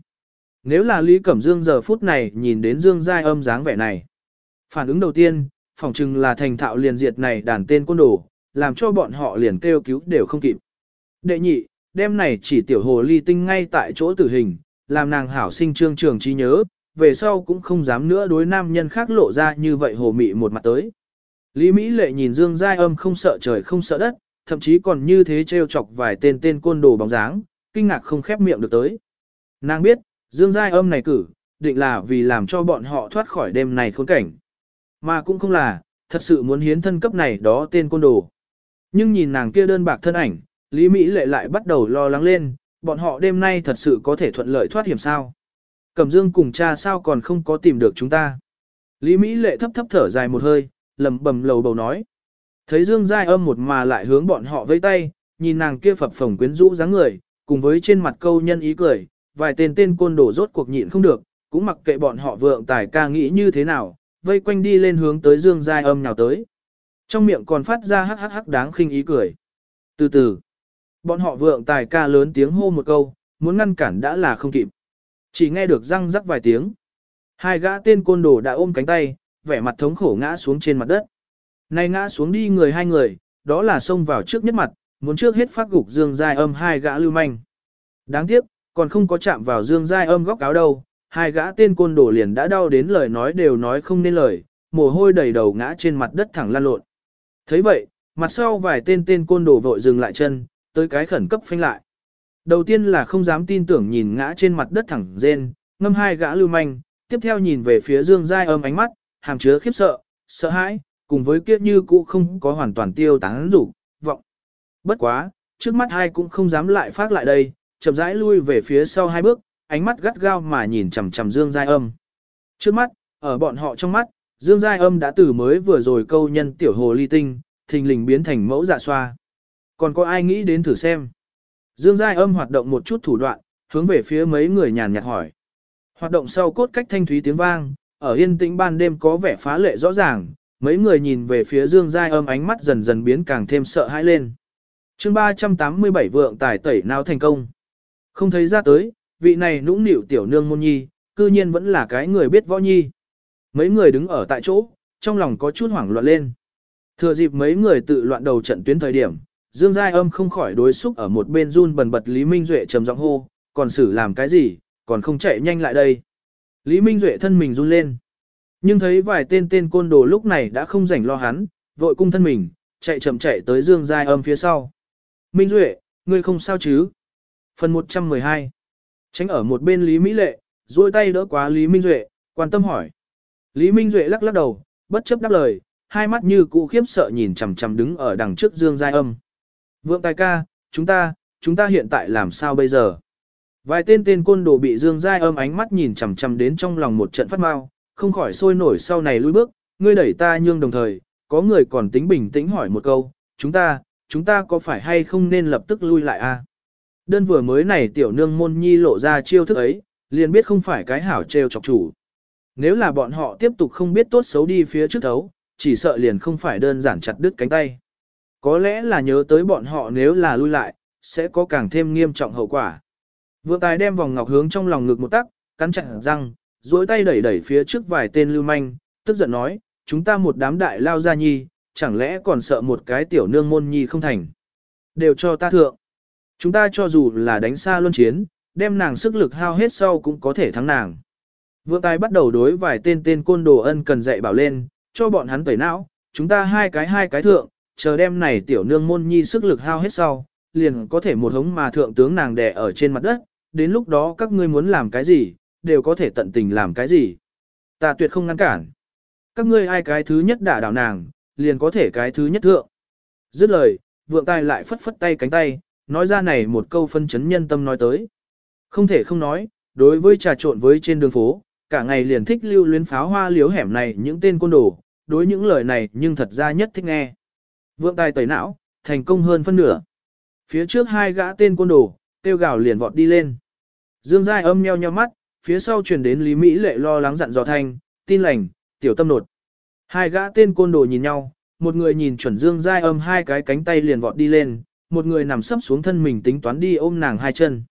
Speaker 1: Nếu là Lý Cẩm Dương giờ phút này nhìn đến Dương Giai âm dáng vẻ này. Phản ứng đầu tiên, phỏng chừng là thành thạo liền diệt này đàn tên quân đồ, làm cho bọn họ liền kêu cứu đều không kịp. Đệ nhị, đêm này chỉ tiểu hồ ly tinh ngay tại chỗ tử hình, làm nàng hảo sinh trương trường trí nhớ, về sau cũng không dám nữa đối nam nhân khác lộ ra như vậy hồ mị một mặt tới. Lý Mỹ lệ nhìn Dương Giai âm không sợ trời không sợ đất, thậm chí còn như thế trêu chọc vài tên tên côn đồ bóng dáng, kinh ngạc không khép miệng được tới. Nàng biết, Dương Giai âm này cử, định là vì làm cho bọn họ thoát khỏi đêm này khốn cảnh. Mà cũng không là, thật sự muốn hiến thân cấp này đó tên côn đồ. Nhưng nhìn nàng kia đơn bạc thân ảnh, Lý Mỹ lệ lại bắt đầu lo lắng lên, bọn họ đêm nay thật sự có thể thuận lợi thoát hiểm sao. Cẩm Dương cùng cha sao còn không có tìm được chúng ta. Lý Mỹ lệ thấp thấp thở dài một hơi, lầm bầm lầu bầu nói. Thấy Dương Giai âm một mà lại hướng bọn họ vây tay, nhìn nàng kia phập phồng quyến rũ dáng người, cùng với trên mặt câu nhân ý cười, vài tên tên côn đồ rốt cuộc nhịn không được, cũng mặc kệ bọn họ vượng tài ca nghĩ như thế nào, vây quanh đi lên hướng tới Dương Giai âm nào tới. Trong miệng còn phát ra hắc hắc hắc đáng khinh ý cười. Từ từ, bọn họ vượng tài ca lớn tiếng hô một câu, muốn ngăn cản đã là không kịp. Chỉ nghe được răng rắc vài tiếng. Hai gã tên côn đồ đã ôm cánh tay, vẻ mặt thống khổ ngã xuống trên mặt đất. Này ngã xuống đi người hai người, đó là xông vào trước nhất mặt, muốn trước hết phát gục Dương Giai âm hai gã lưu manh. Đáng tiếc, còn không có chạm vào Dương Giai âm góc áo đâu, hai gã tên côn đồ liền đã đau đến lời nói đều nói không nên lời, mồ hôi đầy đầu ngã trên mặt đất thẳng lan lộn. thấy vậy, mặt sau vài tên tên côn đồ vội dừng lại chân, tới cái khẩn cấp phanh lại. Đầu tiên là không dám tin tưởng nhìn ngã trên mặt đất thẳng rên, ngâm hai gã lưu manh, tiếp theo nhìn về phía Dương Giai âm ánh mắt, hàm chứa khiếp sợ, sợ hãi, cùng với kiếp như cũ không có hoàn toàn tiêu tán rủ, vọng. Bất quá, trước mắt hai cũng không dám lại phát lại đây, chậm rãi lui về phía sau hai bước, ánh mắt gắt gao mà nhìn chằm chằm Dương Giai Âm. Trước mắt, ở bọn họ trong mắt, Dương Giai Âm đã từ mới vừa rồi câu nhân tiểu hồ ly tinh, thình lình biến thành mẫu dạ xoa. Còn có ai nghĩ đến thử xem? Dương Giai Âm hoạt động một chút thủ đoạn, hướng về phía mấy người nhàn nhạt hỏi. Hoạt động sau cốt cách thanh thúy tiếng vang, ở yên tĩnh ban đêm có vẻ phá lệ rõ ràng, mấy người nhìn về phía Dương Giai Âm ánh mắt dần dần biến càng thêm sợ hãi lên. chương 387 vượng tài tẩy nào thành công. Không thấy ra tới, vị này nũng nịu tiểu nương môn nhi, cư nhiên vẫn là cái người biết võ nhi. Mấy người đứng ở tại chỗ, trong lòng có chút hoảng loạn lên. Thừa dịp mấy người tự loạn đầu trận tuyến thời điểm, Dương Giai Âm không khỏi đối xúc ở một bên run bần bật Lý Minh Duệ trầm giọng hô, còn xử làm cái gì, còn không chạy nhanh lại đây. Lý Minh Duệ thân mình run lên. Nhưng thấy vài tên tên côn đồ lúc này đã không rảnh lo hắn, vội cung thân mình, chạy chậm chạy tới Dương Giai Âm phía sau. Minh Duệ, ngươi không sao chứ? Phần 112 Tránh ở một bên Lý Mỹ Lệ, duỗi tay đỡ quá Lý Minh Duệ, quan tâm hỏi. Lý Minh Duệ lắc lắc đầu, bất chấp đáp lời, hai mắt như cũ khiếp sợ nhìn chằm chằm đứng ở đằng trước Dương Giai Âm. Vượng tài ca, chúng ta, chúng ta hiện tại làm sao bây giờ? Vài tên tên côn đồ bị Dương Giai Âm ánh mắt nhìn chằm chằm đến trong lòng một trận phát mau, không khỏi sôi nổi sau này lui bước, ngươi đẩy ta nhưng đồng thời, có người còn tính bình tĩnh hỏi một câu, chúng ta, chúng ta có phải hay không nên lập tức lui lại a? Đơn vừa mới này tiểu nương môn nhi lộ ra chiêu thức ấy, liền biết không phải cái hảo trêu chọc chủ. Nếu là bọn họ tiếp tục không biết tốt xấu đi phía trước thấu, chỉ sợ liền không phải đơn giản chặt đứt cánh tay. Có lẽ là nhớ tới bọn họ nếu là lui lại, sẽ có càng thêm nghiêm trọng hậu quả. Vượng tài đem vòng ngọc hướng trong lòng ngực một tắc, cắn chặt răng, duỗi tay đẩy đẩy phía trước vài tên lưu manh, tức giận nói, chúng ta một đám đại lao gia nhi, chẳng lẽ còn sợ một cái tiểu nương môn nhi không thành. Đều cho ta thượng. Chúng ta cho dù là đánh xa luân chiến, đem nàng sức lực hao hết sau cũng có thể thắng nàng. Vượng tài bắt đầu đối vài tên tên côn đồ ân cần dạy bảo lên, cho bọn hắn tẩy não, chúng ta hai cái hai cái thượng, chờ đem này tiểu nương môn nhi sức lực hao hết sau, liền có thể một hống mà thượng tướng nàng đè ở trên mặt đất, đến lúc đó các ngươi muốn làm cái gì, đều có thể tận tình làm cái gì. Ta tuyệt không ngăn cản. Các ngươi ai cái thứ nhất đả đảo nàng, liền có thể cái thứ nhất thượng. Dứt lời, vượng tài lại phất phất tay cánh tay, nói ra này một câu phân chấn nhân tâm nói tới. Không thể không nói, đối với trà trộn với trên đường phố, cả ngày liền thích lưu luyến pháo hoa liếu hẻm này những tên côn đồ, đối những lời này nhưng thật ra nhất thích nghe. Vượng tài tẩy não, thành công hơn phân nửa. Phía trước hai gã tên côn đồ, tiêu gào liền vọt đi lên. Dương Giai âm nheo nheo mắt, phía sau truyền đến Lý Mỹ lệ lo lắng dặn dò thanh, tin lành, tiểu tâm nột. Hai gã tên côn đồ nhìn nhau, một người nhìn chuẩn Dương Giai âm hai cái cánh tay liền vọt đi lên, một người nằm sấp xuống thân mình tính toán đi ôm nàng hai chân.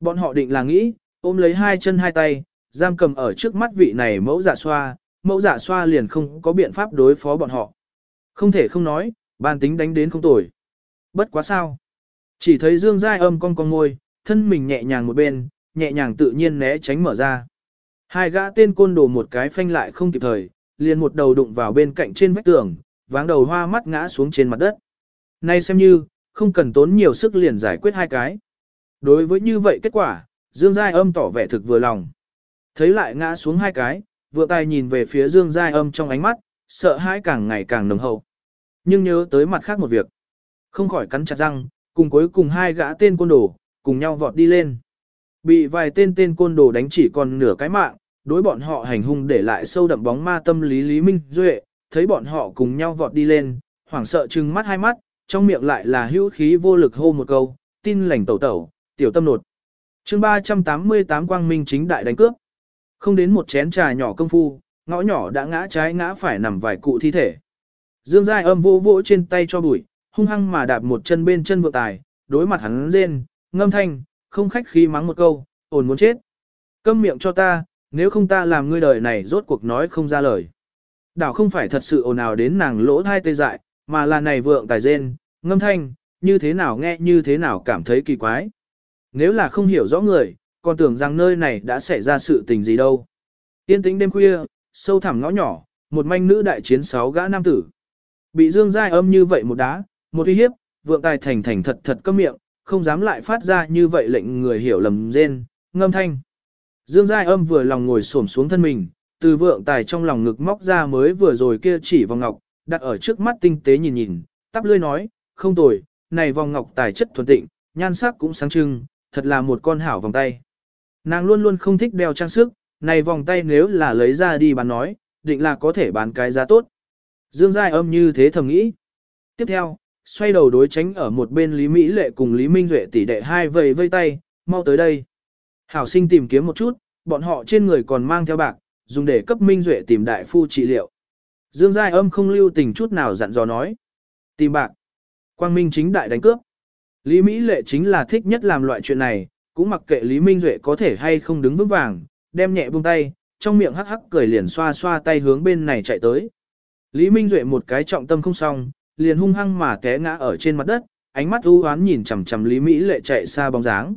Speaker 1: Bọn họ định là nghĩ, ôm lấy hai chân hai tay, giam cầm ở trước mắt vị này mẫu giả xoa, mẫu giả xoa liền không có biện pháp đối phó bọn họ. Không thể không nói, ban tính đánh đến không tồi. Bất quá sao. Chỉ thấy Dương Giai âm cong cong môi, thân mình nhẹ nhàng một bên, nhẹ nhàng tự nhiên né tránh mở ra. Hai gã tên côn đồ một cái phanh lại không kịp thời, liền một đầu đụng vào bên cạnh trên vách tường, váng đầu hoa mắt ngã xuống trên mặt đất. Nay xem như, không cần tốn nhiều sức liền giải quyết hai cái. Đối với như vậy kết quả, Dương Giai âm tỏ vẻ thực vừa lòng. Thấy lại ngã xuống hai cái, vừa tay nhìn về phía Dương Giai âm trong ánh mắt, sợ hãi càng ngày càng nồng hậu. Nhưng nhớ tới mặt khác một việc. Không khỏi cắn chặt răng, cùng cuối cùng hai gã tên côn đồ, cùng nhau vọt đi lên. Bị vài tên tên côn đồ đánh chỉ còn nửa cái mạng, đối bọn họ hành hung để lại sâu đậm bóng ma tâm lý Lý Minh Duệ, thấy bọn họ cùng nhau vọt đi lên, hoảng sợ trừng mắt hai mắt, trong miệng lại là hữu khí vô lực hô một câu, tin lành tẩu tẩu, tiểu tâm nột. chương 388 quang minh chính đại đánh cướp. Không đến một chén trà nhỏ công phu, ngõ nhỏ đã ngã trái ngã phải nằm vài cụ thi thể. Dương Giai âm vô vỗ trên tay cho bụi, hung hăng mà đạp một chân bên chân vượng tài, đối mặt hắn rên, ngâm thanh, không khách khí mắng một câu, ổn muốn chết. Câm miệng cho ta, nếu không ta làm ngươi đời này rốt cuộc nói không ra lời. Đảo không phải thật sự ồn ào đến nàng lỗ thai tê dại, mà là này vượng tài rên, ngâm thanh, như thế nào nghe như thế nào cảm thấy kỳ quái. Nếu là không hiểu rõ người, còn tưởng rằng nơi này đã xảy ra sự tình gì đâu. Yên tĩnh đêm khuya, sâu thẳm ngõ nhỏ, một manh nữ đại chiến sáu gã nam tử. Bị Dương Giai âm như vậy một đá, một uy hiếp, vượng tài thành thành thật thật câm miệng, không dám lại phát ra như vậy lệnh người hiểu lầm rên, ngâm thanh. Dương Giai âm vừa lòng ngồi xổm xuống thân mình, từ vượng tài trong lòng ngực móc ra mới vừa rồi kia chỉ vòng ngọc, đặt ở trước mắt tinh tế nhìn nhìn, tắp lươi nói, không tồi, này vòng ngọc tài chất thuần tịnh, nhan sắc cũng sáng trưng, thật là một con hảo vòng tay. Nàng luôn luôn không thích đeo trang sức, này vòng tay nếu là lấy ra đi bán nói, định là có thể bán cái giá tốt. Dương Giai âm như thế thầm nghĩ. Tiếp theo, xoay đầu đối tránh ở một bên Lý Mỹ Lệ cùng Lý Minh Duệ tỷ đệ hai vầy vây tay, mau tới đây. Hảo sinh tìm kiếm một chút, bọn họ trên người còn mang theo bạc, dùng để cấp Minh Duệ tìm đại phu trị liệu. Dương Giai âm không lưu tình chút nào dặn dò nói. Tìm bạc. Quang Minh chính đại đánh cướp. Lý Mỹ Lệ chính là thích nhất làm loại chuyện này, cũng mặc kệ Lý Minh Duệ có thể hay không đứng vững vàng, đem nhẹ buông tay, trong miệng hắc hắc cười liền xoa xoa tay hướng bên này chạy tới. Lý Minh Duệ một cái trọng tâm không xong, liền hung hăng mà té ngã ở trên mặt đất, ánh mắt u hoán nhìn chằm chằm Lý Mỹ Lệ chạy xa bóng dáng.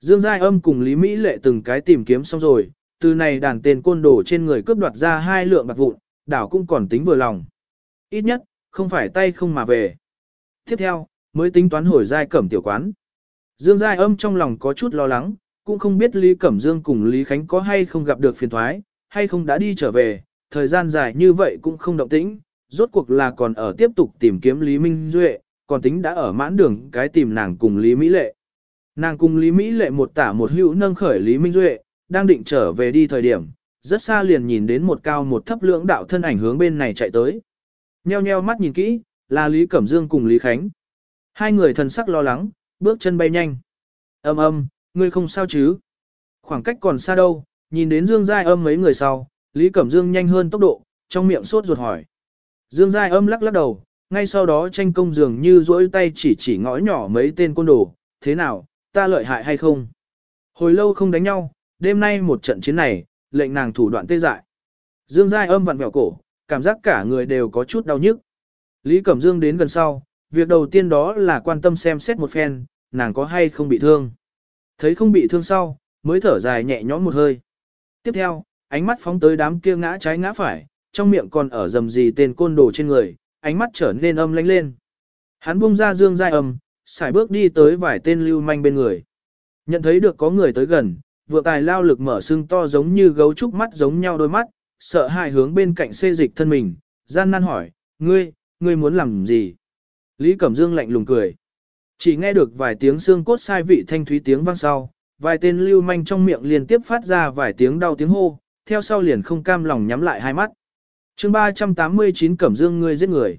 Speaker 1: Dương Giai Âm cùng Lý Mỹ Lệ từng cái tìm kiếm xong rồi, từ này đàn tên côn đồ trên người cướp đoạt ra hai lượng bạc vụn, đảo cũng còn tính vừa lòng. Ít nhất, không phải tay không mà về. Tiếp theo, mới tính toán hồi giai cẩm tiểu quán. Dương Giai Âm trong lòng có chút lo lắng, cũng không biết Lý Cẩm Dương cùng Lý Khánh có hay không gặp được phiền thoái, hay không đã đi trở về, thời gian dài như vậy cũng không động tĩnh, rốt cuộc là còn ở tiếp tục tìm kiếm Lý Minh Duệ, còn tính đã ở mãn đường cái tìm nàng cùng Lý Mỹ Lệ. Nàng cùng Lý Mỹ Lệ một tả một hữu nâng khởi Lý Minh Duệ, đang định trở về đi thời điểm, rất xa liền nhìn đến một cao một thấp lưỡng đạo thân ảnh hướng bên này chạy tới. Nheo nheo mắt nhìn kỹ, là Lý Cẩm Dương cùng Lý Khánh. Hai người thần sắc lo lắng, bước chân bay nhanh. Âm âm, ngươi không sao chứ? Khoảng cách còn xa đâu, nhìn đến Dương Giai âm mấy người sau, Lý Cẩm Dương nhanh hơn tốc độ, trong miệng sốt ruột hỏi. Dương Giai âm lắc lắc đầu, ngay sau đó tranh công dường như duỗi tay chỉ chỉ ngõ nhỏ mấy tên côn đồ, thế nào, ta lợi hại hay không? Hồi lâu không đánh nhau, đêm nay một trận chiến này, lệnh nàng thủ đoạn tê dại. Dương Giai âm vặn vẹo cổ, cảm giác cả người đều có chút đau nhức. Lý Cẩm Dương đến gần sau, việc đầu tiên đó là quan tâm xem xét một phen, nàng có hay không bị thương. Thấy không bị thương sau, mới thở dài nhẹ nhõm một hơi. Tiếp theo, ánh mắt phóng tới đám kia ngã trái ngã phải, trong miệng còn ở dầm gì tên côn đồ trên người, ánh mắt trở nên âm lánh lên. Hắn buông ra dương giai âm, xài bước đi tới vài tên lưu manh bên người. Nhận thấy được có người tới gần, vừa tài lao lực mở xương to giống như gấu trúc mắt giống nhau đôi mắt, sợ hãi hướng bên cạnh xê dịch thân mình, gian nan hỏi, ngươi, ngươi muốn làm gì? Lý Cẩm Dương lạnh lùng cười. Chỉ nghe được vài tiếng xương cốt sai vị thanh thúy tiếng vang sau, vài tên lưu manh trong miệng liên tiếp phát ra vài tiếng đau tiếng hô, theo sau liền không cam lòng nhắm lại hai mắt. chương 389 Cẩm Dương ngươi giết người.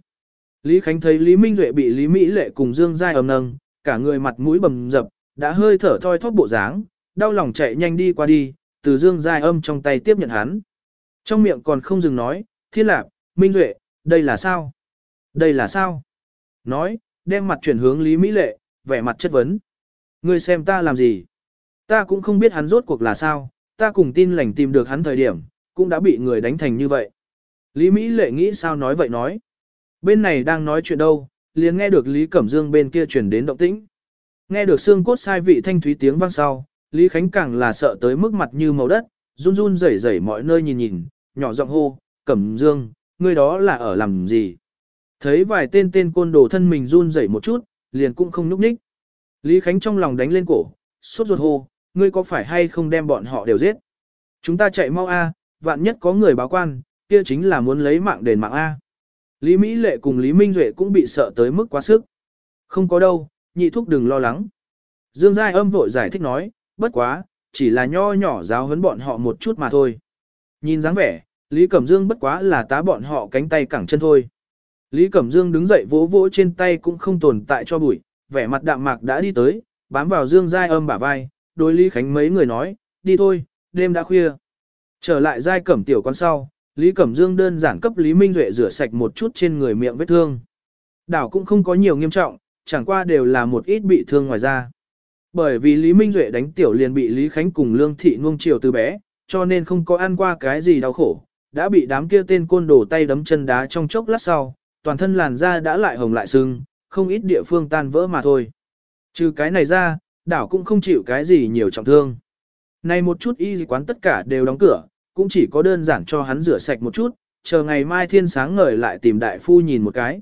Speaker 1: Lý Khánh thấy Lý Minh Duệ bị Lý Mỹ Lệ cùng Dương Giai ầm nâng, cả người mặt mũi bầm dập, đã hơi thở thoi thóp bộ dáng, đau lòng chạy nhanh đi qua đi, từ Dương Giai âm trong tay tiếp nhận hắn. Trong miệng còn không dừng nói, thiên lạc, Minh Duệ, đây là sao? Đây là sao? Nói, đem mặt chuyển hướng Lý Mỹ Lệ, vẻ mặt chất vấn. Ngươi xem ta làm gì? Ta cũng không biết hắn rốt cuộc là sao, ta cùng tin lành tìm được hắn thời điểm, cũng đã bị người đánh thành như vậy. Lý Mỹ Lệ nghĩ sao nói vậy nói. Bên này đang nói chuyện đâu, liền nghe được Lý Cẩm Dương bên kia chuyển đến động tĩnh. Nghe được xương cốt sai vị thanh thúy tiếng vang sau, Lý Khánh càng là sợ tới mức mặt như màu đất, run run rẩy rẩy mọi nơi nhìn nhìn, nhỏ giọng hô, Cẩm Dương, ngươi đó là ở làm gì? Thấy vài tên tên côn đồ thân mình run rẩy một chút, liền cũng không núp ních. Lý Khánh trong lòng đánh lên cổ, sốt ruột hô, ngươi có phải hay không đem bọn họ đều giết? Chúng ta chạy mau A, vạn nhất có người báo quan, kia chính là muốn lấy mạng đền mạng A. Lý Mỹ Lệ cùng Lý Minh Duệ cũng bị sợ tới mức quá sức. Không có đâu, nhị thúc đừng lo lắng. Dương Giai âm vội giải thích nói, bất quá, chỉ là nho nhỏ giáo huấn bọn họ một chút mà thôi. Nhìn dáng vẻ, Lý Cẩm Dương bất quá là tá bọn họ cánh tay cẳng chân thôi. Lý Cẩm Dương đứng dậy vỗ vỗ trên tay cũng không tồn tại cho bụi, vẻ mặt đạm mạc đã đi tới, bám vào Dương Giai âm bả vai, đối Lý Khánh mấy người nói, đi thôi, đêm đã khuya. Trở lại Giai Cẩm tiểu con sau, Lý Cẩm Dương đơn giản cấp Lý Minh Duệ rửa sạch một chút trên người miệng vết thương. Đảo cũng không có nhiều nghiêm trọng, chẳng qua đều là một ít bị thương ngoài da. Bởi vì Lý Minh Duệ đánh tiểu liền bị Lý Khánh cùng Lương Thị nuông chiều từ bé, cho nên không có ăn qua cái gì đau khổ, đã bị đám kia tên côn đồ tay đấm chân đá trong chốc lát sau, toàn thân làn da đã lại hồng lại sưng, không ít địa phương tan vỡ mà thôi. Trừ cái này ra, đảo cũng không chịu cái gì nhiều trọng thương. Này một chút y quán tất cả đều đóng cửa, cũng chỉ có đơn giản cho hắn rửa sạch một chút, chờ ngày mai thiên sáng ngời lại tìm đại phu nhìn một cái.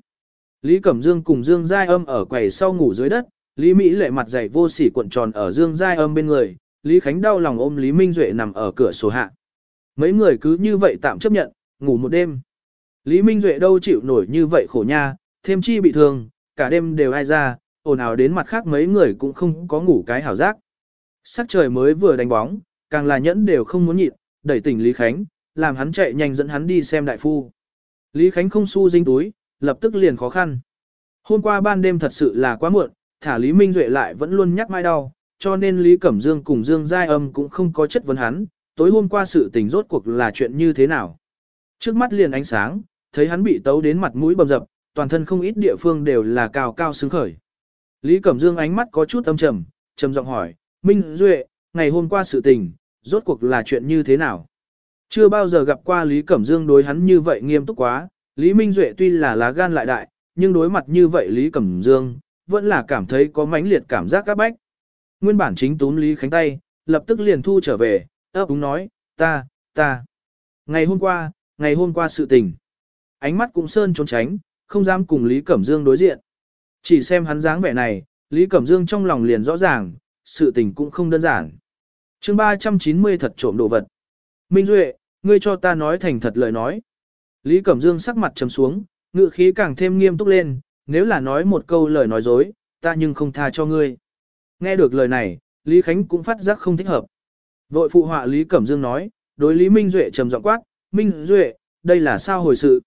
Speaker 1: Lý Cẩm Dương cùng Dương Giai Âm ở quầy sau ngủ dưới đất, Lý Mỹ lệ mặt dày vô sỉ cuộn tròn ở Dương Giai Âm bên người, Lý Khánh đau lòng ôm Lý Minh Duệ nằm ở cửa sổ hạ. Mấy người cứ như vậy tạm chấp nhận, ngủ một đêm. Lý Minh Duệ đâu chịu nổi như vậy khổ nha, thêm chi bị thương, cả đêm đều ai ra, ồn ào đến mặt khác mấy người cũng không có ngủ cái hảo giác. Sắc trời mới vừa đánh bóng, càng là nhẫn đều không muốn nhịn, đẩy tỉnh Lý Khánh, làm hắn chạy nhanh dẫn hắn đi xem đại phu. Lý Khánh không su dinh túi, lập tức liền khó khăn. Hôm qua ban đêm thật sự là quá muộn, thả Lý Minh Duệ lại vẫn luôn nhắc mai đau, cho nên Lý Cẩm Dương cùng Dương Giai Âm cũng không có chất vấn hắn, tối hôm qua sự tình rốt cuộc là chuyện như thế nào. Trước mắt liền ánh sáng, thấy hắn bị tấu đến mặt mũi bầm dập, toàn thân không ít địa phương đều là cao cao xứng khởi. Lý Cẩm Dương ánh mắt có chút âm trầm, trầm giọng hỏi, Minh Duệ, ngày hôm qua sự tình, rốt cuộc là chuyện như thế nào? Chưa bao giờ gặp qua Lý Cẩm Dương đối hắn như vậy nghiêm túc quá, Lý Minh Duệ tuy là lá gan lại đại, nhưng đối mặt như vậy Lý Cẩm Dương, vẫn là cảm thấy có mãnh liệt cảm giác các bách. Nguyên bản chính túm Lý Khánh tay, lập tức liền thu trở về, ấp úng nói, ta, ta. Ngày hôm qua, ngày hôm qua sự tình. Ánh mắt cũng sơn trốn tránh, không dám cùng Lý Cẩm Dương đối diện. Chỉ xem hắn dáng vẻ này, Lý Cẩm Dương trong lòng liền rõ ràng, sự tình cũng không đơn giản. chương 390 thật trộm đồ vật. Minh Duệ, ngươi cho ta nói thành thật lời nói. Lý Cẩm Dương sắc mặt trầm xuống, ngự khí càng thêm nghiêm túc lên, nếu là nói một câu lời nói dối, ta nhưng không tha cho ngươi. Nghe được lời này, Lý Khánh cũng phát giác không thích hợp. Vội phụ họa Lý Cẩm Dương nói, đối Lý Minh Duệ trầm giọng quát, Minh Duệ, đây là sao hồi sự?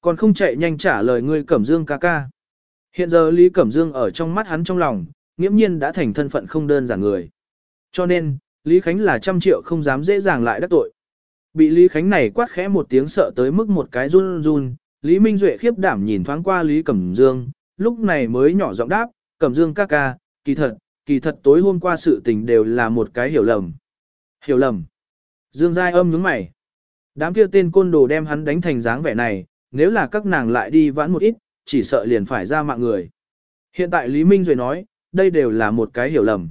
Speaker 1: Còn không chạy nhanh trả lời ngươi Cẩm Dương ca ca. Hiện giờ Lý Cẩm Dương ở trong mắt hắn trong lòng, nghiễm nhiên đã thành thân phận không đơn giản người. Cho nên, Lý Khánh là trăm triệu không dám dễ dàng lại đắc tội. Bị Lý Khánh này quát khẽ một tiếng sợ tới mức một cái run run, Lý Minh Duệ khiếp đảm nhìn thoáng qua Lý Cẩm Dương, lúc này mới nhỏ giọng đáp, Cẩm Dương ca ca, kỳ thật, kỳ thật tối hôm qua sự tình đều là một cái hiểu lầm. Hiểu lầm. Dương Giai âm nhướng mày. Đám kia tên côn đồ đem hắn đánh thành dáng vẻ này, nếu là các nàng lại đi vãn một ít, chỉ sợ liền phải ra mạng người. Hiện tại Lý Minh Duệ nói, đây đều là một cái hiểu lầm.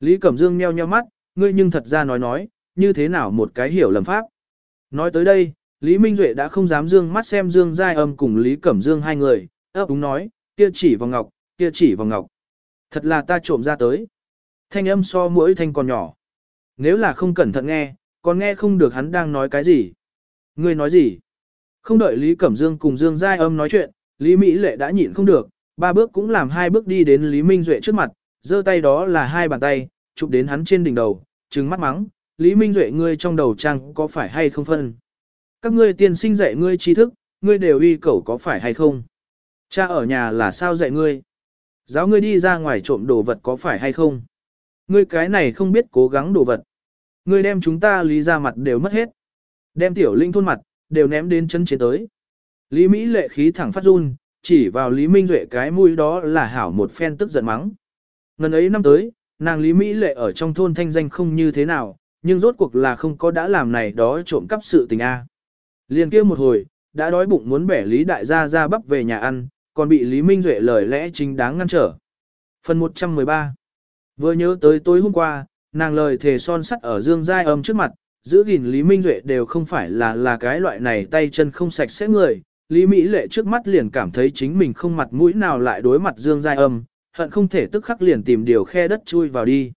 Speaker 1: Lý Cẩm Dương nheo nheo mắt, ngươi nhưng thật ra nói nói, như thế nào một cái hiểu lầm pháp. Nói tới đây, Lý Minh Duệ đã không dám dương mắt xem Dương Giai Âm cùng Lý Cẩm Dương hai người, ấp đúng nói, kia chỉ vào ngọc, kia chỉ vào ngọc. Thật là ta trộm ra tới. Thanh âm so mỗi thanh còn nhỏ. Nếu là không cẩn thận nghe, còn nghe không được hắn đang nói cái gì. Ngươi nói gì? Không đợi Lý Cẩm Dương cùng Dương Giai Âm nói chuyện, Lý Mỹ Lệ đã nhịn không được, ba bước cũng làm hai bước đi đến Lý Minh Duệ trước mặt, giơ tay đó là hai bàn tay, chụp đến hắn trên đỉnh đầu, trừng mắt mắng, Lý Minh Duệ ngươi trong đầu trang có phải hay không phân. Các ngươi tiên sinh dạy ngươi tri thức, ngươi đều uy cầu có phải hay không. Cha ở nhà là sao dạy ngươi. Giáo ngươi đi ra ngoài trộm đồ vật có phải hay không. Ngươi cái này không biết cố gắng đồ vật. Ngươi đem chúng ta lý ra mặt đều mất hết. Đem tiểu linh thôn mặt, đều ném đến chân chế tới. Lý Mỹ lệ khí thẳng phát run, chỉ vào Lý Minh Duệ cái mũi đó là hảo một phen tức giận mắng. Ngần ấy năm tới, nàng Lý Mỹ lệ ở trong thôn thanh danh không như thế nào, nhưng rốt cuộc là không có đã làm này đó trộm cắp sự tình A. Liên kia một hồi, đã đói bụng muốn bẻ Lý Đại gia ra bắp về nhà ăn, còn bị Lý Minh Duệ lời lẽ chính đáng ngăn trở. Phần 113 Vừa nhớ tới tối hôm qua, nàng lời thề son sắt ở Dương Giai âm trước mặt, giữ gìn Lý Minh Duệ đều không phải là là cái loại này tay chân không sạch sẽ người. Lý Mỹ Lệ trước mắt liền cảm thấy chính mình không mặt mũi nào lại đối mặt Dương Giai âm, hận không thể tức khắc liền tìm điều khe đất chui vào đi.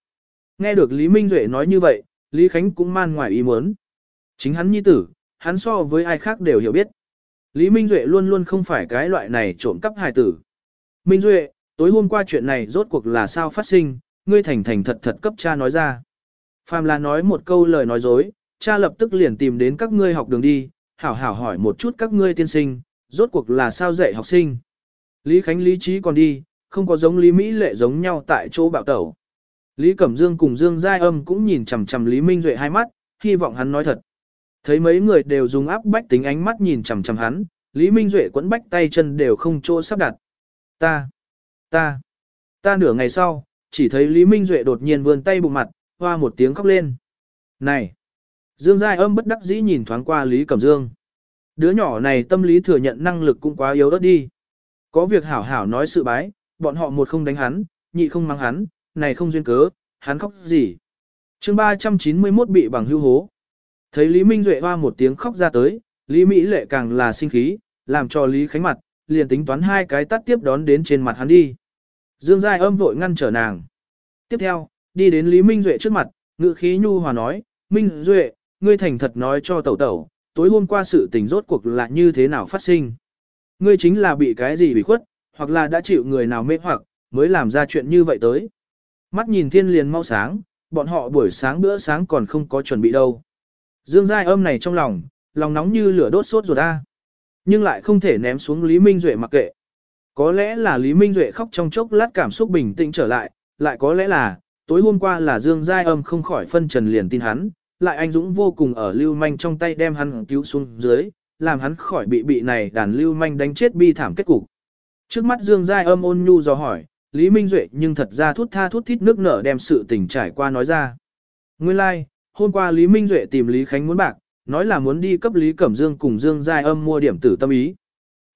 Speaker 1: Nghe được Lý Minh Duệ nói như vậy, Lý Khánh cũng man ngoài ý muốn. Chính hắn nhi tử, hắn so với ai khác đều hiểu biết. Lý Minh Duệ luôn luôn không phải cái loại này trộm cắp hài tử. Minh Duệ, tối hôm qua chuyện này rốt cuộc là sao phát sinh, ngươi thành thành thật thật cấp cha nói ra. Phàm là nói một câu lời nói dối, cha lập tức liền tìm đến các ngươi học đường đi, hảo hảo hỏi một chút các ngươi tiên sinh, rốt cuộc là sao dạy học sinh. Lý Khánh lý trí còn đi, không có giống Lý Mỹ lệ giống nhau tại chỗ bạo tẩu. Lý Cẩm Dương cùng Dương Giai Âm cũng nhìn chằm chằm Lý Minh Duệ hai mắt, hy vọng hắn nói thật. Thấy mấy người đều dùng áp bách tính ánh mắt nhìn chằm chằm hắn, Lý Minh Duệ quấn bách tay chân đều không chỗ sắp đặt. Ta, ta, ta nửa ngày sau, chỉ thấy Lý Minh Duệ đột nhiên vươn tay bụng mặt, hoa một tiếng khóc lên. Này! Dương Giai âm bất đắc dĩ nhìn thoáng qua Lý Cẩm Dương. Đứa nhỏ này tâm lý thừa nhận năng lực cũng quá yếu đất đi. Có việc hảo hảo nói sự bái, bọn họ một không đánh hắn, nhị không mang hắn, này không duyên cớ, hắn khóc gì. chương 391 bị bằng hưu hố. Thấy Lý Minh Duệ hoa một tiếng khóc ra tới, Lý Mỹ lệ càng là sinh khí, làm cho Lý Khánh mặt, liền tính toán hai cái tắt tiếp đón đến trên mặt hắn đi. Dương Giai âm vội ngăn trở nàng. Tiếp theo, đi đến Lý Minh Duệ trước mặt, ngự khí nhu hòa nói, Minh Duệ, ngươi thành thật nói cho tẩu tẩu, tối hôm qua sự tình rốt cuộc là như thế nào phát sinh. Ngươi chính là bị cái gì bị khuất, hoặc là đã chịu người nào mê hoặc, mới làm ra chuyện như vậy tới. Mắt nhìn thiên liền mau sáng, bọn họ buổi sáng bữa sáng còn không có chuẩn bị đâu. Dương Giai âm này trong lòng, lòng nóng như lửa đốt sốt rồi ta. Nhưng lại không thể ném xuống Lý Minh Duệ mặc kệ. Có lẽ là Lý Minh Duệ khóc trong chốc lát cảm xúc bình tĩnh trở lại, lại có lẽ là, tối hôm qua là Dương Giai âm không khỏi phân trần liền tin hắn, lại anh Dũng vô cùng ở lưu manh trong tay đem hắn cứu xuống dưới, làm hắn khỏi bị bị này đàn lưu manh đánh chết bi thảm kết cục. Trước mắt Dương Giai âm ôn nhu do hỏi, Lý Minh Duệ nhưng thật ra thút tha thút thít nước nở đem sự tình trải qua nói ra. Nguyên lai, like, hôm qua Lý Minh Duệ tìm Lý Khánh muốn bạc, nói là muốn đi cấp Lý Cẩm Dương cùng Dương Giai âm mua điểm tử tâm ý.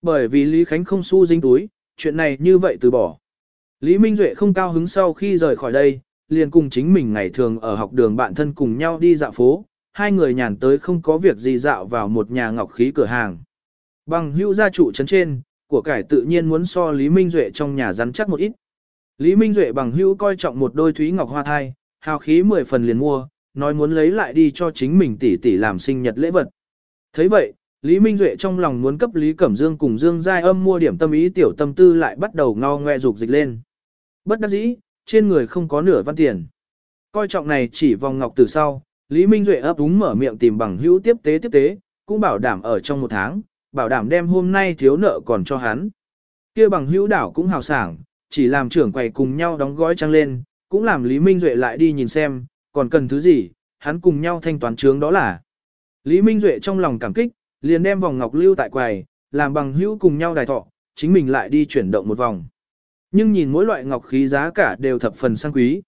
Speaker 1: Bởi vì Lý Khánh không xu dính túi, chuyện này như vậy từ bỏ. Lý Minh Duệ không cao hứng sau khi rời khỏi đây, liền cùng chính mình ngày thường ở học đường bạn thân cùng nhau đi dạo phố, hai người nhàn tới không có việc gì dạo vào một nhà ngọc khí cửa hàng. Bằng hữu gia trụ trấn trên, của cải tự nhiên muốn so Lý Minh Duệ trong nhà rắn chắc một ít. Lý Minh Duệ bằng hữu coi trọng một đôi thúy ngọc hoa thai, hào khí mười phần liền mua, nói muốn lấy lại đi cho chính mình tỷ tỷ làm sinh nhật lễ vật. thấy vậy, Lý Minh Duệ trong lòng muốn cấp Lý Cẩm Dương cùng Dương Giai Âm mua điểm tâm ý tiểu tâm tư lại bắt đầu ngao ngoe dục dịch lên. Bất đắc dĩ, trên người không có nửa văn tiền. Coi trọng này chỉ vòng ngọc từ sau, Lý Minh Duệ ấp úng mở miệng tìm bằng hữu tiếp tế tiếp tế, cũng bảo đảm ở trong một tháng, bảo đảm đem hôm nay thiếu nợ còn cho hắn. kia bằng hữu đảo cũng hào sảng, chỉ làm trưởng quầy cùng nhau đóng gói trăng lên, cũng làm Lý Minh Duệ lại đi nhìn xem, còn cần thứ gì, hắn cùng nhau thanh toán trướng đó là. Lý Minh Duệ trong lòng cảm kích, liền đem vòng ngọc lưu tại quầy, làm bằng hữu cùng nhau đài thọ, chính mình lại đi chuyển động một vòng. Nhưng nhìn mỗi loại ngọc khí giá cả đều thập phần sang quý.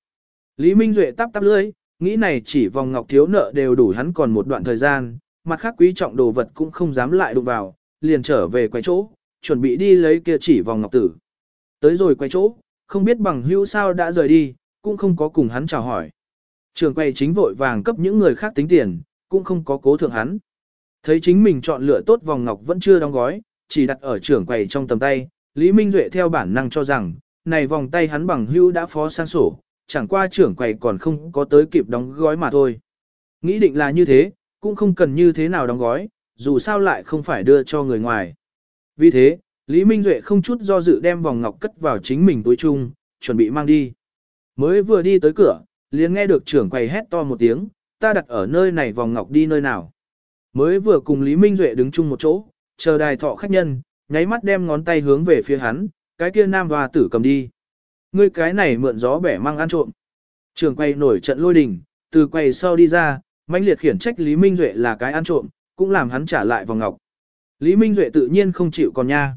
Speaker 1: Lý Minh Duệ tắp tắp lưỡi, nghĩ này chỉ vòng ngọc thiếu nợ đều đủ hắn còn một đoạn thời gian, mặt khác quý trọng đồ vật cũng không dám lại đụng vào, liền trở về quay chỗ, chuẩn bị đi lấy kia chỉ vòng ngọc tử. Tới rồi quay chỗ, không biết bằng hữu sao đã rời đi, cũng không có cùng hắn chào hỏi. Trường quay chính vội vàng cấp những người khác tính tiền, cũng không có cố thượng hắn. Thấy chính mình chọn lựa tốt vòng ngọc vẫn chưa đóng gói, chỉ đặt ở trưởng quầy trong tầm tay, Lý Minh Duệ theo bản năng cho rằng, này vòng tay hắn bằng hưu đã phó sang sổ, chẳng qua trưởng quầy còn không có tới kịp đóng gói mà thôi. Nghĩ định là như thế, cũng không cần như thế nào đóng gói, dù sao lại không phải đưa cho người ngoài. Vì thế, Lý Minh Duệ không chút do dự đem vòng ngọc cất vào chính mình túi chung, chuẩn bị mang đi. Mới vừa đi tới cửa, liền nghe được trưởng quầy hét to một tiếng, ta đặt ở nơi này vòng ngọc đi nơi nào. Mới vừa cùng Lý Minh Duệ đứng chung một chỗ, chờ đài thọ khách nhân, nháy mắt đem ngón tay hướng về phía hắn, cái kia nam hoa tử cầm đi. Ngươi cái này mượn gió bẻ mang ăn trộm. Trường quay nổi trận lôi đình, từ quầy sau đi ra, mãnh liệt khiển trách Lý Minh Duệ là cái ăn trộm, cũng làm hắn trả lại vòng ngọc. Lý Minh Duệ tự nhiên không chịu còn nha.